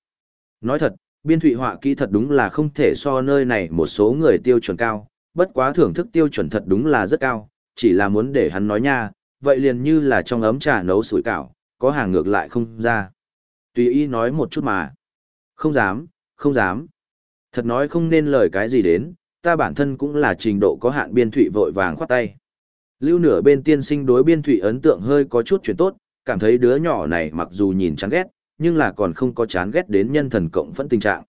Nói thật, biên thụy họa kỹ thật đúng là không thể so nơi này một số người tiêu chuẩn cao, bất quá thưởng thức tiêu chuẩn thật đúng là rất cao, chỉ là muốn để hắn nói nha, vậy liền như là trong ấm trà nấu sủi cảo, có hàng ngược lại không ra. Tùy ý nói một chút mà. Không dám, không dám. Thật nói không nên lời cái gì đến, ta bản thân cũng là trình độ có hạn biên thụy vội vàng khoát tay. Lưu nửa bên tiên sinh đối biên thụy ấn tượng hơi có chút chuyển tốt, cảm thấy đứa nhỏ này mặc dù nhìn chán ghét, nhưng là còn không có chán ghét đến nhân thần cộng phẫn tình trạng.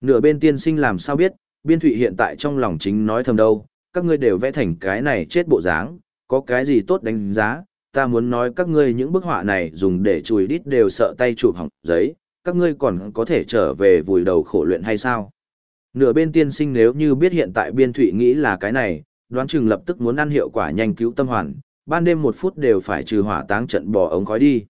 Nửa bên tiên sinh làm sao biết, biên thụy hiện tại trong lòng chính nói thầm đâu, các ngươi đều vẽ thành cái này chết bộ dáng, có cái gì tốt đánh giá, ta muốn nói các ngươi những bức họa này dùng để chùi đít đều sợ tay chụp hỏng giấy, các ngươi còn có thể trở về vùi đầu khổ luyện hay sao? Nửa bên tiên sinh nếu như biết hiện tại biên thụy nghĩ là cái này, đoán chừng lập tức muốn ăn hiệu quả nhanh cứu tâm hoàn, ban đêm một phút đều phải trừ hỏa táng trận bỏ ống khói đi.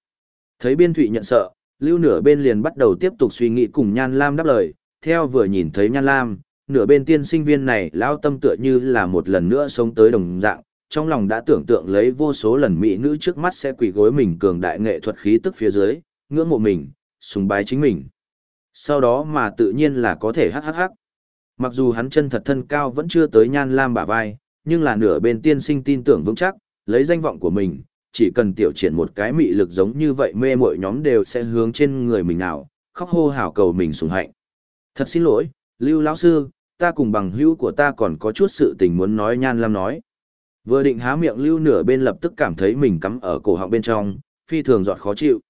Thấy biên thụy nhận sợ, lưu nửa bên liền bắt đầu tiếp tục suy nghĩ cùng Nhan Lam đáp lời, theo vừa nhìn thấy Nhan Lam, nửa bên tiên sinh viên này lao tâm tựa như là một lần nữa sống tới đồng dạng, trong lòng đã tưởng tượng lấy vô số lần mỹ nữ trước mắt sẽ quỳ gối mình cường đại nghệ thuật khí tức phía dưới, ngưỡng mộ mình, sùng bái chính mình. Sau đó mà tự nhiên là có thể hắc hắc hắc. Mặc dù hắn chân thật thân cao vẫn chưa tới nhan lam bả vai, nhưng là nửa bên tiên sinh tin tưởng vững chắc, lấy danh vọng của mình, chỉ cần tiểu triển một cái mị lực giống như vậy mê mội nhóm đều sẽ hướng trên người mình nào, khóc hô hào cầu mình sùng hạnh. Thật xin lỗi, Lưu lão sư, ta cùng bằng hữu của ta còn có chút sự tình muốn nói nhan lam nói. Vừa định há miệng lưu nửa bên lập tức cảm thấy mình cắm ở cổ họng bên trong, phi thường giọt khó chịu.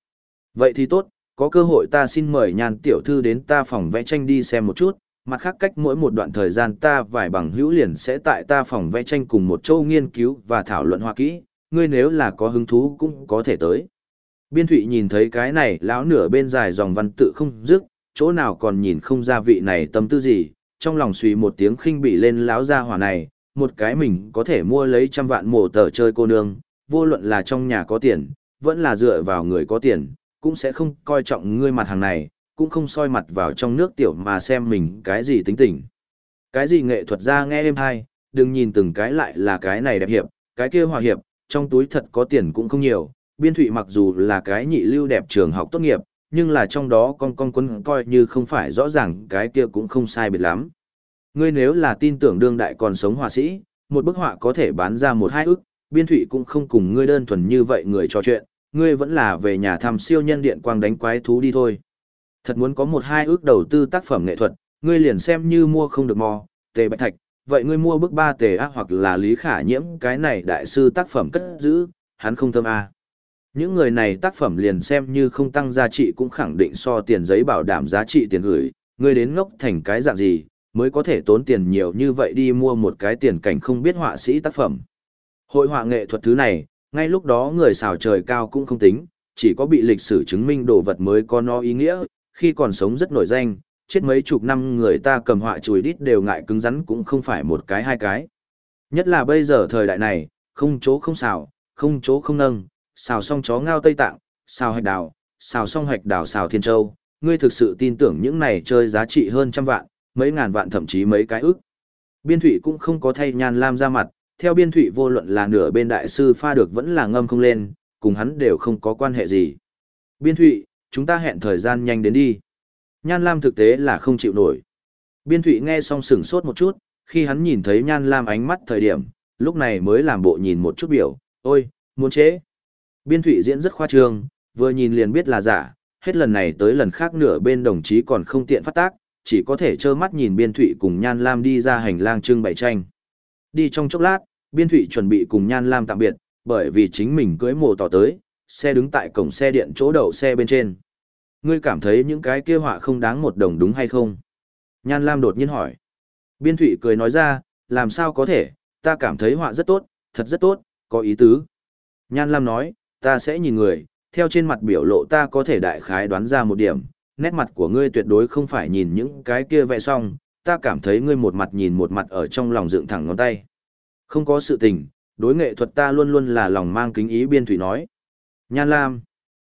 Vậy thì tốt, có cơ hội ta xin mời nhan tiểu thư đến ta phòng vẽ tranh đi xem một chút, mặt khác cách mỗi một đoạn thời gian ta vài bằng hữu liền sẽ tại ta phòng vẽ tranh cùng một châu nghiên cứu và thảo luận hoa kỹ, ngươi nếu là có hứng thú cũng có thể tới. Biên thụy nhìn thấy cái này lão nửa bên dài dòng văn tự không dứt, chỗ nào còn nhìn không ra vị này tâm tư gì, trong lòng suy một tiếng khinh bị lên lão gia hỏa này, một cái mình có thể mua lấy trăm vạn mổ tờ chơi cô nương, vô luận là trong nhà có tiền, vẫn là dựa vào người có tiền, cũng sẽ không coi trọng ngươi mặt hàng này, cũng không soi mặt vào trong nước tiểu mà xem mình cái gì tính tình. Cái gì nghệ thuật ra nghe êm hay, đừng nhìn từng cái lại là cái này đẹp hiệp, cái kia hòa hiệp, trong túi thật có tiền cũng không nhiều, biên thụy mặc dù là cái nhị lưu đẹp trường học tốt nghiệp, nhưng là trong đó con con quân coi như không phải rõ ràng cái kia cũng không sai biệt lắm. Ngươi nếu là tin tưởng đương đại còn sống họa sĩ, một bức họa có thể bán ra một hai ức, biên thụy cũng không cùng ngươi đơn thuần như vậy người trò chuyện, ngươi vẫn là về nhà thăm siêu nhân điện quang đánh quái thú đi thôi. Thật muốn có một hai ước đầu tư tác phẩm nghệ thuật, ngươi liền xem như mua không được mò, tề bạch thạch, vậy ngươi mua bức ba tề ác hoặc là lý khả nhiễm cái này đại sư tác phẩm cất giữ, hắn không thơm a. Những người này tác phẩm liền xem như không tăng giá trị cũng khẳng định so tiền giấy bảo đảm giá trị tiền gửi, ngươi đến ngốc thành cái dạng gì, mới có thể tốn tiền nhiều như vậy đi mua một cái tiền cảnh không biết họa sĩ tác phẩm. Hội họa nghệ thuật thứ này, ngay lúc đó người xào trời cao cũng không tính, chỉ có bị lịch sử chứng minh đồ vật mới có nó ý nghĩa, khi còn sống rất nổi danh, chết mấy chục năm người ta cầm họa chùi đít đều ngại cứng rắn cũng không phải một cái hai cái. Nhất là bây giờ thời đại này, không chỗ không xào, không chỗ không nâng, xào xong chó ngao Tây Tạng, xào hạch đào, xào xong hạch đào xào Thiên Châu, ngươi thực sự tin tưởng những này chơi giá trị hơn trăm vạn, mấy ngàn vạn thậm chí mấy cái ức. Biên thủy cũng không có thay nhan lam ra mặt, theo biên thủy vô luận là nửa bên đại sư pha được vẫn là ngâm không lên, cùng hắn đều không có quan hệ gì. Biên thủy, chúng ta hẹn thời gian nhanh đến đi. Nhan Lam thực tế là không chịu nổi. Biên Thụy nghe xong sửng sốt một chút, khi hắn nhìn thấy Nhan Lam ánh mắt thời điểm, lúc này mới làm bộ nhìn một chút biểu, ôi, muốn chế. Biên Thụy diễn rất khoa trương, vừa nhìn liền biết là giả, hết lần này tới lần khác nửa bên đồng chí còn không tiện phát tác, chỉ có thể trơ mắt nhìn biên Thụy cùng Nhan Lam đi ra hành lang trưng bày tranh. Đi trong chốc lát, biên Thụy chuẩn bị cùng Nhan Lam tạm biệt, bởi vì chính mình cưới mồ tỏ tới, xe đứng tại cổng xe điện chỗ đậu xe bên trên. Ngươi cảm thấy những cái kia họa không đáng một đồng đúng hay không? Nhan Lam đột nhiên hỏi. Biên Thụy cười nói ra, làm sao có thể, ta cảm thấy họa rất tốt, thật rất tốt, có ý tứ. Nhan Lam nói, ta sẽ nhìn người, theo trên mặt biểu lộ ta có thể đại khái đoán ra một điểm, nét mặt của ngươi tuyệt đối không phải nhìn những cái kia vẽ xong, ta cảm thấy ngươi một mặt nhìn một mặt ở trong lòng dựng thẳng ngón tay. Không có sự tình, đối nghệ thuật ta luôn luôn là lòng mang kính ý biên thủy nói. Nhan Lam.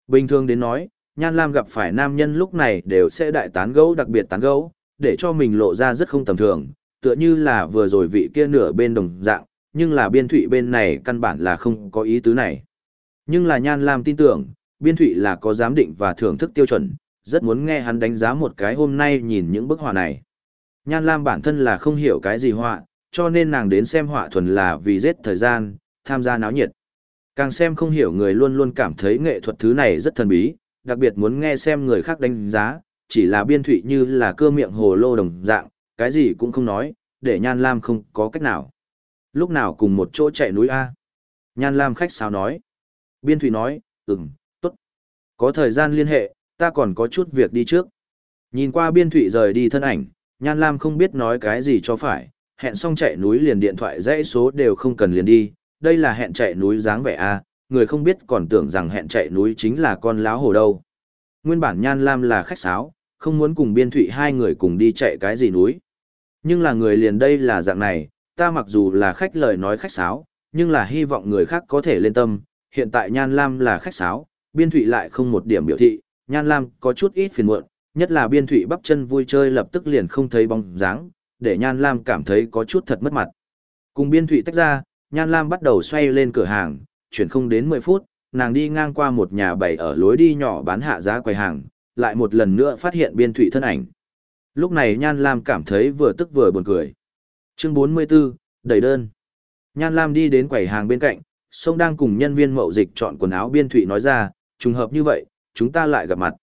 Bình thường đến nói, Nhan Lam gặp phải nam nhân lúc này đều sẽ đại tán gấu đặc biệt tán gấu, để cho mình lộ ra rất không tầm thường, tựa như là vừa rồi vị kia nửa bên đồng dạng, nhưng là biên thụy bên này căn bản là không có ý tứ này. Nhưng là Nhan Lam tin tưởng, biên thụy là có giám định và thưởng thức tiêu chuẩn, rất muốn nghe hắn đánh giá một cái hôm nay nhìn những bức họa này. Nhan Lam bản thân là không hiểu cái gì họa, cho nên nàng đến xem họa thuần là vì giết thời gian, tham gia náo nhiệt. Càng xem không hiểu người luôn luôn cảm thấy nghệ thuật thứ này rất thần bí, đặc biệt muốn nghe xem người khác đánh giá, chỉ là biên thụy như là cơ miệng hồ lô đồng dạng, cái gì cũng không nói, để Nhan Lam không có cách nào. Lúc nào cùng một chỗ chạy núi A. Nhan Lam khách sao nói. Biên thụy nói, ừm, tốt. Có thời gian liên hệ, ta còn có chút việc đi trước. Nhìn qua biên thụy rời đi thân ảnh, Nhan Lam không biết nói cái gì cho phải, hẹn xong chạy núi liền điện thoại dãy số đều không cần liền đi, đây là hẹn chạy núi dáng vẻ A, người không biết còn tưởng rằng hẹn chạy núi chính là con láo hồ đâu. Nguyên bản Nhan Lam là khách sáo, không muốn cùng biên thụy hai người cùng đi chạy cái gì núi. Nhưng là người liền đây là dạng này, ta mặc dù là khách lời nói khách sáo, nhưng là hy vọng người khác có thể lên tâm, hiện tại Nhan Lam là khách sáo, biên thụy lại không một điểm biểu thị, Nhan Lam có chút ít phiền muộn, nhất là biên thụy bắp chân vui chơi lập tức liền không thấy bóng dáng, để Nhan Lam cảm thấy có chút thật mất mặt. Cùng biên thụy tách ra, Nhan Lam bắt đầu xoay lên cửa hàng, chuyển không đến 10 phút, nàng đi ngang qua một nhà bày ở lối đi nhỏ bán hạ giá quầy hàng, lại một lần nữa phát hiện biên thụy thân ảnh. Lúc này Nhan Lam cảm thấy vừa tức vừa buồn cười. Chương 44, đầy đơn. Nhan Lam đi đến quầy hàng bên cạnh, sông đang cùng nhân viên mậu dịch chọn quần áo biên thụy nói ra, trùng hợp như vậy, chúng ta lại gặp mặt.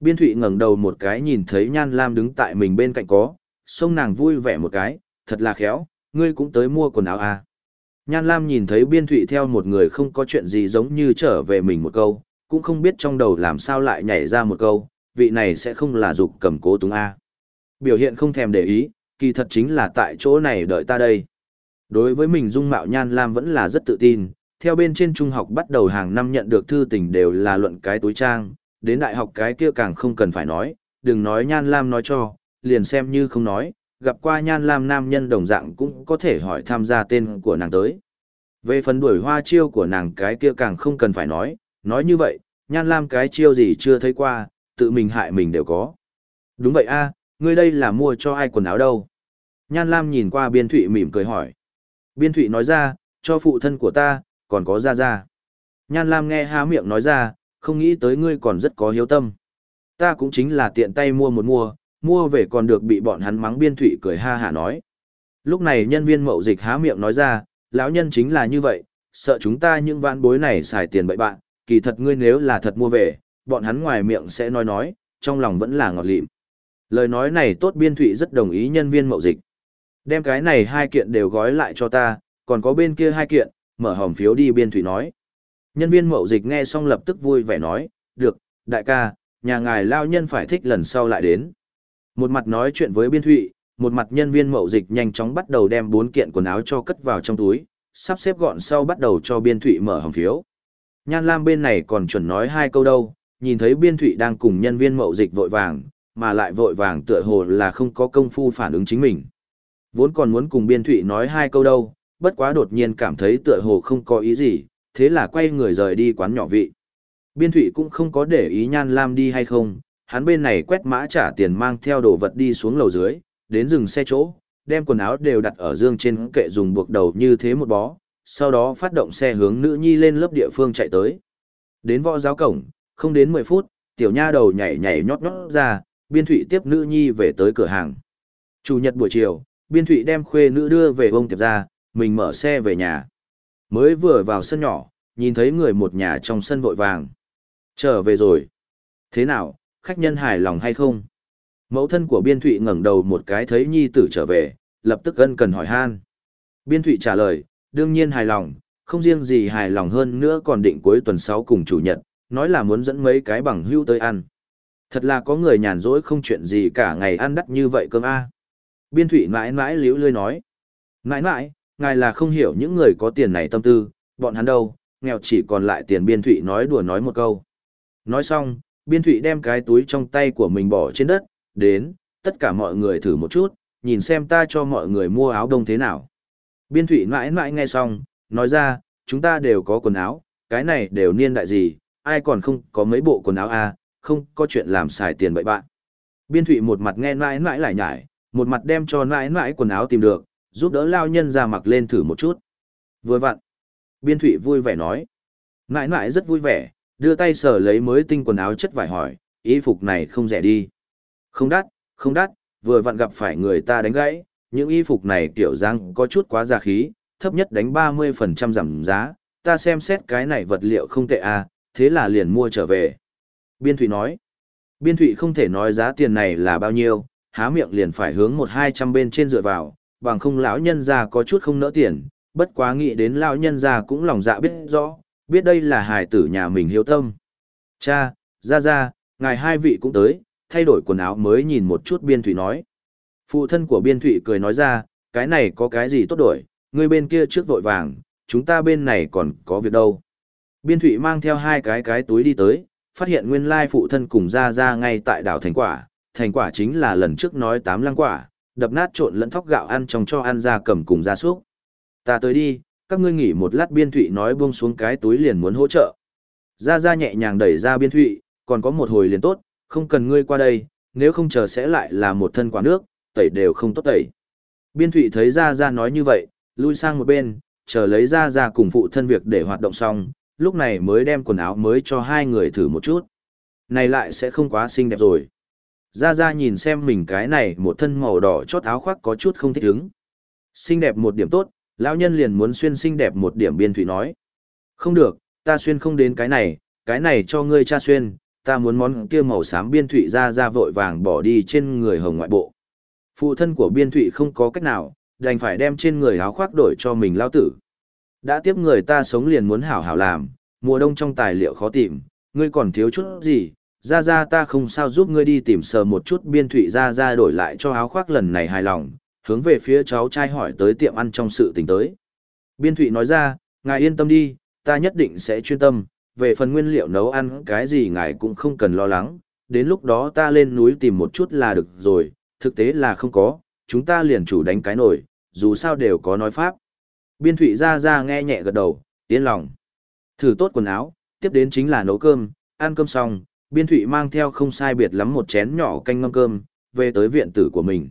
Biên thụy ngẩng đầu một cái nhìn thấy Nhan Lam đứng tại mình bên cạnh có, sông nàng vui vẻ một cái, thật là khéo, ngươi cũng tới mua quần áo à. Nhan Lam nhìn thấy biên thụy theo một người không có chuyện gì giống như trở về mình một câu, cũng không biết trong đầu làm sao lại nhảy ra một câu, vị này sẽ không là dục cầm cố túng A. Biểu hiện không thèm để ý, kỳ thật chính là tại chỗ này đợi ta đây. Đối với mình dung mạo Nhan Lam vẫn là rất tự tin, theo bên trên trung học bắt đầu hàng năm nhận được thư tình đều là luận cái túi trang, đến đại học cái kia càng không cần phải nói, đừng nói Nhan Lam nói cho, liền xem như không nói, gặp qua Nhan Lam nam nhân đồng dạng cũng có thể hỏi tham gia tên của nàng tới. Về phần đuổi hoa chiêu của nàng cái kia càng không cần phải nói, nói như vậy, Nhan Lam cái chiêu gì chưa thấy qua, tự mình hại mình đều có. Đúng vậy a, ngươi đây là mua cho ai quần áo đâu? Nhan Lam nhìn qua Biên Thụy mỉm cười hỏi. Biên Thụy nói ra, cho phụ thân của ta, còn có ra ra. Nhan Lam nghe há miệng nói ra, không nghĩ tới ngươi còn rất có hiếu tâm. Ta cũng chính là tiện tay mua một mua, mua về còn được bị bọn hắn mắng Biên Thụy cười ha hả nói. Lúc này nhân viên mậu dịch há miệng nói ra, lão nhân chính là như vậy, sợ chúng ta những vãn bối này xài tiền bậy bạn, kỳ thật ngươi nếu là thật mua về, bọn hắn ngoài miệng sẽ nói nói, trong lòng vẫn là ngọt lịm. Lời nói này tốt biên thụy rất đồng ý nhân viên mậu dịch. Đem cái này hai kiện đều gói lại cho ta, còn có bên kia hai kiện, mở hòm phiếu đi biên thụy nói. Nhân viên mậu dịch nghe xong lập tức vui vẻ nói, được, đại ca, nhà ngài lao nhân phải thích lần sau lại đến. Một mặt nói chuyện với biên thụy, một mặt nhân viên mậu dịch nhanh chóng bắt đầu đem bốn kiện quần áo cho cất vào trong túi, sắp xếp gọn sau bắt đầu cho biên thụy mở hòm phiếu. Nhan Lam bên này còn chuẩn nói hai câu đâu, nhìn thấy biên thụy đang cùng nhân viên mậu dịch vội vàng, mà lại vội vàng tựa hồ là không có công phu phản ứng chính mình. Vốn còn muốn cùng biên thụy nói hai câu đâu, bất quá đột nhiên cảm thấy tựa hồ không có ý gì, thế là quay người rời đi quán nhỏ vị. Biên thụy cũng không có để ý Nhan Lam đi hay không, hắn bên này quét mã trả tiền mang theo đồ vật đi xuống lầu dưới, đến dừng xe chỗ, đem quần áo đều đặt ở dương trên kệ dùng buộc đầu như thế một bó, sau đó phát động xe hướng nữ nhi lên lớp địa phương chạy tới. Đến võ giáo cổng, không đến 10 phút, tiểu nha đầu nhảy nhảy nhót nhót ra, biên thụy tiếp nữ nhi về tới cửa hàng. Chủ nhật buổi chiều, biên thụy đem khuê nữ đưa về ông tiệp ra, mình mở xe về nhà. Mới vừa vào sân nhỏ, nhìn thấy người một nhà trong sân vội vàng. Trở về rồi. Thế nào, khách nhân hài lòng hay không? Mẫu thân của biên thụy ngẩng đầu một cái thấy nhi tử trở về, lập tức ân cần hỏi han. Biên thụy trả lời, đương nhiên hài lòng, không riêng gì hài lòng hơn nữa còn định cuối tuần 6 cùng chủ nhật, nói là muốn dẫn mấy cái bằng hưu tới ăn. Thật là có người nhàn rỗi không chuyện gì cả ngày ăn đắt như vậy cơm a. Biên Thụy mãi mãi liễu lươi nói. Mãi mãi, ngài là không hiểu những người có tiền này tâm tư, bọn hắn đâu, nghèo chỉ còn lại tiền biên Thụy nói đùa nói một câu. Nói xong, biên Thụy đem cái túi trong tay của mình bỏ trên đất, đến, tất cả mọi người thử một chút, nhìn xem ta cho mọi người mua áo đông thế nào. Biên Thụy mãi mãi nghe xong, nói ra, chúng ta đều có quần áo, cái này đều niên đại gì, ai còn không có mấy bộ quần áo à, không có chuyện làm xài tiền bậy bạn. Biên thụy một mặt nghe mãi mãi lại nhải, một mặt đem cho mãi mãi quần áo tìm được, giúp đỡ lao nhân ra mặc lên thử một chút. Vừa vặn. Biên thụy vui vẻ nói. Mãi mãi rất vui vẻ, đưa tay sờ lấy mới tinh quần áo chất vải hỏi, y phục này không rẻ đi. Không đắt, không đắt, vừa vặn gặp phải người ta đánh gãy, những y phục này kiểu dáng có chút quá giá khí, thấp nhất đánh 30% giảm giá, ta xem xét cái này vật liệu không tệ à, thế là liền mua trở về. Biên Thụy nói, Biên Thụy không thể nói giá tiền này là bao nhiêu, há miệng liền phải hướng một hai trăm bên trên dựa vào, bằng không lão nhân ra có chút không nỡ tiền, bất quá nghĩ đến lão nhân ra cũng lòng dạ biết rõ, biết đây là hài tử nhà mình hiếu tâm. Cha, ra ra, ngài hai vị cũng tới, thay đổi quần áo mới nhìn một chút Biên Thụy nói. Phụ thân của Biên Thụy cười nói ra, cái này có cái gì tốt đổi, người bên kia trước vội vàng, chúng ta bên này còn có việc đâu. Biên Thụy mang theo hai cái cái túi đi tới, phát hiện nguyên lai phụ thân cùng ra ra ngay tại đảo thành quả, thành quả chính là lần trước nói tám lăng quả, đập nát trộn lẫn thóc gạo ăn trong cho ăn ra cầm cùng ra súc. Ta tới đi, các ngươi nghỉ một lát biên thụy nói buông xuống cái túi liền muốn hỗ trợ. Ra ra nhẹ nhàng đẩy ra biên thụy, còn có một hồi liền tốt, không cần ngươi qua đây, nếu không chờ sẽ lại là một thân quả nước, tẩy đều không tốt tẩy. Biên thụy thấy ra ra nói như vậy, lui sang một bên, chờ lấy ra ra cùng phụ thân việc để hoạt động xong, lúc này mới đem quần áo mới cho hai người thử một chút. Này lại sẽ không quá xinh đẹp rồi. Ra ra nhìn xem mình cái này một thân màu đỏ chót áo khoác có chút không thích ứng. Xinh đẹp một điểm tốt, lão nhân liền muốn xuyên xinh đẹp một điểm biên thủy nói. Không được, ta xuyên không đến cái này, cái này cho ngươi cha xuyên, ta muốn món kia màu xám biên thủy ra ra vội vàng bỏ đi trên người hồng ngoại bộ. Phụ thân của biên thủy không có cách nào, đành phải đem trên người áo khoác đổi cho mình lao tử. Đã tiếp người ta sống liền muốn hảo hảo làm, mùa đông trong tài liệu khó tìm, ngươi còn thiếu chút gì, ra ra ta không sao giúp ngươi đi tìm sờ một chút biên thủy ra ra đổi lại cho áo khoác lần này hài lòng, hướng về phía cháu trai hỏi tới tiệm ăn trong sự tình tới. Biên thụy nói ra, ngài yên tâm đi, ta nhất định sẽ chuyên tâm, về phần nguyên liệu nấu ăn cái gì ngài cũng không cần lo lắng, đến lúc đó ta lên núi tìm một chút là được rồi, thực tế là không có, chúng ta liền chủ đánh cái nổi, dù sao đều có nói pháp. Biên thụy ra ra nghe nhẹ gật đầu, yên lòng. Thử tốt quần áo, tiếp đến chính là nấu cơm, ăn cơm xong, biên thụy mang theo không sai biệt lắm một chén nhỏ canh ngâm cơm, về tới viện tử của mình.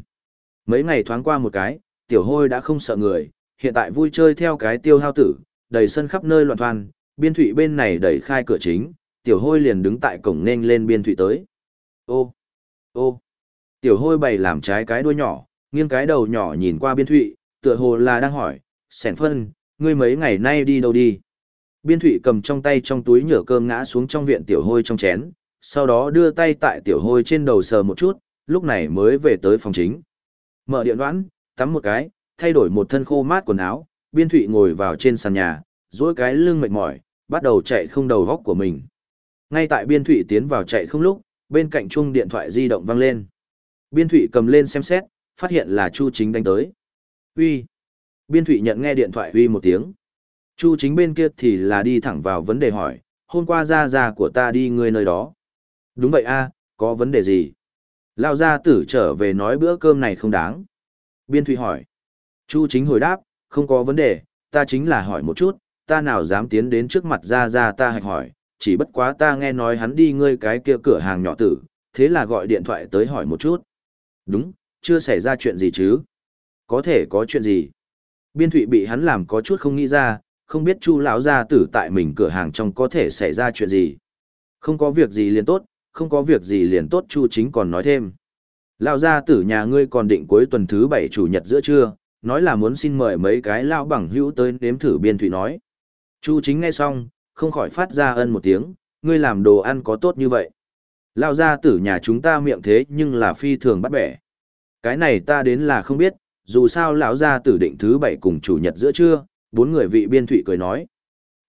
Mấy ngày thoáng qua một cái, tiểu hôi đã không sợ người, hiện tại vui chơi theo cái tiêu hao tử, đầy sân khắp nơi loạn thoan, biên thủy bên này đẩy khai cửa chính, tiểu hôi liền đứng tại cổng nên lên biên thủy tới. Ô, ô, tiểu hôi bày làm trái cái đuôi nhỏ, nghiêng cái đầu nhỏ nhìn qua biên thủy, tựa hồ là đang hỏi, sẻn phân, ngươi mấy ngày nay đi đâu đi? Biên thủy cầm trong tay trong túi nhựa cơm ngã xuống trong viện tiểu hôi trong chén, sau đó đưa tay tại tiểu hôi trên đầu sờ một chút, lúc này mới về tới phòng chính. Mở điện đoán, tắm một cái, thay đổi một thân khô mát quần áo, biên thụy ngồi vào trên sàn nhà, duỗi cái lưng mệt mỏi, bắt đầu chạy không đầu góc của mình. Ngay tại biên thụy tiến vào chạy không lúc, bên cạnh chung điện thoại di động vang lên. Biên thụy cầm lên xem xét, phát hiện là Chu Chính đánh tới. Uy. Biên thụy nhận nghe điện thoại uy một tiếng. Chu Chính bên kia thì là đi thẳng vào vấn đề hỏi, hôm qua ra ra của ta đi người nơi đó. Đúng vậy a, có vấn đề gì? Lao gia tử trở về nói bữa cơm này không đáng. Biên Thụy hỏi. Chu chính hồi đáp, không có vấn đề, ta chính là hỏi một chút, ta nào dám tiến đến trước mặt ra ra ta hạch hỏi, chỉ bất quá ta nghe nói hắn đi ngươi cái kia cửa hàng nhỏ tử, thế là gọi điện thoại tới hỏi một chút. Đúng, chưa xảy ra chuyện gì chứ? Có thể có chuyện gì? Biên Thụy bị hắn làm có chút không nghĩ ra, không biết Chu lão gia tử tại mình cửa hàng trong có thể xảy ra chuyện gì. Không có việc gì liền tốt, không có việc gì liền tốt Chu Chính còn nói thêm. Lão gia tử nhà ngươi còn định cuối tuần thứ bảy chủ nhật giữa trưa, nói là muốn xin mời mấy cái lão bằng hữu tới nếm thử biên thủy nói. Chu Chính nghe xong, không khỏi phát ra ân một tiếng, ngươi làm đồ ăn có tốt như vậy. Lão gia tử nhà chúng ta miệng thế nhưng là phi thường bắt bẻ. Cái này ta đến là không biết, dù sao lão gia tử định thứ bảy cùng chủ nhật giữa trưa, bốn người vị biên thụy cười nói.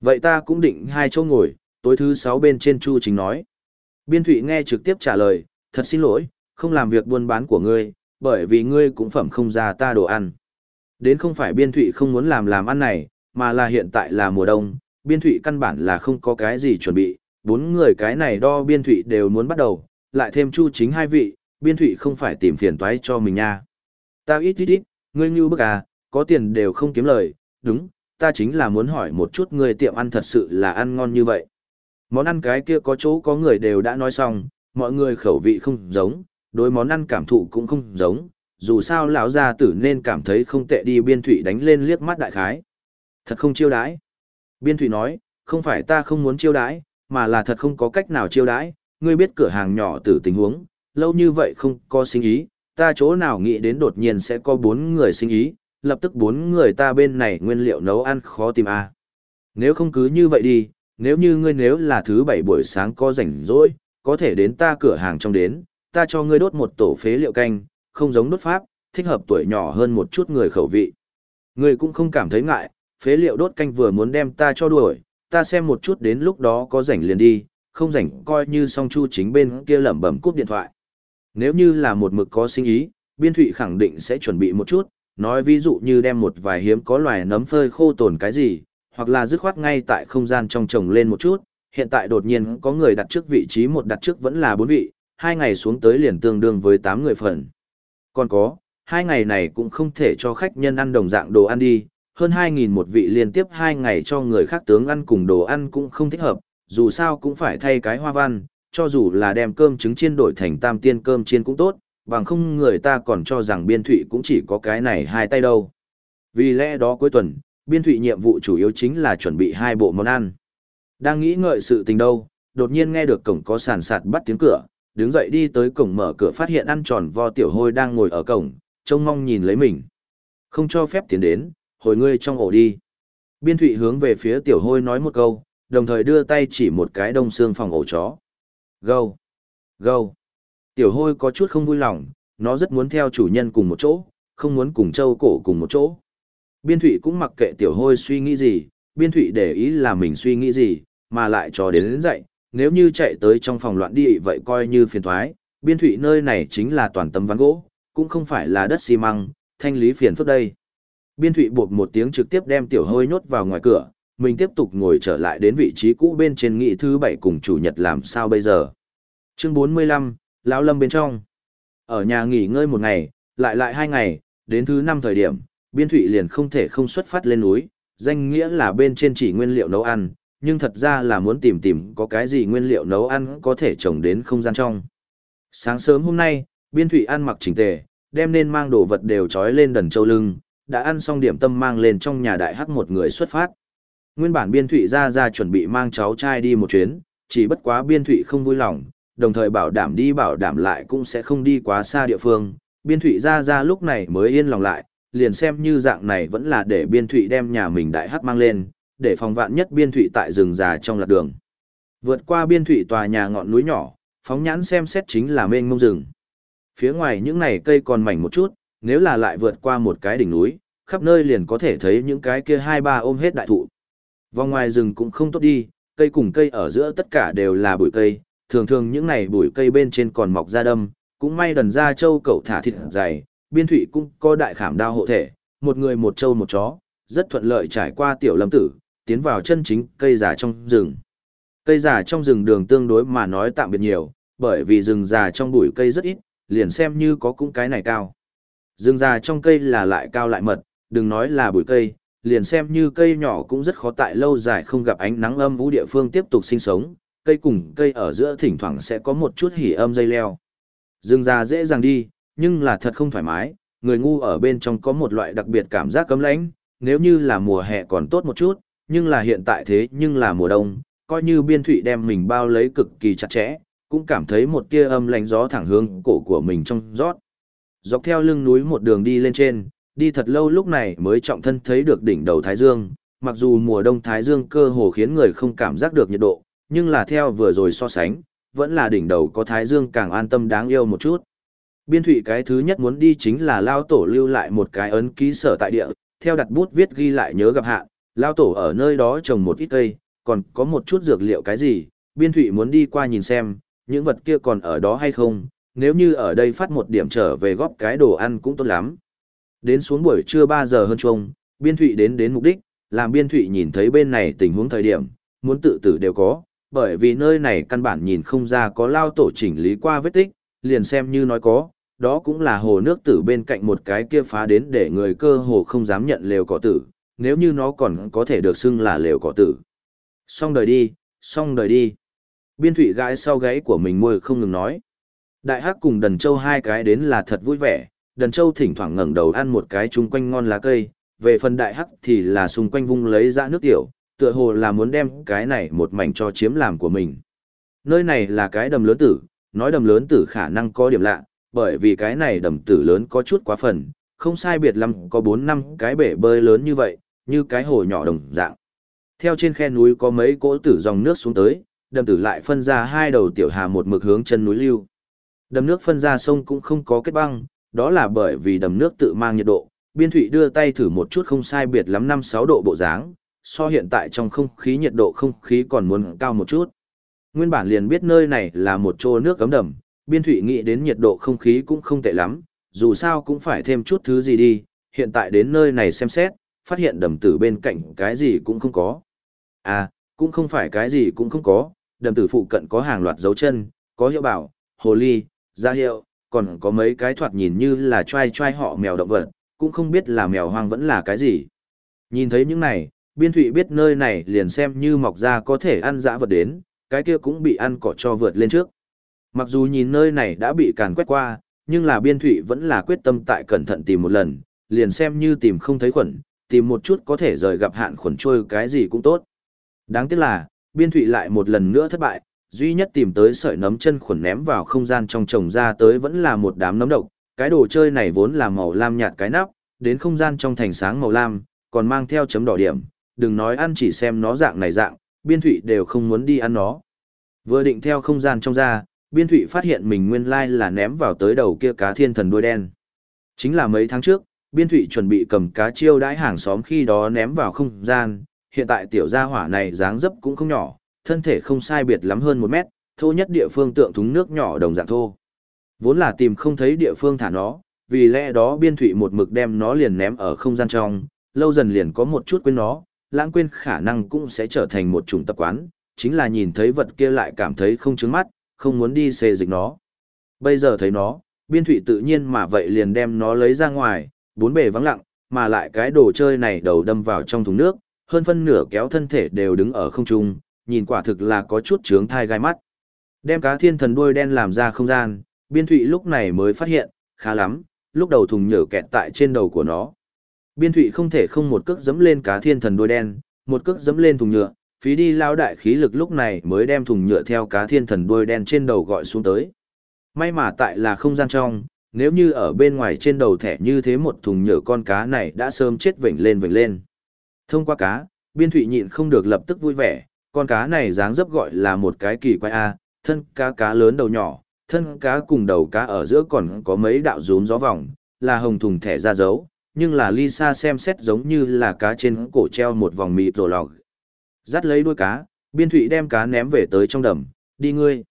Vậy ta cũng định hai chỗ ngồi, tối thứ sáu bên trên Chu Chính nói. Biên Thụy nghe trực tiếp trả lời, thật xin lỗi, không làm việc buôn bán của ngươi, bởi vì ngươi cũng phẩm không ra ta đồ ăn. Đến không phải Biên Thụy không muốn làm làm ăn này, mà là hiện tại là mùa đông, Biên Thụy căn bản là không có cái gì chuẩn bị, bốn người cái này đo Biên Thụy đều muốn bắt đầu, lại thêm chu chính hai vị, Biên Thụy không phải tìm phiền toái cho mình nha. Ta ít ít ít, ngươi như bức à, có tiền đều không kiếm lời, đúng, ta chính là muốn hỏi một chút ngươi tiệm ăn thật sự là ăn ngon như vậy. Món ăn cái kia có chỗ có người đều đã nói xong, mọi người khẩu vị không giống, đối món ăn cảm thụ cũng không giống, dù sao lão gia tử nên cảm thấy không tệ đi biên thủy đánh lên liếc mắt đại khái. Thật không chiêu đãi. Biên thủy nói, không phải ta không muốn chiêu đãi, mà là thật không có cách nào chiêu đãi, ngươi biết cửa hàng nhỏ tử tình huống, lâu như vậy không có sinh ý, ta chỗ nào nghĩ đến đột nhiên sẽ có bốn người sinh ý, lập tức bốn người ta bên này nguyên liệu nấu ăn khó tìm à. Nếu không cứ như vậy đi, nếu như ngươi nếu là thứ bảy buổi sáng có rảnh rỗi, có thể đến ta cửa hàng trong đến, ta cho ngươi đốt một tổ phế liệu canh, không giống đốt pháp, thích hợp tuổi nhỏ hơn một chút người khẩu vị. Ngươi cũng không cảm thấy ngại, phế liệu đốt canh vừa muốn đem ta cho đuổi, ta xem một chút đến lúc đó có rảnh liền đi, không rảnh coi như song chu chính bên kia lẩm bẩm cúp điện thoại. Nếu như là một mực có sinh ý, biên thụy khẳng định sẽ chuẩn bị một chút, nói ví dụ như đem một vài hiếm có loài nấm phơi khô tồn cái gì, hoặc là dứt khoát ngay tại không gian trong trồng lên một chút, hiện tại đột nhiên có người đặt trước vị trí một đặt trước vẫn là bốn vị, hai ngày xuống tới liền tương đương với 8 người phần. Còn có, hai ngày này cũng không thể cho khách nhân ăn đồng dạng đồ ăn đi, hơn 2.000 một vị liên tiếp hai ngày cho người khác tướng ăn cùng đồ ăn cũng không thích hợp, dù sao cũng phải thay cái hoa văn, cho dù là đem cơm trứng chiên đổi thành tam tiên cơm chiên cũng tốt, bằng không người ta còn cho rằng biên thụy cũng chỉ có cái này hai tay đâu. Vì lẽ đó cuối tuần, biên thụy nhiệm vụ chủ yếu chính là chuẩn bị hai bộ món ăn. Đang nghĩ ngợi sự tình đâu, đột nhiên nghe được cổng có sàn sạt bắt tiếng cửa, đứng dậy đi tới cổng mở cửa phát hiện ăn tròn vo tiểu hôi đang ngồi ở cổng, trông mong nhìn lấy mình. Không cho phép tiến đến, hồi ngươi trong ổ đi. Biên thụy hướng về phía tiểu hôi nói một câu, đồng thời đưa tay chỉ một cái đông xương phòng ổ chó. Gâu! Gâu! Tiểu hôi có chút không vui lòng, nó rất muốn theo chủ nhân cùng một chỗ, không muốn cùng châu cổ cùng một chỗ. Biên thụy cũng mặc kệ tiểu hôi suy nghĩ gì, biên thụy để ý là mình suy nghĩ gì, mà lại cho đến đến dậy, nếu như chạy tới trong phòng loạn đi vậy coi như phiền thoái, biên thụy nơi này chính là toàn tấm ván gỗ, cũng không phải là đất xi măng, thanh lý phiền phức đây. Biên thụy buộc một tiếng trực tiếp đem tiểu hôi nhốt vào ngoài cửa, mình tiếp tục ngồi trở lại đến vị trí cũ bên trên nghị thứ bảy cùng chủ nhật làm sao bây giờ. Chương 45, Lão Lâm bên trong. Ở nhà nghỉ ngơi một ngày, lại lại hai ngày, đến thứ năm thời điểm, biên thụy liền không thể không xuất phát lên núi, danh nghĩa là bên trên chỉ nguyên liệu nấu ăn, nhưng thật ra là muốn tìm tìm có cái gì nguyên liệu nấu ăn có thể trồng đến không gian trong. Sáng sớm hôm nay, biên thụy ăn mặc chỉnh tề, đem nên mang đồ vật đều trói lên đần châu lưng, đã ăn xong điểm tâm mang lên trong nhà đại hắc một người xuất phát. Nguyên bản biên thụy ra ra chuẩn bị mang cháu trai đi một chuyến, chỉ bất quá biên thụy không vui lòng, đồng thời bảo đảm đi bảo đảm lại cũng sẽ không đi quá xa địa phương. Biên thụy ra ra lúc này mới yên lòng lại, liền xem như dạng này vẫn là để biên thụy đem nhà mình đại hắc mang lên, để phòng vạn nhất biên thụy tại rừng già trong lạc đường. Vượt qua biên thụy tòa nhà ngọn núi nhỏ, phóng nhãn xem xét chính là mênh mông rừng. Phía ngoài những này cây còn mảnh một chút, nếu là lại vượt qua một cái đỉnh núi, khắp nơi liền có thể thấy những cái kia hai ba ôm hết đại thụ. Vòng ngoài rừng cũng không tốt đi, cây cùng cây ở giữa tất cả đều là bụi cây, thường thường những này bụi cây bên trên còn mọc ra đâm, cũng may đần ra châu cậu thả thịt dày, biên thụy cũng có đại khảm đao hộ thể, một người một trâu một chó, rất thuận lợi trải qua tiểu lâm tử, tiến vào chân chính cây già trong rừng. Cây già trong rừng đường tương đối mà nói tạm biệt nhiều, bởi vì rừng già trong bụi cây rất ít, liền xem như có cũng cái này cao. Rừng già trong cây là lại cao lại mật, đừng nói là bụi cây, liền xem như cây nhỏ cũng rất khó tại lâu dài không gặp ánh nắng âm vũ địa phương tiếp tục sinh sống, cây cùng cây ở giữa thỉnh thoảng sẽ có một chút hỉ âm dây leo. Rừng già dễ dàng đi, nhưng là thật không thoải mái, người ngu ở bên trong có một loại đặc biệt cảm giác cấm lãnh, nếu như là mùa hè còn tốt một chút, nhưng là hiện tại thế nhưng là mùa đông, coi như biên thụy đem mình bao lấy cực kỳ chặt chẽ, cũng cảm thấy một tia âm lạnh gió thẳng hướng cổ của mình trong rót. Dọc theo lưng núi một đường đi lên trên, đi thật lâu lúc này mới trọng thân thấy được đỉnh đầu Thái Dương, mặc dù mùa đông Thái Dương cơ hồ khiến người không cảm giác được nhiệt độ, nhưng là theo vừa rồi so sánh, vẫn là đỉnh đầu có Thái Dương càng an tâm đáng yêu một chút. Biên thụy cái thứ nhất muốn đi chính là Lao Tổ lưu lại một cái ấn ký sở tại địa, theo đặt bút viết ghi lại nhớ gặp hạ, Lao Tổ ở nơi đó trồng một ít cây, còn có một chút dược liệu cái gì, biên thụy muốn đi qua nhìn xem, những vật kia còn ở đó hay không, nếu như ở đây phát một điểm trở về góp cái đồ ăn cũng tốt lắm. Đến xuống buổi trưa 3 giờ hơn chung, biên thụy đến đến mục đích, làm biên thụy nhìn thấy bên này tình huống thời điểm, muốn tự tử đều có, bởi vì nơi này căn bản nhìn không ra có lao tổ chỉnh lý qua vết tích, liền xem như nói có, đó cũng là hồ nước tử bên cạnh một cái kia phá đến để người cơ hồ không dám nhận lều cỏ tử, nếu như nó còn có thể được xưng là lều cỏ tử. Xong đời đi, xong đời đi. Biên thủy gãi sau gáy của mình môi không ngừng nói. Đại hắc cùng đần châu hai cái đến là thật vui vẻ, đần châu thỉnh thoảng ngẩng đầu ăn một cái chung quanh ngon lá cây, về phần đại hắc thì là xung quanh vung lấy ra nước tiểu, tựa hồ là muốn đem cái này một mảnh cho chiếm làm của mình. Nơi này là cái đầm lớn tử, nói đầm lớn tử khả năng có điểm lạ, bởi vì cái này đầm tử lớn có chút quá phần, không sai biệt lắm có 4 năm cái bể bơi lớn như vậy, như cái hồ nhỏ đồng dạng. Theo trên khe núi có mấy cỗ tử dòng nước xuống tới, đầm tử lại phân ra hai đầu tiểu hà một mực hướng chân núi lưu. Đầm nước phân ra sông cũng không có kết băng, đó là bởi vì đầm nước tự mang nhiệt độ. Biên thủy đưa tay thử một chút không sai biệt lắm 5-6 độ bộ dáng, so hiện tại trong không khí nhiệt độ không khí còn muốn cao một chút. Nguyên bản liền biết nơi này là một chỗ nước cấm đầm, biên thủy nghĩ đến nhiệt độ không khí cũng không tệ lắm, dù sao cũng phải thêm chút thứ gì đi, hiện tại đến nơi này xem xét, phát hiện đầm tử bên cạnh cái gì cũng không có. À, cũng không phải cái gì cũng không có, đầm tử phụ cận có hàng loạt dấu chân, có hiệu bảo, hồ ly, gia hiệu, còn có mấy cái thoạt nhìn như là trai trai họ mèo động vật, cũng không biết là mèo hoang vẫn là cái gì. Nhìn thấy những này, biên thụy biết nơi này liền xem như mọc ra có thể ăn dã vật đến, cái kia cũng bị ăn cỏ cho vượt lên trước. Mặc dù nhìn nơi này đã bị càn quét qua, nhưng là biên thụy vẫn là quyết tâm tại cẩn thận tìm một lần, liền xem như tìm không thấy khuẩn, tìm một chút có thể rời gặp hạn khuẩn trôi cái gì cũng tốt. Đáng tiếc là, biên thụy lại một lần nữa thất bại, duy nhất tìm tới sợi nấm chân khuẩn ném vào không gian trong trồng ra tới vẫn là một đám nấm độc, cái đồ chơi này vốn là màu lam nhạt cái nắp, đến không gian trong thành sáng màu lam, còn mang theo chấm đỏ điểm, đừng nói ăn chỉ xem nó dạng này dạng, biên thụy đều không muốn đi ăn nó. Vừa định theo không gian trong ra, biên thụy phát hiện mình nguyên lai là ném vào tới đầu kia cá thiên thần đuôi đen. Chính là mấy tháng trước, biên thụy chuẩn bị cầm cá chiêu đãi hàng xóm khi đó ném vào không gian, hiện tại tiểu gia hỏa này dáng dấp cũng không nhỏ, thân thể không sai biệt lắm hơn một mét, thô nhất địa phương tượng thúng nước nhỏ đồng dạng thô. Vốn là tìm không thấy địa phương thả nó, vì lẽ đó biên thụy một mực đem nó liền ném ở không gian trong, lâu dần liền có một chút quên nó, lãng quên khả năng cũng sẽ trở thành một chủng tập quán, chính là nhìn thấy vật kia lại cảm thấy không chướng mắt, không muốn đi xê dịch nó. Bây giờ thấy nó, biên thụy tự nhiên mà vậy liền đem nó lấy ra ngoài, bốn bề vắng lặng, mà lại cái đồ chơi này đầu đâm vào trong thùng nước, hơn phân nửa kéo thân thể đều đứng ở không trung, nhìn quả thực là có chút trướng thai gai mắt. Đem cá thiên thần đuôi đen làm ra không gian, biên thụy lúc này mới phát hiện, khá lắm, lúc đầu thùng nhở kẹt tại trên đầu của nó. Biên thụy không thể không một cước dẫm lên cá thiên thần đôi đen, một cước dẫm lên thùng nhựa, phí đi lao đại khí lực lúc này mới đem thùng nhựa theo cá thiên thần đôi đen trên đầu gọi xuống tới. May mà tại là không gian trong, nếu như ở bên ngoài trên đầu thẻ như thế một thùng nhựa con cá này đã sớm chết vểnh lên vểnh lên. Thông qua cá, biên thụy nhịn không được lập tức vui vẻ, con cá này dáng dấp gọi là một cái kỳ quái A, thân cá cá lớn đầu nhỏ, thân cá cùng đầu cá ở giữa còn có mấy đạo rúm gió vòng, là hồng thùng thẻ ra dấu, nhưng là Lisa xem xét giống như là cá trên cổ treo một vòng mịt rổ lọc. Dắt lấy đuôi cá, biên thụy đem cá ném về tới trong đầm, đi ngươi.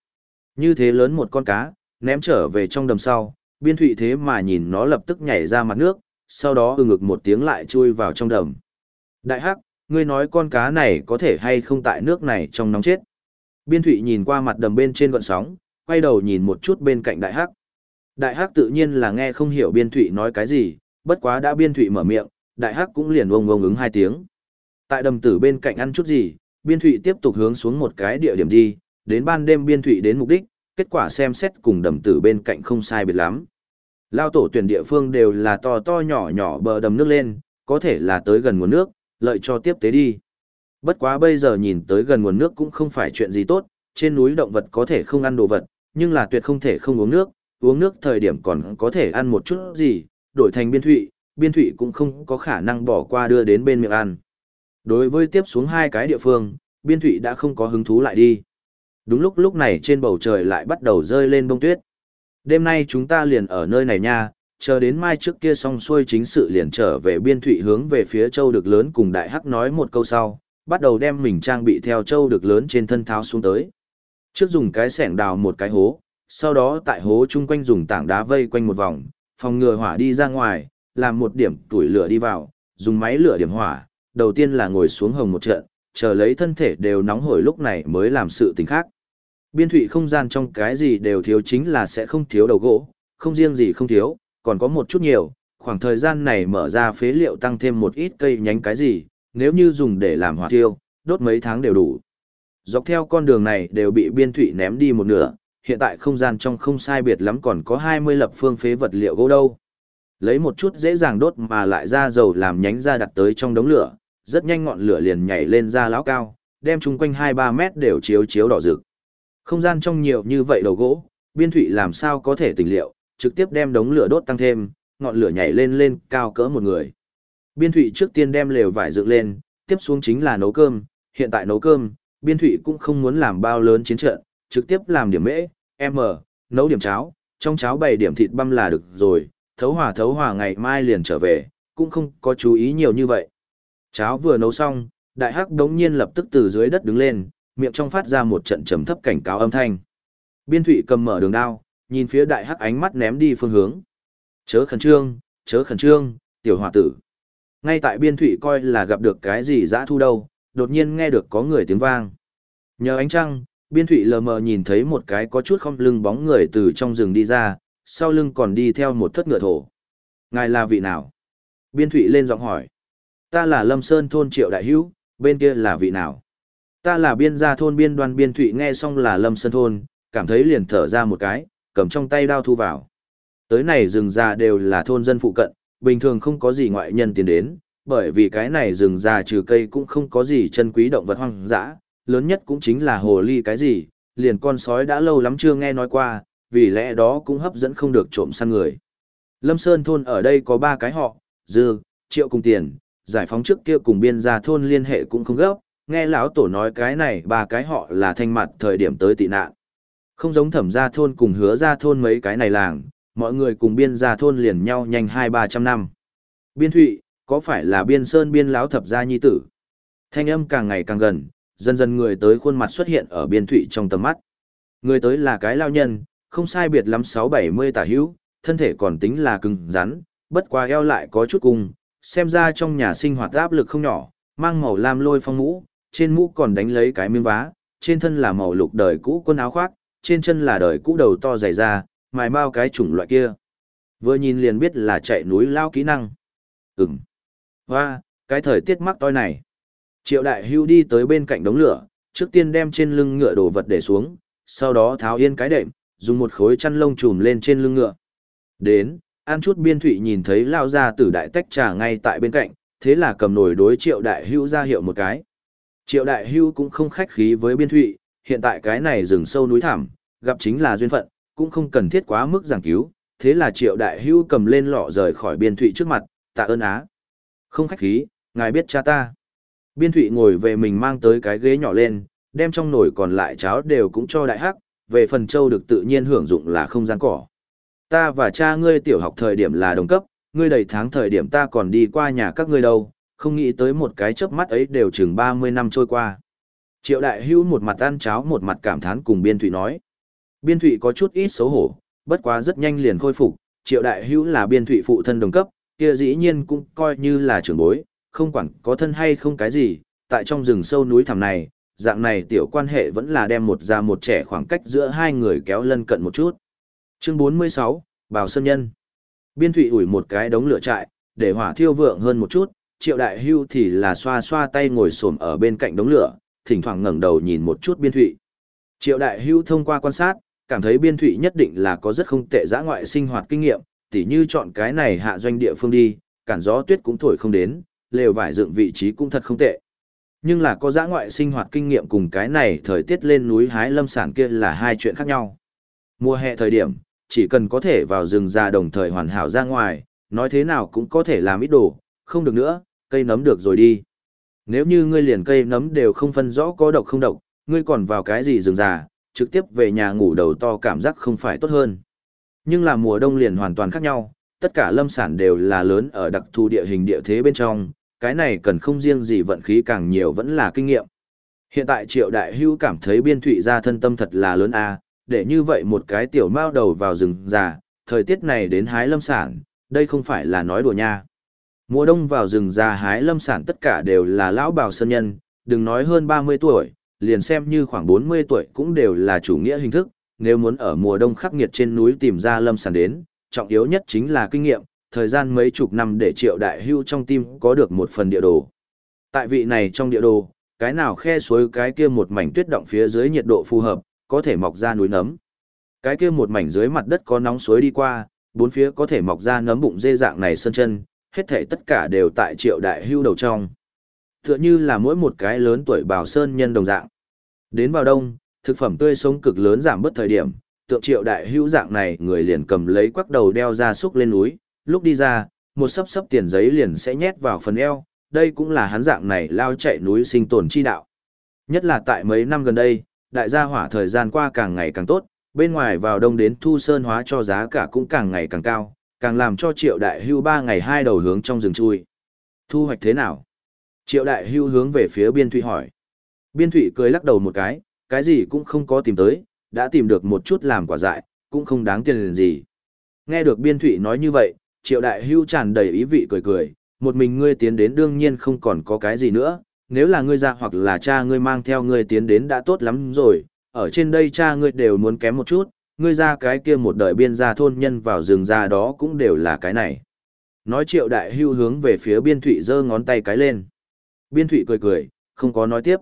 Như thế lớn một con cá, ném trở về trong đầm sau, biên thụy thế mà nhìn nó lập tức nhảy ra mặt nước, sau đó ừ ngực một tiếng lại chui vào trong đầm. Đại hắc, ngươi nói con cá này có thể hay không tại nước này trong nóng chết. Biên thụy nhìn qua mặt đầm bên trên gọn sóng, quay đầu nhìn một chút bên cạnh đại hắc. Đại hắc tự nhiên là nghe không hiểu biên thụy nói cái gì, bất quá đã biên thụy mở miệng, đại hắc cũng liền ông ông ứng hai tiếng. Tại đầm tử bên cạnh ăn chút gì, biên thụy tiếp tục hướng xuống một cái địa điểm đi, đến ban đêm biên thụy đến mục đích, kết quả xem xét cùng đầm tử bên cạnh không sai biệt lắm. Lao tổ tuyển địa phương đều là to to nhỏ nhỏ bờ đầm nước lên, có thể là tới gần nguồn nước, lợi cho tiếp tế đi. Bất quá bây giờ nhìn tới gần nguồn nước cũng không phải chuyện gì tốt, trên núi động vật có thể không ăn đồ vật, nhưng là tuyệt không thể không uống nước, uống nước thời điểm còn có thể ăn một chút gì, đổi thành biên thụy, biên thụy cũng không có khả năng bỏ qua đưa đến bên miệng ăn. Đối với tiếp xuống hai cái địa phương, biên thụy đã không có hứng thú lại đi. Đúng lúc lúc này trên bầu trời lại bắt đầu rơi lên bông tuyết. Đêm nay chúng ta liền ở nơi này nha, chờ đến mai trước kia xong xuôi chính sự liền trở về biên thụy hướng về phía châu được lớn cùng đại hắc nói một câu sau, bắt đầu đem mình trang bị theo châu được lớn trên thân tháo xuống tới. Trước dùng cái sẻng đào một cái hố, sau đó tại hố chung quanh dùng tảng đá vây quanh một vòng, phòng ngừa hỏa đi ra ngoài, làm một điểm tuổi lửa đi vào, dùng máy lửa điểm hỏa, đầu tiên là ngồi xuống hồng một trận, chờ lấy thân thể đều nóng hổi lúc này mới làm sự tình khác. Biên thủy không gian trong cái gì đều thiếu chính là sẽ không thiếu đầu gỗ, không riêng gì không thiếu, còn có một chút nhiều, khoảng thời gian này mở ra phế liệu tăng thêm một ít cây nhánh cái gì, nếu như dùng để làm hỏa tiêu, đốt mấy tháng đều đủ. Dọc theo con đường này đều bị biên thủy ném đi một nửa, hiện tại không gian trong không sai biệt lắm còn có 20 lập phương phế vật liệu gỗ đâu. Lấy một chút dễ dàng đốt mà lại ra dầu làm nhánh ra đặt tới trong đống lửa, rất nhanh ngọn lửa liền nhảy lên ra lão cao, đem chung quanh 2-3 mét đều chiếu chiếu đỏ rực. Không gian trong nhiều như vậy đầu gỗ, biên thủy làm sao có thể tỉnh liệu, trực tiếp đem đống lửa đốt tăng thêm, ngọn lửa nhảy lên lên cao cỡ một người. Biên thủy trước tiên đem lều vải dựng lên, tiếp xuống chính là nấu cơm, hiện tại nấu cơm, biên thủy cũng không muốn làm bao lớn chiến trận, trực tiếp làm điểm mễ, m, nấu điểm cháo, trong cháo bày điểm thịt băm là được rồi, thấu hòa thấu hòa ngày mai liền trở về, cũng không có chú ý nhiều như vậy. Cháo vừa nấu xong, đại hắc đống nhiên lập tức từ dưới đất đứng lên, miệng trong phát ra một trận trầm thấp cảnh cáo âm thanh. Biên thủy cầm mở đường đao, nhìn phía đại hắc ánh mắt ném đi phương hướng. Chớ khẩn trương, chớ khẩn trương, tiểu hòa tử. Ngay tại biên thủy coi là gặp được cái gì dã thu đâu, đột nhiên nghe được có người tiếng vang. Nhờ ánh trăng, biên Thụy lờ mờ nhìn thấy một cái có chút không lưng bóng người từ trong rừng đi ra, sau lưng còn đi theo một thất ngựa thổ. Ngài là vị nào? Biên Thụy lên giọng hỏi. Ta là Lâm Sơn thôn triệu đại hữu, bên kia là vị nào? Ta là biên gia thôn biên đoan biên thụy nghe xong là Lâm Sơn thôn, cảm thấy liền thở ra một cái, cầm trong tay đao thu vào. Tới này rừng già đều là thôn dân phụ cận, bình thường không có gì ngoại nhân tiến đến, bởi vì cái này rừng già trừ cây cũng không có gì chân quý động vật hoang dã, lớn nhất cũng chính là hồ ly cái gì, liền con sói đã lâu lắm chưa nghe nói qua, vì lẽ đó cũng hấp dẫn không được trộm săn người. Lâm Sơn thôn ở đây có ba cái họ, dư, triệu cùng tiền, giải phóng trước kia cùng biên gia thôn liên hệ cũng không gấp, nghe lão tổ nói cái này ba cái họ là thanh mặt thời điểm tới tị nạn. Không giống thẩm gia thôn cùng hứa gia thôn mấy cái này làng, mọi người cùng biên gia thôn liền nhau nhanh hai ba trăm năm. Biên thụy, có phải là biên sơn biên lão thập gia nhi tử? Thanh âm càng ngày càng gần, dần dần người tới khuôn mặt xuất hiện ở biên thụy trong tầm mắt. Người tới là cái lao nhân, không sai biệt lắm sáu bảy mươi tả hữu, thân thể còn tính là cứng rắn, bất quá eo lại có chút cùng, xem ra trong nhà sinh hoạt áp lực không nhỏ, mang màu lam lôi phong mũ, trên mũ còn đánh lấy cái miếng vá, trên thân là màu lục đời cũ quân áo khoác, trên chân là đời cũ đầu to dày da, mài bao cái chủng loại kia. Vừa nhìn liền biết là chạy núi lao kỹ năng. Ừm. Hoa, cái thời tiết mắc toi này. Triệu đại hưu đi tới bên cạnh đống lửa, trước tiên đem trên lưng ngựa đồ vật để xuống, sau đó tháo yên cái đệm, dùng một khối chăn lông trùm lên trên lưng ngựa. Đến, ăn chút biên thụy nhìn thấy lao ra tử đại tách trà ngay tại bên cạnh, thế là cầm nổi đối triệu đại hưu ra hiệu một cái. Triệu đại hưu cũng không khách khí với biên thụy, hiện tại cái này rừng sâu núi thảm, gặp chính là duyên phận, cũng không cần thiết quá mức giảng cứu, thế là triệu đại hưu cầm lên lọ rời khỏi biên thụy trước mặt, tạ ơn á. Không khách khí, ngài biết cha ta. Biên thụy ngồi về mình mang tới cái ghế nhỏ lên, đem trong nồi còn lại cháo đều cũng cho đại hắc, về phần châu được tự nhiên hưởng dụng là không gian cỏ. Ta và cha ngươi tiểu học thời điểm là đồng cấp, ngươi đầy tháng thời điểm ta còn đi qua nhà các ngươi đâu, không nghĩ tới một cái chớp mắt ấy đều chừng 30 năm trôi qua. Triệu đại hưu một mặt ăn cháo một mặt cảm thán cùng biên thụy nói. Biên thụy có chút ít xấu hổ, bất quá rất nhanh liền khôi phục, triệu đại hưu là biên thụy phụ thân đồng cấp, kia dĩ nhiên cũng coi như là trưởng bối, không quản có thân hay không cái gì, tại trong rừng sâu núi thẳm này, dạng này tiểu quan hệ vẫn là đem một già một trẻ khoảng cách giữa hai người kéo lân cận một chút. Chương 46, bào Sơn Nhân Biên thủy ủi một cái đống lửa trại, để hỏa thiêu vượng hơn một chút, triệu đại hưu thì là xoa xoa tay ngồi xổm ở bên cạnh đống lửa, thỉnh thoảng ngẩng đầu nhìn một chút biên thủy. Triệu đại hưu thông qua quan sát, cảm thấy biên thủy nhất định là có rất không tệ giã ngoại sinh hoạt kinh nghiệm, tỉ như chọn cái này hạ doanh địa phương đi, cản gió tuyết cũng thổi không đến, lều vải dựng vị trí cũng thật không tệ. Nhưng là có giã ngoại sinh hoạt kinh nghiệm cùng cái này thời tiết lên núi hái lâm sản kia là hai chuyện khác nhau. Mùa hè thời điểm, chỉ cần có thể vào rừng ra đồng thời hoàn hảo ra ngoài, nói thế nào cũng có thể làm ít đồ, không được nữa, cây nấm được rồi đi. Nếu như ngươi liền cây nấm đều không phân rõ có độc không độc, ngươi còn vào cái gì rừng già, trực tiếp về nhà ngủ đầu to cảm giác không phải tốt hơn. Nhưng là mùa đông liền hoàn toàn khác nhau, tất cả lâm sản đều là lớn ở đặc thù địa hình địa thế bên trong, cái này cần không riêng gì vận khí càng nhiều vẫn là kinh nghiệm. Hiện tại triệu đại hưu cảm thấy biên thụy ra thân tâm thật là lớn a để như vậy một cái tiểu mao đầu vào rừng già, thời tiết này đến hái lâm sản, đây không phải là nói đùa nha. Mùa đông vào rừng già hái lâm sản tất cả đều là lão bào sơn nhân, đừng nói hơn 30 tuổi, liền xem như khoảng 40 tuổi cũng đều là chủ nghĩa hình thức, nếu muốn ở mùa đông khắc nghiệt trên núi tìm ra lâm sản đến, trọng yếu nhất chính là kinh nghiệm, thời gian mấy chục năm để triệu đại hưu trong tim có được một phần địa đồ. Tại vị này trong địa đồ, cái nào khe suối cái kia một mảnh tuyết động phía dưới nhiệt độ phù hợp, có thể mọc ra núi nấm. Cái kia một mảnh dưới mặt đất có nóng suối đi qua, bốn phía có thể mọc ra nấm bụng dê dạng này sơn chân, hết thể tất cả đều tại triệu đại hưu đầu trong. Tựa như là mỗi một cái lớn tuổi bào sơn nhân đồng dạng. Đến vào đông, thực phẩm tươi sống cực lớn giảm bớt thời điểm, tượng triệu đại hưu dạng này người liền cầm lấy quắc đầu đeo ra xúc lên núi, lúc đi ra, một sấp sấp tiền giấy liền sẽ nhét vào phần eo, đây cũng là hắn dạng này lao chạy núi sinh tồn chi đạo. Nhất là tại mấy năm gần đây, đại gia hỏa thời gian qua càng ngày càng tốt, bên ngoài vào đông đến thu sơn hóa cho giá cả cũng càng ngày càng cao, càng làm cho triệu đại hưu ba ngày hai đầu hướng trong rừng chui. Thu hoạch thế nào? Triệu đại hưu hướng về phía biên thụy hỏi. Biên thụy cười lắc đầu một cái, cái gì cũng không có tìm tới, đã tìm được một chút làm quả dại, cũng không đáng tiền gì. Nghe được biên thụy nói như vậy, triệu đại hưu tràn đầy ý vị cười cười, một mình ngươi tiến đến đương nhiên không còn có cái gì nữa, nếu là ngươi ra hoặc là cha ngươi mang theo ngươi tiến đến đã tốt lắm rồi, ở trên đây cha ngươi đều muốn kém một chút, ngươi ra cái kia một đời biên gia thôn nhân vào rừng ra đó cũng đều là cái này. Nói triệu đại hưu hướng về phía biên thụy giơ ngón tay cái lên. Biên thụy cười cười, không có nói tiếp.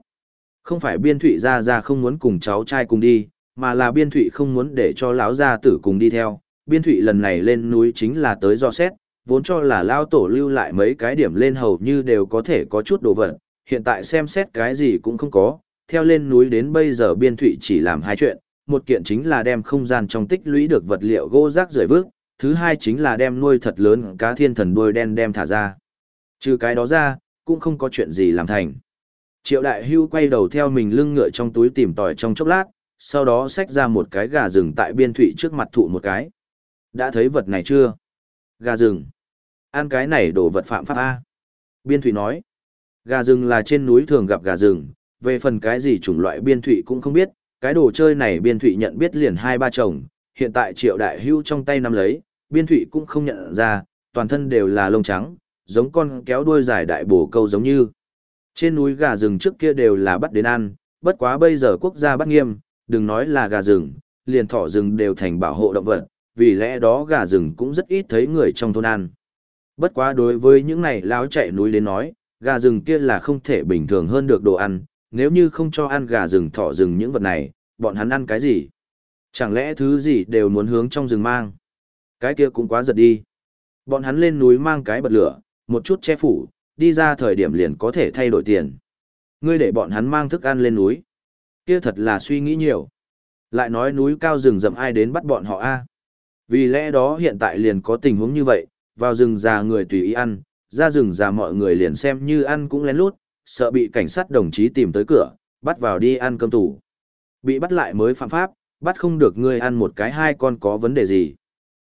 Không phải biên thụy ra ra không muốn cùng cháu trai cùng đi, mà là biên thụy không muốn để cho lão gia tử cùng đi theo. Biên thụy lần này lên núi chính là tới do xét, vốn cho là lao tổ lưu lại mấy cái điểm lên hầu như đều có thể có chút đồ vật, hiện tại xem xét cái gì cũng không có, theo lên núi đến bây giờ biên thụy chỉ làm hai chuyện, một kiện chính là đem không gian trong tích lũy được vật liệu gỗ rác rời vước, thứ hai chính là đem nuôi thật lớn cá thiên thần đuôi đen đem thả ra. Trừ cái đó ra, cũng không có chuyện gì làm thành. Triệu đại hưu quay đầu theo mình lưng ngựa trong túi tìm tòi trong chốc lát, sau đó xách ra một cái gà rừng tại biên thụy trước mặt thụ một cái. Đã thấy vật này chưa? Gà rừng. Ăn cái này đổ vật phạm pháp A. Biên thụy nói. Gà rừng là trên núi thường gặp gà rừng, về phần cái gì chủng loại biên thụy cũng không biết, cái đồ chơi này biên thụy nhận biết liền hai ba chồng, hiện tại triệu đại hưu trong tay nắm lấy, biên thụy cũng không nhận ra, toàn thân đều là lông trắng, giống con kéo đuôi dài đại bổ câu giống như. Trên núi gà rừng trước kia đều là bắt đến ăn, bất quá bây giờ quốc gia bắt nghiêm, đừng nói là gà rừng, liền thỏ rừng đều thành bảo hộ động vật, vì lẽ đó gà rừng cũng rất ít thấy người trong thôn ăn. Bất quá đối với những này láo chạy núi đến nói, gà rừng kia là không thể bình thường hơn được đồ ăn, nếu như không cho ăn gà rừng thỏ rừng những vật này, bọn hắn ăn cái gì? Chẳng lẽ thứ gì đều muốn hướng trong rừng mang? Cái kia cũng quá giật đi. Bọn hắn lên núi mang cái bật lửa, một chút che phủ, đi ra thời điểm liền có thể thay đổi tiền. Ngươi để bọn hắn mang thức ăn lên núi. Kia thật là suy nghĩ nhiều. Lại nói núi cao rừng rậm ai đến bắt bọn họ a? Vì lẽ đó hiện tại liền có tình huống như vậy, vào rừng già người tùy ý ăn, ra rừng già mọi người liền xem như ăn cũng lén lút, sợ bị cảnh sát đồng chí tìm tới cửa, bắt vào đi ăn cơm tủ. Bị bắt lại mới phạm pháp, bắt không được ngươi ăn một cái hai con có vấn đề gì.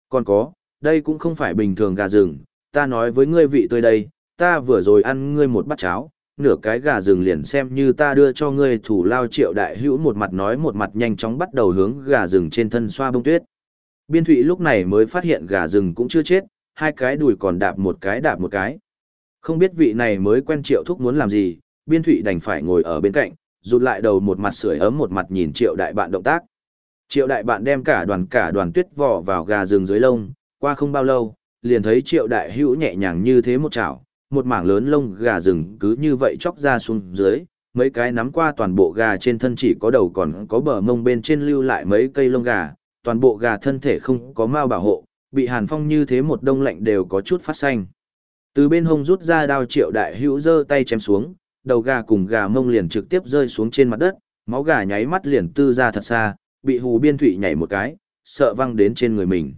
Còn có, đây cũng không phải bình thường gà rừng, ta nói với ngươi vị tươi đây, ta vừa rồi ăn ngươi một bát cháo, nửa cái gà rừng liền xem như ta đưa cho ngươi thủ lao triệu đại hữu một mặt nói một mặt nhanh chóng bắt đầu hướng gà rừng trên thân xoa bông tuyết. Biên thụy lúc này mới phát hiện gà rừng cũng chưa chết, hai cái đùi còn đạp một cái đạp một cái. Không biết vị này mới quen triệu thúc muốn làm gì, biên thụy đành phải ngồi ở bên cạnh, rụt lại đầu một mặt sưởi ấm một mặt nhìn triệu đại bạn động tác. Triệu đại bạn đem cả đoàn cả đoàn tuyết vỏ vào gà rừng dưới lông, qua không bao lâu, liền thấy triệu đại hữu nhẹ nhàng như thế một chảo, một mảng lớn lông gà rừng cứ như vậy chóc ra xuống dưới, mấy cái nắm qua toàn bộ gà trên thân chỉ có đầu còn có bờ mông bên trên lưu lại mấy cây lông gà, toàn bộ gà thân thể không có mao bảo hộ, bị hàn phong như thế một đông lạnh đều có chút phát xanh. Từ bên hông rút ra đao triệu đại hữu giơ tay chém xuống, đầu gà cùng gà mông liền trực tiếp rơi xuống trên mặt đất, máu gà nháy mắt liền tư ra thật xa, bị hù biên thủy nhảy một cái, sợ văng đến trên người mình.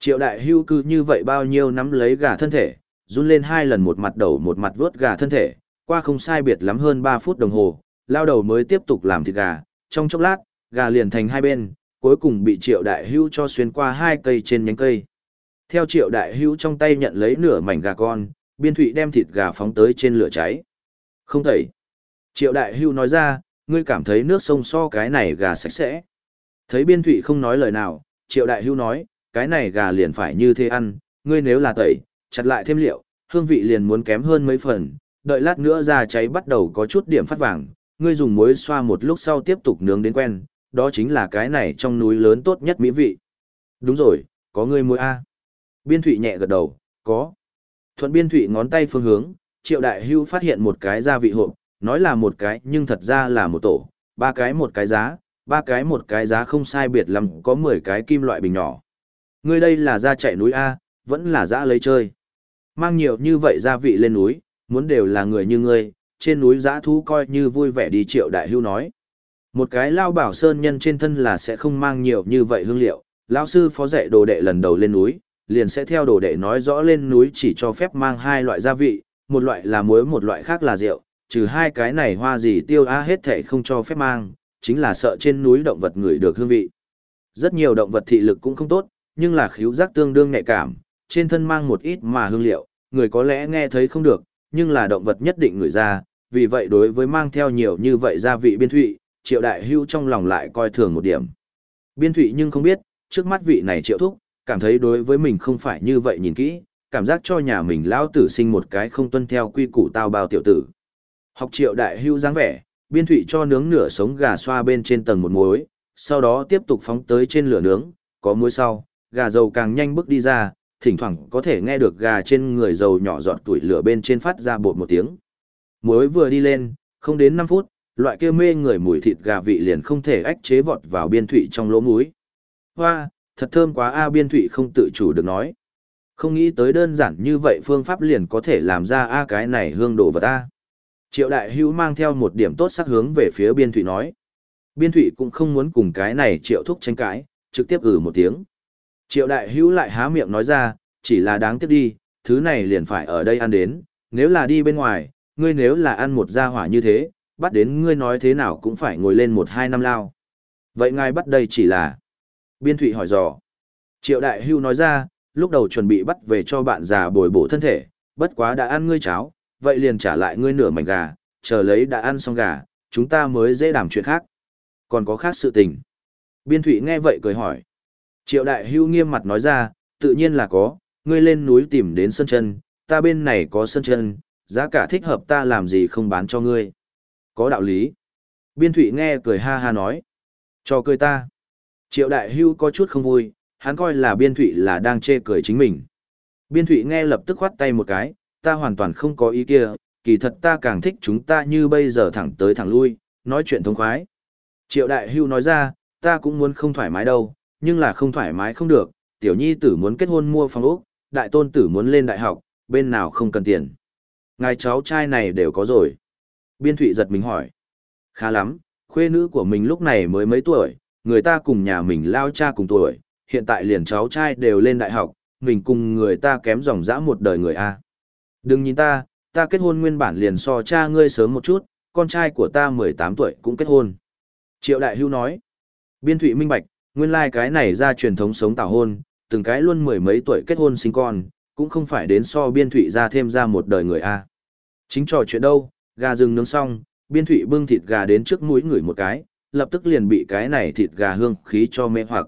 Triệu đại hưu cư như vậy bao nhiêu nắm lấy gà thân thể, run lên hai lần một mặt đầu một mặt vớt gà thân thể, qua không sai biệt lắm hơn 3 phút đồng hồ, lao đầu mới tiếp tục làm thịt gà, trong chốc lát, gà liền thành hai bên, cuối cùng bị triệu đại hưu cho xuyên qua hai cây trên nhánh cây. Theo triệu đại hưu trong tay nhận lấy nửa mảnh gà con, biên thụy đem thịt gà phóng tới trên lửa cháy. Không thể. Triệu đại hưu nói ra, ngươi cảm thấy nước sông so cái này gà sạch sẽ. Thấy biên thụy không nói lời nào, triệu đại hưu nói, cái này gà liền phải như thế ăn, ngươi nếu là tẩy, chặt lại thêm liệu, hương vị liền muốn kém hơn mấy phần, đợi lát nữa ra cháy bắt đầu có chút điểm phát vàng, ngươi dùng muối xoa một lúc sau tiếp tục nướng đến quen, đó chính là cái này trong núi lớn tốt nhất mỹ vị. Đúng rồi, có ngươi muối A. Biên thụy nhẹ gật đầu, có. Thuận biên thụy ngón tay phương hướng, triệu đại hưu phát hiện một cái gia vị hộp, nói là một cái nhưng thật ra là một tổ, ba cái một cái giá, ba cái một cái giá không sai biệt lắm có 10 cái kim loại bình nhỏ. Ngươi đây là ra chạy núi A, vẫn là dã lấy chơi. Mang nhiều như vậy gia vị lên núi, muốn đều là người như ngươi, trên núi dã thú coi như vui vẻ đi triệu đại hưu nói. Một cái lao bảo sơn nhân trên thân là sẽ không mang nhiều như vậy hương liệu, lão sư phó dạy đồ đệ lần đầu lên núi, liền sẽ theo đồ đệ nói rõ lên núi chỉ cho phép mang hai loại gia vị, một loại là muối một loại khác là rượu, trừ hai cái này hoa gì tiêu á hết thể không cho phép mang, chính là sợ trên núi động vật ngửi được hương vị. Rất nhiều động vật thị lực cũng không tốt, nhưng là khíu giác tương đương nhạy cảm, trên thân mang một ít mà hương liệu, người có lẽ nghe thấy không được, nhưng là động vật nhất định ngửi ra, vì vậy đối với mang theo nhiều như vậy gia vị biên thụy, triệu đại hưu trong lòng lại coi thường một điểm. Biên thụy nhưng không biết, trước mắt vị này triệu thúc, cảm thấy đối với mình không phải như vậy nhìn kỹ, cảm giác cho nhà mình lão tử sinh một cái không tuân theo quy củ tao bao tiểu tử. Học triệu đại hưu dáng vẻ, biên thụy cho nướng nửa sống gà xoa bên trên tầng một muối, sau đó tiếp tục phóng tới trên lửa nướng, có muối sau, gà dầu càng nhanh bước đi ra, thỉnh thoảng có thể nghe được gà trên người dầu nhỏ giọt tuổi lửa bên trên phát ra bột một tiếng. Muối vừa đi lên, không đến 5 phút, loại kia mê người mùi thịt gà vị liền không thể ách chế vọt vào biên thụy trong lỗ muối. Hoa, thật thơm quá a biên thụy không tự chủ được nói. Không nghĩ tới đơn giản như vậy phương pháp liền có thể làm ra a cái này hương đồ vật a. Triệu đại hữu mang theo một điểm tốt sắc hướng về phía biên thụy nói. Biên thụy cũng không muốn cùng cái này triệu thúc tranh cãi, trực tiếp ử một tiếng. Triệu đại hữu lại há miệng nói ra, chỉ là đáng tiếc đi, thứ này liền phải ở đây ăn đến, nếu là đi bên ngoài, ngươi nếu là ăn một gia hỏa như thế, bắt đến ngươi nói thế nào cũng phải ngồi lên một hai năm lao. Vậy ngài bắt đây chỉ là... Biên thụy hỏi dò. Triệu đại hưu nói ra, lúc đầu chuẩn bị bắt về cho bạn già bồi bổ thân thể, bất quá đã ăn ngươi cháo, vậy liền trả lại ngươi nửa mảnh gà, chờ lấy đã ăn xong gà, chúng ta mới dễ đảm chuyện khác. Còn có khác sự tình. Biên thụy nghe vậy cười hỏi. Triệu đại hưu nghiêm mặt nói ra, tự nhiên là có, ngươi lên núi tìm đến sân chân, ta bên này có sân chân, giá cả thích hợp ta làm gì không bán cho ngươi. Có đạo lý. Biên thụy nghe cười ha ha nói. Cho cười ta. Triệu đại hưu có chút không vui, hắn coi là biên thụy là đang chê cười chính mình. Biên thụy nghe lập tức khoát tay một cái, ta hoàn toàn không có ý kia, kỳ thật ta càng thích chúng ta như bây giờ thẳng tới thẳng lui, nói chuyện thông khoái. Triệu đại hưu nói ra, ta cũng muốn không thoải mái đâu, nhưng là không thoải mái không được, tiểu nhi tử muốn kết hôn mua phòng ốc, đại tôn tử muốn lên đại học, bên nào không cần tiền. Ngài cháu trai này đều có rồi. Biên thụy giật mình hỏi. Khá lắm, khuê nữ của mình lúc này mới mấy tuổi, người ta cùng nhà mình lao cha cùng tuổi, hiện tại liền cháu trai đều lên đại học, mình cùng người ta kém dòng dã một đời người A. Đừng nhìn ta, ta kết hôn nguyên bản liền so cha ngươi sớm một chút, con trai của ta 18 tuổi cũng kết hôn. Triệu Đại Hưu nói, biên thụy minh bạch, nguyên lai like cái này ra truyền thống sống tảo hôn, từng cái luôn mười mấy tuổi kết hôn sinh con, cũng không phải đến so biên thụy ra thêm ra một đời người A. Chính trò chuyện đâu, gà rừng nướng xong, biên thụy bưng thịt gà đến trước mũi người một cái, lập tức liền bị cái này thịt gà hương khí cho mê hoặc.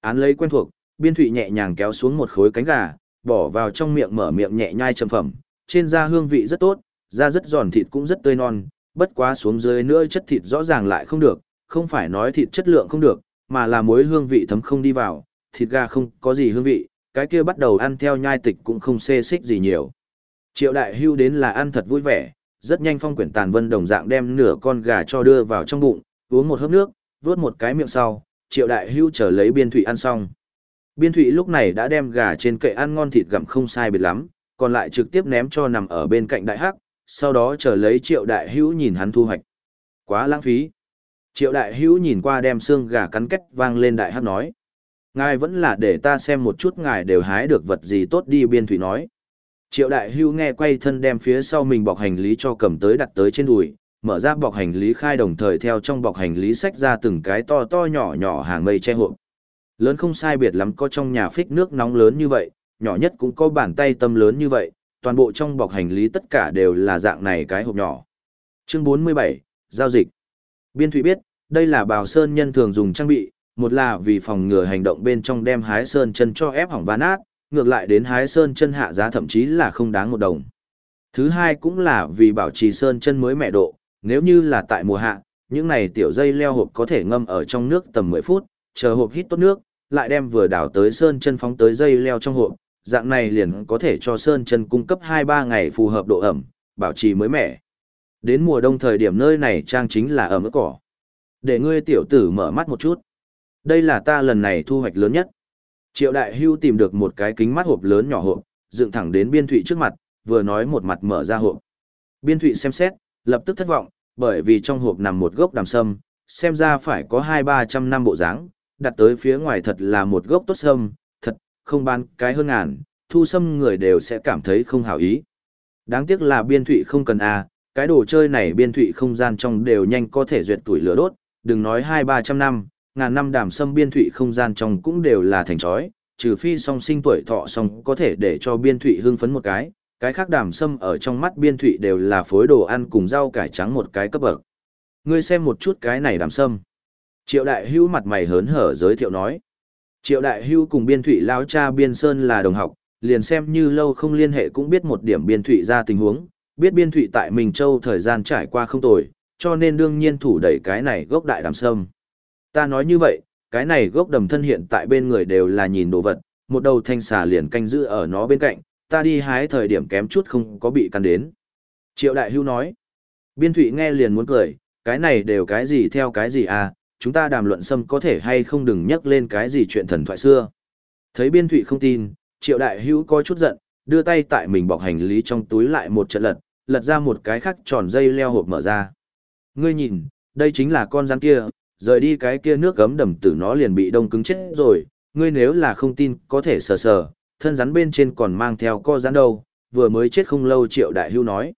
Án lấy quen thuộc, biên thụy nhẹ nhàng kéo xuống một khối cánh gà, bỏ vào trong miệng mở miệng nhẹ nhai trầm phẩm, trên da hương vị rất tốt, da rất giòn thịt cũng rất tươi non, bất quá xuống dưới nữa chất thịt rõ ràng lại không được, không phải nói thịt chất lượng không được, mà là mối hương vị thấm không đi vào, thịt gà không có gì hương vị, cái kia bắt đầu ăn theo nhai tịch cũng không xê xích gì nhiều. Triệu đại hưu đến là ăn thật vui vẻ, rất nhanh phong quyển tàn vân đồng dạng đem nửa con gà cho đưa vào trong bụng, uống một hớp nước, vớt một cái miệng sau, triệu đại hưu trở lấy biên thủy ăn xong. Biên thủy lúc này đã đem gà trên kệ ăn ngon thịt gặm không sai biệt lắm, còn lại trực tiếp ném cho nằm ở bên cạnh đại hắc, sau đó trở lấy triệu đại hữu nhìn hắn thu hoạch. Quá lãng phí. Triệu đại hữu nhìn qua đem xương gà cắn cách vang lên đại hắc nói. Ngài vẫn là để ta xem một chút ngài đều hái được vật gì tốt đi biên thủy nói. Triệu đại hưu nghe quay thân đem phía sau mình bọc hành lý cho cầm tới đặt tới trên đùi, mở ra bọc hành lý khai đồng thời theo trong bọc hành lý xách ra từng cái to to nhỏ nhỏ hàng mây che hộp. Lớn không sai biệt lắm có trong nhà phích nước nóng lớn như vậy, nhỏ nhất cũng có bàn tay tâm lớn như vậy, toàn bộ trong bọc hành lý tất cả đều là dạng này cái hộp nhỏ. Chương 47, Giao dịch. Biên Thụy biết, đây là bào sơn nhân thường dùng trang bị, một là vì phòng ngừa hành động bên trong đem hái sơn chân cho ép hỏng ván át, ngược lại đến hái sơn chân hạ giá thậm chí là không đáng một đồng. Thứ hai cũng là vì bảo trì sơn chân mới mẹ độ, nếu như là tại mùa hạ, những này tiểu dây leo hộp có thể ngâm ở trong nước tầm 10 phút, chờ hộp hít tốt nước, lại đem vừa đảo tới sơn chân phóng tới dây leo trong hộp, dạng này liền có thể cho sơn chân cung cấp 2-3 ngày phù hợp độ ẩm, bảo trì mới mẻ. Đến mùa đông thời điểm nơi này trang chính là ẩm ướt cỏ. Để ngươi tiểu tử mở mắt một chút. Đây là ta lần này thu hoạch lớn nhất. Triệu đại hưu tìm được một cái kính mắt hộp lớn nhỏ hộp, dựng thẳng đến biên thụy trước mặt, vừa nói một mặt mở ra hộp. Biên thụy xem xét, lập tức thất vọng, bởi vì trong hộp nằm một gốc đàm sâm, xem ra phải có hai ba trăm năm bộ dáng, đặt tới phía ngoài thật là một gốc tốt sâm, thật, không bán cái hơn ngàn, thu sâm người đều sẽ cảm thấy không hảo ý. Đáng tiếc là biên thụy không cần a cái đồ chơi này biên thụy không gian trong đều nhanh có thể duyệt tuổi lửa đốt, đừng nói hai ba trăm năm, ngàn năm đàm sâm biên thụy không gian trong cũng đều là thành chói, trừ phi song sinh tuổi thọ song có thể để cho biên thụy hưng phấn một cái, cái khác đàm sâm ở trong mắt biên thụy đều là phối đồ ăn cùng rau cải trắng một cái cấp bậc. Ngươi xem một chút cái này đàm sâm. Triệu đại hưu mặt mày hớn hở giới thiệu nói. Triệu đại hưu cùng biên thụy lao cha biên sơn là đồng học, liền xem như lâu không liên hệ cũng biết một điểm biên thụy ra tình huống, biết biên thụy tại mình Châu thời gian trải qua không tồi, cho nên đương nhiên thủ đẩy cái này gốc đại đàm sâm. Ta nói như vậy, cái này gốc đầm thân hiện tại bên người đều là nhìn đồ vật, một đầu thanh xà liền canh giữ ở nó bên cạnh, ta đi hái thời điểm kém chút không có bị căn đến. Triệu Đại Hưu nói, biên thụy nghe liền muốn cười, cái này đều cái gì theo cái gì à, chúng ta đàm luận xâm có thể hay không đừng nhắc lên cái gì chuyện thần thoại xưa. Thấy biên thụy không tin, Triệu Đại Hưu có chút giận, đưa tay tại mình bọc hành lý trong túi lại một trận lật, lật ra một cái khắc tròn dây leo hộp mở ra. Ngươi nhìn, đây chính là con rắn kia, rời đi cái kia nước gấm đầm tử nó liền bị đông cứng chết rồi, ngươi nếu là không tin có thể sờ sờ, thân rắn bên trên còn mang theo co rắn đâu, vừa mới chết không lâu triệu đại hưu nói.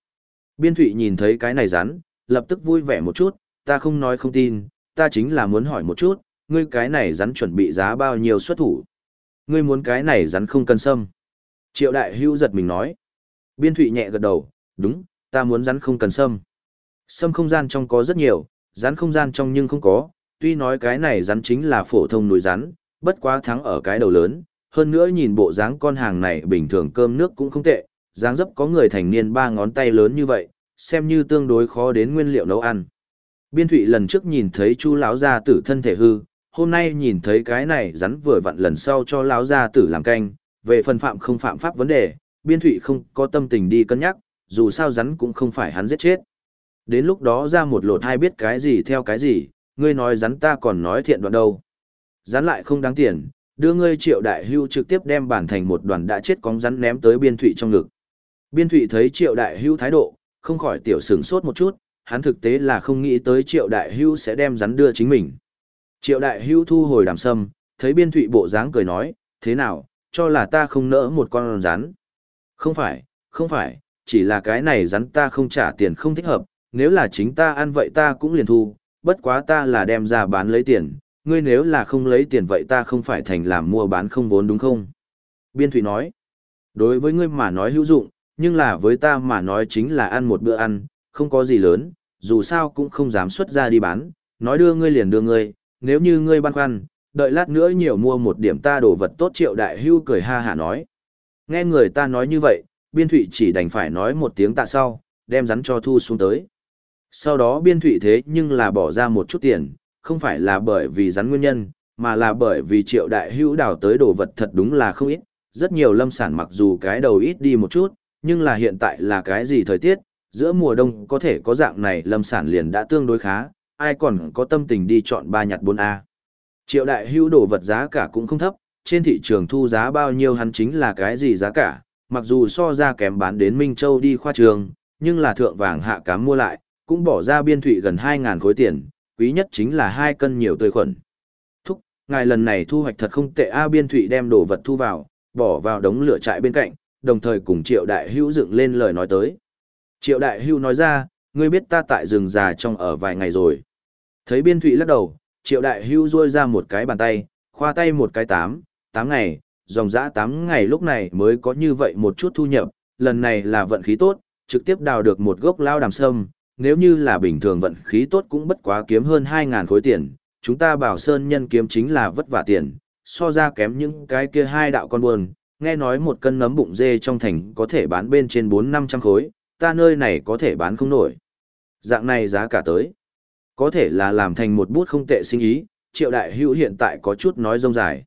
Biên thụy nhìn thấy cái này rắn, lập tức vui vẻ một chút, ta không nói không tin, ta chính là muốn hỏi một chút, ngươi cái này rắn chuẩn bị giá bao nhiêu xuất thủ. Ngươi muốn cái này rắn không cần sâm. Triệu đại hưu giật mình nói. Biên thụy nhẹ gật đầu, đúng, ta muốn rắn không cần sâm. Sâm không gian trong có rất nhiều, rắn không gian trong nhưng không có, tuy nói cái này rắn chính là phổ thông núi rắn, bất quá thắng ở cái đầu lớn, hơn nữa nhìn bộ dáng con hàng này bình thường cơm nước cũng không tệ, dáng dấp có người thành niên ba ngón tay lớn như vậy, xem như tương đối khó đến nguyên liệu nấu ăn. Biên Thụy lần trước nhìn thấy chu lão gia tử thân thể hư, hôm nay nhìn thấy cái này rắn vừa vặn lần sau cho lão gia tử làm canh, về phần phạm không phạm pháp vấn đề, Biên Thụy không có tâm tình đi cân nhắc, dù sao rắn cũng không phải hắn giết chết. Đến lúc đó ra một lột hai biết cái gì theo cái gì, ngươi nói rắn ta còn nói thiện đoạn đâu. Rắn lại không đáng tiền, đưa ngươi triệu đại hưu trực tiếp đem bản thành một đoàn đã chết cóng rắn ném tới biên thụy trong ngực. Biên thụy thấy triệu đại hưu thái độ, không khỏi tiểu sửng sốt một chút, hắn thực tế là không nghĩ tới triệu đại hưu sẽ đem rắn đưa chính mình. Triệu đại hưu thu hồi đàm sâm, thấy biên thụy bộ dáng cười nói, thế nào, cho là ta không nỡ một con rắn. Không phải, không phải, chỉ là cái này rắn ta không trả tiền không thích hợp, nếu là chính ta ăn vậy ta cũng liền thu, bất quá ta là đem ra bán lấy tiền, ngươi nếu là không lấy tiền vậy ta không phải thành làm mua bán không vốn đúng không? Biên Thụy nói, đối với ngươi mà nói hữu dụng, nhưng là với ta mà nói chính là ăn một bữa ăn, không có gì lớn, dù sao cũng không dám xuất ra đi bán, nói đưa ngươi liền đưa ngươi, nếu như ngươi băn khoăn, đợi lát nữa nhiều mua một điểm ta đồ vật tốt triệu đại hưu cười ha hả nói. Nghe người ta nói như vậy, biên thụy chỉ đành phải nói một tiếng tạ sau, đem rắn cho thu xuống tới. Sau đó biên thụy thế nhưng là bỏ ra một chút tiền, không phải là bởi vì rắn nguyên nhân, mà là bởi vì triệu đại hữu đào tới đồ vật thật đúng là không ít, rất nhiều lâm sản mặc dù cái đầu ít đi một chút, nhưng là hiện tại là cái gì thời tiết, giữa mùa đông có thể có dạng này lâm sản liền đã tương đối khá, ai còn có tâm tình đi chọn ba nhặt 4A. Triệu đại hữu đồ vật giá cả cũng không thấp, trên thị trường thu giá bao nhiêu hắn chính là cái gì giá cả, mặc dù so ra kém bán đến Minh Châu đi khoa trường, nhưng là thượng vàng hạ cám mua lại, cũng bỏ ra biên thụy gần 2.000 khối tiền, quý nhất chính là hai cân nhiều tươi khuẩn. Thúc, ngài lần này thu hoạch thật không tệ A biên thụy đem đồ vật thu vào, bỏ vào đống lửa trại bên cạnh, đồng thời cùng triệu đại hữu dựng lên lời nói tới. Triệu đại hữu nói ra, ngươi biết ta tại rừng già trong ở vài ngày rồi. Thấy biên thụy lắc đầu, triệu đại hữu ruôi ra một cái bàn tay, khoa tay một cái tám, tám ngày, dòng dã tám ngày lúc này mới có như vậy một chút thu nhập, lần này là vận khí tốt, trực tiếp đào được một gốc lao đàm sâm, nếu như là bình thường vận khí tốt cũng bất quá kiếm hơn 2.000 khối tiền, chúng ta bảo sơn nhân kiếm chính là vất vả tiền, so ra kém những cái kia hai đạo con buồn, nghe nói một cân nấm bụng dê trong thành có thể bán bên trên 4-500 khối, ta nơi này có thể bán không nổi. Dạng này giá cả tới. Có thể là làm thành một bút không tệ sinh ý, triệu đại hữu hiện tại có chút nói rông dài.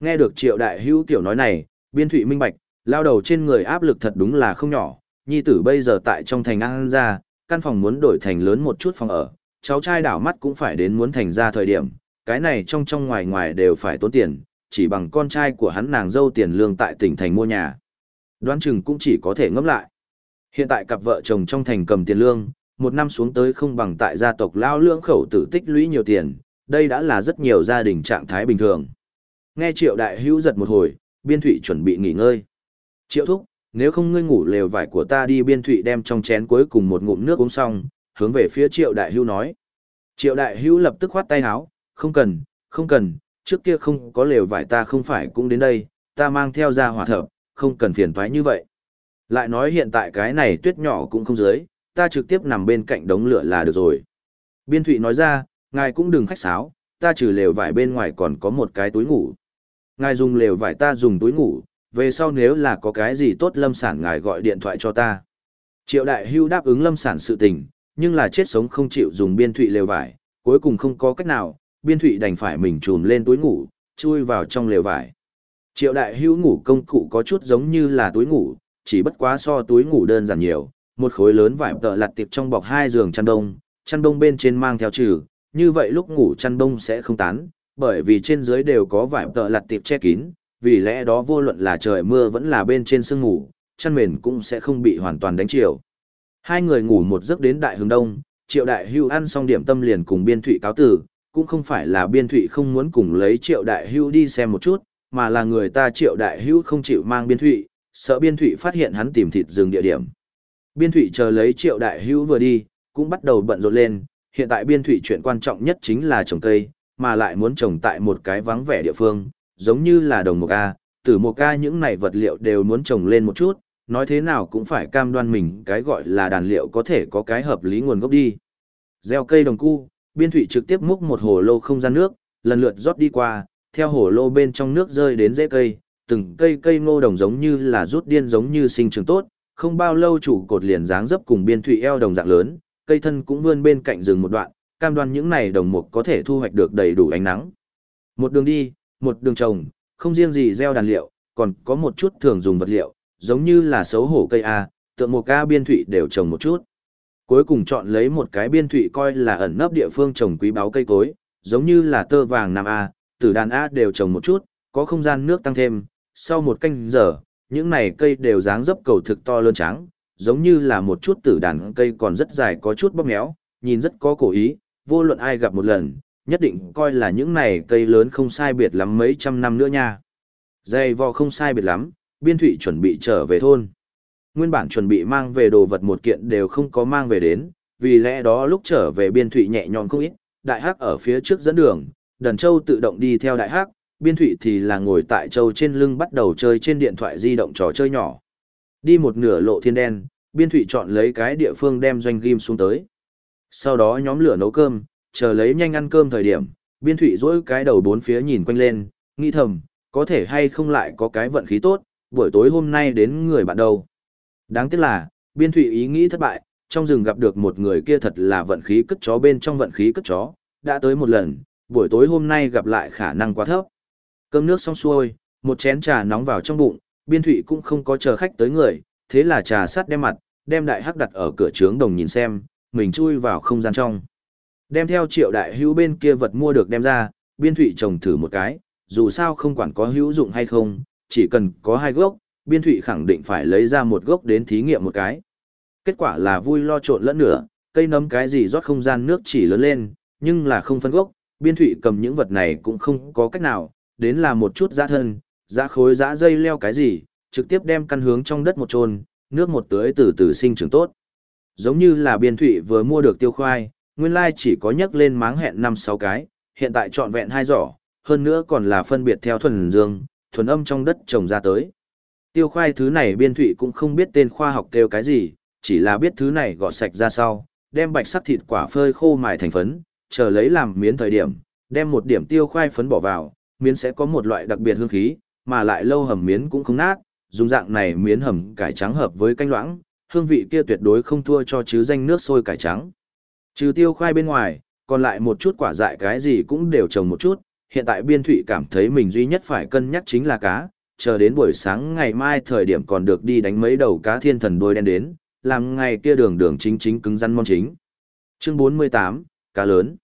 Nghe được triệu đại hữu kiểu nói này, biên thụy minh bạch, lao đầu trên người áp lực thật đúng là không nhỏ, nhi tử bây giờ tại trong thành ăn ra, căn phòng muốn đổi thành lớn một chút phòng ở, cháu trai đảo mắt cũng phải đến muốn thành ra thời điểm, cái này trong trong ngoài ngoài đều phải tốn tiền, chỉ bằng con trai của hắn nàng dâu tiền lương tại tỉnh thành mua nhà. Đoán chừng cũng chỉ có thể ngẫm lại. Hiện tại cặp vợ chồng trong thành cầm tiền lương, một năm xuống tới không bằng tại gia tộc lao lưỡng khẩu tử tích lũy nhiều tiền, đây đã là rất nhiều gia đình trạng thái bình thường. Nghe triệu đại hữu giật một hồi, biên thụy chuẩn bị nghỉ ngơi. Triệu thúc, nếu không ngươi ngủ lều vải của ta đi biên thụy đem trong chén cuối cùng một ngụm nước uống xong, hướng về phía triệu đại hưu nói. Triệu đại hưu lập tức khoát tay áo, không cần, không cần, trước kia không có lều vải ta không phải cũng đến đây, ta mang theo ra hỏa thợ, không cần phiền thoái như vậy. Lại nói hiện tại cái này tuyết nhỏ cũng không dưới, ta trực tiếp nằm bên cạnh đống lửa là được rồi. Biên thụy nói ra, ngài cũng đừng khách sáo, ta trừ lều vải bên ngoài còn có một cái túi ngủ. Ngài dùng lều vải ta dùng túi ngủ, về sau nếu là có cái gì tốt lâm sản ngài gọi điện thoại cho ta. Triệu đại hưu đáp ứng lâm sản sự tình, nhưng là chết sống không chịu dùng biên thụy lều vải, cuối cùng không có cách nào, biên thụy đành phải mình trùm lên túi ngủ, chui vào trong lều vải. Triệu đại hưu ngủ công cụ có chút giống như là túi ngủ, chỉ bất quá so túi ngủ đơn giản nhiều, một khối lớn vải tợ lặt tiệp trong bọc hai giường chăn đông, chăn đông bên trên mang theo trừ, như vậy lúc ngủ chăn đông sẽ không tán, bởi vì trên dưới đều có vải tợ lặt tiệp che kín, vì lẽ đó vô luận là trời mưa vẫn là bên trên sương ngủ, chăn mền cũng sẽ không bị hoàn toàn đánh chiều. Hai người ngủ một giấc đến đại hướng đông, triệu đại hưu ăn xong điểm tâm liền cùng biên thụy cáo tử, cũng không phải là biên thụy không muốn cùng lấy triệu đại hưu đi xem một chút, mà là người ta triệu đại hưu không chịu mang biên thụy, sợ biên thụy phát hiện hắn tìm thịt rừng địa điểm. Biên thụy chờ lấy triệu đại hưu vừa đi, cũng bắt đầu bận rộn lên, hiện tại biên thụy chuyện quan trọng nhất chính là trồng cây, mà lại muốn trồng tại một cái vắng vẻ địa phương, giống như là đồng một A, tử một ca những này vật liệu đều muốn trồng lên một chút, nói thế nào cũng phải cam đoan mình cái gọi là đàn liệu có thể có cái hợp lý nguồn gốc đi. Gieo cây đồng cu, biên thủy trực tiếp múc một hồ lô không gian nước, lần lượt rót đi qua, theo hồ lô bên trong nước rơi đến rễ cây, từng cây cây ngô đồng giống như là rút điên giống như sinh trưởng tốt, không bao lâu chủ cột liền dáng dấp cùng biên thủy eo đồng dạng lớn, cây thân cũng vươn bên cạnh rừng một đoạn, cam đoan những này đồng mục có thể thu hoạch được đầy đủ ánh nắng. Một đường đi, một đường trồng, không riêng gì gieo đàn liệu, còn có một chút thường dùng vật liệu, giống như là xấu hổ cây A, tượng một ca biên thụy đều trồng một chút. Cuối cùng chọn lấy một cái biên thụy coi là ẩn nấp địa phương trồng quý báo cây cối, giống như là tơ vàng nam A, tử đàn A đều trồng một chút, có không gian nước tăng thêm, sau một canh giờ, những này cây đều dáng dấp cầu thực to lớn trắng, giống như là một chút tử đàn cây còn rất dài có chút bóp méo, nhìn rất có cổ ý, vô luận ai gặp một lần, nhất định coi là những này cây lớn không sai biệt lắm mấy trăm năm nữa nha. Dày vò không sai biệt lắm, biên thụy chuẩn bị trở về thôn. Nguyên bản chuẩn bị mang về đồ vật một kiện đều không có mang về đến, vì lẽ đó lúc trở về biên thụy nhẹ nhõm không ít, đại hắc ở phía trước dẫn đường, đần châu tự động đi theo đại hắc, biên thụy thì là ngồi tại châu trên lưng bắt đầu chơi trên điện thoại di động trò chơi nhỏ. Đi một nửa lộ thiên đen, biên thụy chọn lấy cái địa phương đem doanh ghim xuống tới. Sau đó nhóm lửa nấu cơm, chờ lấy nhanh ăn cơm thời điểm, biên thụy dỗi cái đầu bốn phía nhìn quanh lên, nghĩ thầm, có thể hay không lại có cái vận khí tốt, buổi tối hôm nay đến người bạn đâu. Đáng tiếc là, biên thụy ý nghĩ thất bại, trong rừng gặp được một người kia thật là vận khí cất chó bên trong vận khí cất chó, đã tới một lần, buổi tối hôm nay gặp lại khả năng quá thấp. Cơm nước xong xuôi, một chén trà nóng vào trong bụng, biên thụy cũng không có chờ khách tới người, thế là trà sắt đem mặt, đem đại hắc đặt ở cửa trướng đồng nhìn xem, mình chui vào không gian trong. Đem theo triệu đại hữu bên kia vật mua được đem ra, biên thụy trồng thử một cái, dù sao không quản có hữu dụng hay không, chỉ cần có hai gốc, biên thụy khẳng định phải lấy ra một gốc đến thí nghiệm một cái. Kết quả là vui lo trộn lẫn nữa, cây nấm cái gì rót không gian nước chỉ lớn lên, nhưng là không phân gốc, biên thụy cầm những vật này cũng không có cách nào, đến là một chút giã thân, giã khối giã dây leo cái gì, trực tiếp đem căn hướng trong đất một trôn, nước một tưới từ từ sinh trưởng tốt. Giống như là biên thụy vừa mua được tiêu khoai, nguyên lai chỉ có nhấc lên máng hẹn 5-6 cái, hiện tại trọn vẹn hai giỏ, hơn nữa còn là phân biệt theo thuần dương, thuần âm trong đất trồng ra tới. Tiêu khoai thứ này biên thụy cũng không biết tên khoa học kêu cái gì, chỉ là biết thứ này gọt sạch ra sau, đem bạch sắc thịt quả phơi khô mài thành phấn, chờ lấy làm miến thời điểm, đem một điểm tiêu khoai phấn bỏ vào, miến sẽ có một loại đặc biệt hương khí, mà lại lâu hầm miến cũng không nát, dùng dạng này miến hầm cải trắng hợp với canh loãng, hương vị kia tuyệt đối không thua cho chứ danh nước sôi cải trắng. Trừ tiêu khoai bên ngoài, còn lại một chút quả dại cái gì cũng đều trồng một chút, hiện tại biên thụy cảm thấy mình duy nhất phải cân nhắc chính là cá, chờ đến buổi sáng ngày mai thời điểm còn được đi đánh mấy đầu cá thiên thần đôi đen đến, làm ngày kia đường đường chính chính cứng rắn mong chính. Chương 48, cá lớn.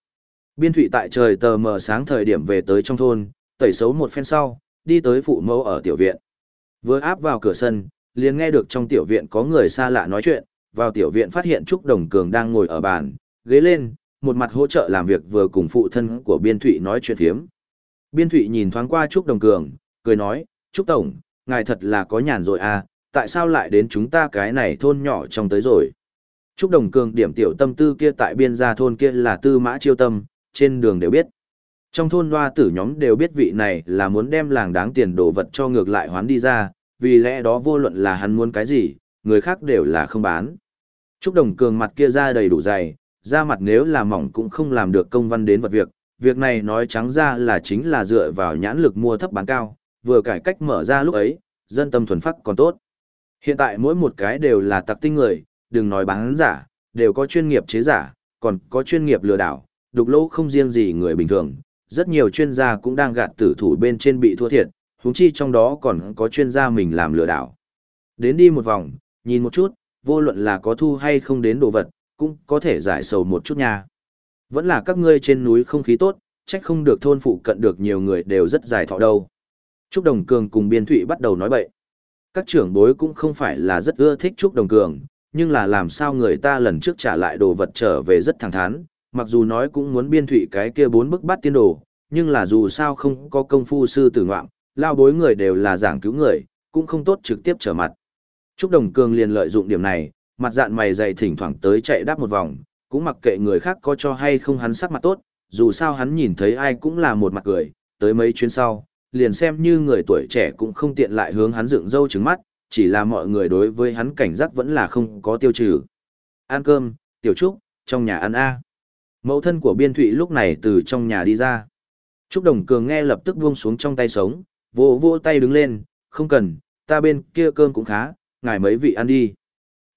Biên thụy tại trời tờ mờ sáng thời điểm về tới trong thôn, tẩy xấu một phen sau, đi tới phụ mẫu ở tiểu viện. Vừa áp vào cửa sân, liền nghe được trong tiểu viện có người xa lạ nói chuyện, vào tiểu viện phát hiện Trúc Đồng Cường đang ngồi ở bàn, ghế lên, một mặt hỗ trợ làm việc vừa cùng phụ thân của Biên Thụy nói chuyện thiếm. Biên Thụy nhìn thoáng qua Trúc Đồng Cường, cười nói, Trúc Tổng, ngài thật là có nhàn rồi à, tại sao lại đến chúng ta cái này thôn nhỏ trong tới rồi. Trúc Đồng Cường điểm tiểu tâm tư kia tại biên gia thôn kia là tư mã chiêu tâm, trên đường đều biết. Trong thôn loa tử nhóm đều biết vị này là muốn đem làng đáng tiền đồ vật cho ngược lại hoán đi ra, vì lẽ đó vô luận là hắn muốn cái gì, người khác đều là không bán. Trúc Đồng Cường mặt kia ra đầy đủ dày, ra mặt nếu là mỏng cũng không làm được công văn đến vật việc, việc này nói trắng ra là chính là dựa vào nhãn lực mua thấp bán cao, vừa cải cách mở ra lúc ấy, dân tâm thuần phát còn tốt. Hiện tại mỗi một cái đều là tặc tinh người, đừng nói bán giả, đều có chuyên nghiệp chế giả, còn có chuyên nghiệp lừa đảo, đục lỗ không riêng gì người bình thường, rất nhiều chuyên gia cũng đang gạt tử thủ bên trên bị thua thiệt, huống chi trong đó còn có chuyên gia mình làm lừa đảo. Đến đi một vòng, nhìn một chút, vô luận là có thu hay không đến đồ vật, cũng có thể giải sầu một chút nha. Vẫn là các ngươi trên núi không khí tốt, trách không được thôn phụ cận được nhiều người đều rất dài thọ đâu. Trúc Đồng Cường cùng Biên Thụy bắt đầu nói bậy. Các trưởng bối cũng không phải là rất ưa thích Trúc Đồng Cường, nhưng là làm sao người ta lần trước trả lại đồ vật trở về rất thẳng thắn, mặc dù nói cũng muốn Biên Thụy cái kia bốn bức bắt tiên đồ, nhưng là dù sao không có công phu sư tử ngoạm, lao bối người đều là giảng cứu người, cũng không tốt trực tiếp trở mặt. Trúc Đồng Cường liền lợi dụng điểm này, mặt dạn mày dày thỉnh thoảng tới chạy đáp một vòng, cũng mặc kệ người khác có cho hay không hắn sắc mặt tốt, dù sao hắn nhìn thấy ai cũng là một mặt cười, tới mấy chuyến sau, liền xem như người tuổi trẻ cũng không tiện lại hướng hắn dựng râu trứng mắt, chỉ là mọi người đối với hắn cảnh giác vẫn là không có tiêu trừ. Ăn cơm, tiểu trúc, trong nhà ăn A. Mẫu thân của biên thụy lúc này từ trong nhà đi ra. Trúc Đồng Cường nghe lập tức buông xuống trong tay sống, vỗ vỗ tay đứng lên, không cần, ta bên kia cơm cũng khá, ngài mấy vị ăn đi.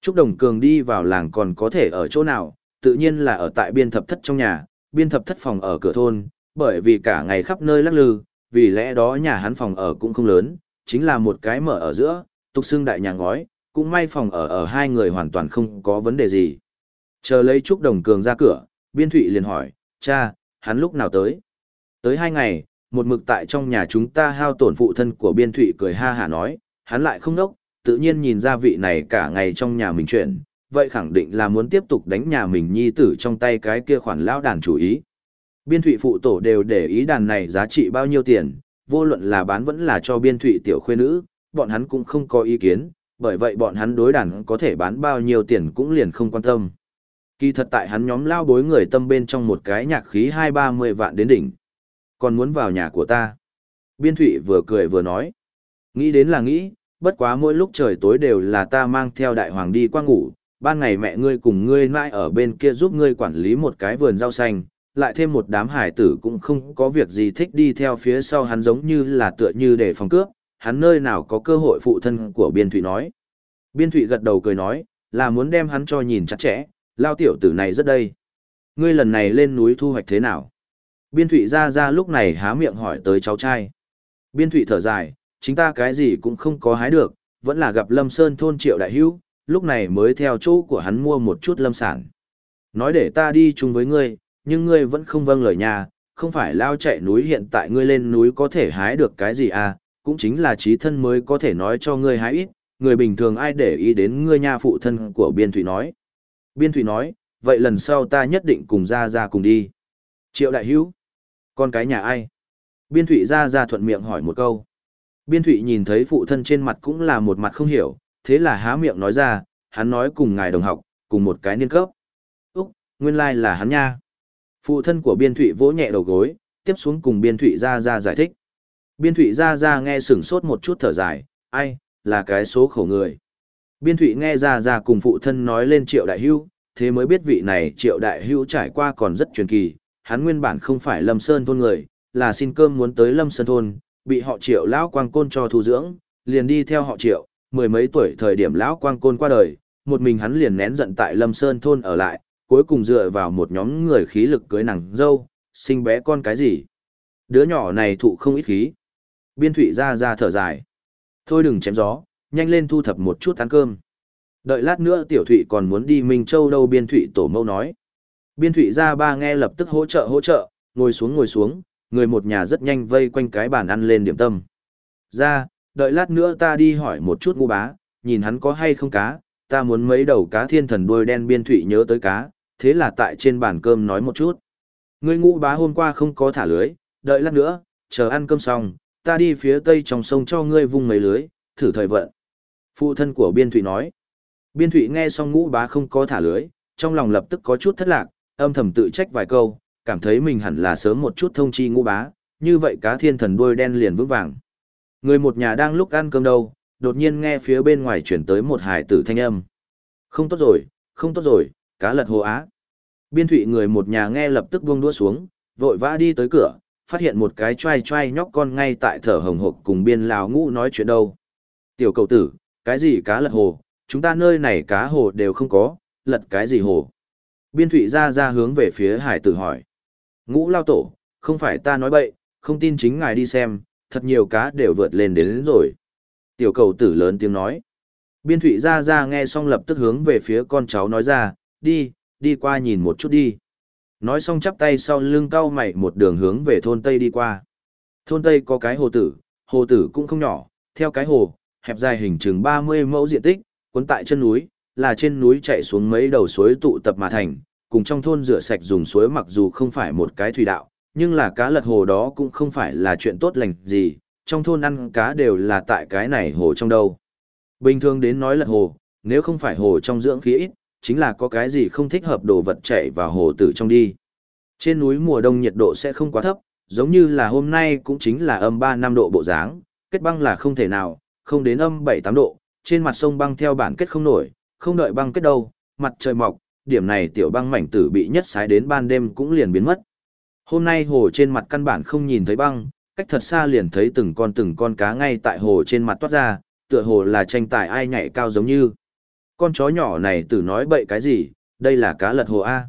Trúc Đồng Cường đi vào làng còn có thể ở chỗ nào, tự nhiên là ở tại biên thập thất trong nhà, biên thập thất phòng ở cửa thôn, bởi vì cả ngày khắp nơi lắc lư, vì lẽ đó nhà hắn phòng ở cũng không lớn, chính là một cái mở ở giữa, tục xương đại nhà ngói, cũng may phòng ở ở hai người hoàn toàn không có vấn đề gì. Chờ lấy Trúc Đồng Cường ra cửa, biên thụy liền hỏi, cha, hắn lúc nào tới? Tới hai ngày, một mực tại trong nhà chúng ta hao tổn phụ thân của biên thụy cười ha hả nói, hắn lại không nốc, tự nhiên nhìn ra vị này cả ngày trong nhà mình chuyển, vậy khẳng định là muốn tiếp tục đánh nhà mình nhi tử trong tay cái kia khoản lão đàn chủ ý. Biên thụy phụ tổ đều để ý đàn này giá trị bao nhiêu tiền, vô luận là bán vẫn là cho biên thụy tiểu khuê nữ, bọn hắn cũng không có ý kiến, bởi vậy bọn hắn đối đàn có thể bán bao nhiêu tiền cũng liền không quan tâm. Kỳ thật tại hắn nhóm lao bối người tâm bên trong một cái nhạc khí hai ba mươi vạn đến đỉnh. Còn muốn vào nhà của ta. Biên thụy vừa cười vừa nói. Nghĩ đến là nghĩ, bất quá mỗi lúc trời tối đều là ta mang theo đại hoàng đi qua ngủ, ban ngày mẹ ngươi cùng ngươi mãi ở bên kia giúp ngươi quản lý một cái vườn rau xanh, lại thêm một đám hải tử cũng không có việc gì thích đi theo phía sau hắn giống như là tựa như để phòng cướp, hắn nơi nào có cơ hội phụ thân của Biên Thụy nói. Biên Thụy gật đầu cười nói, là muốn đem hắn cho nhìn chặt chẽ, lao tiểu tử này rất đây. Ngươi lần này lên núi thu hoạch thế nào? Biên Thụy ra ra lúc này há miệng hỏi tới cháu trai. Biên Thụy thở dài, chính ta cái gì cũng không có hái được, vẫn là gặp Lâm Sơn thôn triệu đại hữu, lúc này mới theo chỗ của hắn mua một chút lâm sản. Nói để ta đi chung với ngươi, nhưng ngươi vẫn không vâng lời nhà, không phải lao chạy núi hiện tại ngươi lên núi có thể hái được cái gì à, cũng chính là trí thân mới có thể nói cho ngươi hái ít, người bình thường ai để ý đến ngươi nha phụ thân của Biên Thụy nói. Biên Thụy nói, vậy lần sau ta nhất định cùng ra ra cùng đi. Triệu đại hữu, con cái nhà ai? Biên Thụy ra ra thuận miệng hỏi một câu. Biên Thụy nhìn thấy phụ thân trên mặt cũng là một mặt không hiểu, thế là há miệng nói ra, hắn nói cùng ngài đồng học, cùng một cái niên cấp. Úc, nguyên lai like là hắn nha. Phụ thân của Biên Thụy vỗ nhẹ đầu gối, tiếp xuống cùng Biên Thụy ra ra giải thích. Biên Thụy ra ra nghe sửng sốt một chút thở dài, ai, là cái số khổ người. Biên Thụy nghe ra ra cùng phụ thân nói lên triệu đại hưu, thế mới biết vị này triệu đại hưu trải qua còn rất truyền kỳ, hắn nguyên bản không phải Lâm Sơn thôn người, là xin cơm muốn tới Lâm Sơn thôn, bị họ triệu lão quang côn cho thu dưỡng, liền đi theo họ triệu, mười mấy tuổi thời điểm lão quang côn qua đời, một mình hắn liền nén giận tại Lâm Sơn thôn ở lại, cuối cùng dựa vào một nhóm người khí lực cưới nàng dâu, sinh bé con cái gì. Đứa nhỏ này thụ không ít khí. Biên thủy ra ra thở dài. Thôi đừng chém gió, nhanh lên thu thập một chút ăn cơm. Đợi lát nữa tiểu thụy còn muốn đi Minh Châu đâu biên thụy tổ mâu nói. Biên thụy ra ba nghe lập tức hỗ trợ hỗ trợ, ngồi xuống ngồi xuống, người một nhà rất nhanh vây quanh cái bàn ăn lên điểm tâm. Ra, đợi lát nữa ta đi hỏi một chút ngu bá, nhìn hắn có hay không cá, ta muốn mấy đầu cá thiên thần đuôi đen biên thủy nhớ tới cá, thế là tại trên bàn cơm nói một chút. Người ngũ bá hôm qua không có thả lưới, đợi lát nữa, chờ ăn cơm xong, ta đi phía tây trong sông cho ngươi vung mấy lưới, thử thời vận. Phụ thân của biên thủy nói. Biên thủy nghe xong ngũ bá không có thả lưới, trong lòng lập tức có chút thất lạc, âm thầm tự trách vài câu, cảm thấy mình hẳn là sớm một chút thông chi ngũ bá, như vậy cá thiên thần đuôi đen liền vững vàng. Người một nhà đang lúc ăn cơm đâu, đột nhiên nghe phía bên ngoài chuyển tới một hải tử thanh âm. Không tốt rồi, không tốt rồi, cá lật hồ á. Biên thụy người một nhà nghe lập tức buông đua xuống, vội vã đi tới cửa, phát hiện một cái trai trai nhóc con ngay tại thở hồng hộc cùng biên lào ngũ nói chuyện đâu. Tiểu cầu tử, cái gì cá lật hồ, chúng ta nơi này cá hồ đều không có, lật cái gì hồ. Biên thụy ra ra hướng về phía hải tử hỏi. Ngũ lao tổ, không phải ta nói bậy, không tin chính ngài đi xem, thật nhiều cá đều vượt lên đến, đến rồi. Tiểu cầu tử lớn tiếng nói. Biên thụy ra ra nghe xong lập tức hướng về phía con cháu nói ra, đi, đi qua nhìn một chút đi. Nói xong chắp tay sau lưng cao mày một đường hướng về thôn Tây đi qua. Thôn Tây có cái hồ tử, hồ tử cũng không nhỏ, theo cái hồ, hẹp dài hình chừng 30 mẫu diện tích, cuốn tại chân núi, là trên núi chạy xuống mấy đầu suối tụ tập mà thành, cùng trong thôn rửa sạch dùng suối mặc dù không phải một cái thủy đạo, nhưng là cá lật hồ đó cũng không phải là chuyện tốt lành gì, trong thôn ăn cá đều là tại cái này hồ trong đâu. Bình thường đến nói lật hồ, nếu không phải hồ trong dưỡng khí ít, chính là có cái gì không thích hợp đồ vật chạy vào hồ tử trong đi. Trên núi mùa đông nhiệt độ sẽ không quá thấp, giống như là hôm nay cũng chính là âm 3 năm độ bộ dáng, kết băng là không thể nào, không đến âm 7 8 độ, trên mặt sông băng theo bản kết không nổi, không đợi băng kết đâu, mặt trời mọc, điểm này tiểu băng mảnh tử bị nhất sái đến ban đêm cũng liền biến mất. Hôm nay hồ trên mặt căn bản không nhìn thấy băng, cách thật xa liền thấy từng con từng con cá ngay tại hồ trên mặt toát ra, tựa hồ là tranh tài ai nhảy cao giống như. Con chó nhỏ này tử nói bậy cái gì, đây là cá lật hồ A.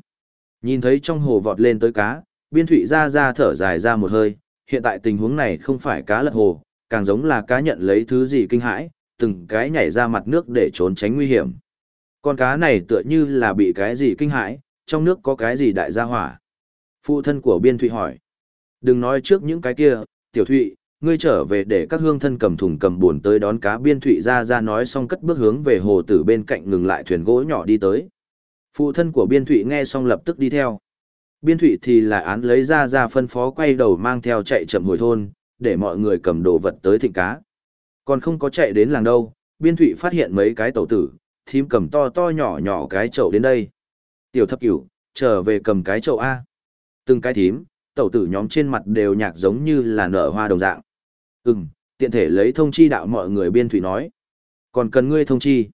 Nhìn thấy trong hồ vọt lên tới cá, biên thủy ra ra thở dài ra một hơi, hiện tại tình huống này không phải cá lật hồ, càng giống là cá nhận lấy thứ gì kinh hãi, từng cái nhảy ra mặt nước để trốn tránh nguy hiểm. Con cá này tựa như là bị cái gì kinh hãi, trong nước có cái gì đại gia hỏa. Phụ thân của biên thụy hỏi. Đừng nói trước những cái kia, tiểu thụy, ngươi trở về để các hương thân cầm thùng cầm buồn tới đón cá biên thụy ra ra nói xong cất bước hướng về hồ tử bên cạnh ngừng lại thuyền gỗ nhỏ đi tới. Phụ thân của biên thụy nghe xong lập tức đi theo. Biên thụy thì lại án lấy ra ra phân phó quay đầu mang theo chạy chậm hồi thôn, để mọi người cầm đồ vật tới thịnh cá. Còn không có chạy đến làng đâu, biên thụy phát hiện mấy cái tàu tử, thím cầm to to nhỏ nhỏ cái chậu đến đây. Tiểu thập cửu, trở về cầm cái chậu A. Từng cái thím, tẩu tử nhóm trên mặt đều nhạc giống như là nở hoa đồng dạng. Ừm, tiện thể lấy thông chi đạo mọi người biên thủy nói. Còn cần ngươi thông chi.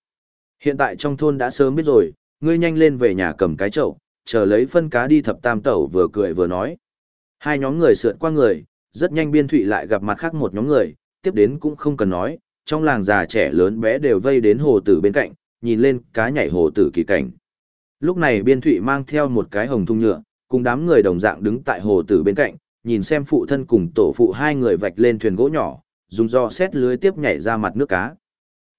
Hiện tại trong thôn đã sớm biết rồi, ngươi nhanh lên về nhà cầm cái chậu, chờ lấy phân cá đi thập tam tẩu vừa cười vừa nói. Hai nhóm người sượt qua người, rất nhanh biên thủy lại gặp mặt khác một nhóm người, tiếp đến cũng không cần nói, trong làng già trẻ lớn bé đều vây đến hồ tử bên cạnh, nhìn lên cá nhảy hồ tử kỳ cảnh. Lúc này biên thủy mang theo một cái hồng thung nhựa, cùng đám người đồng dạng đứng tại hồ tử bên cạnh, nhìn xem phụ thân cùng tổ phụ hai người vạch lên thuyền gỗ nhỏ, dùng do xét lưới tiếp nhảy ra mặt nước cá.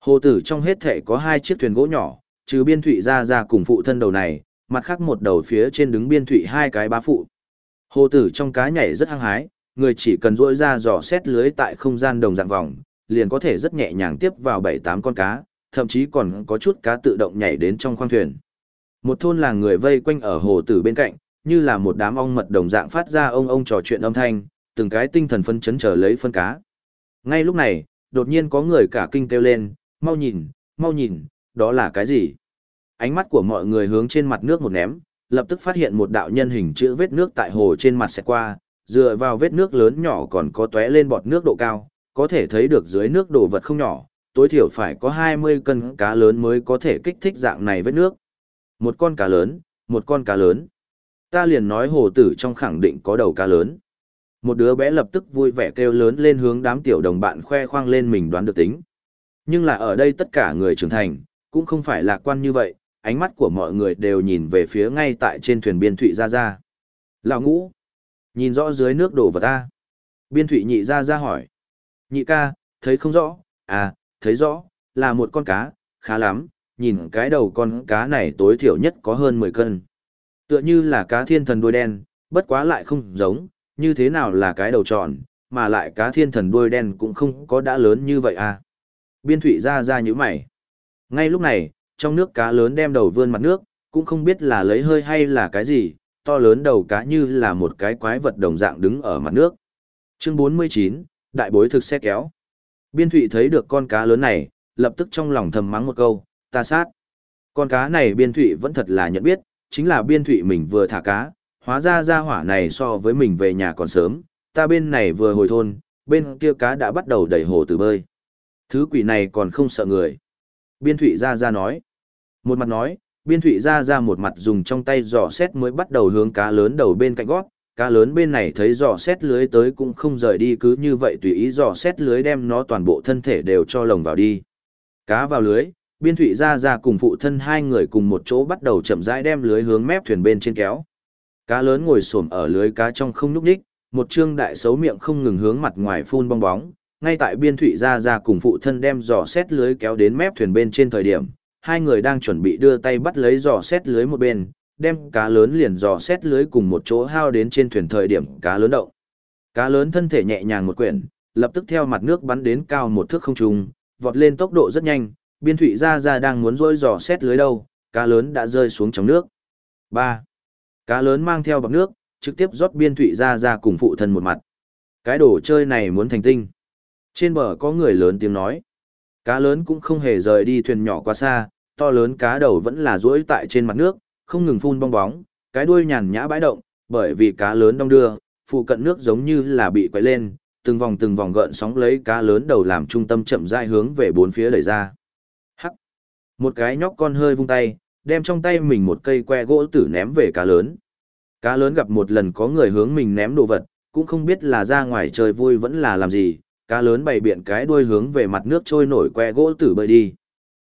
Hồ tử trong hết thể có hai chiếc thuyền gỗ nhỏ, trừ biên thủy ra ra cùng phụ thân đầu này, mặt khác một đầu phía trên đứng biên thủy hai cái bá phụ. Hồ tử trong cá nhảy rất hăng hái, người chỉ cần rỗi ra dò xét lưới tại không gian đồng dạng vòng, liền có thể rất nhẹ nhàng tiếp vào bảy tám con cá, thậm chí còn có chút cá tự động nhảy đến trong khoang thuyền. Một thôn làng người vây quanh ở hồ tử bên cạnh, như là một đám ong mật đồng dạng phát ra ông ông trò chuyện âm thanh, từng cái tinh thần phân chấn chờ lấy phân cá. Ngay lúc này, đột nhiên có người cả kinh kêu lên, mau nhìn, mau nhìn, đó là cái gì? Ánh mắt của mọi người hướng trên mặt nước một ném, lập tức phát hiện một đạo nhân hình chữ vết nước tại hồ trên mặt sẽ qua, dựa vào vết nước lớn nhỏ còn có tóe lên bọt nước độ cao, có thể thấy được dưới nước đồ vật không nhỏ, tối thiểu phải có 20 cân cá lớn mới có thể kích thích dạng này vết nước. Một con cá lớn, một con cá lớn ta liền nói hồ tử trong khẳng định có đầu cá lớn. Một đứa bé lập tức vui vẻ kêu lớn lên hướng đám tiểu đồng bạn khoe khoang lên mình đoán được tính. Nhưng là ở đây tất cả người trưởng thành, cũng không phải lạc quan như vậy, ánh mắt của mọi người đều nhìn về phía ngay tại trên thuyền biên thụy ra ra. Lão ngũ, nhìn rõ dưới nước đổ vào ta. Biên thụy nhị ra ra hỏi. Nhị ca, thấy không rõ, à, thấy rõ, là một con cá, khá lắm, nhìn cái đầu con cá này tối thiểu nhất có hơn 10 cân. Tựa như là cá thiên thần đuôi đen, bất quá lại không giống, như thế nào là cái đầu tròn, mà lại cá thiên thần đuôi đen cũng không có đã lớn như vậy à. Biên thủy ra ra như mày. Ngay lúc này, trong nước cá lớn đem đầu vươn mặt nước, cũng không biết là lấy hơi hay là cái gì, to lớn đầu cá như là một cái quái vật đồng dạng đứng ở mặt nước. Chương 49, Đại bối thực xe kéo. Biên thụy thấy được con cá lớn này, lập tức trong lòng thầm mắng một câu, ta sát. Con cá này biên thụy vẫn thật là nhận biết, chính là biên thụy mình vừa thả cá, hóa ra ra hỏa này so với mình về nhà còn sớm, ta bên này vừa hồi thôn, bên kia cá đã bắt đầu đẩy hồ từ bơi. Thứ quỷ này còn không sợ người. Biên thụy ra ra nói. Một mặt nói, biên thụy ra ra một mặt dùng trong tay giỏ xét mới bắt đầu hướng cá lớn đầu bên cạnh gót, cá lớn bên này thấy dò xét lưới tới cũng không rời đi cứ như vậy tùy ý dò xét lưới đem nó toàn bộ thân thể đều cho lồng vào đi. Cá vào lưới, biên thụy ra ra cùng phụ thân hai người cùng một chỗ bắt đầu chậm rãi đem lưới hướng mép thuyền bên trên kéo. Cá lớn ngồi xổm ở lưới cá trong không núp đích, một trương đại xấu miệng không ngừng hướng mặt ngoài phun bong bóng, ngay tại biên thụy ra ra cùng phụ thân đem dò xét lưới kéo đến mép thuyền bên trên thời điểm, hai người đang chuẩn bị đưa tay bắt lấy dò xét lưới một bên, đem cá lớn liền dò xét lưới cùng một chỗ hao đến trên thuyền thời điểm cá lớn động. Cá lớn thân thể nhẹ nhàng một quyển, lập tức theo mặt nước bắn đến cao một thước không trung, vọt lên tốc độ rất nhanh, biên thụy ra ra đang muốn rôi dò xét lưới đâu, cá lớn đã rơi xuống trong nước. 3. Cá lớn mang theo bọc nước, trực tiếp rót biên thụy ra ra cùng phụ thân một mặt. Cái đồ chơi này muốn thành tinh. Trên bờ có người lớn tiếng nói. Cá lớn cũng không hề rời đi thuyền nhỏ quá xa, to lớn cá đầu vẫn là duỗi tại trên mặt nước, không ngừng phun bong bóng, cái đuôi nhàn nhã bãi động, bởi vì cá lớn đông đưa, phụ cận nước giống như là bị quay lên, từng vòng từng vòng gợn sóng lấy cá lớn đầu làm trung tâm chậm rãi hướng về bốn phía đẩy ra. Hắc. Một cái nhóc con hơi vung tay, đem trong tay mình một cây que gỗ tử ném về cá lớn. Cá lớn gặp một lần có người hướng mình ném đồ vật, cũng không biết là ra ngoài chơi vui vẫn là làm gì, cá lớn bày biện cái đuôi hướng về mặt nước trôi nổi que gỗ tử bơi đi.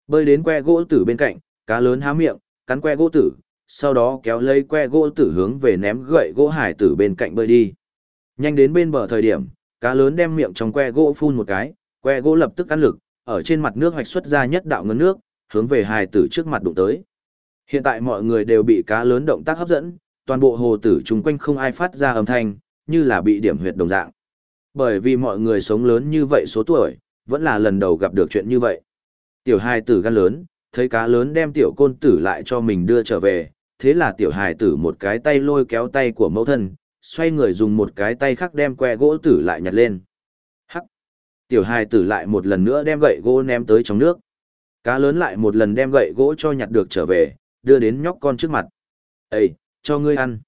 Bơi đến que gỗ tử bên cạnh, cá lớn há miệng, cắn que gỗ tử, sau đó kéo lấy que gỗ tử hướng về ném gậy gỗ hải tử bên cạnh bơi đi. Nhanh đến bên bờ thời điểm, cá lớn đem miệng trong que gỗ phun một cái, que gỗ lập tức ăn lực, ở trên mặt nước hoạch xuất ra nhất đạo ngân nước, hướng về hải tử trước mặt đụng tới. Hiện tại mọi người đều bị cá lớn động tác hấp dẫn, toàn bộ hồ tử chung quanh không ai phát ra âm thanh, như là bị điểm huyệt đồng dạng. Bởi vì mọi người sống lớn như vậy số tuổi, vẫn là lần đầu gặp được chuyện như vậy. Tiểu hài tử gan lớn, thấy cá lớn đem tiểu côn tử lại cho mình đưa trở về, thế là tiểu hài tử một cái tay lôi kéo tay của mẫu thân, xoay người dùng một cái tay khác đem que gỗ tử lại nhặt lên. Hắc! Tiểu hài tử lại một lần nữa đem gậy gỗ ném tới trong nước. Cá lớn lại một lần đem gậy gỗ cho nhặt được trở về, đưa đến nhóc con trước mặt. Ê, cho ngươi ăn.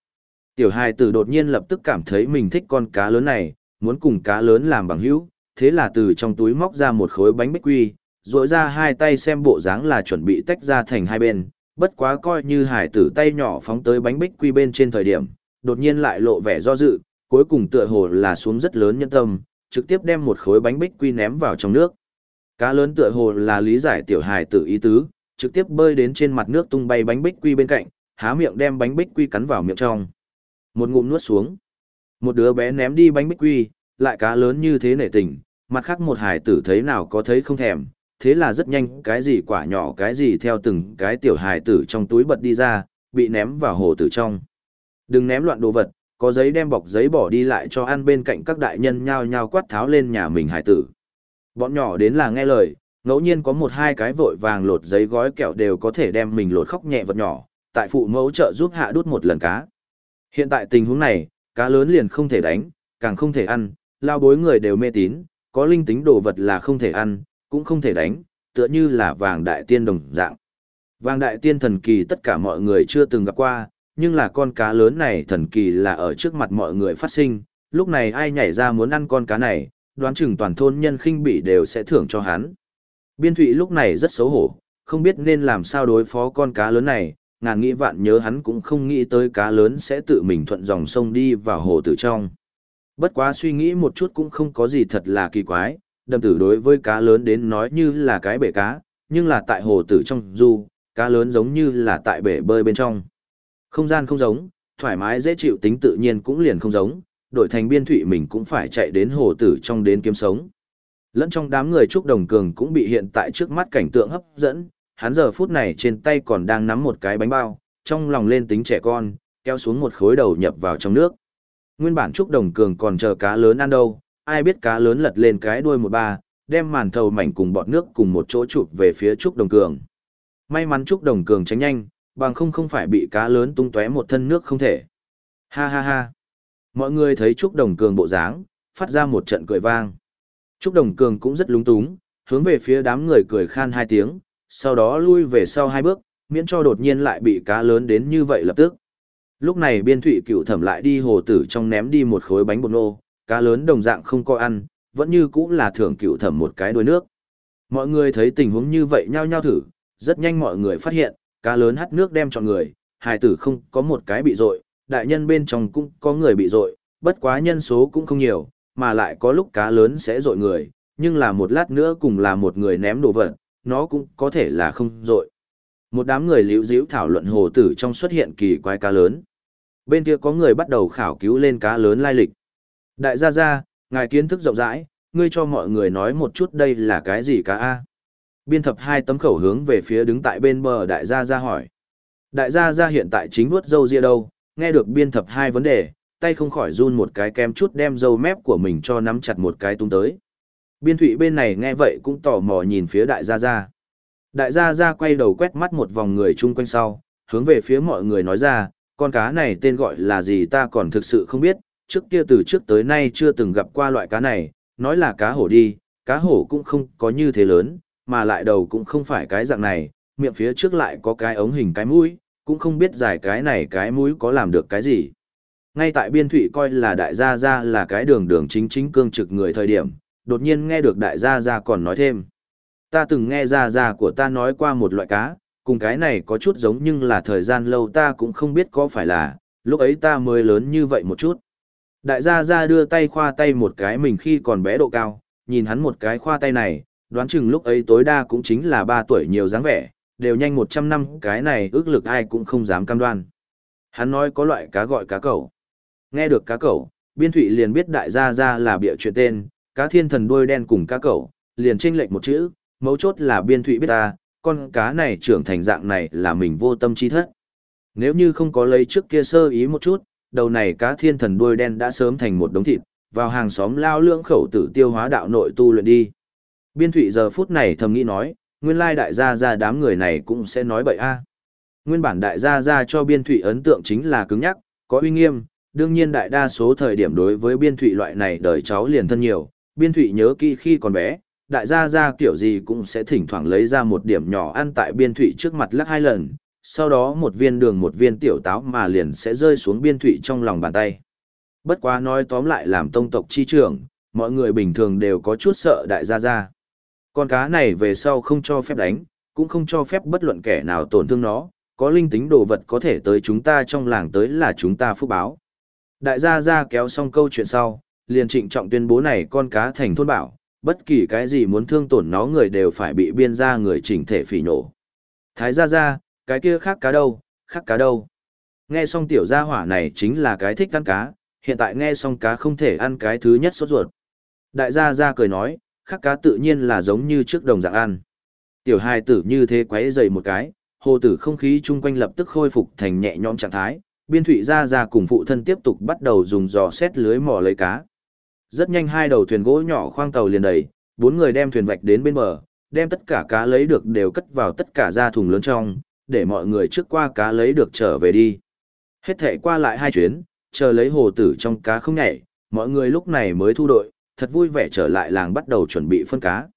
Tiểu hài tử đột nhiên lập tức cảm thấy mình thích con cá lớn này, muốn cùng cá lớn làm bằng hữu, thế là từ trong túi móc ra một khối bánh bích quy, rỗi ra hai tay xem bộ dáng là chuẩn bị tách ra thành hai bên, bất quá coi như hải tử tay nhỏ phóng tới bánh bích quy bên trên thời điểm, đột nhiên lại lộ vẻ do dự, cuối cùng tựa hồ là xuống rất lớn nhân tâm, trực tiếp đem một khối bánh bích quy ném vào trong nước. Cá lớn tựa hồ là lý giải tiểu hải tử ý tứ, trực tiếp bơi đến trên mặt nước tung bay bánh bích quy bên cạnh, há miệng đem bánh bích quy cắn vào miệng trong. Một ngụm nuốt xuống. Một đứa bé ném đi bánh bích quy, lại cá lớn như thế nể tình, mặt khác một hải tử thấy nào có thấy không thèm, thế là rất nhanh cái gì quả nhỏ cái gì theo từng cái tiểu hài tử trong túi bật đi ra, bị ném vào hồ tử trong. Đừng ném loạn đồ vật, có giấy đem bọc giấy bỏ đi lại cho ăn bên cạnh các đại nhân nhao nhao quát tháo lên nhà mình hải tử. Bọn nhỏ đến là nghe lời, ngẫu nhiên có một hai cái vội vàng lột giấy gói kẹo đều có thể đem mình lột khóc nhẹ vật nhỏ, tại phụ mẫu trợ giúp hạ đút một lần cá. Hiện tại tình huống này, cá lớn liền không thể đánh, càng không thể ăn, lao bối người đều mê tín, có linh tính đồ vật là không thể ăn, cũng không thể đánh, tựa như là vàng đại tiên đồng dạng. Vàng đại tiên thần kỳ tất cả mọi người chưa từng gặp qua, nhưng là con cá lớn này thần kỳ là ở trước mặt mọi người phát sinh, lúc này ai nhảy ra muốn ăn con cá này, đoán chừng toàn thôn nhân khinh bị đều sẽ thưởng cho hắn. Biên thụy lúc này rất xấu hổ, không biết nên làm sao đối phó con cá lớn này, ngàn nghĩ vạn nhớ hắn cũng không nghĩ tới cá lớn sẽ tự mình thuận dòng sông đi vào hồ tử trong. Bất quá suy nghĩ một chút cũng không có gì thật là kỳ quái, đầm tử đối với cá lớn đến nói như là cái bể cá, nhưng là tại hồ tử trong du, cá lớn giống như là tại bể bơi bên trong. Không gian không giống, thoải mái dễ chịu tính tự nhiên cũng liền không giống, đổi thành biên thủy mình cũng phải chạy đến hồ tử trong đến kiếm sống. Lẫn trong đám người Trúc Đồng Cường cũng bị hiện tại trước mắt cảnh tượng hấp dẫn, hắn giờ phút này trên tay còn đang nắm một cái bánh bao, trong lòng lên tính trẻ con, kéo xuống một khối đầu nhập vào trong nước. Nguyên bản Trúc Đồng Cường còn chờ cá lớn ăn đâu, ai biết cá lớn lật lên cái đuôi một ba, đem màn thầu mảnh cùng bọt nước cùng một chỗ chụp về phía Trúc Đồng Cường. May mắn Trúc Đồng Cường tránh nhanh, bằng không không phải bị cá lớn tung tóe một thân nước không thể. Ha ha ha. Mọi người thấy Trúc Đồng Cường bộ dáng, phát ra một trận cười vang. Trúc Đồng Cường cũng rất lúng túng, hướng về phía đám người cười khan hai tiếng, sau đó lui về sau hai bước, miễn cho đột nhiên lại bị cá lớn đến như vậy lập tức. Lúc này biên thủy cựu thẩm lại đi hồ tử trong ném đi một khối bánh bột nô, cá lớn đồng dạng không có ăn, vẫn như cũng là thưởng cựu thẩm một cái đuôi nước. Mọi người thấy tình huống như vậy nhao nhao thử, rất nhanh mọi người phát hiện, cá lớn hắt nước đem chọn người, hài tử không có một cái bị rội, đại nhân bên trong cũng có người bị dội, bất quá nhân số cũng không nhiều, mà lại có lúc cá lớn sẽ dội người, nhưng là một lát nữa cùng là một người ném đồ vật, nó cũng có thể là không dội. Một đám người liễu díu thảo luận hồ tử trong xuất hiện kỳ quái cá lớn. Bên kia có người bắt đầu khảo cứu lên cá lớn lai lịch. Đại gia gia, ngài kiến thức rộng rãi, ngươi cho mọi người nói một chút đây là cái gì cá A. Biên thập hai tấm khẩu hướng về phía đứng tại bên bờ đại gia gia hỏi. Đại gia gia hiện tại chính vuốt râu ria đâu, nghe được biên thập hai vấn đề, tay không khỏi run một cái kem chút đem râu mép của mình cho nắm chặt một cái tung tới. Biên thụy bên này nghe vậy cũng tò mò nhìn phía đại gia gia. Đại gia gia quay đầu quét mắt một vòng người chung quanh sau, hướng về phía mọi người nói ra, con cá này tên gọi là gì ta còn thực sự không biết, trước kia từ trước tới nay chưa từng gặp qua loại cá này, nói là cá hổ đi, cá hổ cũng không có như thế lớn, mà lại đầu cũng không phải cái dạng này, miệng phía trước lại có cái ống hình cái mũi, cũng không biết giải cái này cái mũi có làm được cái gì. Ngay tại biên thụy coi là đại gia gia là cái đường đường chính chính cương trực người thời điểm, đột nhiên nghe được đại gia gia còn nói thêm. Ta từng nghe gia gia của ta nói qua một loại cá, cùng cái này có chút giống nhưng là thời gian lâu ta cũng không biết có phải là, lúc ấy ta mới lớn như vậy một chút. Đại gia gia đưa tay khoa tay một cái mình khi còn bé độ cao, nhìn hắn một cái khoa tay này, đoán chừng lúc ấy tối đa cũng chính là 3 tuổi nhiều dáng vẻ, đều nhanh 100 năm cái này ước lực ai cũng không dám cam đoan. Hắn nói có loại cá gọi cá cẩu. Nghe được cá cẩu, biên thụy liền biết đại gia gia là bịa chuyện tên, cá thiên thần đuôi đen cùng cá cẩu, liền chênh lệch một chữ, mấu chốt là biên thụy biết ta, con cá này trưởng thành dạng này là mình vô tâm chi thất. Nếu như không có lấy trước kia sơ ý một chút, đầu này cá thiên thần đuôi đen đã sớm thành một đống thịt, vào hàng xóm lao lưỡng khẩu tử tiêu hóa đạo nội tu luyện đi. Biên thụy giờ phút này thầm nghĩ nói, nguyên lai đại gia ra đám người này cũng sẽ nói bậy a Nguyên bản đại gia ra cho biên thụy ấn tượng chính là cứng nhắc, có uy nghiêm, đương nhiên đại đa số thời điểm đối với biên thụy loại này đời cháu liền thân nhiều, biên thụy nhớ kỹ khi còn bé, đại gia ra kiểu gì cũng sẽ thỉnh thoảng lấy ra một điểm nhỏ ăn tại biên thụy trước mặt lắc hai lần, sau đó một viên đường một viên tiểu táo mà liền sẽ rơi xuống biên thụy trong lòng bàn tay. Bất quá nói tóm lại làm tông tộc chi trưởng, mọi người bình thường đều có chút sợ đại gia gia. Con cá này về sau không cho phép đánh, cũng không cho phép bất luận kẻ nào tổn thương nó, có linh tính đồ vật có thể tới chúng ta trong làng tới là chúng ta phúc báo. Đại gia gia kéo xong câu chuyện sau, liền trịnh trọng tuyên bố này con cá thành thôn bảo, bất kỳ cái gì muốn thương tổn nó người đều phải bị biên gia người chỉnh thể phỉ nổ. Thái gia gia, cái kia khác cá đâu, khác cá đâu. Nghe xong tiểu gia hỏa này chính là cái thích ăn cá, hiện tại nghe xong cá không thể ăn cái thứ nhất sốt ruột. Đại gia gia cười nói, khác cá tự nhiên là giống như trước đồng dạng ăn. Tiểu hài tử như thế quấy dày một cái, hồ tử không khí chung quanh lập tức khôi phục thành nhẹ nhõm trạng thái, biên thủy gia gia cùng phụ thân tiếp tục bắt đầu dùng giò xét lưới mò lấy cá. Rất nhanh hai đầu thuyền gỗ nhỏ khoang tàu liền đầy, bốn người đem thuyền vạch đến bên bờ, đem tất cả cá lấy được đều cất vào tất cả ra thùng lớn trong, để mọi người trước qua cá lấy được trở về đi. Hết thể qua lại hai chuyến, chờ lấy hồ tử trong cá không nhảy, mọi người lúc này mới thu đội, thật vui vẻ trở lại làng bắt đầu chuẩn bị phân cá.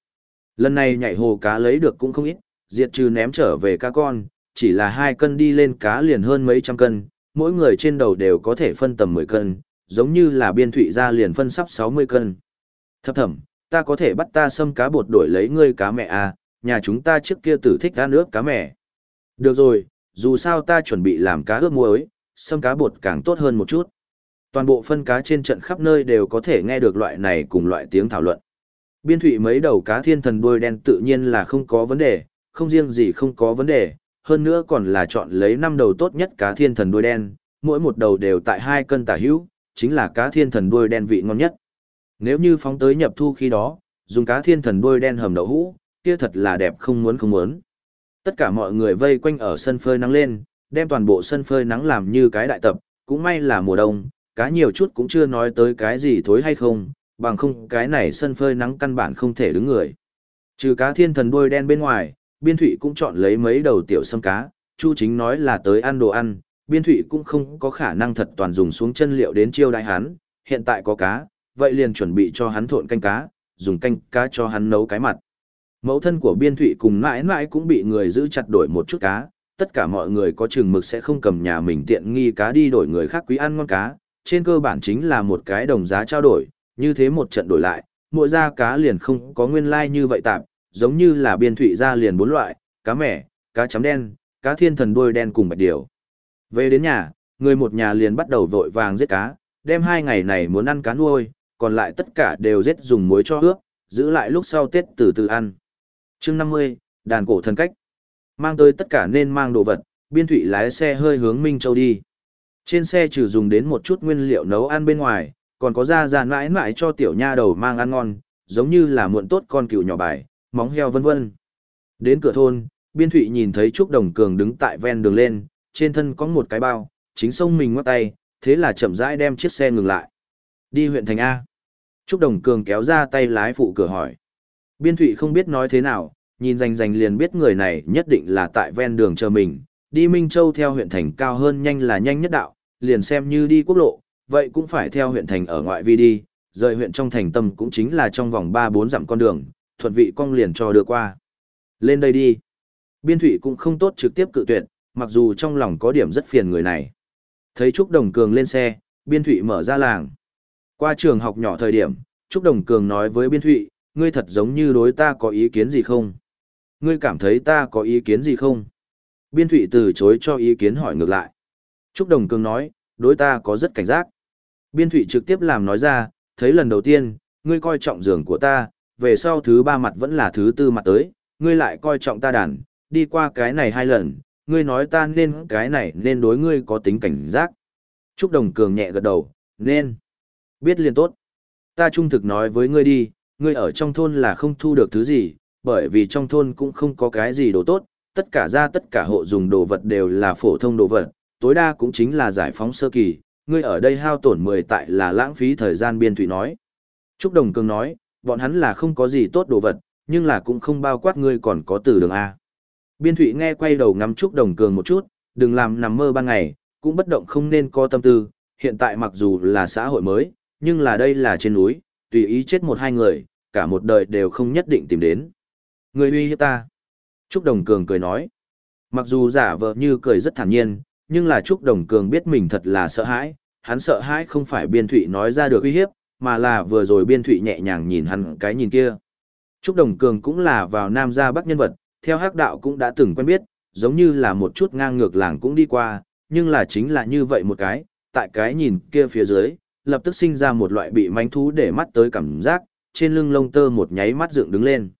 Lần này nhảy hồ cá lấy được cũng không ít, diệt trừ ném trở về cá con, chỉ là hai cân đi lên cá liền hơn mấy trăm cân, mỗi người trên đầu đều có thể phân tầm 10 cân, giống như là biên thụy ra liền phân sắp 60 cân. Thấp thẩm, ta có thể bắt ta xâm cá bột đổi lấy ngươi cá mẹ à, nhà chúng ta trước kia tử thích ăn ướp cá mẹ. Được rồi, dù sao ta chuẩn bị làm cá ướp muối, xâm cá bột càng tốt hơn một chút. Toàn bộ phân cá trên trận khắp nơi đều có thể nghe được loại này cùng loại tiếng thảo luận. Biên thủy mấy đầu cá thiên thần đuôi đen tự nhiên là không có vấn đề, không riêng gì không có vấn đề, hơn nữa còn là chọn lấy năm đầu tốt nhất cá thiên thần đuôi đen, mỗi một đầu đều tại hai cân tả hữu, chính là cá thiên thần đuôi đen vị ngon nhất. Nếu như phóng tới nhập thu khi đó, dùng cá thiên thần đuôi đen hầm đậu hũ, kia thật là đẹp không muốn không muốn. Tất cả mọi người vây quanh ở sân phơi nắng lên, đem toàn bộ sân phơi nắng làm như cái đại tập, cũng may là mùa đông, cá nhiều chút cũng chưa nói tới cái gì thối hay không, bằng không cái này sân phơi nắng căn bản không thể đứng người. Trừ cá thiên thần đuôi đen bên ngoài, biên thụy cũng chọn lấy mấy đầu tiểu sâm cá, Chu chính nói là tới ăn đồ ăn, biên thụy cũng không có khả năng thật toàn dùng xuống chân liệu đến chiêu đại hắn, hiện tại có cá, vậy liền chuẩn bị cho hắn thộn canh cá, dùng canh cá cho hắn nấu cái mặt. Mẫu thân của biên thụy cùng mãi mãi cũng bị người giữ chặt đổi một chút cá, tất cả mọi người có chừng mực sẽ không cầm nhà mình tiện nghi cá đi đổi người khác quý ăn ngon cá, trên cơ bản chính là một cái đồng giá trao đổi, như thế một trận đổi lại, mỗi da cá liền không có nguyên lai like như vậy tạm, giống như là biên thụy ra liền bốn loại, cá mẻ, cá chấm đen, cá thiên thần đuôi đen cùng bạch điều. Về đến nhà, người một nhà liền bắt đầu vội vàng giết cá, đem hai ngày này muốn ăn cá nuôi, còn lại tất cả đều giết dùng muối cho ướp, giữ lại lúc sau Tết từ từ ăn chương 50, đàn cổ thần cách. Mang tới tất cả nên mang đồ vật, biên thủy lái xe hơi hướng Minh Châu đi. Trên xe trừ dùng đến một chút nguyên liệu nấu ăn bên ngoài, còn có ra ra mãi mãi cho tiểu nha đầu mang ăn ngon, giống như là muộn tốt con cừu nhỏ bài, móng heo vân vân. Đến cửa thôn, Biên Thụy nhìn thấy Trúc Đồng Cường đứng tại ven đường lên, trên thân có một cái bao, chính sông mình ngoắc tay, thế là chậm rãi đem chiếc xe ngừng lại. Đi huyện thành A. Trúc Đồng Cường kéo ra tay lái phụ cửa hỏi. Biên Thụy không biết nói thế nào, nhìn rành rành liền biết người này nhất định là tại ven đường chờ mình, đi Minh Châu theo huyện thành cao hơn nhanh là nhanh nhất đạo, liền xem như đi quốc lộ, vậy cũng phải theo huyện thành ở ngoại vi đi, rời huyện trong thành tâm cũng chính là trong vòng 3-4 dặm con đường, thuận vị cong liền cho đưa qua. Lên đây đi. Biên Thụy cũng không tốt trực tiếp cự tuyệt, mặc dù trong lòng có điểm rất phiền người này. Thấy Trúc Đồng Cường lên xe, Biên Thụy mở ra làng. Qua trường học nhỏ thời điểm, Trúc Đồng Cường nói với Biên Thụy, ngươi thật giống như đối ta có ý kiến gì không? Ngươi cảm thấy ta có ý kiến gì không? Biên Thụy từ chối cho ý kiến hỏi ngược lại. Trúc Đồng Cường nói, đối ta có rất cảnh giác. Biên Thụy trực tiếp làm nói ra, thấy lần đầu tiên, ngươi coi trọng giường của ta, về sau thứ ba mặt vẫn là thứ tư mặt tới, ngươi lại coi trọng ta đàn, đi qua cái này hai lần, ngươi nói ta nên cái này nên đối ngươi có tính cảnh giác. Trúc Đồng Cường nhẹ gật đầu, nên. Biết liền tốt. Ta trung thực nói với ngươi đi, ngươi ở trong thôn là không thu được thứ gì, bởi vì trong thôn cũng không có cái gì đồ tốt, tất cả ra tất cả hộ dùng đồ vật đều là phổ thông đồ vật, tối đa cũng chính là giải phóng sơ kỳ, ngươi ở đây hao tổn 10 tại là lãng phí thời gian biên thủy nói. Trúc Đồng Cường nói, bọn hắn là không có gì tốt đồ vật, nhưng là cũng không bao quát ngươi còn có từ đường A. Biên thủy nghe quay đầu ngắm Trúc Đồng Cường một chút, đừng làm nằm mơ ban ngày, cũng bất động không nên có tâm tư, hiện tại mặc dù là xã hội mới, nhưng là đây là trên núi, tùy ý chết một hai người, cả một đời đều không nhất định tìm đến. Người uy hiếp ta. Trúc Đồng Cường cười nói. Mặc dù giả vờ như cười rất thản nhiên, nhưng là Trúc Đồng Cường biết mình thật là sợ hãi, hắn sợ hãi không phải biên thụy nói ra được uy hiếp, mà là vừa rồi biên thụy nhẹ nhàng nhìn hắn cái nhìn kia. Trúc Đồng Cường cũng là vào nam gia bắc nhân vật, theo hắc đạo cũng đã từng quen biết, giống như là một chút ngang ngược làng cũng đi qua, nhưng là chính là như vậy một cái, tại cái nhìn kia phía dưới, lập tức sinh ra một loại bị mánh thú để mắt tới cảm giác, trên lưng lông tơ một nháy mắt dựng đứng lên.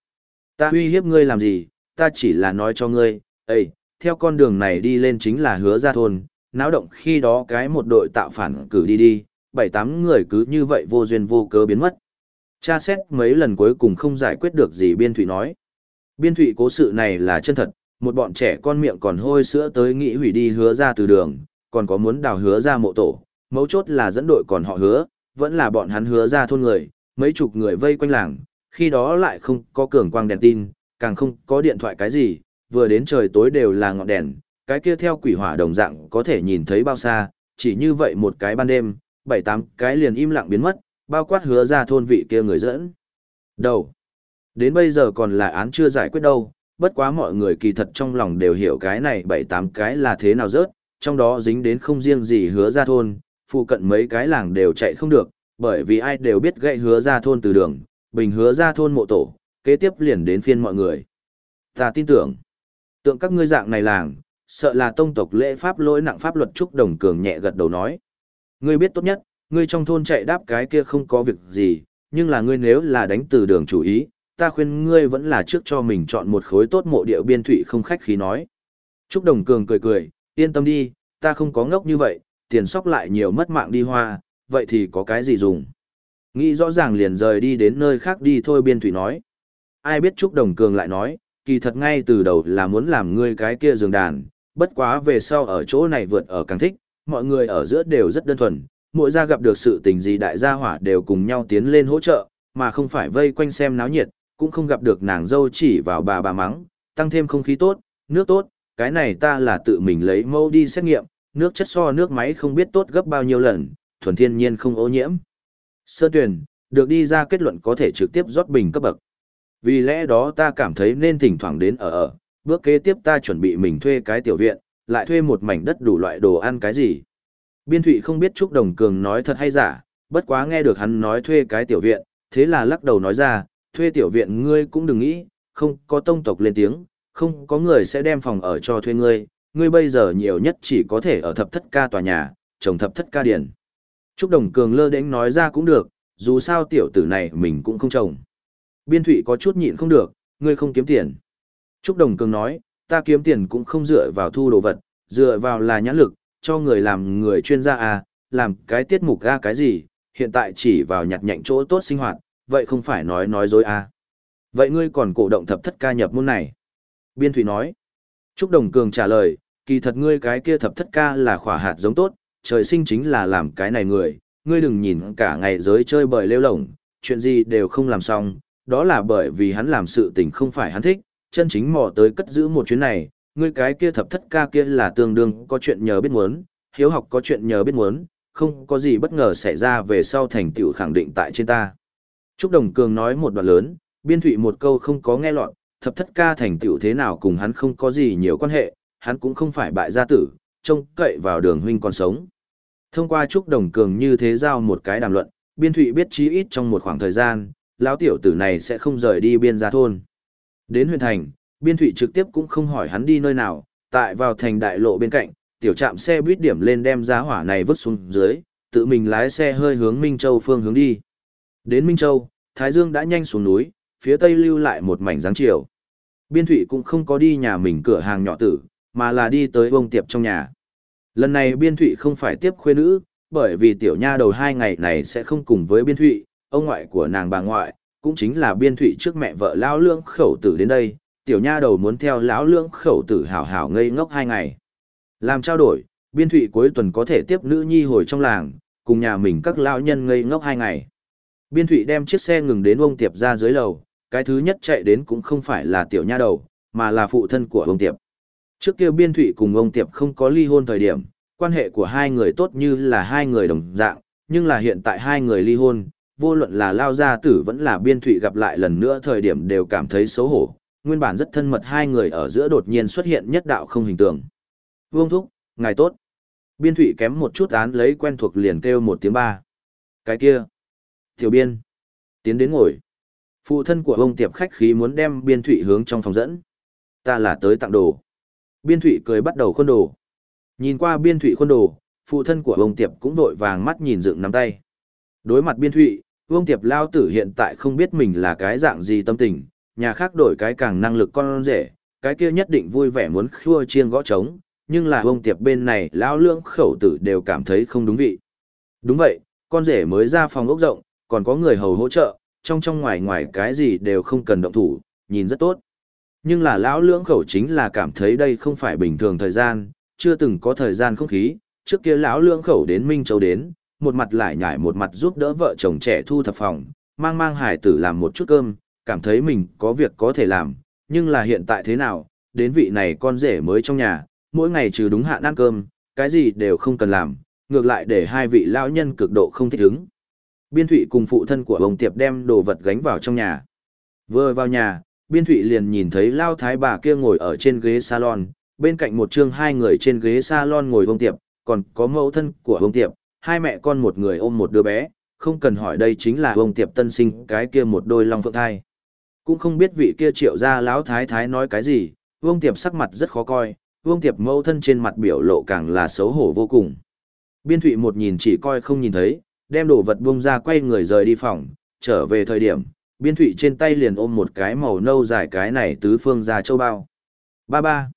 Ta uy hiếp ngươi làm gì, ta chỉ là nói cho ngươi, Ê, theo con đường này đi lên chính là hứa ra thôn, náo động khi đó cái một đội tạo phản cử đi đi, bảy tám người cứ như vậy vô duyên vô cớ biến mất. Cha xét mấy lần cuối cùng không giải quyết được gì biên thụy nói. Biên thụy cố sự này là chân thật, một bọn trẻ con miệng còn hôi sữa tới nghĩ hủy đi hứa ra từ đường, còn có muốn đào hứa ra mộ tổ, mấu chốt là dẫn đội còn họ hứa, vẫn là bọn hắn hứa ra thôn người, mấy chục người vây quanh làng, khi đó lại không có cường quang đèn tin, càng không có điện thoại cái gì, vừa đến trời tối đều là ngọn đèn, cái kia theo quỷ hỏa đồng dạng có thể nhìn thấy bao xa, chỉ như vậy một cái ban đêm, bảy tám cái liền im lặng biến mất, bao quát hứa ra thôn vị kia người dẫn. Đầu. Đến bây giờ còn là án chưa giải quyết đâu, bất quá mọi người kỳ thật trong lòng đều hiểu cái này bảy tám cái là thế nào rớt, trong đó dính đến không riêng gì hứa ra thôn, phụ cận mấy cái làng đều chạy không được, bởi vì ai đều biết gậy hứa ra thôn từ đường, bình hứa ra thôn mộ tổ, kế tiếp liền đến phiên mọi người. Ta tin tưởng, tượng các ngươi dạng này làng, sợ là tông tộc lễ pháp lỗi nặng pháp luật trúc đồng cường nhẹ gật đầu nói. Ngươi biết tốt nhất, ngươi trong thôn chạy đáp cái kia không có việc gì, nhưng là ngươi nếu là đánh từ đường chủ ý, ta khuyên ngươi vẫn là trước cho mình chọn một khối tốt mộ địa biên thụy không khách khí nói. Trúc Đồng Cường cười cười, yên tâm đi, ta không có ngốc như vậy, tiền sóc lại nhiều mất mạng đi hoa, vậy thì có cái gì dùng. Nghĩ rõ ràng liền rời đi đến nơi khác đi thôi biên thủy nói. Ai biết Trúc Đồng Cường lại nói, kỳ thật ngay từ đầu là muốn làm ngươi cái kia giường đàn, bất quá về sau ở chỗ này vượt ở càng thích, mọi người ở giữa đều rất đơn thuần, mỗi gia gặp được sự tình gì đại gia hỏa đều cùng nhau tiến lên hỗ trợ, mà không phải vây quanh xem náo nhiệt, cũng không gặp được nàng dâu chỉ vào bà bà mắng, tăng thêm không khí tốt, nước tốt, cái này ta là tự mình lấy mẫu đi xét nghiệm, nước chất so nước máy không biết tốt gấp bao nhiêu lần, thuần thiên nhiên không ô nhiễm. Sơ tuyển, được đi ra kết luận có thể trực tiếp rót bình cấp bậc. Vì lẽ đó ta cảm thấy nên thỉnh thoảng đến ở ở, bước kế tiếp ta chuẩn bị mình thuê cái tiểu viện, lại thuê một mảnh đất đủ loại đồ ăn cái gì. Biên Thụy không biết Trúc Đồng Cường nói thật hay giả, bất quá nghe được hắn nói thuê cái tiểu viện, thế là lắc đầu nói ra, thuê tiểu viện ngươi cũng đừng nghĩ, không có tông tộc lên tiếng, không có người sẽ đem phòng ở cho thuê ngươi, ngươi bây giờ nhiều nhất chỉ có thể ở thập thất ca tòa nhà, trồng thập thất ca điển. Trúc Đồng Cường lơ đễnh nói ra cũng được, dù sao tiểu tử này mình cũng không trồng. Biên Thụy có chút nhịn không được, ngươi không kiếm tiền. Trúc Đồng Cường nói, ta kiếm tiền cũng không dựa vào thu đồ vật, dựa vào là nhãn lực, cho người làm người chuyên gia à, làm cái tiết mục ra cái gì, hiện tại chỉ vào nhặt nhạnh chỗ tốt sinh hoạt, vậy không phải nói nói dối à. Vậy ngươi còn cổ động thập thất ca nhập môn này. Biên Thụy nói, Trúc Đồng Cường trả lời, kỳ thật ngươi cái kia thập thất ca là khỏa hạt giống tốt, trời sinh chính là làm cái này người, ngươi đừng nhìn cả ngày giới chơi bời lêu lổng, chuyện gì đều không làm xong, đó là bởi vì hắn làm sự tình không phải hắn thích, chân chính mò tới cất giữ một chuyến này, ngươi cái kia thập thất ca kia là tương đương có chuyện nhờ biết muốn, hiếu học có chuyện nhờ biết muốn, không có gì bất ngờ xảy ra về sau thành tựu khẳng định tại trên ta. Trúc Đồng Cường nói một đoạn lớn, biên thụy một câu không có nghe lọt, thập thất ca thành tựu thế nào cùng hắn không có gì nhiều quan hệ, hắn cũng không phải bại gia tử, trông cậy vào đường huynh còn sống. Thông qua chúc Đồng Cường như thế giao một cái đàm luận, biên thụy biết chí ít trong một khoảng thời gian, lão tiểu tử này sẽ không rời đi biên gia thôn. Đến huyện thành, biên thụy trực tiếp cũng không hỏi hắn đi nơi nào, tại vào thành đại lộ bên cạnh, tiểu trạm xe buýt điểm lên đem giá hỏa này vứt xuống dưới, tự mình lái xe hơi hướng Minh Châu phương hướng đi. Đến Minh Châu, Thái Dương đã nhanh xuống núi, phía tây lưu lại một mảnh dáng chiều. Biên thụy cũng không có đi nhà mình cửa hàng nhỏ tử, mà là đi tới bông tiệp trong nhà. Lần này biên thụy không phải tiếp khuê nữ, bởi vì tiểu nha đầu hai ngày này sẽ không cùng với biên thụy, ông ngoại của nàng bà ngoại, cũng chính là biên thụy trước mẹ vợ lão lương khẩu tử đến đây, tiểu nha đầu muốn theo lão lương khẩu tử hảo hảo ngây ngốc hai ngày. Làm trao đổi, biên thụy cuối tuần có thể tiếp nữ nhi hồi trong làng, cùng nhà mình các lão nhân ngây ngốc hai ngày. Biên thụy đem chiếc xe ngừng đến ông tiệp ra dưới lầu, cái thứ nhất chạy đến cũng không phải là tiểu nha đầu, mà là phụ thân của ông tiệp. Trước kia biên thụy cùng ông tiệp không có ly hôn thời điểm, quan hệ của hai người tốt như là hai người đồng dạng, nhưng là hiện tại hai người ly hôn, vô luận là lao gia tử vẫn là biên thụy gặp lại lần nữa thời điểm đều cảm thấy xấu hổ, nguyên bản rất thân mật hai người ở giữa đột nhiên xuất hiện nhất đạo không hình tượng. Vương thúc, ngài tốt. Biên thụy kém một chút án lấy quen thuộc liền kêu một tiếng ba. Cái kia. Tiểu biên. Tiến đến ngồi. Phụ thân của ông tiệp khách khí muốn đem biên thụy hướng trong phòng dẫn. Ta là tới tặng đồ. Biên thụy cười bắt đầu khuôn đồ. Nhìn qua biên thụy khuôn đồ, phụ thân của ông tiệp cũng vội vàng mắt nhìn dựng nắm tay. Đối mặt biên thụy, Vương Tiệp Lao Tử hiện tại không biết mình là cái dạng gì tâm tình, nhà khác đổi cái càng năng lực con rể, cái kia nhất định vui vẻ muốn khua chiên gõ trống, nhưng là Vương Tiệp bên này Lao Lưỡng khẩu tử đều cảm thấy không đúng vị. Đúng vậy, con rể mới ra phòng ốc rộng, còn có người hầu hỗ trợ, trong trong ngoài ngoài cái gì đều không cần động thủ, nhìn rất tốt. Nhưng là lão lưỡng khẩu chính là cảm thấy đây không phải bình thường thời gian, chưa từng có thời gian không khí, trước kia lão lưỡng khẩu đến Minh Châu đến, một mặt lại nhải một mặt giúp đỡ vợ chồng trẻ thu thập phòng, mang mang hải tử làm một chút cơm, cảm thấy mình có việc có thể làm, nhưng là hiện tại thế nào, đến vị này con rể mới trong nhà, mỗi ngày trừ đúng hạn ăn cơm, cái gì đều không cần làm, ngược lại để hai vị lão nhân cực độ không thích ứng. Biên Thụy cùng phụ thân của ông Tiệp đem đồ vật gánh vào trong nhà. Vừa vào nhà, Biên Thụy liền nhìn thấy Lao Thái bà kia ngồi ở trên ghế salon, bên cạnh một chương hai người trên ghế salon ngồi ông Tiệp, còn có mẫu thân của ông Tiệp, hai mẹ con một người ôm một đứa bé, không cần hỏi đây chính là ông tiệp tân sinh cái kia một đôi long phượng thai. Cũng không biết vị kia triệu gia lão thái thái nói cái gì, vương tiệp sắc mặt rất khó coi, vương tiệp mẫu thân trên mặt biểu lộ càng là xấu hổ vô cùng. Biên thụy một nhìn chỉ coi không nhìn thấy, đem đồ vật buông ra quay người rời đi phòng, trở về thời điểm, biên thụy trên tay liền ôm một cái màu nâu dài cái này tứ phương ra châu bao. Ba ba.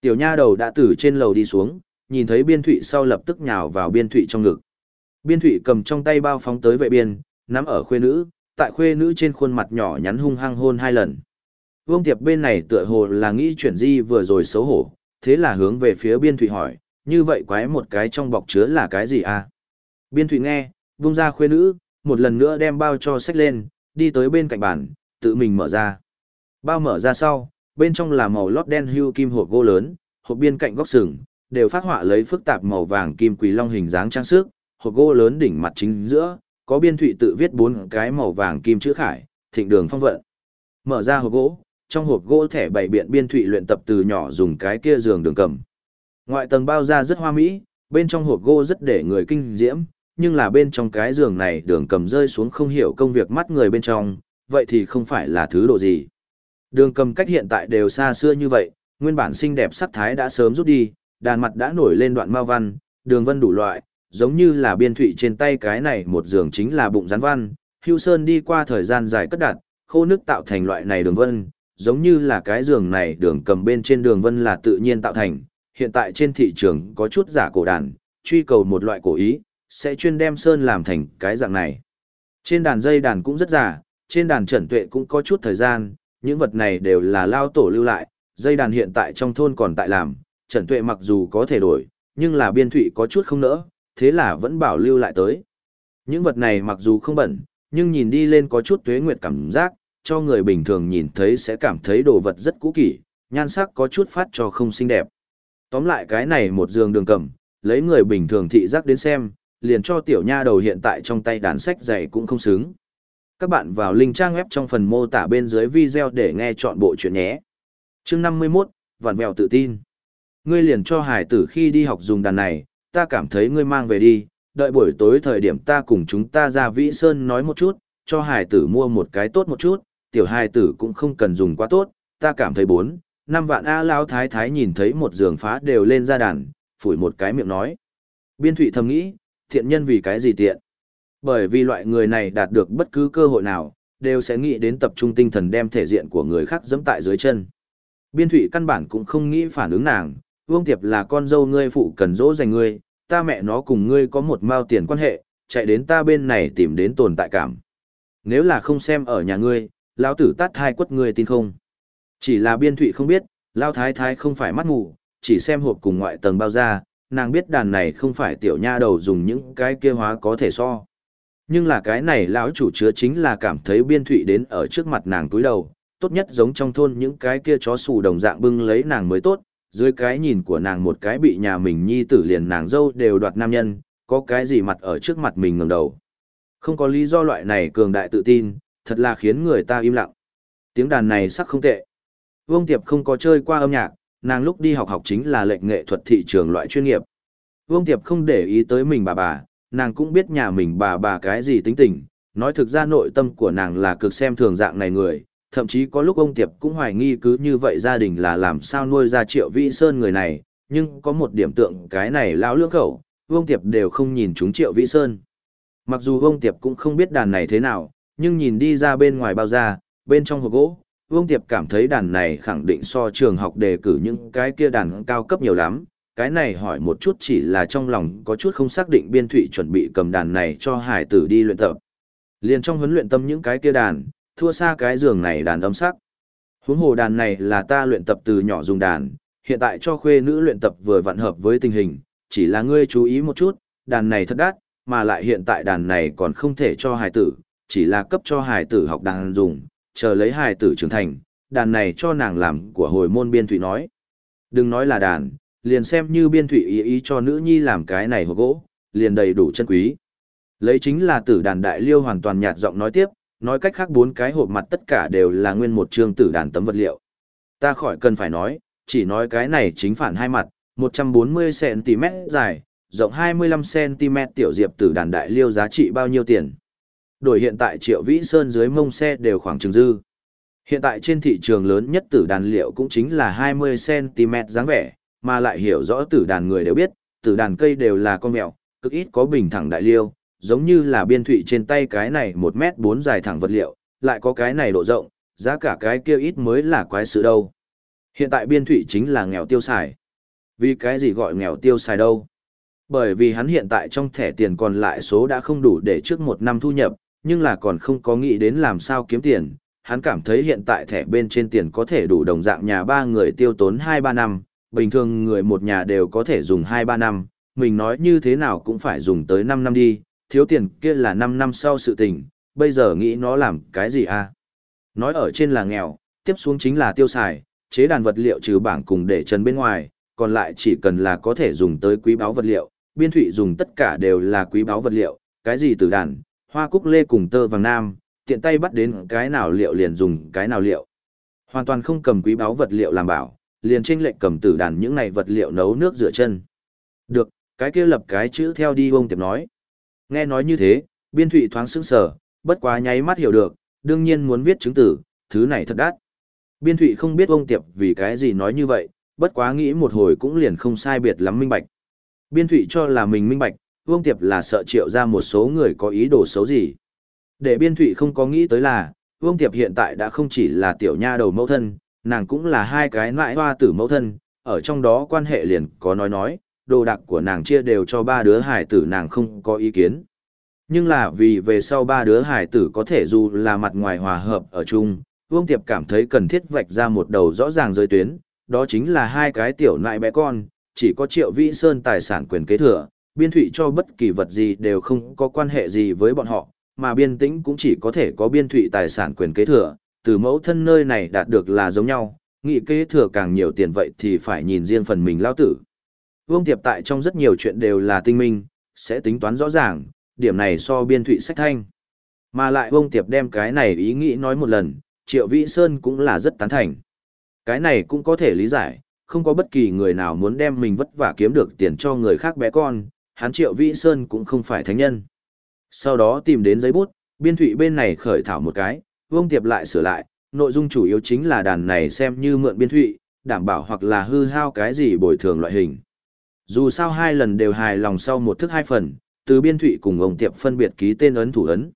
Tiểu nha đầu đã từ trên lầu đi xuống, nhìn thấy biên thụy sau lập tức nhào vào biên thụy trong ngực. Biên thụy cầm trong tay bao phóng tới vệ biên, nắm ở khuê nữ, tại khuê nữ trên khuôn mặt nhỏ nhắn hung hăng hôn hai lần. Vương Tiệp bên này tựa hồ là nghĩ chuyển di vừa rồi xấu hổ, thế là hướng về phía biên thụy hỏi, như vậy quái một cái trong bọc chứa là cái gì à? Biên thụy nghe, vung ra khuê nữ, một lần nữa đem bao cho sách lên, đi tới bên cạnh bàn, tự mình mở ra. Bao mở ra sau, bên trong là màu lót đen hưu kim hộp gỗ lớn, hộp bên cạnh góc sừng, đều phát họa lấy phức tạp màu vàng kim quỳ long hình dáng trang sức, hộp gỗ lớn đỉnh mặt chính giữa, có biên thụy tự viết bốn cái màu vàng kim chữ khải, thịnh đường phong vận. Mở ra hộp gỗ, trong hộp gỗ thẻ bảy biện biên thụy luyện tập từ nhỏ dùng cái kia giường đường cầm. Ngoại tầng bao ra rất hoa mỹ, bên trong hộp gỗ rất để người kinh diễm, nhưng là bên trong cái giường này đường cầm rơi xuống không hiểu công việc mắt người bên trong, vậy thì không phải là thứ độ gì. Đường cầm cách hiện tại đều xa xưa như vậy, nguyên bản xinh đẹp sắc thái đã sớm rút đi, đàn mặt đã nổi lên đoạn mao văn, đường vân đủ loại, giống như là biên thụy trên tay cái này một giường chính là bụng rắn văn, hưu sơn đi qua thời gian dài cất đặt, khô nước tạo thành loại này đường vân, giống như là cái giường này đường cầm bên trên đường vân là tự nhiên tạo thành, hiện tại trên thị trường có chút giả cổ đàn, truy cầu một loại cổ ý, sẽ chuyên đem sơn làm thành cái dạng này. Trên đàn dây đàn cũng rất giả, trên đàn trần tuệ cũng có chút thời gian, những vật này đều là lao tổ lưu lại, dây đàn hiện tại trong thôn còn tại làm, trần tuệ mặc dù có thể đổi, nhưng là biên thụy có chút không nỡ, thế là vẫn bảo lưu lại tới. Những vật này mặc dù không bẩn, nhưng nhìn đi lên có chút tuế nguyệt cảm giác, cho người bình thường nhìn thấy sẽ cảm thấy đồ vật rất cũ kỷ, nhan sắc có chút phát cho không xinh đẹp. Tóm lại cái này một giường đường cầm, lấy người bình thường thị giác đến xem, liền cho tiểu nha đầu hiện tại trong tay đàn sách dày cũng không xứng. Các bạn vào link trang web trong phần mô tả bên dưới video để nghe chọn bộ chuyện nhé. chương 51, Vạn Mèo tự tin. Ngươi liền cho hải tử khi đi học dùng đàn này, ta cảm thấy ngươi mang về đi, đợi buổi tối thời điểm ta cùng chúng ta ra Vĩ Sơn nói một chút, cho hải tử mua một cái tốt một chút, tiểu hải tử cũng không cần dùng quá tốt, ta cảm thấy bốn, năm vạn A Lao Thái Thái nhìn thấy một giường phá đều lên ra đàn, phủi một cái miệng nói. Biên thụy thầm nghĩ, thiện nhân vì cái gì tiện? Bởi vì loại người này đạt được bất cứ cơ hội nào, đều sẽ nghĩ đến tập trung tinh thần đem thể diện của người khác dẫm tại dưới chân. Biên thủy căn bản cũng không nghĩ phản ứng nàng, Vương Tiệp là con dâu ngươi phụ cần dỗ dành ngươi, ta mẹ nó cùng ngươi có một mao tiền quan hệ, chạy đến ta bên này tìm đến tồn tại cảm. Nếu là không xem ở nhà ngươi, lão tử tát hai quất ngươi tin không? Chỉ là biên thụy không biết, lao thái thái không phải mắt ngủ, chỉ xem hộp cùng ngoại tầng bao ra, nàng biết đàn này không phải tiểu nha đầu dùng những cái kia hóa có thể so. Nhưng là cái này lão chủ chứa chính là cảm thấy biên thụy đến ở trước mặt nàng túi đầu, tốt nhất giống trong thôn những cái kia chó xù đồng dạng bưng lấy nàng mới tốt, dưới cái nhìn của nàng một cái bị nhà mình nhi tử liền nàng dâu đều đoạt nam nhân, có cái gì mặt ở trước mặt mình ngẩng đầu. Không có lý do loại này cường đại tự tin, thật là khiến người ta im lặng. Tiếng đàn này sắc không tệ. Vương Tiệp không có chơi qua âm nhạc, nàng lúc đi học học chính là lệnh nghệ thuật thị trường loại chuyên nghiệp. Vương Tiệp không để ý tới mình bà bà, nàng cũng biết nhà mình bà bà cái gì tính tình, nói thực ra nội tâm của nàng là cực xem thường dạng này người, thậm chí có lúc ông Tiệp cũng hoài nghi cứ như vậy gia đình là làm sao nuôi ra triệu vĩ sơn người này, nhưng có một điểm tượng cái này lão lưỡng khẩu, Vương Tiệp đều không nhìn chúng triệu vĩ sơn. Mặc dù Vương Tiệp cũng không biết đàn này thế nào, nhưng nhìn đi ra bên ngoài bao da, bên trong hộp gỗ, Vương Tiệp cảm thấy đàn này khẳng định so trường học đề cử những cái kia đàn cao cấp nhiều lắm. Cái này hỏi một chút chỉ là trong lòng có chút không xác định biên thụy chuẩn bị cầm đàn này cho hải tử đi luyện tập. Liền trong huấn luyện tâm những cái kia đàn, thua xa cái giường này đàn âm sắc. Huống hồ đàn này là ta luyện tập từ nhỏ dùng đàn, hiện tại cho khuê nữ luyện tập vừa vặn hợp với tình hình, chỉ là ngươi chú ý một chút, đàn này thật đắt, mà lại hiện tại đàn này còn không thể cho hải tử, chỉ là cấp cho hải tử học đàn dùng, chờ lấy hài tử trưởng thành, đàn này cho nàng làm của hồi môn biên thủy nói. Đừng nói là đàn, liền xem như biên thủy ý ý cho nữ nhi làm cái này hộp gỗ, liền đầy đủ chân quý. Lấy chính là tử đàn đại liêu hoàn toàn nhạt giọng nói tiếp, nói cách khác bốn cái hộp mặt tất cả đều là nguyên một chương tử đàn tấm vật liệu. Ta khỏi cần phải nói, chỉ nói cái này chính phản hai mặt, 140cm dài, rộng 25cm tiểu diệp tử đàn đại liêu giá trị bao nhiêu tiền. Đổi hiện tại triệu vĩ sơn dưới mông xe đều khoảng chừng dư. Hiện tại trên thị trường lớn nhất tử đàn liệu cũng chính là 20cm dáng vẻ, mà lại hiểu rõ tử đàn người đều biết, tử đàn cây đều là con mèo, cực ít có bình thẳng đại liêu, giống như là biên thụy trên tay cái này 1 mét 4 dài thẳng vật liệu, lại có cái này độ rộng, giá cả cái kia ít mới là quái sự đâu. Hiện tại biên thụy chính là nghèo tiêu xài. Vì cái gì gọi nghèo tiêu xài đâu? Bởi vì hắn hiện tại trong thẻ tiền còn lại số đã không đủ để trước một năm thu nhập, nhưng là còn không có nghĩ đến làm sao kiếm tiền. Hắn cảm thấy hiện tại thẻ bên trên tiền có thể đủ đồng dạng nhà ba người tiêu tốn 2-3 năm, bình thường người một nhà đều có thể dùng 2-3 năm, mình nói như thế nào cũng phải dùng tới 5 năm đi, thiếu tiền kia là 5 năm sau sự tình, bây giờ nghĩ nó làm cái gì à? Nói ở trên là nghèo, tiếp xuống chính là tiêu xài, chế đàn vật liệu trừ bảng cùng để trần bên ngoài, còn lại chỉ cần là có thể dùng tới quý báo vật liệu, biên thụy dùng tất cả đều là quý báo vật liệu, cái gì từ đàn, hoa cúc lê cùng tơ vàng nam, tiện tay bắt đến cái nào liệu liền dùng cái nào liệu. Hoàn toàn không cầm quý báo vật liệu làm bảo, liền trên lệnh cầm tử đàn những này vật liệu nấu nước rửa chân. Được, cái kia lập cái chữ theo đi ông tiệp nói. Nghe nói như thế, biên thụy thoáng sững sờ, bất quá nháy mắt hiểu được, đương nhiên muốn viết chứng tử, thứ này thật đắt. Biên thụy không biết ông tiệp vì cái gì nói như vậy, bất quá nghĩ một hồi cũng liền không sai biệt lắm minh bạch. Biên thụy cho là mình minh bạch, Vương Tiệp là sợ triệu ra một số người có ý đồ xấu gì. Để biên thụy không có nghĩ tới là, Vương Tiệp hiện tại đã không chỉ là tiểu nha đầu mẫu thân, nàng cũng là hai cái nại hoa tử mẫu thân, ở trong đó quan hệ liền có nói nói, đồ đặc của nàng chia đều cho ba đứa hải tử nàng không có ý kiến. Nhưng là vì về sau ba đứa hải tử có thể dù là mặt ngoài hòa hợp ở chung, Vương Tiệp cảm thấy cần thiết vạch ra một đầu rõ ràng rơi tuyến, đó chính là hai cái tiểu nại bé con, chỉ có triệu vĩ sơn tài sản quyền kế thừa, biên thụy cho bất kỳ vật gì đều không có quan hệ gì với bọn họ, mà biên tĩnh cũng chỉ có thể có biên thụy tài sản quyền kế thừa, từ mẫu thân nơi này đạt được là giống nhau, nghị kế thừa càng nhiều tiền vậy thì phải nhìn riêng phần mình lao tử. Vương Tiệp tại trong rất nhiều chuyện đều là tinh minh, sẽ tính toán rõ ràng, điểm này so biên thụy sách thanh. Mà lại Vương Tiệp đem cái này ý nghĩ nói một lần, Triệu Vĩ Sơn cũng là rất tán thành. Cái này cũng có thể lý giải, không có bất kỳ người nào muốn đem mình vất vả kiếm được tiền cho người khác bé con, hắn Triệu Vĩ Sơn cũng không phải thánh nhân. Sau đó tìm đến giấy bút, biên thụy bên này khởi thảo một cái, Vương Tiệp lại sửa lại, nội dung chủ yếu chính là đàn này xem như mượn biên thụy, đảm bảo hoặc là hư hao cái gì bồi thường loại hình. Dù sao hai lần đều hài lòng sau một thức hai phần, từ biên thụy cùng ông Tiệp phân biệt ký tên ấn thủ ấn.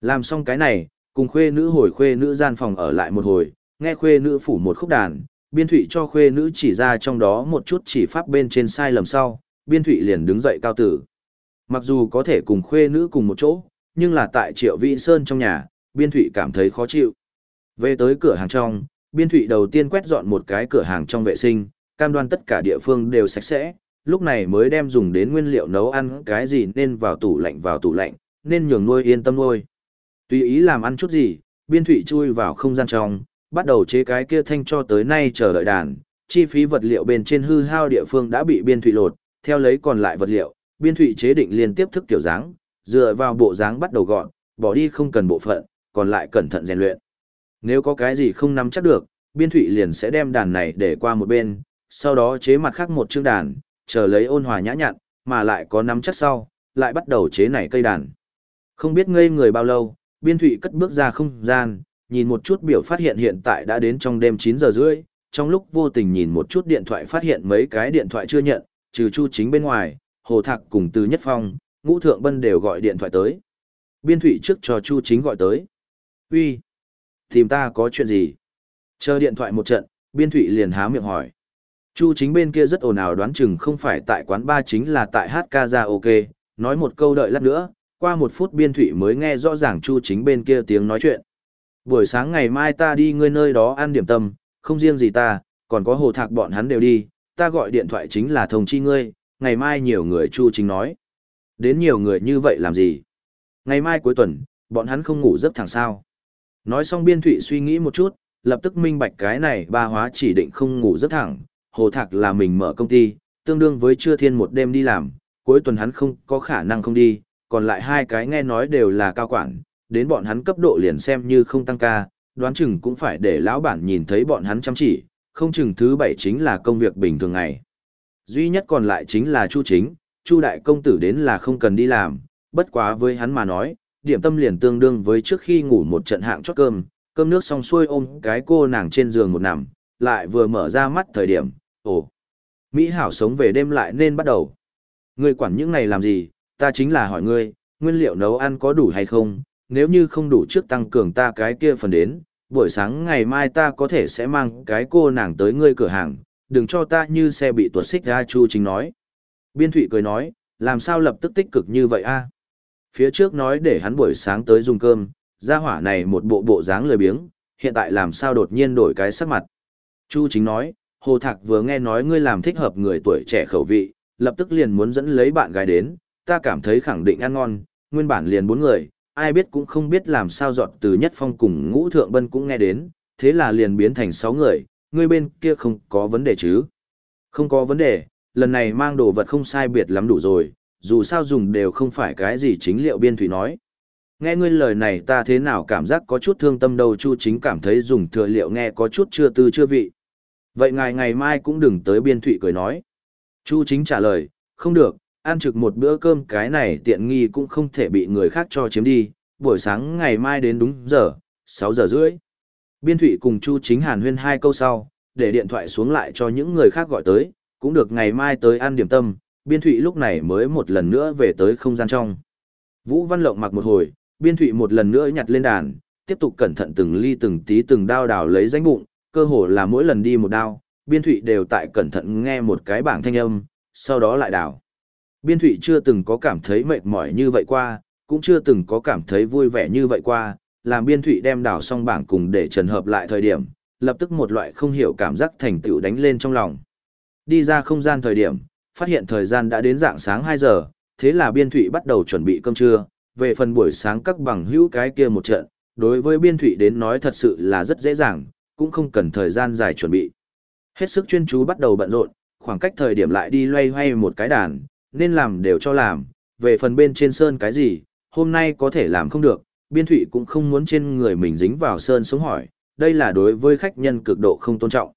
Làm xong cái này, cùng khuê nữ hồi khuê nữ gian phòng ở lại một hồi, nghe khuê nữ phủ một khúc đàn, biên thụy cho khuê nữ chỉ ra trong đó một chút chỉ pháp bên trên sai lầm sau, biên thụy liền đứng dậy cao tử. Mặc dù có thể cùng khuê nữ cùng một chỗ, nhưng là tại triệu vị sơn trong nhà, biên thụy cảm thấy khó chịu. Về tới cửa hàng trong, biên thụy đầu tiên quét dọn một cái cửa hàng trong vệ sinh, cam đoan tất cả địa phương đều sạch sẽ, lúc này mới đem dùng đến nguyên liệu nấu ăn cái gì nên vào tủ lạnh vào tủ lạnh, nên nhường nuôi yên tâm nuôi. Tùy ý làm ăn chút gì, biên thụy chui vào không gian trong, bắt đầu chế cái kia thanh cho tới nay chờ đợi đàn, chi phí vật liệu bên trên hư hao địa phương đã bị biên thụy lột, theo lấy còn lại vật liệu, biên thụy chế định liên tiếp thức kiểu dáng, dựa vào bộ dáng bắt đầu gọn, bỏ đi không cần bộ phận, còn lại cẩn thận rèn luyện. Nếu có cái gì không nắm chắc được, biên thụy liền sẽ đem đàn này để qua một bên, sau đó chế mặt khác một chương đàn, chờ lấy ôn hòa nhã nhặn, mà lại có nắm chắc sau, lại bắt đầu chế này cây đàn. Không biết ngây người bao lâu, biên thụy cất bước ra không gian, nhìn một chút biểu phát hiện hiện tại đã đến trong đêm 9 giờ rưỡi, trong lúc vô tình nhìn một chút điện thoại phát hiện mấy cái điện thoại chưa nhận, trừ Chu Chính bên ngoài, Hồ Thạc cùng Từ Nhất Phong, Ngũ Thượng Bân đều gọi điện thoại tới. Biên Thụy trước cho Chu Chính gọi tới. Uy, tìm ta có chuyện gì? Chờ điện thoại một trận, Biên Thụy liền há miệng hỏi. Chu Chính bên kia rất ồn ào đoán chừng không phải tại quán ba chính là tại hát ca ra ok, nói một câu đợi lát nữa, qua một phút Biên Thụy mới nghe rõ ràng Chu Chính bên kia tiếng nói chuyện. Buổi sáng ngày mai ta đi ngươi nơi đó ăn điểm tâm, không riêng gì ta, còn có hồ thạc bọn hắn đều đi, ta gọi điện thoại chính là thông chi ngươi, ngày mai nhiều người Chu Chính nói. Đến nhiều người như vậy làm gì? Ngày mai cuối tuần, bọn hắn không ngủ giấc thẳng sao. Nói xong biên thụy suy nghĩ một chút, lập tức minh bạch cái này ba hóa chỉ định không ngủ giấc thẳng, hồ thạc là mình mở công ty, tương đương với trưa thiên một đêm đi làm, cuối tuần hắn không có khả năng không đi, còn lại hai cái nghe nói đều là cao quản, đến bọn hắn cấp độ liền xem như không tăng ca, đoán chừng cũng phải để lão bản nhìn thấy bọn hắn chăm chỉ, không chừng thứ bảy chính là công việc bình thường ngày. Duy nhất còn lại chính là Chu Chính, Chu đại công tử đến là không cần đi làm, bất quá với hắn mà nói, điểm tâm liền tương đương với trước khi ngủ một trận hạng chót cơm, cơm nước xong xuôi ôm cái cô nàng trên giường một nằm, lại vừa mở ra mắt thời điểm, ồ, Mỹ hảo sống về đêm lại nên bắt đầu. Ngươi quản những này làm gì, ta chính là hỏi ngươi, nguyên liệu nấu ăn có đủ hay không, nếu như không đủ trước tăng cường ta cái kia phần đến, buổi sáng ngày mai ta có thể sẽ mang cái cô nàng tới ngươi cửa hàng, đừng cho ta như xe bị tuột xích ra Chu Chính nói. Biên Thụy cười nói, làm sao lập tức tích cực như vậy a Phía trước nói để hắn buổi sáng tới dùng cơm, ra hỏa này một bộ bộ dáng lười biếng, hiện tại làm sao đột nhiên đổi cái sắc mặt. Chu Chính nói, Hồ Thạc vừa nghe nói ngươi làm thích hợp người tuổi trẻ khẩu vị, lập tức liền muốn dẫn lấy bạn gái đến, ta cảm thấy khẳng định ăn ngon, nguyên bản liền bốn người, ai biết cũng không biết làm sao dọn từ nhất phong cùng ngũ thượng bân cũng nghe đến, thế là liền biến thành sáu người, ngươi bên kia không có vấn đề chứ. Không có vấn đề, lần này mang đồ vật không sai biệt lắm đủ rồi, dù sao dùng đều không phải cái gì chính liệu biên thủy nói. Nghe ngươi lời này ta thế nào cảm giác có chút thương tâm đâu chu chính cảm thấy dùng thừa liệu nghe có chút chưa tư chưa vị. Vậy ngài ngày mai cũng đừng tới biên thủy cười nói. Chu chính trả lời, không được, ăn trực một bữa cơm cái này tiện nghi cũng không thể bị người khác cho chiếm đi, buổi sáng ngày mai đến đúng giờ, 6 giờ rưỡi. Biên Thụy cùng Chu Chính Hàn huyên hai câu sau, để điện thoại xuống lại cho những người khác gọi tới, cũng được ngày mai tới ăn điểm tâm, Biên Thụy lúc này mới một lần nữa về tới không gian trong. Vũ Văn Lộng mặc một hồi, Biên Thụy một lần nữa nhặt lên đàn, tiếp tục cẩn thận từng ly từng tí từng đao đào lấy danh bụng, cơ hồ là mỗi lần đi một đao, Biên Thụy đều tại cẩn thận nghe một cái bảng thanh âm, sau đó lại đào. Biên Thụy chưa từng có cảm thấy mệt mỏi như vậy qua, cũng chưa từng có cảm thấy vui vẻ như vậy qua, làm Biên Thụy đem đào xong bảng cùng để trần hợp lại thời điểm, lập tức một loại không hiểu cảm giác thành tựu đánh lên trong lòng. Đi ra không gian thời điểm, phát hiện thời gian đã đến dạng sáng 2 giờ, thế là Biên Thụy bắt đầu chuẩn bị cơm trưa, về phần buổi sáng các bằng hữu cái kia một trận, đối với Biên Thụy đến nói thật sự là rất dễ dàng, cũng không cần thời gian dài chuẩn bị. Hết sức chuyên chú bắt đầu bận rộn, khoảng cách thời điểm lại đi loay hoay một cái đàn, nên làm đều cho làm, về phần bên trên sơn cái gì, hôm nay có thể làm không được, biên thụy cũng không muốn trên người mình dính vào sơn sống hỏi, đây là đối với khách nhân cực độ không tôn trọng.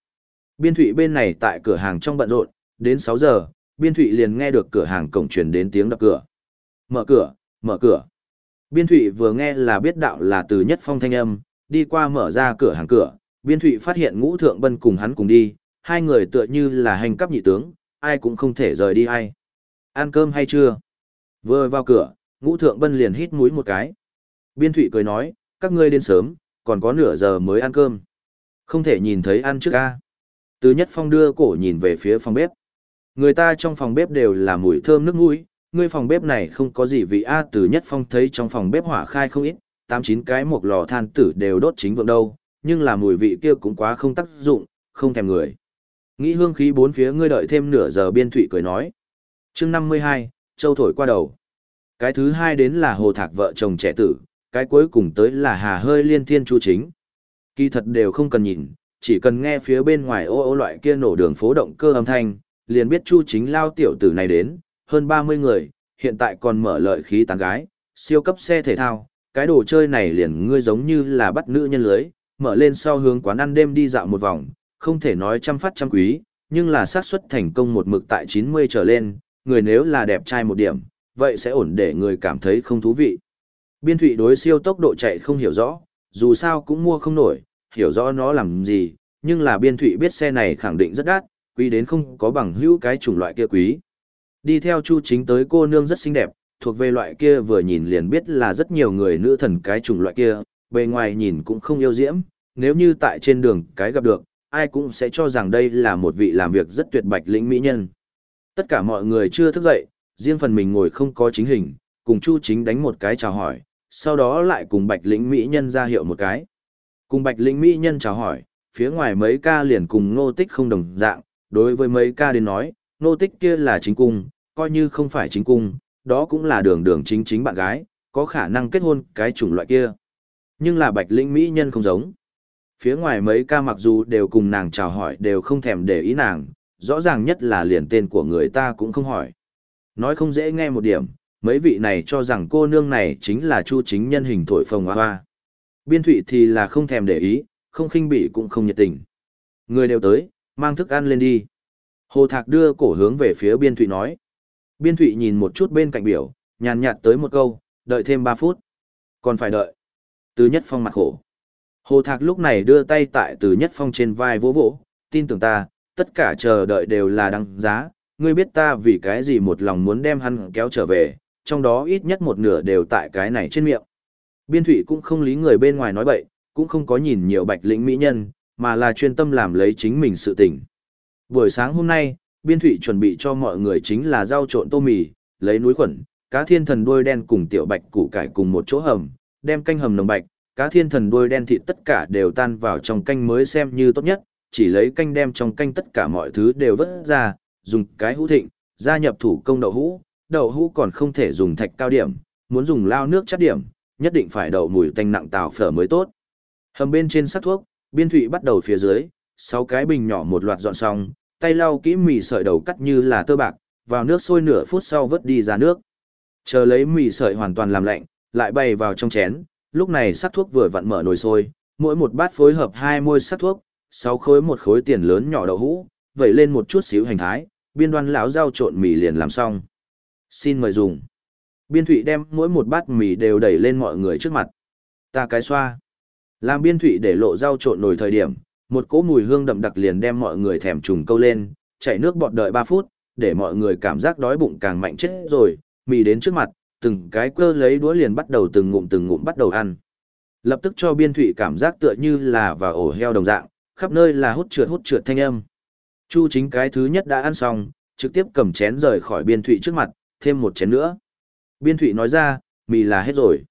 Biên thụy bên này tại cửa hàng trong bận rộn, đến 6 giờ, biên thụy liền nghe được cửa hàng cổng truyền đến tiếng đập cửa. Mở cửa, mở cửa. Biên thụy vừa nghe là biết đạo là từ nhất phong thanh âm, đi qua mở ra cửa hàng cửa, biên thụy phát hiện ngũ thượng bân cùng hắn cùng đi, hai người tựa như là hành cấp nhị tướng, ai cũng không thể rời đi ai. Ăn cơm hay chưa? Vừa vào cửa, ngũ thượng bân liền hít mũi một cái. Biên thụy cười nói, các ngươi đến sớm, còn có nửa giờ mới ăn cơm. Không thể nhìn thấy ăn trước ca. Từ nhất phong đưa cổ nhìn về phía phòng bếp. Người ta trong phòng bếp đều là mùi thơm nước mũi, ngươi phòng bếp này không có gì vị A từ nhất phong thấy trong phòng bếp hỏa khai không ít, tám chín cái một lò than tử đều đốt chính vượng đâu, nhưng là mùi vị kia cũng quá không tác dụng, không thèm người. Nghĩ hương khí bốn phía ngươi đợi thêm nửa giờ biên thụy cười nói chương 52, châu thổi qua đầu. Cái thứ hai đến là hồ thạc vợ chồng trẻ tử, cái cuối cùng tới là hà hơi liên thiên chu chính. Kỳ thật đều không cần nhìn, chỉ cần nghe phía bên ngoài ô ô loại kia nổ đường phố động cơ âm thanh, liền biết chu chính lao tiểu tử này đến, hơn 30 người, hiện tại còn mở lợi khí tán gái, siêu cấp xe thể thao, cái đồ chơi này liền ngươi giống như là bắt nữ nhân lưới, mở lên sau hướng quán ăn đêm đi dạo một vòng, không thể nói trăm phát trăm quý, nhưng là xác suất thành công một mực tại 90 trở lên, người nếu là đẹp trai một điểm, vậy sẽ ổn để người cảm thấy không thú vị. Biên thụy đối siêu tốc độ chạy không hiểu rõ, dù sao cũng mua không nổi, hiểu rõ nó làm gì, nhưng là biên thụy biết xe này khẳng định rất đắt, quý đến không có bằng hữu cái chủng loại kia quý. Đi theo chu chính tới cô nương rất xinh đẹp, thuộc về loại kia vừa nhìn liền biết là rất nhiều người nữ thần cái chủng loại kia, bề ngoài nhìn cũng không yêu diễm, nếu như tại trên đường cái gặp được, ai cũng sẽ cho rằng đây là một vị làm việc rất tuyệt bạch lĩnh mỹ nhân. Tất cả mọi người chưa thức dậy, riêng phần mình ngồi không có chính hình, cùng Chu Chính đánh một cái chào hỏi, sau đó lại cùng bạch lĩnh mỹ nhân ra hiệu một cái. Cùng bạch lĩnh mỹ nhân chào hỏi, phía ngoài mấy ca liền cùng nô tích không đồng dạng, đối với mấy ca đến nói, nô tích kia là chính cung, coi như không phải chính cung, đó cũng là đường đường chính chính bạn gái, có khả năng kết hôn cái chủng loại kia. Nhưng là bạch lĩnh mỹ nhân không giống. Phía ngoài mấy ca mặc dù đều cùng nàng chào hỏi đều không thèm để ý nàng, rõ ràng nhất là liền tên của người ta cũng không hỏi. Nói không dễ nghe một điểm, mấy vị này cho rằng cô nương này chính là chu chính nhân hình thổi phồng hoa hoa. Biên thụy thì là không thèm để ý, không khinh bị cũng không nhiệt tình. Người đều tới, mang thức ăn lên đi. Hồ Thạc đưa cổ hướng về phía biên thụy nói. Biên thụy nhìn một chút bên cạnh biểu, nhàn nhạt tới một câu, đợi thêm 3 phút. Còn phải đợi. Từ nhất phong mặt khổ. Hồ Thạc lúc này đưa tay tại từ nhất phong trên vai vỗ vỗ, tin tưởng ta, tất cả chờ đợi đều là đăng giá, ngươi biết ta vì cái gì một lòng muốn đem hắn kéo trở về, trong đó ít nhất một nửa đều tại cái này trên miệng. Biên thủy cũng không lý người bên ngoài nói bậy, cũng không có nhìn nhiều bạch lĩnh mỹ nhân, mà là chuyên tâm làm lấy chính mình sự tình. Buổi sáng hôm nay, biên thủy chuẩn bị cho mọi người chính là rau trộn tô mì, lấy núi khuẩn, cá thiên thần đuôi đen cùng tiểu bạch củ cải cùng một chỗ hầm, đem canh hầm nồng bạch, cá thiên thần đuôi đen thịt tất cả đều tan vào trong canh mới xem như tốt nhất, chỉ lấy canh đem trong canh tất cả mọi thứ đều vớt ra, dùng cái hũ thịnh, gia nhập thủ công đậu hũ, đậu hũ còn không thể dùng thạch cao điểm, muốn dùng lao nước chất điểm, nhất định phải đậu mùi tanh nặng tào phở mới tốt. Hầm bên trên sắc thuốc, biên thụy bắt đầu phía dưới, sáu cái bình nhỏ một loạt dọn xong, tay lau kỹ mì sợi đầu cắt như là tơ bạc, vào nước sôi nửa phút sau vớt đi ra nước. Chờ lấy mì sợi hoàn toàn làm lạnh, lại bày vào trong chén, lúc này sắc thuốc vừa vặn mở nồi sôi, mỗi một bát phối hợp hai muôi sắc thuốc, sáu khối một khối tiền lớn nhỏ đậu hũ, vẩy lên một chút xíu hành thái, biên đoan lão rau trộn mì liền làm xong. Xin mời dùng. Biên thụy đem mỗi một bát mì đều đẩy lên mọi người trước mặt. Ta cái xoa. Làm biên thụy để lộ rau trộn nổi thời điểm, một cỗ mùi hương đậm đặc liền đem mọi người thèm trùng câu lên, chảy nước bọt đợi 3 phút, để mọi người cảm giác đói bụng càng mạnh chết rồi, mì đến trước mặt, từng cái cơ lấy đũa liền bắt đầu từng ngụm từng ngụm bắt đầu ăn. Lập tức cho biên thụy cảm giác tựa như là vào ổ heo đồng dạng, khắp nơi là hút trượt hút trượt thanh âm. Chu chính cái thứ nhất đã ăn xong, trực tiếp cầm chén rời khỏi biên thụy trước mặt, thêm một chén nữa. Biên thụy nói ra, mì là hết rồi.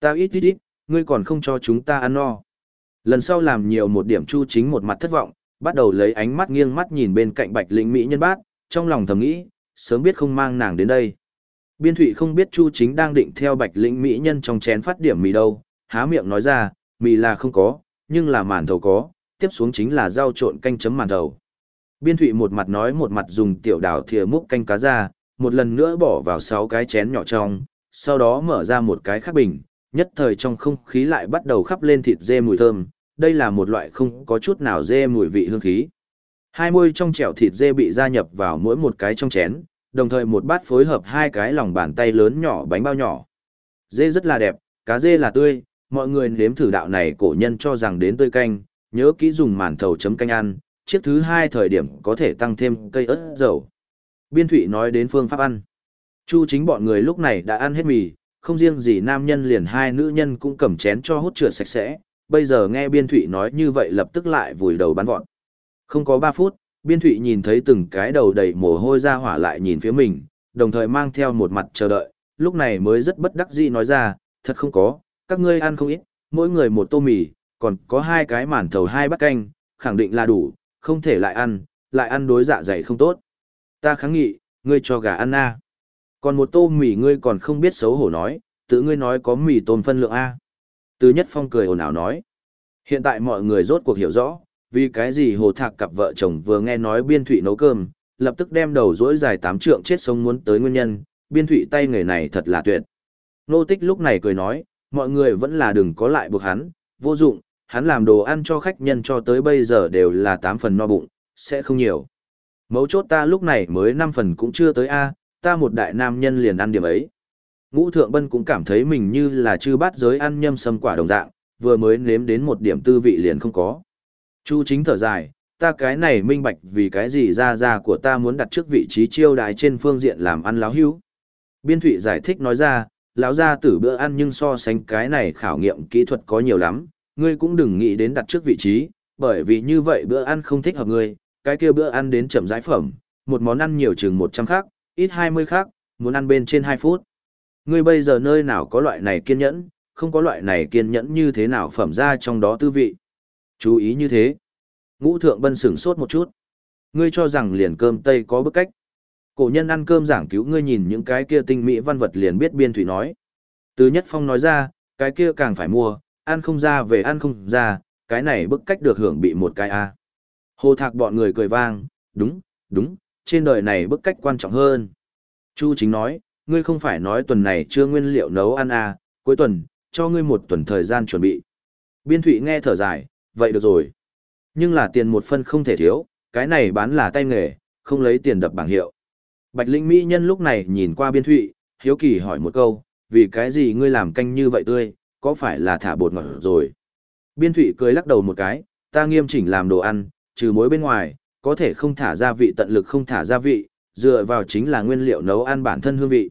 Tao ít ít ít, ngươi còn không cho chúng ta ăn no. Lần sau làm nhiều một điểm chu chính một mặt thất vọng, bắt đầu lấy ánh mắt nghiêng mắt nhìn bên cạnh bạch lĩnh Mỹ nhân bát, trong lòng thầm nghĩ, sớm biết không mang nàng đến đây. Biên thụy không biết chu chính đang định theo bạch lĩnh Mỹ nhân trong chén phát điểm mì đâu, há miệng nói ra, mì là không có, nhưng là màn thầu có, tiếp xuống chính là rau trộn canh chấm màn thầu. Biên thụy một mặt nói một mặt dùng tiểu đảo thìa múc canh cá ra, một lần nữa bỏ vào sáu cái chén nhỏ trong, sau đó mở ra một cái khác bình, nhất thời trong không khí lại bắt đầu khắp lên thịt dê mùi thơm, đây là một loại không có chút nào dê mùi vị hương khí. Hai môi trong chẻo thịt dê bị gia nhập vào mỗi một cái trong chén, đồng thời một bát phối hợp hai cái lòng bàn tay lớn nhỏ bánh bao nhỏ. Dê rất là đẹp, cá dê là tươi, mọi người nếm thử đạo này cổ nhân cho rằng đến tươi canh, nhớ kỹ dùng màn thầu chấm canh ăn, chiếc thứ hai thời điểm có thể tăng thêm cây ớt dầu. Biên Thụy nói đến phương pháp ăn. Chu chính bọn người lúc này đã ăn hết mì, không riêng gì nam nhân liền hai nữ nhân cũng cầm chén cho hút trượt sạch sẽ, bây giờ nghe Biên Thụy nói như vậy lập tức lại vùi đầu bắn vọn. Không có 3 phút, Biên Thụy nhìn thấy từng cái đầu đầy mồ hôi ra hỏa lại nhìn phía mình, đồng thời mang theo một mặt chờ đợi, lúc này mới rất bất đắc dĩ nói ra, thật không có, các ngươi ăn không ít, mỗi người một tô mì, còn có hai cái màn thầu hai bát canh, khẳng định là đủ, không thể lại ăn, lại ăn đối dạ dày không tốt. Ta kháng nghị, ngươi cho gà ăn a. Còn một tô mì ngươi còn không biết xấu hổ nói, tự ngươi nói có mì tôm phân lượng a. Từ Nhất Phong cười ồn ào nói. Hiện tại mọi người rốt cuộc hiểu rõ, vì cái gì hồ thạc cặp vợ chồng vừa nghe nói biên thụy nấu cơm, lập tức đem đầu rỗi dài tám trượng chết sống muốn tới nguyên nhân, biên thụy tay nghề này thật là tuyệt. Nô tích lúc này cười nói, mọi người vẫn là đừng có lại buộc hắn, vô dụng, hắn làm đồ ăn cho khách nhân cho tới bây giờ đều là tám phần no bụng, sẽ không nhiều. Mấu chốt ta lúc này mới năm phần cũng chưa tới A, ta một đại nam nhân liền ăn điểm ấy. Ngũ Thượng Bân cũng cảm thấy mình như là chư bát giới ăn nhâm sâm quả đồng dạng, vừa mới nếm đến một điểm tư vị liền không có. Chu chính thở dài, ta cái này minh bạch vì cái gì ra ra của ta muốn đặt trước vị trí chiêu đại trên phương diện làm ăn láo hữu. Biên Thụy giải thích nói ra, lão ra tử bữa ăn nhưng so sánh cái này khảo nghiệm kỹ thuật có nhiều lắm, ngươi cũng đừng nghĩ đến đặt trước vị trí, bởi vì như vậy bữa ăn không thích hợp ngươi, cái kia bữa ăn đến chậm giải phẩm, một món ăn nhiều chừng 100 khác, ít 20 khác, muốn ăn bên trên 2 phút. Ngươi bây giờ nơi nào có loại này kiên nhẫn, không có loại này kiên nhẫn như thế nào phẩm ra trong đó tư vị. Chú ý như thế. Ngũ thượng bân sửng sốt một chút. Ngươi cho rằng liền cơm Tây có bức cách. Cổ nhân ăn cơm giảng cứu ngươi nhìn những cái kia tinh mỹ văn vật liền biết biên thủy nói. Từ nhất phong nói ra, cái kia càng phải mua, ăn không ra về ăn không ra, cái này bức cách được hưởng bị một cái a. Hồ thạc bọn người cười vang, đúng, đúng, trên đời này bức cách quan trọng hơn. Chu chính nói, ngươi không phải nói tuần này chưa nguyên liệu nấu ăn à, cuối tuần, cho ngươi một tuần thời gian chuẩn bị. Biên thụy nghe thở dài, vậy được rồi. Nhưng là tiền một phân không thể thiếu, cái này bán là tay nghề, không lấy tiền đập bảng hiệu. Bạch Linh Mỹ Nhân lúc này nhìn qua biên thụy, hiếu kỳ hỏi một câu, vì cái gì ngươi làm canh như vậy tươi, có phải là thả bột ngọt rồi? Biên thụy cười lắc đầu một cái, ta nghiêm chỉnh làm đồ ăn, trừ muối bên ngoài, có thể không thả gia vị tận lực không thả gia vị, dựa vào chính là nguyên liệu nấu ăn bản thân hương vị.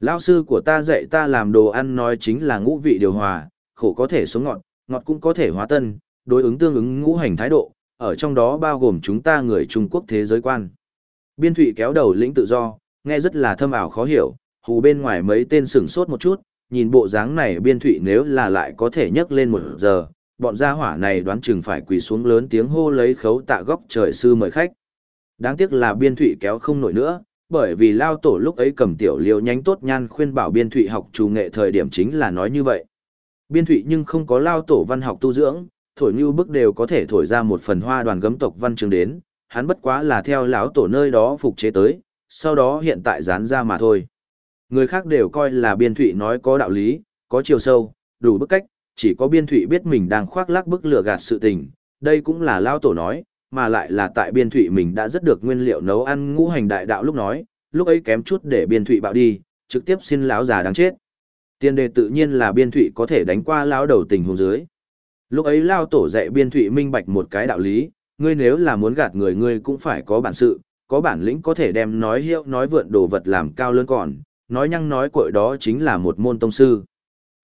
Lão sư của ta dạy ta làm đồ ăn nói chính là ngũ vị điều hòa, khổ có thể sống ngọt, ngọt cũng có thể hóa tân, đối ứng tương ứng ngũ hành thái độ, ở trong đó bao gồm chúng ta người Trung Quốc thế giới quan. Biên thụy kéo đầu lĩnh tự do, nghe rất là thâm ảo khó hiểu, hù bên ngoài mấy tên sửng sốt một chút, nhìn bộ dáng này biên thụy nếu là lại có thể nhấc lên một giờ, bọn gia hỏa này đoán chừng phải quỳ xuống lớn tiếng hô lấy khấu tạ góc trời sư mời khách. Đáng tiếc là biên thụy kéo không nổi nữa, bởi vì lao tổ lúc ấy cầm tiểu liêu nhánh tốt nhan khuyên bảo biên thụy học trù nghệ thời điểm chính là nói như vậy. Biên thụy nhưng không có lao tổ văn học tu dưỡng, thổi như bức đều có thể thổi ra một phần hoa đoàn gấm tộc văn trường đến, hắn bất quá là theo lão tổ nơi đó phục chế tới, sau đó hiện tại dán ra mà thôi. Người khác đều coi là biên thụy nói có đạo lý, có chiều sâu, đủ bức cách, chỉ có biên thụy biết mình đang khoác lác bức lừa gạt sự tình, đây cũng là lao tổ nói, mà lại là tại biên thụy mình đã rất được nguyên liệu nấu ăn ngũ hành đại đạo lúc nói, lúc ấy kém chút để biên thụy bạo đi, trực tiếp xin lão già đáng chết. Tiên đề tự nhiên là biên thụy có thể đánh qua lão đầu tình hôn dưới. Lúc ấy lao tổ dạy biên thụy minh bạch một cái đạo lý, ngươi nếu là muốn gạt người ngươi cũng phải có bản sự, có bản lĩnh có thể đem nói hiệu nói vượn đồ vật làm cao lớn còn, nói nhăng nói cội đó chính là một môn tông sư.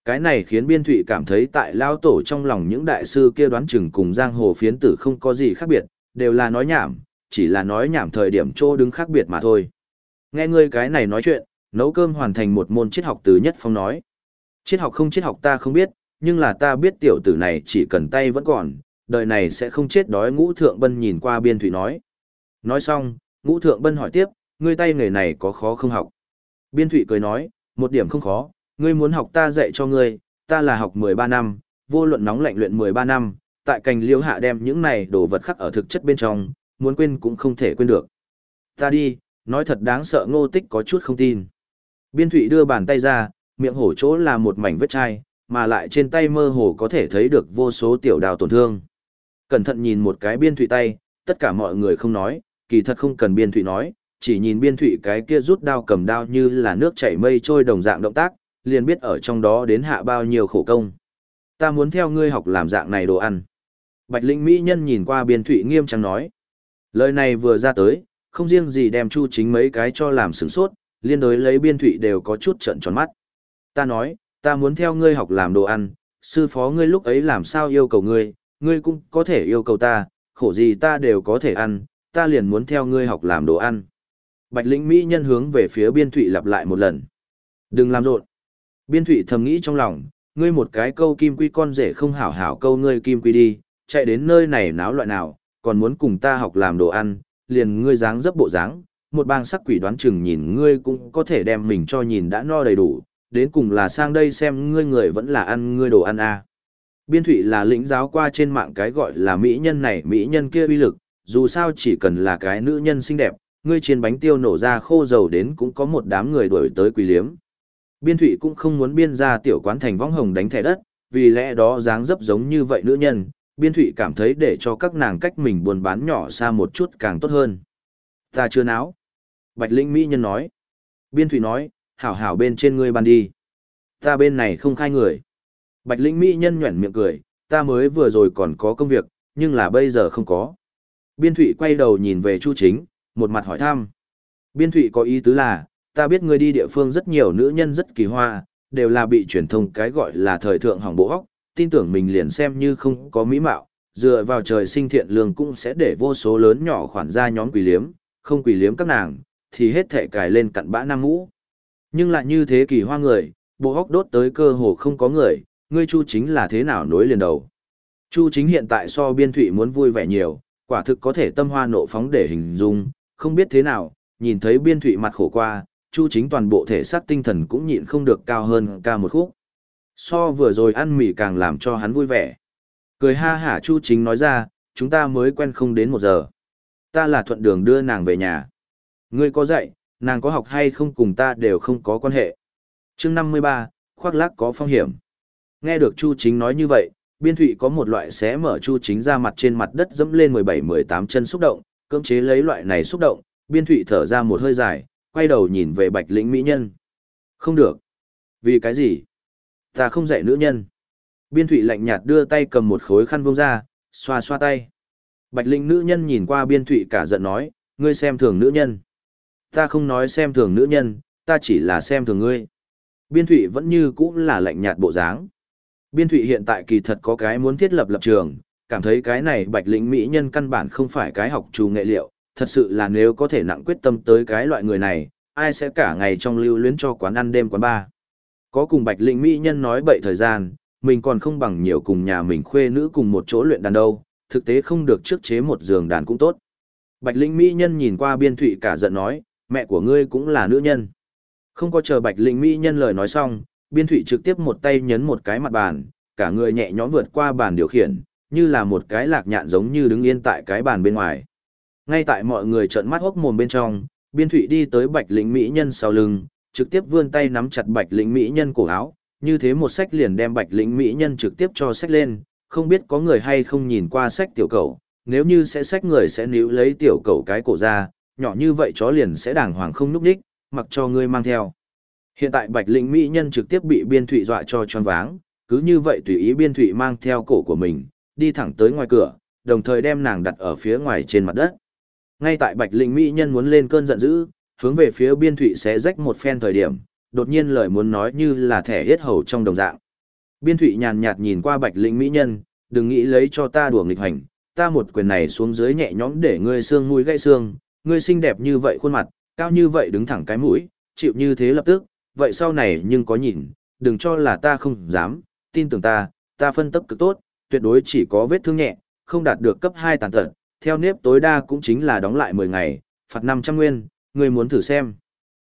Cái này khiến biên thụy cảm thấy tại lao tổ trong lòng những đại sư kia đoán chừng cùng giang hồ phiến tử không có gì khác biệt, đều là nói nhảm, chỉ là nói nhảm thời điểm chỗ đứng khác biệt mà thôi. Nghe ngươi cái này nói chuyện, nấu cơm hoàn thành một môn triết học từ nhất phong nói. Triết học không triết học ta không biết, nhưng là ta biết tiểu tử này chỉ cần tay vẫn còn, đời này sẽ không chết đói ngũ thượng bân nhìn qua biên thủy nói. Nói xong, ngũ thượng bân hỏi tiếp, ngươi tay nghề này có khó không học? Biên Thụy cười nói, một điểm không khó, ngươi muốn học ta dạy cho ngươi, ta là học 13 năm, vô luận nóng lạnh luyện 13 năm, tại cành liễu hạ đem những này đồ vật khắc ở thực chất bên trong, muốn quên cũng không thể quên được. Ta đi, nói thật đáng sợ ngô tích có chút không tin. Biên Thụy đưa bàn tay ra, miệng hổ chỗ là một mảnh vết chai, mà lại trên tay mơ hồ có thể thấy được vô số tiểu đào tổn thương. Cẩn thận nhìn một cái biên thủy tay, tất cả mọi người không nói, kỳ thật không cần biên thủy nói, chỉ nhìn biên thủy cái kia rút đao cầm đao như là nước chảy mây trôi đồng dạng động tác, liền biết ở trong đó đến hạ bao nhiêu khổ công. Ta muốn theo ngươi học làm dạng này đồ ăn. Bạch Linh Mỹ Nhân nhìn qua biên thủy nghiêm trang nói. Lời này vừa ra tới, không riêng gì đem chu chính mấy cái cho làm sửng sốt, liên đối lấy biên thủy đều có chút trận tròn mắt. Ta nói, ta muốn theo ngươi học làm đồ ăn, sư phó ngươi lúc ấy làm sao yêu cầu ngươi, ngươi cũng có thể yêu cầu ta, khổ gì ta đều có thể ăn, ta liền muốn theo ngươi học làm đồ ăn. Bạch lĩnh Mỹ nhân hướng về phía biên thụy lặp lại một lần. Đừng làm rộn. Biên thụy thầm nghĩ trong lòng, ngươi một cái câu kim quy con rể không hảo hảo câu ngươi kim quy đi, chạy đến nơi này náo loại nào, còn muốn cùng ta học làm đồ ăn, liền ngươi dáng dấp bộ dáng, một bang sắc quỷ đoán chừng nhìn ngươi cũng có thể đem mình cho nhìn đã no đầy đủ, đến cùng là sang đây xem ngươi người vẫn là ăn ngươi đồ ăn à. Biên thụy là lĩnh giáo qua trên mạng cái gọi là mỹ nhân này mỹ nhân kia uy lực, dù sao chỉ cần là cái nữ nhân xinh đẹp, ngươi chiên bánh tiêu nổ ra khô dầu đến cũng có một đám người đuổi tới quỳ liếm. Biên thụy cũng không muốn biên ra tiểu quán thành vong hồng đánh thẻ đất, vì lẽ đó dáng dấp giống như vậy nữ nhân, biên thụy cảm thấy để cho các nàng cách mình buồn bán nhỏ xa một chút càng tốt hơn. Ta chưa náo. Bạch Linh Mỹ Nhân nói. Biên thụy nói, hảo hảo bên trên ngươi ban đi. Ta bên này không khai người. Bạch Linh Mỹ Nhân nhuẩn miệng cười, ta mới vừa rồi còn có công việc, nhưng là bây giờ không có. Biên thụy quay đầu nhìn về Chu Chính, một mặt hỏi thăm. Biên thụy có ý tứ là, ta biết ngươi đi địa phương rất nhiều nữ nhân rất kỳ hoa, đều là bị truyền thông cái gọi là thời thượng hỏng bộ óc, tin tưởng mình liền xem như không có mỹ mạo, dựa vào trời sinh thiện lương cũng sẽ để vô số lớn nhỏ khoản ra nhóm quỷ liếm, không quỷ liếm các nàng, thì hết thể cài lên cặn bã nam ngũ. Nhưng lại như thế kỳ hoa người, bộ óc đốt tới cơ hồ không có người, ngươi Chu Chính là thế nào nối liền đầu. Chu Chính hiện tại so biên thụy muốn vui vẻ nhiều, quả thực có thể tâm hoa nộ phóng để hình dung, không biết thế nào, nhìn thấy biên thụy mặt khổ qua, Chu Chính toàn bộ thể xác tinh thần cũng nhịn không được cao hơn ca một khúc. So vừa rồi ăn mì càng làm cho hắn vui vẻ. Cười ha hả Chu Chính nói ra, chúng ta mới quen không đến một giờ. Ta là thuận đường đưa nàng về nhà. Ngươi có dạy, nàng có học hay không cùng ta đều không có quan hệ. chương 53, khoác lác có phong hiểm. Nghe được Chu Chính nói như vậy, biên thụy có một loại xé mở Chu Chính ra mặt trên mặt đất dẫm lên 17-18 chân xúc động, cưỡng chế lấy loại này xúc động, biên thụy thở ra một hơi dài, quay đầu nhìn về bạch lĩnh mỹ nhân. Không được. Vì cái gì? Ta không dạy nữ nhân. Biên thụy lạnh nhạt đưa tay cầm một khối khăn vông ra, xoa xoa tay. Bạch lĩnh nữ nhân nhìn qua biên thụy cả giận nói, ngươi xem thường nữ nhân. Ta không nói xem thường nữ nhân, ta chỉ là xem thường ngươi. Biên thụy vẫn như cũ là lạnh nhạt bộ dáng. Biên thụy hiện tại kỳ thật có cái muốn thiết lập lập trường, cảm thấy cái này bạch lĩnh mỹ nhân căn bản không phải cái học trù nghệ liệu, thật sự là nếu có thể nặng quyết tâm tới cái loại người này, ai sẽ cả ngày trong lưu luyến cho quán ăn đêm quán bar. Có cùng bạch lĩnh mỹ nhân nói bậy thời gian, mình còn không bằng nhiều cùng nhà mình khuê nữ cùng một chỗ luyện đàn đâu, thực tế không được trước chế một giường đàn cũng tốt. Bạch lĩnh mỹ nhân nhìn qua biên thụy cả giận nói, mẹ của ngươi cũng là nữ nhân. Không có chờ bạch lĩnh mỹ nhân lời nói xong, biên thụy trực tiếp một tay nhấn một cái mặt bàn, cả người nhẹ nhõm vượt qua bàn điều khiển, như là một cái lạc nhạn giống như đứng yên tại cái bàn bên ngoài. Ngay tại mọi người trợn mắt hốc mồm bên trong, biên thụy đi tới bạch lĩnh mỹ nhân sau lưng, trực tiếp vươn tay nắm chặt bạch lĩnh mỹ nhân cổ áo, như thế một sách liền đem bạch lĩnh mỹ nhân trực tiếp cho sách lên, không biết có người hay không nhìn qua sách tiểu cầu, nếu như sẽ sách người sẽ níu lấy tiểu cầu cái cổ ra, nhỏ như vậy chó liền sẽ đàng hoàng không núp đích, mặc cho ngươi mang theo. Hiện tại bạch lĩnh mỹ nhân trực tiếp bị biên thụy dọa cho choáng váng, cứ như vậy tùy ý biên thụy mang theo cổ của mình, đi thẳng tới ngoài cửa, đồng thời đem nàng đặt ở phía ngoài trên mặt đất. Ngay tại Bạch Linh Mỹ nhân muốn lên cơn giận dữ, hướng về phía biên thụy sẽ rách một phen thời điểm, đột nhiên lời muốn nói như là thẻ hết hầu trong đồng dạng. Biên thụy nhàn nhạt nhìn qua Bạch Linh Mỹ nhân, đừng nghĩ lấy cho ta đùa nghịch hành, ta một quyền này xuống dưới nhẹ nhõm để ngươi xương mũi gãy xương, ngươi xinh đẹp như vậy khuôn mặt, cao như vậy đứng thẳng cái mũi, chịu như thế lập tức, vậy sau này nhưng có nhìn, đừng cho là ta không dám, tin tưởng ta, ta phân tích cực tốt, tuyệt đối chỉ có vết thương nhẹ, không đạt được cấp 2 tàn tật, theo nếp tối đa cũng chính là đóng lại 10 ngày, phạt 500 nguyên, ngươi muốn thử xem.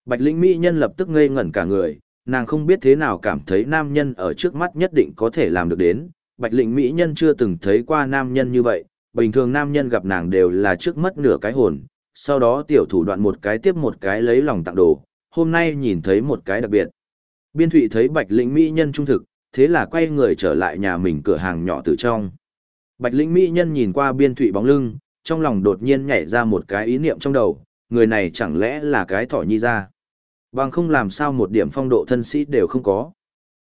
Bạch lĩnh mỹ nhân lập tức ngây ngẩn cả người, nàng không biết thế nào cảm thấy nam nhân ở trước mắt nhất định có thể làm được đến. Bạch lĩnh mỹ nhân chưa từng thấy qua nam nhân như vậy, bình thường nam nhân gặp nàng đều là trước mất nửa cái hồn, sau đó tiểu thủ đoạn một cái tiếp một cái lấy lòng tặng đồ, hôm nay nhìn thấy một cái đặc biệt. Biên thụy thấy bạch lĩnh mỹ nhân trung thực, thế là quay người trở lại nhà mình cửa hàng nhỏ từ trong. Bạch lĩnh mỹ nhân nhìn qua biên thụy bóng lưng, trong lòng đột nhiên nhảy ra một cái ý niệm trong đầu, người này chẳng lẽ là cái thỏ nhi ra. Bằng không làm sao một điểm phong độ thân sĩ đều không có.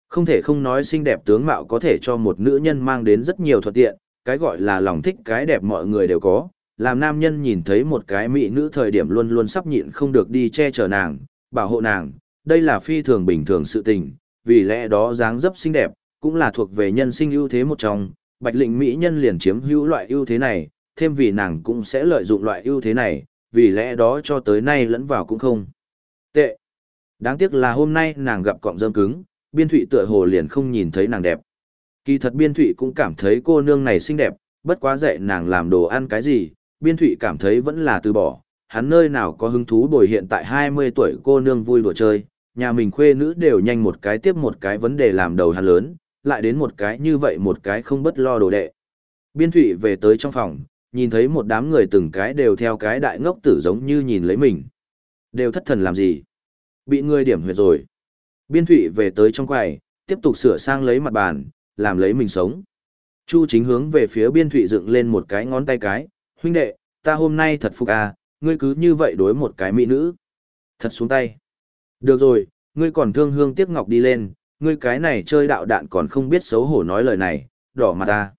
Không thể không nói xinh đẹp tướng mạo có thể cho một nữ nhân mang đến rất nhiều thuận tiện, cái gọi là lòng thích cái đẹp mọi người đều có. Làm nam nhân nhìn thấy một cái mỹ nữ thời điểm luôn luôn sắp nhịn không được đi che chở nàng, bảo hộ nàng, đây là phi thường bình thường sự tình, vì lẽ đó dáng dấp xinh đẹp, cũng là thuộc về nhân sinh ưu thế một trong, bạch lĩnh mỹ nhân liền chiếm hữu loại ưu thế này, thêm vì nàng cũng sẽ lợi dụng loại ưu thế này, vì lẽ đó cho tới nay lẫn vào cũng không. Tệ. Đáng tiếc là hôm nay nàng gặp cọng rơm cứng, biên thụy tựa hồ liền không nhìn thấy nàng đẹp. Kỳ thật biên thụy cũng cảm thấy cô nương này xinh đẹp, bất quá dạy nàng làm đồ ăn cái gì, biên thụy cảm thấy vẫn là từ bỏ, hắn nơi nào có hứng thú bồi hiện tại 20 tuổi cô nương vui đùa chơi, nhà mình khuê nữ đều nhanh một cái tiếp một cái vấn đề làm đầu hắn lớn, lại đến một cái như vậy một cái không bất lo đồ đệ. Biên thụy về tới trong phòng, nhìn thấy một đám người từng cái đều theo cái đại ngốc tử giống như nhìn lấy mình. Đều thất thần làm gì? Bị người điểm huyệt rồi. Biên thụy về tới trong quầy, tiếp tục sửa sang lấy mặt bàn, làm lấy mình sống. Chu chính hướng về phía biên thụy dựng lên một cái ngón tay cái, huynh đệ, ta hôm nay thật phục à, ngươi cứ như vậy đối một cái mỹ nữ. Thật xuống tay. Được rồi, ngươi còn thương hương tiếc ngọc đi lên, ngươi cái này chơi đạo đạn còn không biết xấu hổ nói lời này, đỏ mặt ta.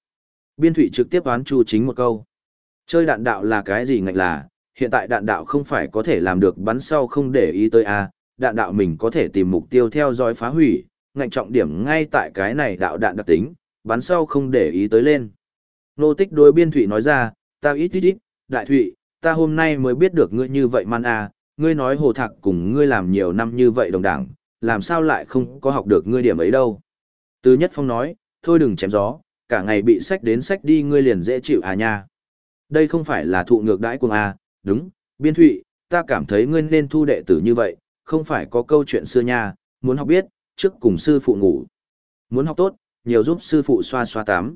Biên thủy trực tiếp đoán chu chính một câu. Chơi đạn đạo là cái gì ngạch là, hiện tại đạn đạo không phải có thể làm được bắn sau không để ý tới a đạn đạo mình có thể tìm mục tiêu theo dõi phá hủy, ngạnh trọng điểm ngay tại cái này đạo đạn đặc tính, bắn sau không để ý tới lên. Nô tích đối biên thủy nói ra, ta ít ít ít, đại thủy, ta hôm nay mới biết được ngươi như vậy man à ngươi nói hồ thạc cùng ngươi làm nhiều năm như vậy đồng đảng, làm sao lại không có học được ngươi điểm ấy đâu. Từ Nhất Phong nói, thôi đừng chém gió, cả ngày bị sách đến sách đi ngươi liền dễ chịu à nha. Đây không phải là thụ ngược đãi cùng à, đúng, biên thụy, ta cảm thấy ngươi nên thu đệ tử như vậy, không phải có câu chuyện xưa nha, muốn học biết, trước cùng sư phụ ngủ. Muốn học tốt, nhiều giúp sư phụ xoa xoa tám.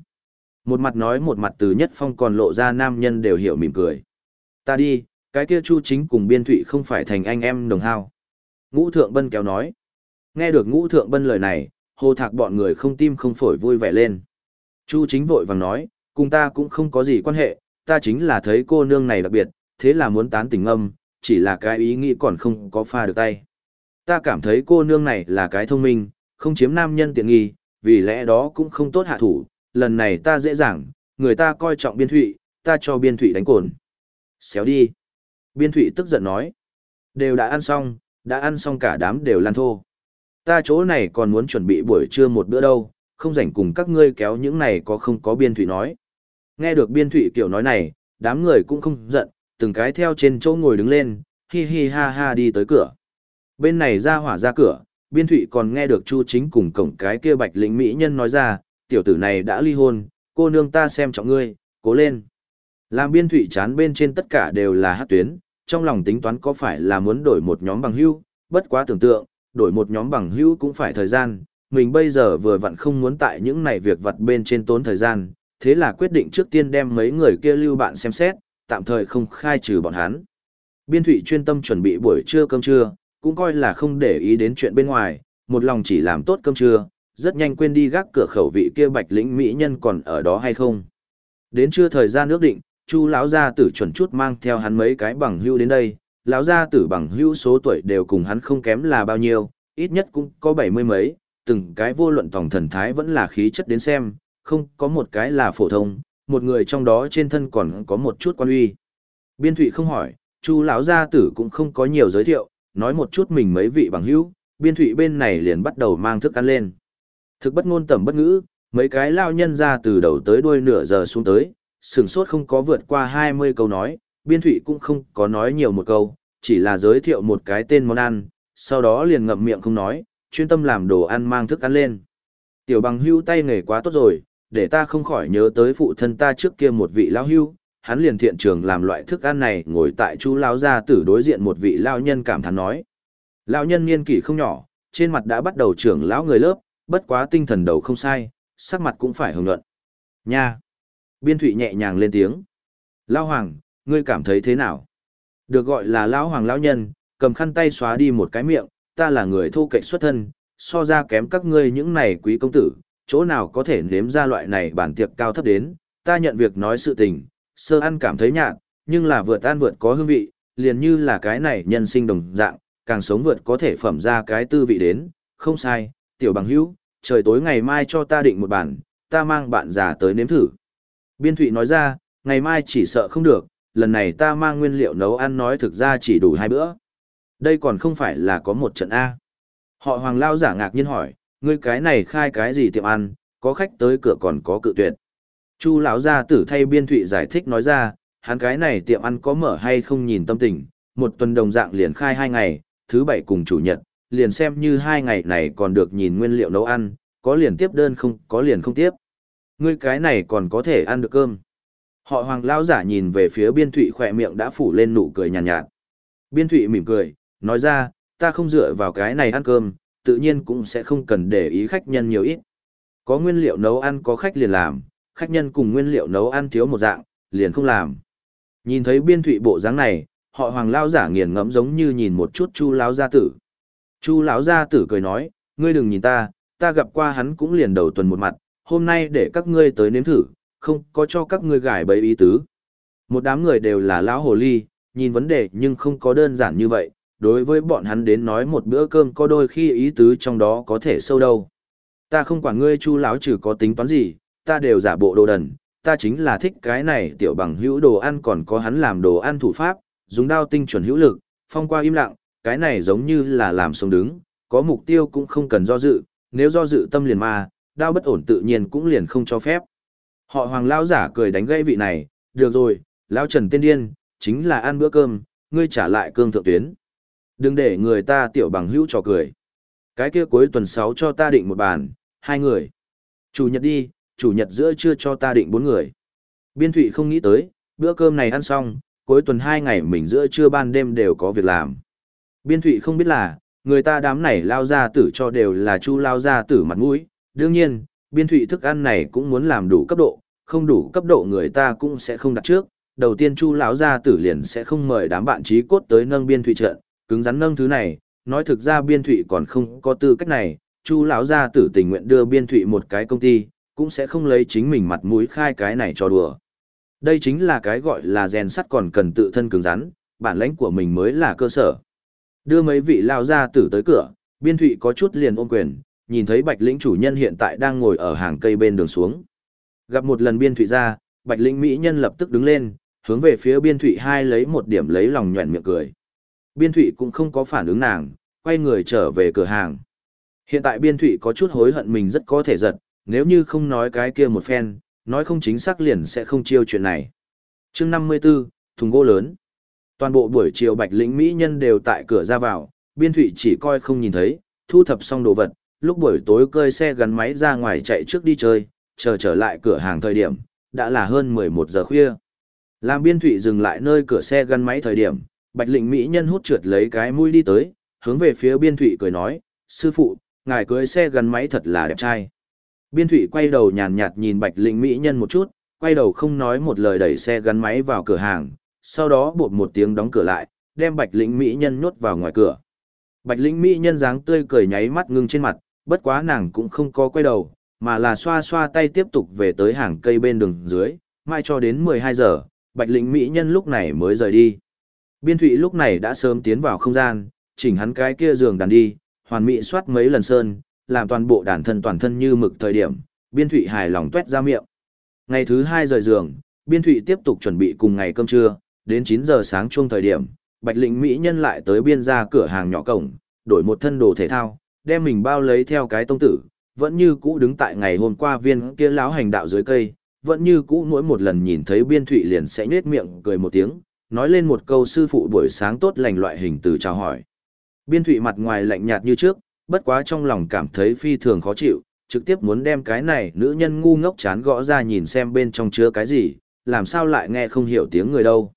Một mặt nói một mặt từ nhất phong còn lộ ra nam nhân đều hiểu mỉm cười. Ta đi, cái kia chu chính cùng biên thụy không phải thành anh em đồng hao. Ngũ thượng bân kéo nói. Nghe được ngũ thượng bân lời này, hồ thạc bọn người không tim không phổi vui vẻ lên. Chu chính vội vàng nói, cùng ta cũng không có gì quan hệ, ta chính là thấy cô nương này đặc biệt, thế là muốn tán tình âm, chỉ là cái ý nghĩ còn không có pha được tay. Ta cảm thấy cô nương này là cái thông minh, không chiếm nam nhân tiện nghi, vì lẽ đó cũng không tốt hạ thủ, lần này ta dễ dàng, người ta coi trọng biên thụy, ta cho biên thụy đánh cồn. Xéo đi. Biên thụy tức giận nói. Đều đã ăn xong, đã ăn xong cả đám đều lan thô. Ta chỗ này còn muốn chuẩn bị buổi trưa một bữa đâu, không rảnh cùng các ngươi kéo những này có không có biên thụy nói. Nghe được biên thụy kiểu nói này, đám người cũng không giận, từng cái theo trên chỗ ngồi đứng lên, hi hi ha ha đi tới cửa. Bên này ra hỏa ra cửa, biên thụy còn nghe được chu chính cùng cổng cái kia bạch lĩnh mỹ nhân nói ra, tiểu tử này đã ly hôn, cô nương ta xem trọng ngươi, cố lên. Làm biên thụy chán bên trên tất cả đều là hát tuyến, trong lòng tính toán có phải là muốn đổi một nhóm bằng hữu, bất quá tưởng tượng, đổi một nhóm bằng hữu cũng phải thời gian, mình bây giờ vừa vặn không muốn tại những này việc vặt bên trên tốn thời gian, thế là quyết định trước tiên đem mấy người kia lưu bạn xem xét, tạm thời không khai trừ bọn hắn. Biên thụy chuyên tâm chuẩn bị buổi trưa cơm trưa, cũng coi là không để ý đến chuyện bên ngoài, một lòng chỉ làm tốt cơm trưa, rất nhanh quên đi gác cửa khẩu vị kia bạch lĩnh mỹ nhân còn ở đó hay không. Đến trưa thời gian ước định, chu lão gia tử chuẩn chút mang theo hắn mấy cái bằng hưu đến đây, lão gia tử bằng hưu số tuổi đều cùng hắn không kém là bao nhiêu, ít nhất cũng có bảy mươi mấy, từng cái vô luận tổng thần thái vẫn là khí chất đến xem, không có một cái là phổ thông, một người trong đó trên thân còn có một chút quan uy. Biên Thụy không hỏi, Chu lão gia tử cũng không có nhiều giới thiệu, nói một chút mình mấy vị bằng hữu, Biên Thụy bên này liền bắt đầu mang thức ăn lên. Thực bất ngôn tầm bất ngữ, mấy cái lao nhân ra từ đầu tới đuôi nửa giờ xuống tới, sừng sốt không có vượt qua 20 câu nói, Biên Thụy cũng không có nói nhiều một câu, chỉ là giới thiệu một cái tên món ăn, sau đó liền ngậm miệng không nói, chuyên tâm làm đồ ăn mang thức ăn lên. Tiểu bằng hưu tay nghề quá tốt rồi, để ta không khỏi nhớ tới phụ thân ta trước kia một vị lão hưu, hắn liền thiện trường làm loại thức ăn này ngồi tại chú lão gia tử đối diện một vị lão nhân cảm thán nói. Lão nhân niên kỷ không nhỏ, trên mặt đã bắt đầu trưởng lão người lớp, bất quá tinh thần đầu không sai, sắc mặt cũng phải hưởng luận. Nha! Biên thụy nhẹ nhàng lên tiếng. Lão hoàng, ngươi cảm thấy thế nào? Được gọi là lão hoàng lão nhân, cầm khăn tay xóa đi một cái miệng, ta là người thô kệch xuất thân, so ra kém các ngươi những này quý công tử, chỗ nào có thể nếm ra loại này bản tiệc cao thấp đến, ta nhận việc nói sự tình, sơ ăn cảm thấy nhạt, nhưng là vượt ăn vượt có hương vị, liền như là cái này nhân sinh đồng dạng, càng sống vượt có thể phẩm ra cái tư vị đến, không sai, tiểu bằng hữu, trời tối ngày mai cho ta định một bản, ta mang bạn già tới nếm thử. Biên Thụy nói ra, ngày mai chỉ sợ không được, lần này ta mang nguyên liệu nấu ăn nói thực ra chỉ đủ hai bữa. Đây còn không phải là có một trận A. Họ hoàng lao giả ngạc nhiên hỏi, ngươi cái này khai cái gì tiệm ăn, có khách tới cửa còn có cự tuyệt. Chu lão gia tử thay biên thụy giải thích nói ra, hắn cái này tiệm ăn có mở hay không nhìn tâm tình, một tuần đồng dạng liền khai hai ngày, thứ bảy cùng chủ nhật, liền xem như hai ngày này còn được nhìn nguyên liệu nấu ăn, có liền tiếp đơn không, có liền không tiếp. Ngươi cái này còn có thể ăn được cơm. Họ hoàng lão giả nhìn về phía biên thụy khỏe miệng đã phủ lên nụ cười nhàn nhạt, nhạt. Biên thụy mỉm cười, nói ra, ta không dựa vào cái này ăn cơm, tự nhiên cũng sẽ không cần để ý khách nhân nhiều ít. Có nguyên liệu nấu ăn có khách liền làm, khách nhân cùng nguyên liệu nấu ăn thiếu một dạng, liền không làm. Nhìn thấy biên thụy bộ dáng này, họ hoàng lao giả nghiền ngẫm giống như nhìn một chút chu lão gia tử. Chu lão gia tử cười nói, ngươi đừng nhìn ta, ta gặp qua hắn cũng liền đầu tuần một mặt, hôm nay để các ngươi tới nếm thử, không có cho các ngươi gài bấy ý tứ. Một đám người đều là lão hồ ly, nhìn vấn đề nhưng không có đơn giản như vậy, đối với bọn hắn đến nói một bữa cơm có đôi khi ý tứ trong đó có thể sâu đâu. Ta không quản ngươi chu lão trừ có tính toán gì, ta đều giả bộ đồ đần, ta chính là thích cái này tiểu bằng hữu đồ ăn còn có hắn làm đồ ăn thủ pháp, dùng đao tinh chuẩn hữu lực, phong qua im lặng, cái này giống như là làm sống đứng, có mục tiêu cũng không cần do dự, nếu do dự tâm liền ma, đao bất ổn tự nhiên cũng liền không cho phép. Họ hoàng lao giả cười đánh gãy vị này, được rồi, lao trần tiên điên, chính là ăn bữa cơm, ngươi trả lại cương thượng tuyến. Đừng để người ta tiểu bằng hữu trò cười. Cái kia cuối tuần 6 cho ta định một bàn, hai người. Chủ nhật đi, chủ nhật giữa trưa cho ta định bốn người. Biên thụy không nghĩ tới, bữa cơm này ăn xong, cuối tuần hai ngày mình giữa trưa ban đêm đều có việc làm. Biên thụy không biết là, người ta đám này lao ra tử cho đều là chu lao ra tử mặt mũi. Đương nhiên, biên thụy thức ăn này cũng muốn làm đủ cấp độ, không đủ cấp độ người ta cũng sẽ không đặt trước. Đầu tiên chu lão gia tử liền sẽ không mời đám bạn trí cốt tới nâng biên thụy trận, cứng rắn nâng thứ này, nói thực ra biên thụy còn không có tư cách này, chu lão gia tử tình nguyện đưa biên thụy một cái công ty, cũng sẽ không lấy chính mình mặt mũi khai cái này cho đùa. Đây chính là cái gọi là rèn sắt còn cần tự thân cứng rắn, bản lãnh của mình mới là cơ sở. Đưa mấy vị lao gia tử tới cửa, biên thụy có chút liền ôm quyền, nhìn thấy bạch lĩnh chủ nhân hiện tại đang ngồi ở hàng cây bên đường xuống. Gặp một lần biên thụy ra, bạch lĩnh mỹ nhân lập tức đứng lên, hướng về phía biên thụy hai lấy một điểm lấy lòng nhuận miệng cười. Biên Thụy cũng không có phản ứng nàng, quay người trở về cửa hàng. Hiện tại Biên Thụy có chút hối hận mình rất có thể giật, nếu như không nói cái kia một phen, nói không chính xác liền sẽ không chiêu chuyện này. chương 54, thùng gỗ lớn. Toàn bộ buổi chiều bạch lĩnh Mỹ nhân đều tại cửa ra vào, Biên Thụy chỉ coi không nhìn thấy, thu thập xong đồ vật, lúc buổi tối cơi xe gắn máy ra ngoài chạy trước đi chơi, chờ trở lại cửa hàng thời điểm, đã là hơn 11 giờ khuya. Làm Biên Thụy dừng lại nơi cửa xe gắn máy thời điểm, Bạch lĩnh mỹ nhân hút trượt lấy cái mũi đi tới, hướng về phía biên thụy cười nói, sư phụ, ngài cưới xe gắn máy thật là đẹp trai. Biên thụy quay đầu nhàn nhạt nhìn bạch lĩnh mỹ nhân một chút, quay đầu không nói một lời đẩy xe gắn máy vào cửa hàng, sau đó bột một tiếng đóng cửa lại, đem bạch lĩnh mỹ nhân nhốt vào ngoài cửa. Bạch lĩnh mỹ nhân dáng tươi cười nháy mắt ngưng trên mặt, bất quá nàng cũng không có quay đầu, mà là xoa xoa tay tiếp tục về tới hàng cây bên đường dưới, mai cho đến 12 giờ, bạch lĩnh mỹ nhân lúc này mới rời đi. Biên Thụy lúc này đã sớm tiến vào không gian, chỉnh hắn cái kia giường đàn đi, hoàn mỹ soát mấy lần sơn, làm toàn bộ đàn thân toàn thân như mực thời điểm, biên thụy hài lòng tuét ra miệng. Ngày thứ hai rời giường, biên thụy tiếp tục chuẩn bị cùng ngày cơm trưa, đến 9 giờ sáng chung thời điểm, bạch lĩnh Mỹ nhân lại tới biên ra cửa hàng nhỏ cổng, đổi một thân đồ thể thao, đem mình bao lấy theo cái tông tử, vẫn như cũ đứng tại ngày hôm qua viên kia lão hành đạo dưới cây, vẫn như cũ mỗi một lần nhìn thấy biên thụy liền sẽ nhết miệng cười một tiếng, nói lên một câu sư phụ buổi sáng tốt lành loại hình từ chào hỏi. Biên thụy mặt ngoài lạnh nhạt như trước, bất quá trong lòng cảm thấy phi thường khó chịu, trực tiếp muốn đem cái này nữ nhân ngu ngốc chán gõ ra nhìn xem bên trong chứa cái gì, làm sao lại nghe không hiểu tiếng người đâu.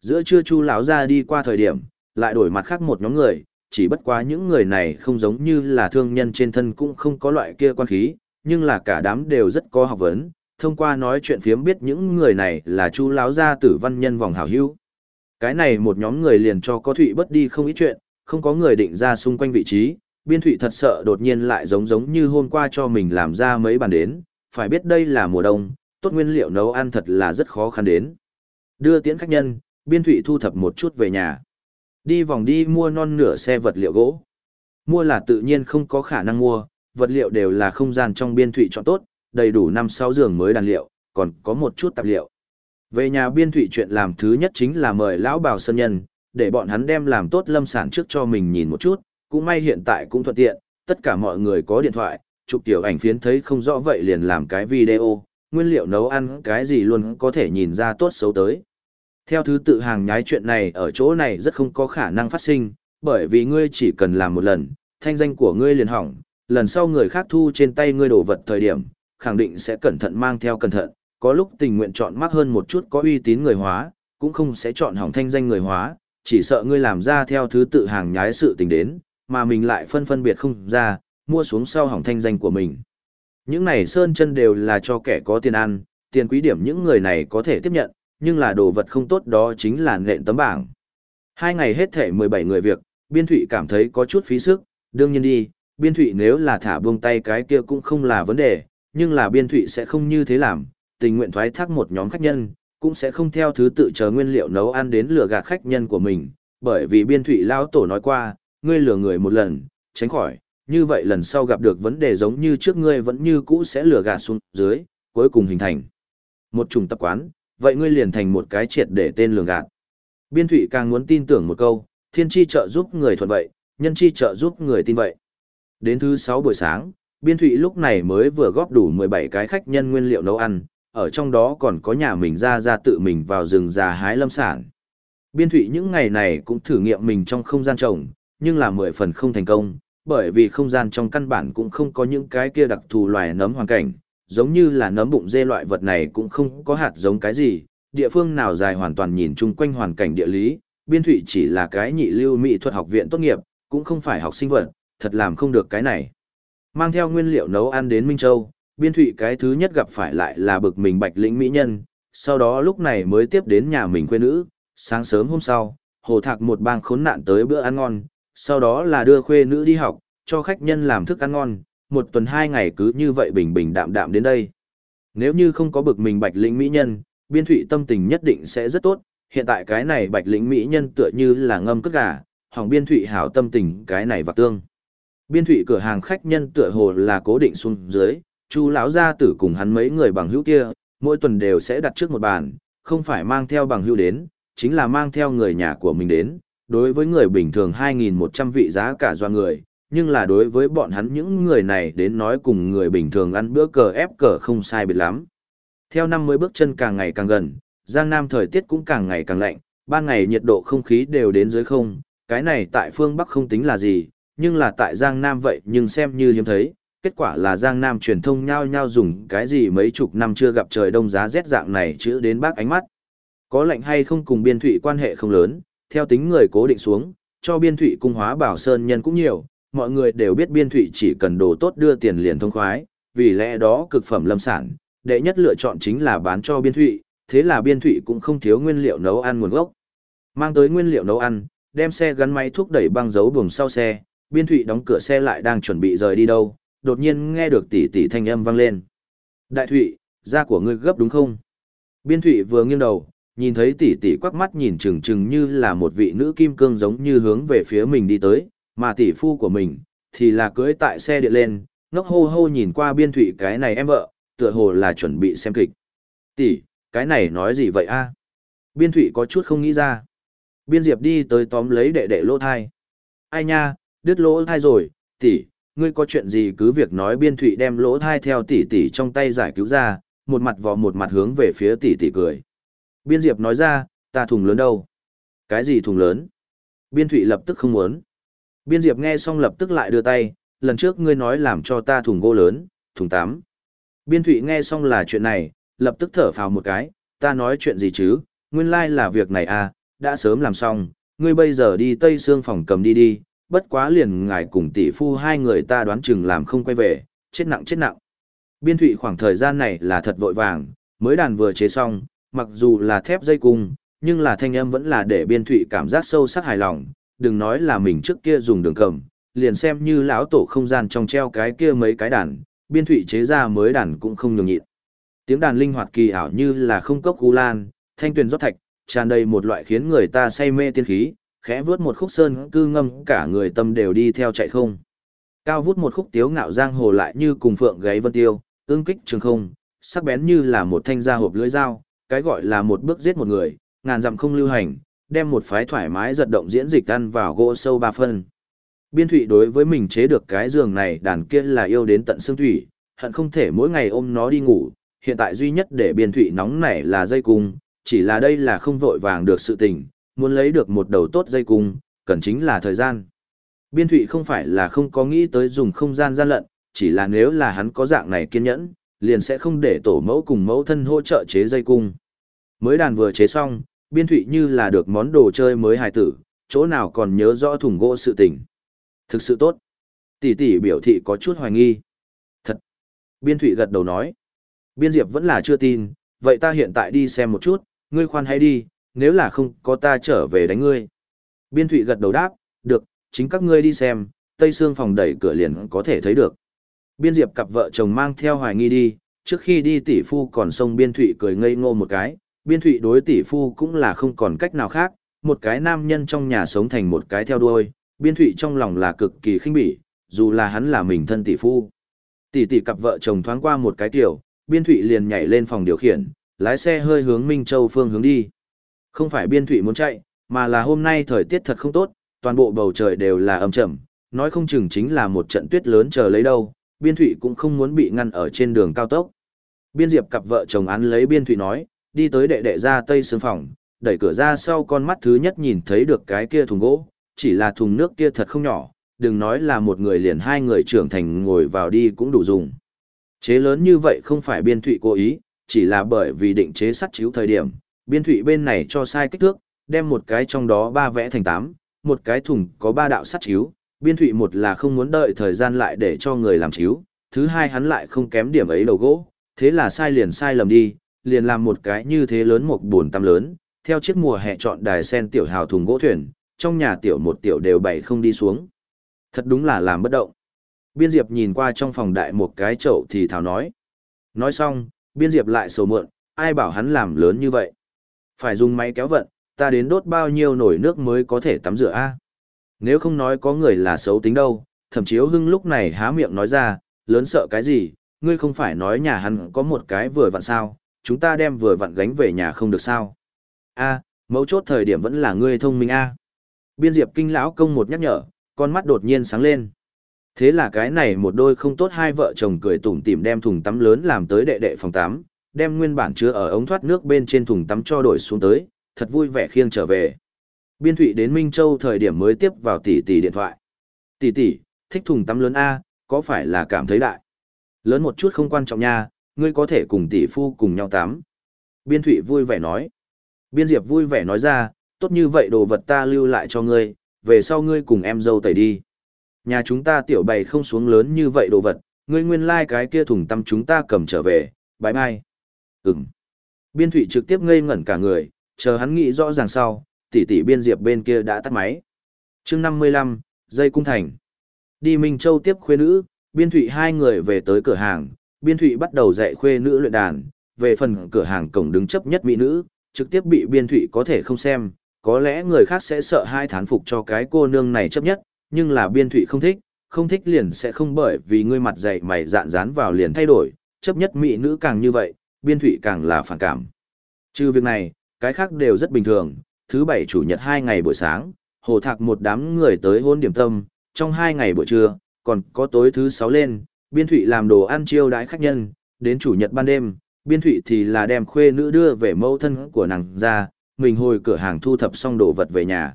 Giữa trưa chu lão ra đi qua thời điểm, lại đổi mặt khác một nhóm người, chỉ bất quá những người này không giống như là thương nhân trên thân cũng không có loại kia quan khí, nhưng là cả đám đều rất có học vấn, thông qua nói chuyện phiếm biết những người này là chu lão gia tử văn nhân vòng hảo hữu. Cái này một nhóm người liền cho có thụy bất đi không ít chuyện, không có người định ra xung quanh vị trí, biên thụy thật sợ đột nhiên lại giống giống như hôm qua cho mình làm ra mấy bàn đến, phải biết đây là mùa đông, tốt nguyên liệu nấu ăn thật là rất khó khăn đến. Đưa tiễn khách nhân, biên thụy thu thập một chút về nhà. Đi vòng đi mua non nửa xe vật liệu gỗ. Mua là tự nhiên không có khả năng mua, vật liệu đều là không gian trong biên thụy chọn tốt, đầy đủ 5-6 giường mới đàn liệu, còn có một chút tạp liệu. Về nhà biên thụy chuyện làm thứ nhất chính là mời lão bào sân nhân, để bọn hắn đem làm tốt lâm sản trước cho mình nhìn một chút, cũng may hiện tại cũng thuận tiện, tất cả mọi người có điện thoại, chụp tiểu ảnh phiến thấy không rõ vậy liền làm cái video, nguyên liệu nấu ăn cái gì luôn có thể nhìn ra tốt xấu tới. Theo thứ tự hàng nhái chuyện này ở chỗ này rất không có khả năng phát sinh, bởi vì ngươi chỉ cần làm một lần, thanh danh của ngươi liền hỏng, lần sau người khác thu trên tay ngươi đổ vật thời điểm, khẳng định sẽ cẩn thận mang theo cẩn thận, có lúc tình nguyện chọn mắc hơn một chút có uy tín người hóa, cũng không sẽ chọn hỏng thanh danh người hóa, chỉ sợ ngươi làm ra theo thứ tự hàng nhái sự tình đến, mà mình lại phân phân biệt không ra, mua xuống sau hỏng thanh danh của mình. Những này sơn chân đều là cho kẻ có tiền ăn, tiền quý điểm những người này có thể tiếp nhận, nhưng là đồ vật không tốt đó chính là nện tấm bảng. Hai ngày hết thể 17 người việc, biên thụy cảm thấy có chút phí sức, đương nhiên đi, biên thụy nếu là thả buông tay cái kia cũng không là vấn đề, nhưng là biên thụy sẽ không như thế làm, tình nguyện thoái thác một nhóm khách nhân, cũng sẽ không theo thứ tự chờ nguyên liệu nấu ăn đến lừa gạt khách nhân của mình, bởi vì biên thụy lao tổ nói qua, ngươi lừa người một lần, tránh khỏi, như vậy lần sau gặp được vấn đề giống như trước ngươi vẫn như cũ sẽ lừa gạt xuống dưới, cuối cùng hình thành một chủng tập quán, vậy ngươi liền thành một cái triệt để tên lường gạt. Biên thủy càng muốn tin tưởng một câu, thiên chi trợ giúp người thuận vậy, nhân chi trợ giúp người tin vậy. Đến thứ 6 buổi sáng, biên thủy lúc này mới vừa góp đủ 17 cái khách nhân nguyên liệu nấu ăn, ở trong đó còn có nhà mình ra ra tự mình vào rừng già hái lâm sản. Biên thủy những ngày này cũng thử nghiệm mình trong không gian trồng, nhưng là 10 phần không thành công, bởi vì không gian trong căn bản cũng không có những cái kia đặc thù loài nấm hoàn cảnh, giống như là nấm bụng dê loại vật này cũng không có hạt giống cái gì, địa phương nào dài hoàn toàn nhìn chung quanh hoàn cảnh địa lý, biên thụy chỉ là cái nhị lưu mỹ thuật học viện tốt nghiệp, cũng không phải học sinh vật, thật làm không được cái này. Mang theo nguyên liệu nấu ăn đến Minh Châu, biên thụy cái thứ nhất gặp phải lại là bực mình bạch lĩnh mỹ nhân, sau đó lúc này mới tiếp đến nhà mình quê nữ, sáng sớm hôm sau, hồ thạc một bang khốn nạn tới bữa ăn ngon, sau đó là đưa khuê nữ đi học, cho khách nhân làm thức ăn ngon, một tuần hai ngày cứ như vậy bình bình đạm đạm đến đây. Nếu như không có bực mình bạch lĩnh mỹ nhân, biên thụy tâm tình nhất định sẽ rất tốt, hiện tại cái này bạch lĩnh mỹ nhân tựa như là ngâm cất gà, hỏng biên thụy hảo tâm tình cái này và tương. Biên thụy cửa hàng khách nhân tựa hồ là cố định xuống dưới, chu lão gia tử cùng hắn mấy người bằng hữu kia, mỗi tuần đều sẽ đặt trước một bàn, không phải mang theo bằng hữu đến, chính là mang theo người nhà của mình đến. Đối với người bình thường 2.100 vị giá cả do người, nhưng là đối với bọn hắn những người này đến nói cùng người bình thường ăn bữa cờ ép cờ không sai biệt lắm. Theo năm mới bước chân càng ngày càng gần, Giang Nam thời tiết cũng càng ngày càng lạnh, ban ngày nhiệt độ không khí đều đến dưới không, cái này tại phương Bắc không tính là gì, nhưng là tại Giang Nam vậy nhưng xem như hiếm thấy, kết quả là Giang Nam truyền thông nhau nhau dùng cái gì mấy chục năm chưa gặp trời đông giá rét dạng này chữ đến bác ánh mắt. Có lạnh hay không cùng biên thủy quan hệ không lớn, theo tính người cố định xuống, cho biên thủy cung hóa bảo sơn nhân cũng nhiều, mọi người đều biết biên thủy chỉ cần đồ tốt đưa tiền liền thông khoái, vì lẽ đó cực phẩm lâm sản, đệ nhất lựa chọn chính là bán cho biên thủy, thế là biên thủy cũng không thiếu nguyên liệu nấu ăn nguồn gốc. Mang tới nguyên liệu nấu ăn, đem xe gắn máy thúc đẩy băng dấu buồng sau xe, biên thủy đóng cửa xe lại đang chuẩn bị rời đi đâu, đột nhiên nghe được tỷ tỷ thanh âm vang lên. Đại thụy, da của ngươi gấp đúng không? Biên thụy vừa nghiêng đầu, nhìn thấy tỷ tỷ quắc mắt nhìn chừng chừng như là một vị nữ kim cương giống như hướng về phía mình đi tới, mà tỷ phu của mình, thì là cưới tại xe điện lên, ngốc hô hô nhìn qua biên thụy cái này em vợ, tựa hồ là chuẩn bị xem kịch. Tỷ, cái này nói gì vậy a Biên thụy có chút không nghĩ ra. Biên diệp đi tới tóm lấy đệ đệ lỗ thai. Ai nha, đứt lỗ thai rồi, tỷ, ngươi có chuyện gì cứ việc nói biên thụy đem lỗ thai theo tỷ tỷ trong tay giải cứu ra, một mặt vò một mặt hướng về phía tỷ tỷ cười. Biên diệp nói ra, ta thùng lớn đâu? Cái gì thùng lớn? Biên thụy lập tức không muốn. Biên diệp nghe xong lập tức lại đưa tay, lần trước ngươi nói làm cho ta thùng gỗ lớn, thùng tám. Biên thụy nghe xong là chuyện này, lập tức thở phào một cái, ta nói chuyện gì chứ, nguyên lai là việc này à, đã sớm làm xong, ngươi bây giờ đi Tây Sương phòng cầm đi đi, bất quá liền ngài cùng tỷ phu hai người ta đoán chừng làm không quay về, chết nặng chết nặng. Biên thụy khoảng thời gian này là thật vội vàng, mới đàn vừa chế xong, mặc dù là thép dây cung, nhưng là thanh âm vẫn là để biên thụy cảm giác sâu sắc hài lòng, đừng nói là mình trước kia dùng đường cầm, liền xem như lão tổ không gian trong treo cái kia mấy cái đàn, biên thủy chế ra mới đàn cũng không nhường nhịn. Tiếng đàn linh hoạt kỳ ảo như là không cốc gu lan, thanh tuyền rót thạch, tràn đầy một loại khiến người ta say mê tiên khí, khẽ vướt một khúc sơn cư ngâm cả người tâm đều đi theo chạy không. Cao vút một khúc tiếu ngạo giang hồ lại như cùng phượng gáy vân tiêu, ương kích trường không, sắc bén như là một thanh gia hộp lưỡi dao, cái gọi là một bước giết một người, ngàn dặm không lưu hành, đem một phái thoải mái giật động diễn dịch ăn vào gỗ sâu ba phân. Biên thụy đối với mình chế được cái giường này đàn kia là yêu đến tận xương thủy, hận không thể mỗi ngày ôm nó đi ngủ, hiện tại duy nhất để biên thụy nóng nảy là dây cung, chỉ là đây là không vội vàng được sự tình, muốn lấy được một đầu tốt dây cung, cần chính là thời gian. Biên thụy không phải là không có nghĩ tới dùng không gian gian lận, chỉ là nếu là hắn có dạng này kiên nhẫn, liền sẽ không để tổ mẫu cùng mẫu thân hỗ trợ chế dây cung. Mới đàn vừa chế xong, biên thụy như là được món đồ chơi mới hài tử, chỗ nào còn nhớ rõ thùng gỗ sự tình. Thực sự tốt. Tỷ tỷ biểu thị có chút hoài nghi. Thật. Biên thụy gật đầu nói. Biên diệp vẫn là chưa tin, vậy ta hiện tại đi xem một chút, ngươi khoan hay đi, nếu là không có ta trở về đánh ngươi. Biên thụy gật đầu đáp, được, chính các ngươi đi xem, tây xương phòng đẩy cửa liền có thể thấy được. Biên diệp cặp vợ chồng mang theo hoài nghi đi, trước khi đi tỷ phu còn sông biên thụy cười ngây ngô một cái, biên thụy đối tỷ phu cũng là không còn cách nào khác, một cái nam nhân trong nhà sống thành một cái theo đuôi, biên thụy trong lòng là cực kỳ khinh bỉ, dù là hắn là mình thân tỷ phu. Tỷ tỷ cặp vợ chồng thoáng qua một cái tiểu, biên thụy liền nhảy lên phòng điều khiển, lái xe hơi hướng Minh Châu phương hướng đi. Không phải biên thụy muốn chạy, mà là hôm nay thời tiết thật không tốt, toàn bộ bầu trời đều là âm trầm, nói không chừng chính là một trận tuyết lớn chờ lấy đâu, biên thụy cũng không muốn bị ngăn ở trên đường cao tốc. Biên diệp cặp vợ chồng án lấy biên thụy nói, đi tới đệ đệ ra tây xương phòng, đẩy cửa ra sau con mắt thứ nhất nhìn thấy được cái kia thùng gỗ, chỉ là thùng nước kia thật không nhỏ, đừng nói là một người liền hai người trưởng thành ngồi vào đi cũng đủ dùng. Chế lớn như vậy không phải biên thụy cố ý, chỉ là bởi vì định chế sắt chiếu thời điểm, biên thụy bên này cho sai kích thước, đem một cái trong đó ba vẽ thành tám, một cái thùng có ba đạo sắt chiếu, biên thụy một là không muốn đợi thời gian lại để cho người làm chiếu, thứ hai hắn lại không kém điểm ấy đầu gỗ, thế là sai liền sai lầm đi, liền làm một cái như thế lớn một buồn tăm lớn, theo chiếc mùa hè chọn đài sen tiểu hào thùng gỗ thuyền, trong nhà tiểu một tiểu đều bày không đi xuống. Thật đúng là làm bất động. Biên Diệp nhìn qua trong phòng đại một cái chậu thì thảo nói. Nói xong, Biên Diệp lại sầu mượn, ai bảo hắn làm lớn như vậy. Phải dùng máy kéo vận, ta đến đốt bao nhiêu nổi nước mới có thể tắm rửa a Nếu không nói có người là xấu tính đâu, thậm chí hưng lúc này há miệng nói ra, lớn sợ cái gì, ngươi không phải nói nhà hắn có một cái vừa vặn sao, chúng ta đem vừa vặn gánh về nhà không được sao. a mấu chốt thời điểm vẫn là ngươi thông minh a Biên diệp kinh lão công một nhắc nhở, con mắt đột nhiên sáng lên. Thế là cái này một đôi không tốt hai vợ chồng cười tủm tỉm đem thùng tắm lớn làm tới đệ đệ phòng tắm, đem nguyên bản chứa ở ống thoát nước bên trên thùng tắm cho đổi xuống tới, thật vui vẻ khiêng trở về. Biên Thụy đến Minh Châu thời điểm mới tiếp vào tỷ tỷ điện thoại. Tỷ tỷ, thích thùng tắm lớn A, có phải là cảm thấy đại? Lớn một chút không quan trọng nha, ngươi có thể cùng tỷ phu cùng nhau tắm. Biên Thụy vui vẻ nói. Biên Diệp vui vẻ nói ra, tốt như vậy đồ vật ta lưu lại cho ngươi, về sau ngươi cùng em dâu tẩy đi. Nhà chúng ta tiểu bày không xuống lớn như vậy đồ vật, ngươi nguyên lai like cái kia thùng tăm chúng ta cầm trở về, bye bye. Ừm. Biên Thụy trực tiếp ngây ngẩn cả người, chờ hắn nghĩ rõ ràng sau, tỷ tỷ biên diệp bên kia đã tắt máy. chương 55, dây cung thành. Đi Minh Châu tiếp khuê nữ, biên thụy hai người về tới cửa hàng, biên thụy bắt đầu dạy khuê nữ luyện đàn, về phần cửa hàng cổng đứng chấp nhất mỹ nữ, trực tiếp bị biên thụy có thể không xem, có lẽ người khác sẽ sợ hai thán phục cho cái cô nương này chấp nhất, nhưng là biên thụy không thích, không thích liền sẽ không bởi vì ngươi mặt dày mày dạn dán vào liền thay đổi, chấp nhất mỹ nữ càng như vậy, biên thụy càng là phản cảm. Trừ việc này, cái khác đều rất bình thường, thứ bảy chủ nhật hai ngày buổi sáng, hồ thạc một đám người tới hôn điểm tâm, trong hai ngày buổi trưa, còn có tối thứ sáu lên, biên thụy làm đồ ăn chiêu đãi khách nhân, đến chủ nhật ban đêm, biên thụy thì là đem khuê nữ đưa về mẫu thân của nàng ra, mình hồi cửa hàng thu thập xong đồ vật về nhà.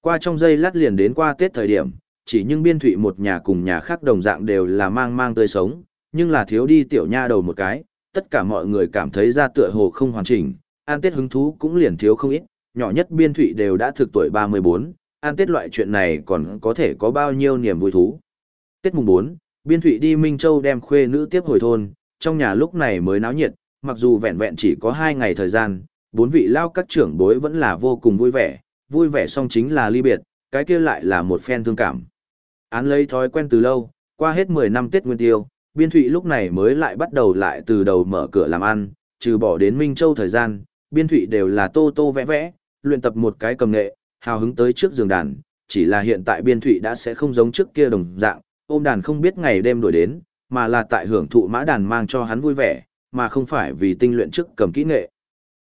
Qua trong giây lát liền đến qua Tết thời điểm, chỉ nhưng biên thụy một nhà cùng nhà khác đồng dạng đều là mang mang tươi sống, nhưng là thiếu đi tiểu nha đầu một cái, tất cả mọi người cảm thấy ra tựa hồ không hoàn chỉnh, an Tết hứng thú cũng liền thiếu không ít, nhỏ nhất biên thụy đều đã thực tuổi 34, an Tết loại chuyện này còn có thể có bao nhiêu niềm vui thú. Tết mùng 4, biên thụy đi Minh Châu đem khuê nữ tiếp hồi thôn, trong nhà lúc này mới náo nhiệt, mặc dù vẹn vẹn chỉ có 2 ngày thời gian, bốn vị lao các trưởng bối vẫn là vô cùng vui vẻ, vui vẻ song chính là ly biệt, cái kia lại là một phen thương cảm. Án lấy thói quen từ lâu, qua hết 10 năm Tết Nguyên Tiêu, biên thụy lúc này mới lại bắt đầu lại từ đầu mở cửa làm ăn, trừ bỏ đến Minh Châu thời gian, biên thụy đều là tô tô vẽ vẽ, luyện tập một cái cầm nghệ, hào hứng tới trước giường đàn, chỉ là hiện tại biên thụy đã sẽ không giống trước kia đồng dạng, ôm đàn không biết ngày đêm đổi đến, mà là tại hưởng thụ mã đàn mang cho hắn vui vẻ, mà không phải vì tinh luyện trước cầm kỹ nghệ.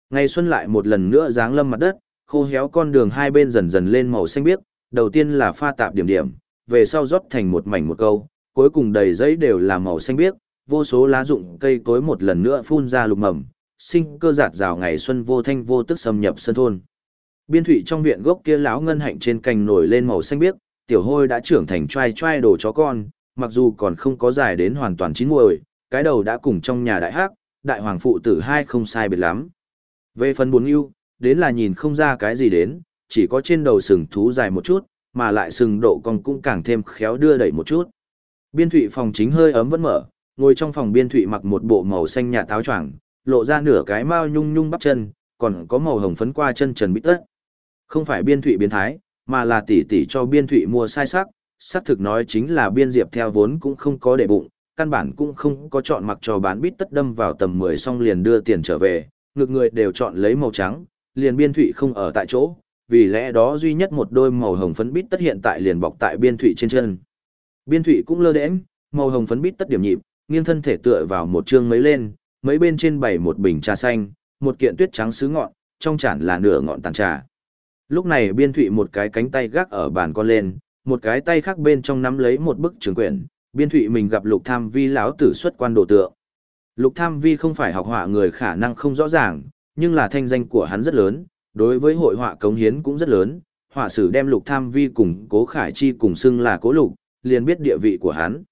Ngày xuân lại một lần nữa dáng lâm mặt đất, khô héo con đường hai bên dần dần lên màu xanh biếc, đầu tiên là pha tạp điểm điểm, về sau rót thành một mảnh một câu, cuối cùng đầy giấy đều là màu xanh biếc, vô số lá rụng cây cối một lần nữa phun ra lục mầm, sinh cơ giạt rào ngày xuân vô thanh vô tức xâm nhập sân thôn. Biên thủy trong viện gốc kia lão ngân hạnh trên cành nổi lên màu xanh biếc, tiểu hôi đã trưởng thành trai trai đồ chó con, mặc dù còn không có dài đến hoàn toàn chín muồi, cái đầu đã cùng trong nhà đại hắc, đại hoàng phụ tử hai không sai biệt lắm. Về phần bốn yêu, đến là nhìn không ra cái gì đến, chỉ có trên đầu sừng thú dài một chút, mà lại sừng độ cong cũng càng thêm khéo đưa đẩy một chút. Biên thụy phòng chính hơi ấm vẫn mở, ngồi trong phòng biên thụy mặc một bộ màu xanh nhà táo choàng lộ ra nửa cái mao nhung nhung bắp chân, còn có màu hồng phấn qua chân trần bít tất. Không phải biên thụy biến thái, mà là tỷ tỷ cho biên thụy mua sai sắc, xác thực nói chính là biên diệp theo vốn cũng không có để bụng, căn bản cũng không có chọn mặc cho bán bít tất đâm vào tầm 10 xong liền đưa tiền trở về, ngược người đều chọn lấy màu trắng, liền biên thụy không ở tại chỗ, vì lẽ đó duy nhất một đôi màu hồng phấn bít tất hiện tại liền bọc tại biên thụy trên chân. Biên thụy cũng lơ đễnh, màu hồng phấn bít tất điểm nhịp, nghiêng thân thể tựa vào một chương mấy lên, mấy bên trên bày một bình trà xanh, một kiện tuyết trắng sứ ngọn, trong chản là nửa ngọn tàn trà. Lúc này biên thụy một cái cánh tay gác ở bàn con lên, một cái tay khác bên trong nắm lấy một bức trường quyển, biên thụy mình gặp lục tham vi lão tử xuất quan đồ tượng. Lục tham vi không phải học họa người khả năng không rõ ràng, nhưng là thanh danh của hắn rất lớn, đối với hội họa cống hiến cũng rất lớn, họa sử đem lục tham vi cùng cố khải chi cùng xưng là cố lục, liền biết địa vị của hắn.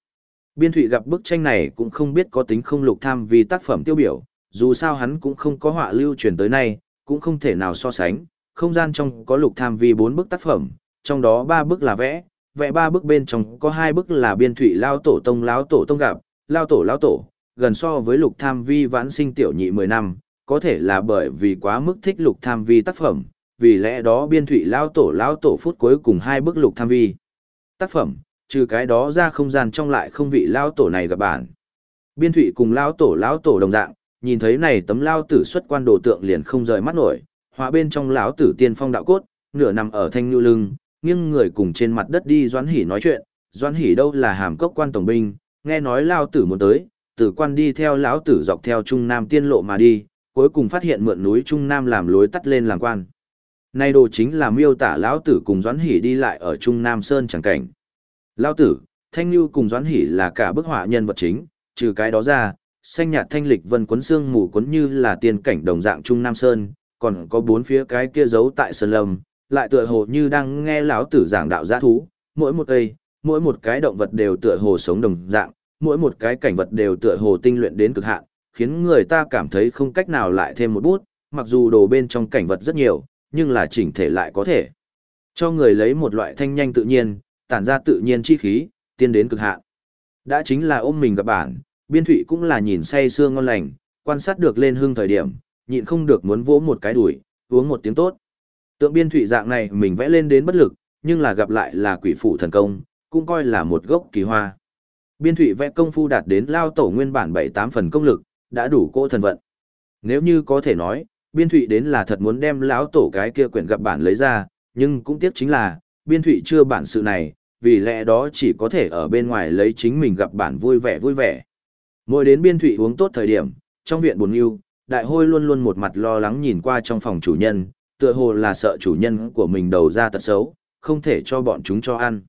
Biên thụy gặp bức tranh này cũng không biết có tính không lục tham vi tác phẩm tiêu biểu, dù sao hắn cũng không có họa lưu truyền tới nay, cũng không thể nào so sánh, không gian trong có lục tham vi bốn bức tác phẩm, trong đó ba bức là vẽ, vẽ ba bức bên trong có hai bức là biên thủy lao tổ tông lão tổ tông gặp, lao tổ lao tổ, gần so với lục tham vi vãn sinh tiểu nhị 10 năm, có thể là bởi vì quá mức thích lục tham vi tác phẩm, vì lẽ đó biên thủy lao tổ lao tổ phút cuối cùng hai bức lục tham vi. Tác phẩm, trừ cái đó ra không gian trong lại không vị lao tổ này gặp bản. Biên thủy cùng lao tổ lao tổ đồng dạng, nhìn thấy này tấm lao tử xuất quan đồ tượng liền không rời mắt nổi, họa bên trong lão tử tiên phong đạo cốt, nửa nằm ở thanh nhu lưng, nghiêng người cùng trên mặt đất đi doãn hỉ nói chuyện, doãn hỉ đâu là hàm cốc quan tổng binh, nghe nói lão tử muốn tới, tử quan đi theo lão tử dọc theo trung nam tiên lộ mà đi, cuối cùng phát hiện mượn núi trung nam làm lối tắt lên làm quan. Nay đồ chính là miêu tả lão tử cùng doãn hỉ đi lại ở trung nam sơn chẳng cảnh. Lão tử, thanh nhu cùng doãn hỉ là cả bức họa nhân vật chính, trừ cái đó ra, xanh nhạt thanh lịch vân cuốn xương mù cuốn như là tiên cảnh đồng dạng trung nam sơn, còn có bốn phía cái kia giấu tại sơn lâm, lại tựa hồ như đang nghe lão tử giảng đạo giá thú, mỗi một cây, mỗi một cái động vật đều tựa hồ sống đồng dạng, mỗi một cái cảnh vật đều tựa hồ tinh luyện đến cực hạn, khiến người ta cảm thấy không cách nào lại thêm một bút, mặc dù đồ bên trong cảnh vật rất nhiều, nhưng là chỉnh thể lại có thể cho người lấy một loại thanh nhanh tự nhiên, tản ra tự nhiên chi khí, tiên đến cực hạn. Đã chính là ôm mình gặp bản, biên thụy cũng là nhìn say xương ngon lành, quan sát được lên hương thời điểm, nhịn không được muốn vỗ một cái đuổi, uống một tiếng tốt. Tượng biên thủy dạng này mình vẽ lên đến bất lực, nhưng là gặp lại là quỷ phụ thần công, cũng coi là một gốc kỳ hoa. Biên thủy vẽ công phu đạt đến lao tổ nguyên bản 7-8 phần công lực, đã đủ cô thần vận. Nếu như có thể nói, biên thủy đến là thật muốn đem lão tổ cái kia quyển gặp bản lấy ra, nhưng cũng tiếc chính là, biên thủy chưa bản sự này, vì lẽ đó chỉ có thể ở bên ngoài lấy chính mình gặp bản vui vẻ vui vẻ. Mỗi đến biên thủy uống tốt thời điểm, trong viện buồn yêu, đại hôi luôn luôn một mặt lo lắng nhìn qua trong phòng chủ nhân, tựa hồ là sợ chủ nhân của mình đầu ra tật xấu, không thể cho bọn chúng cho ăn.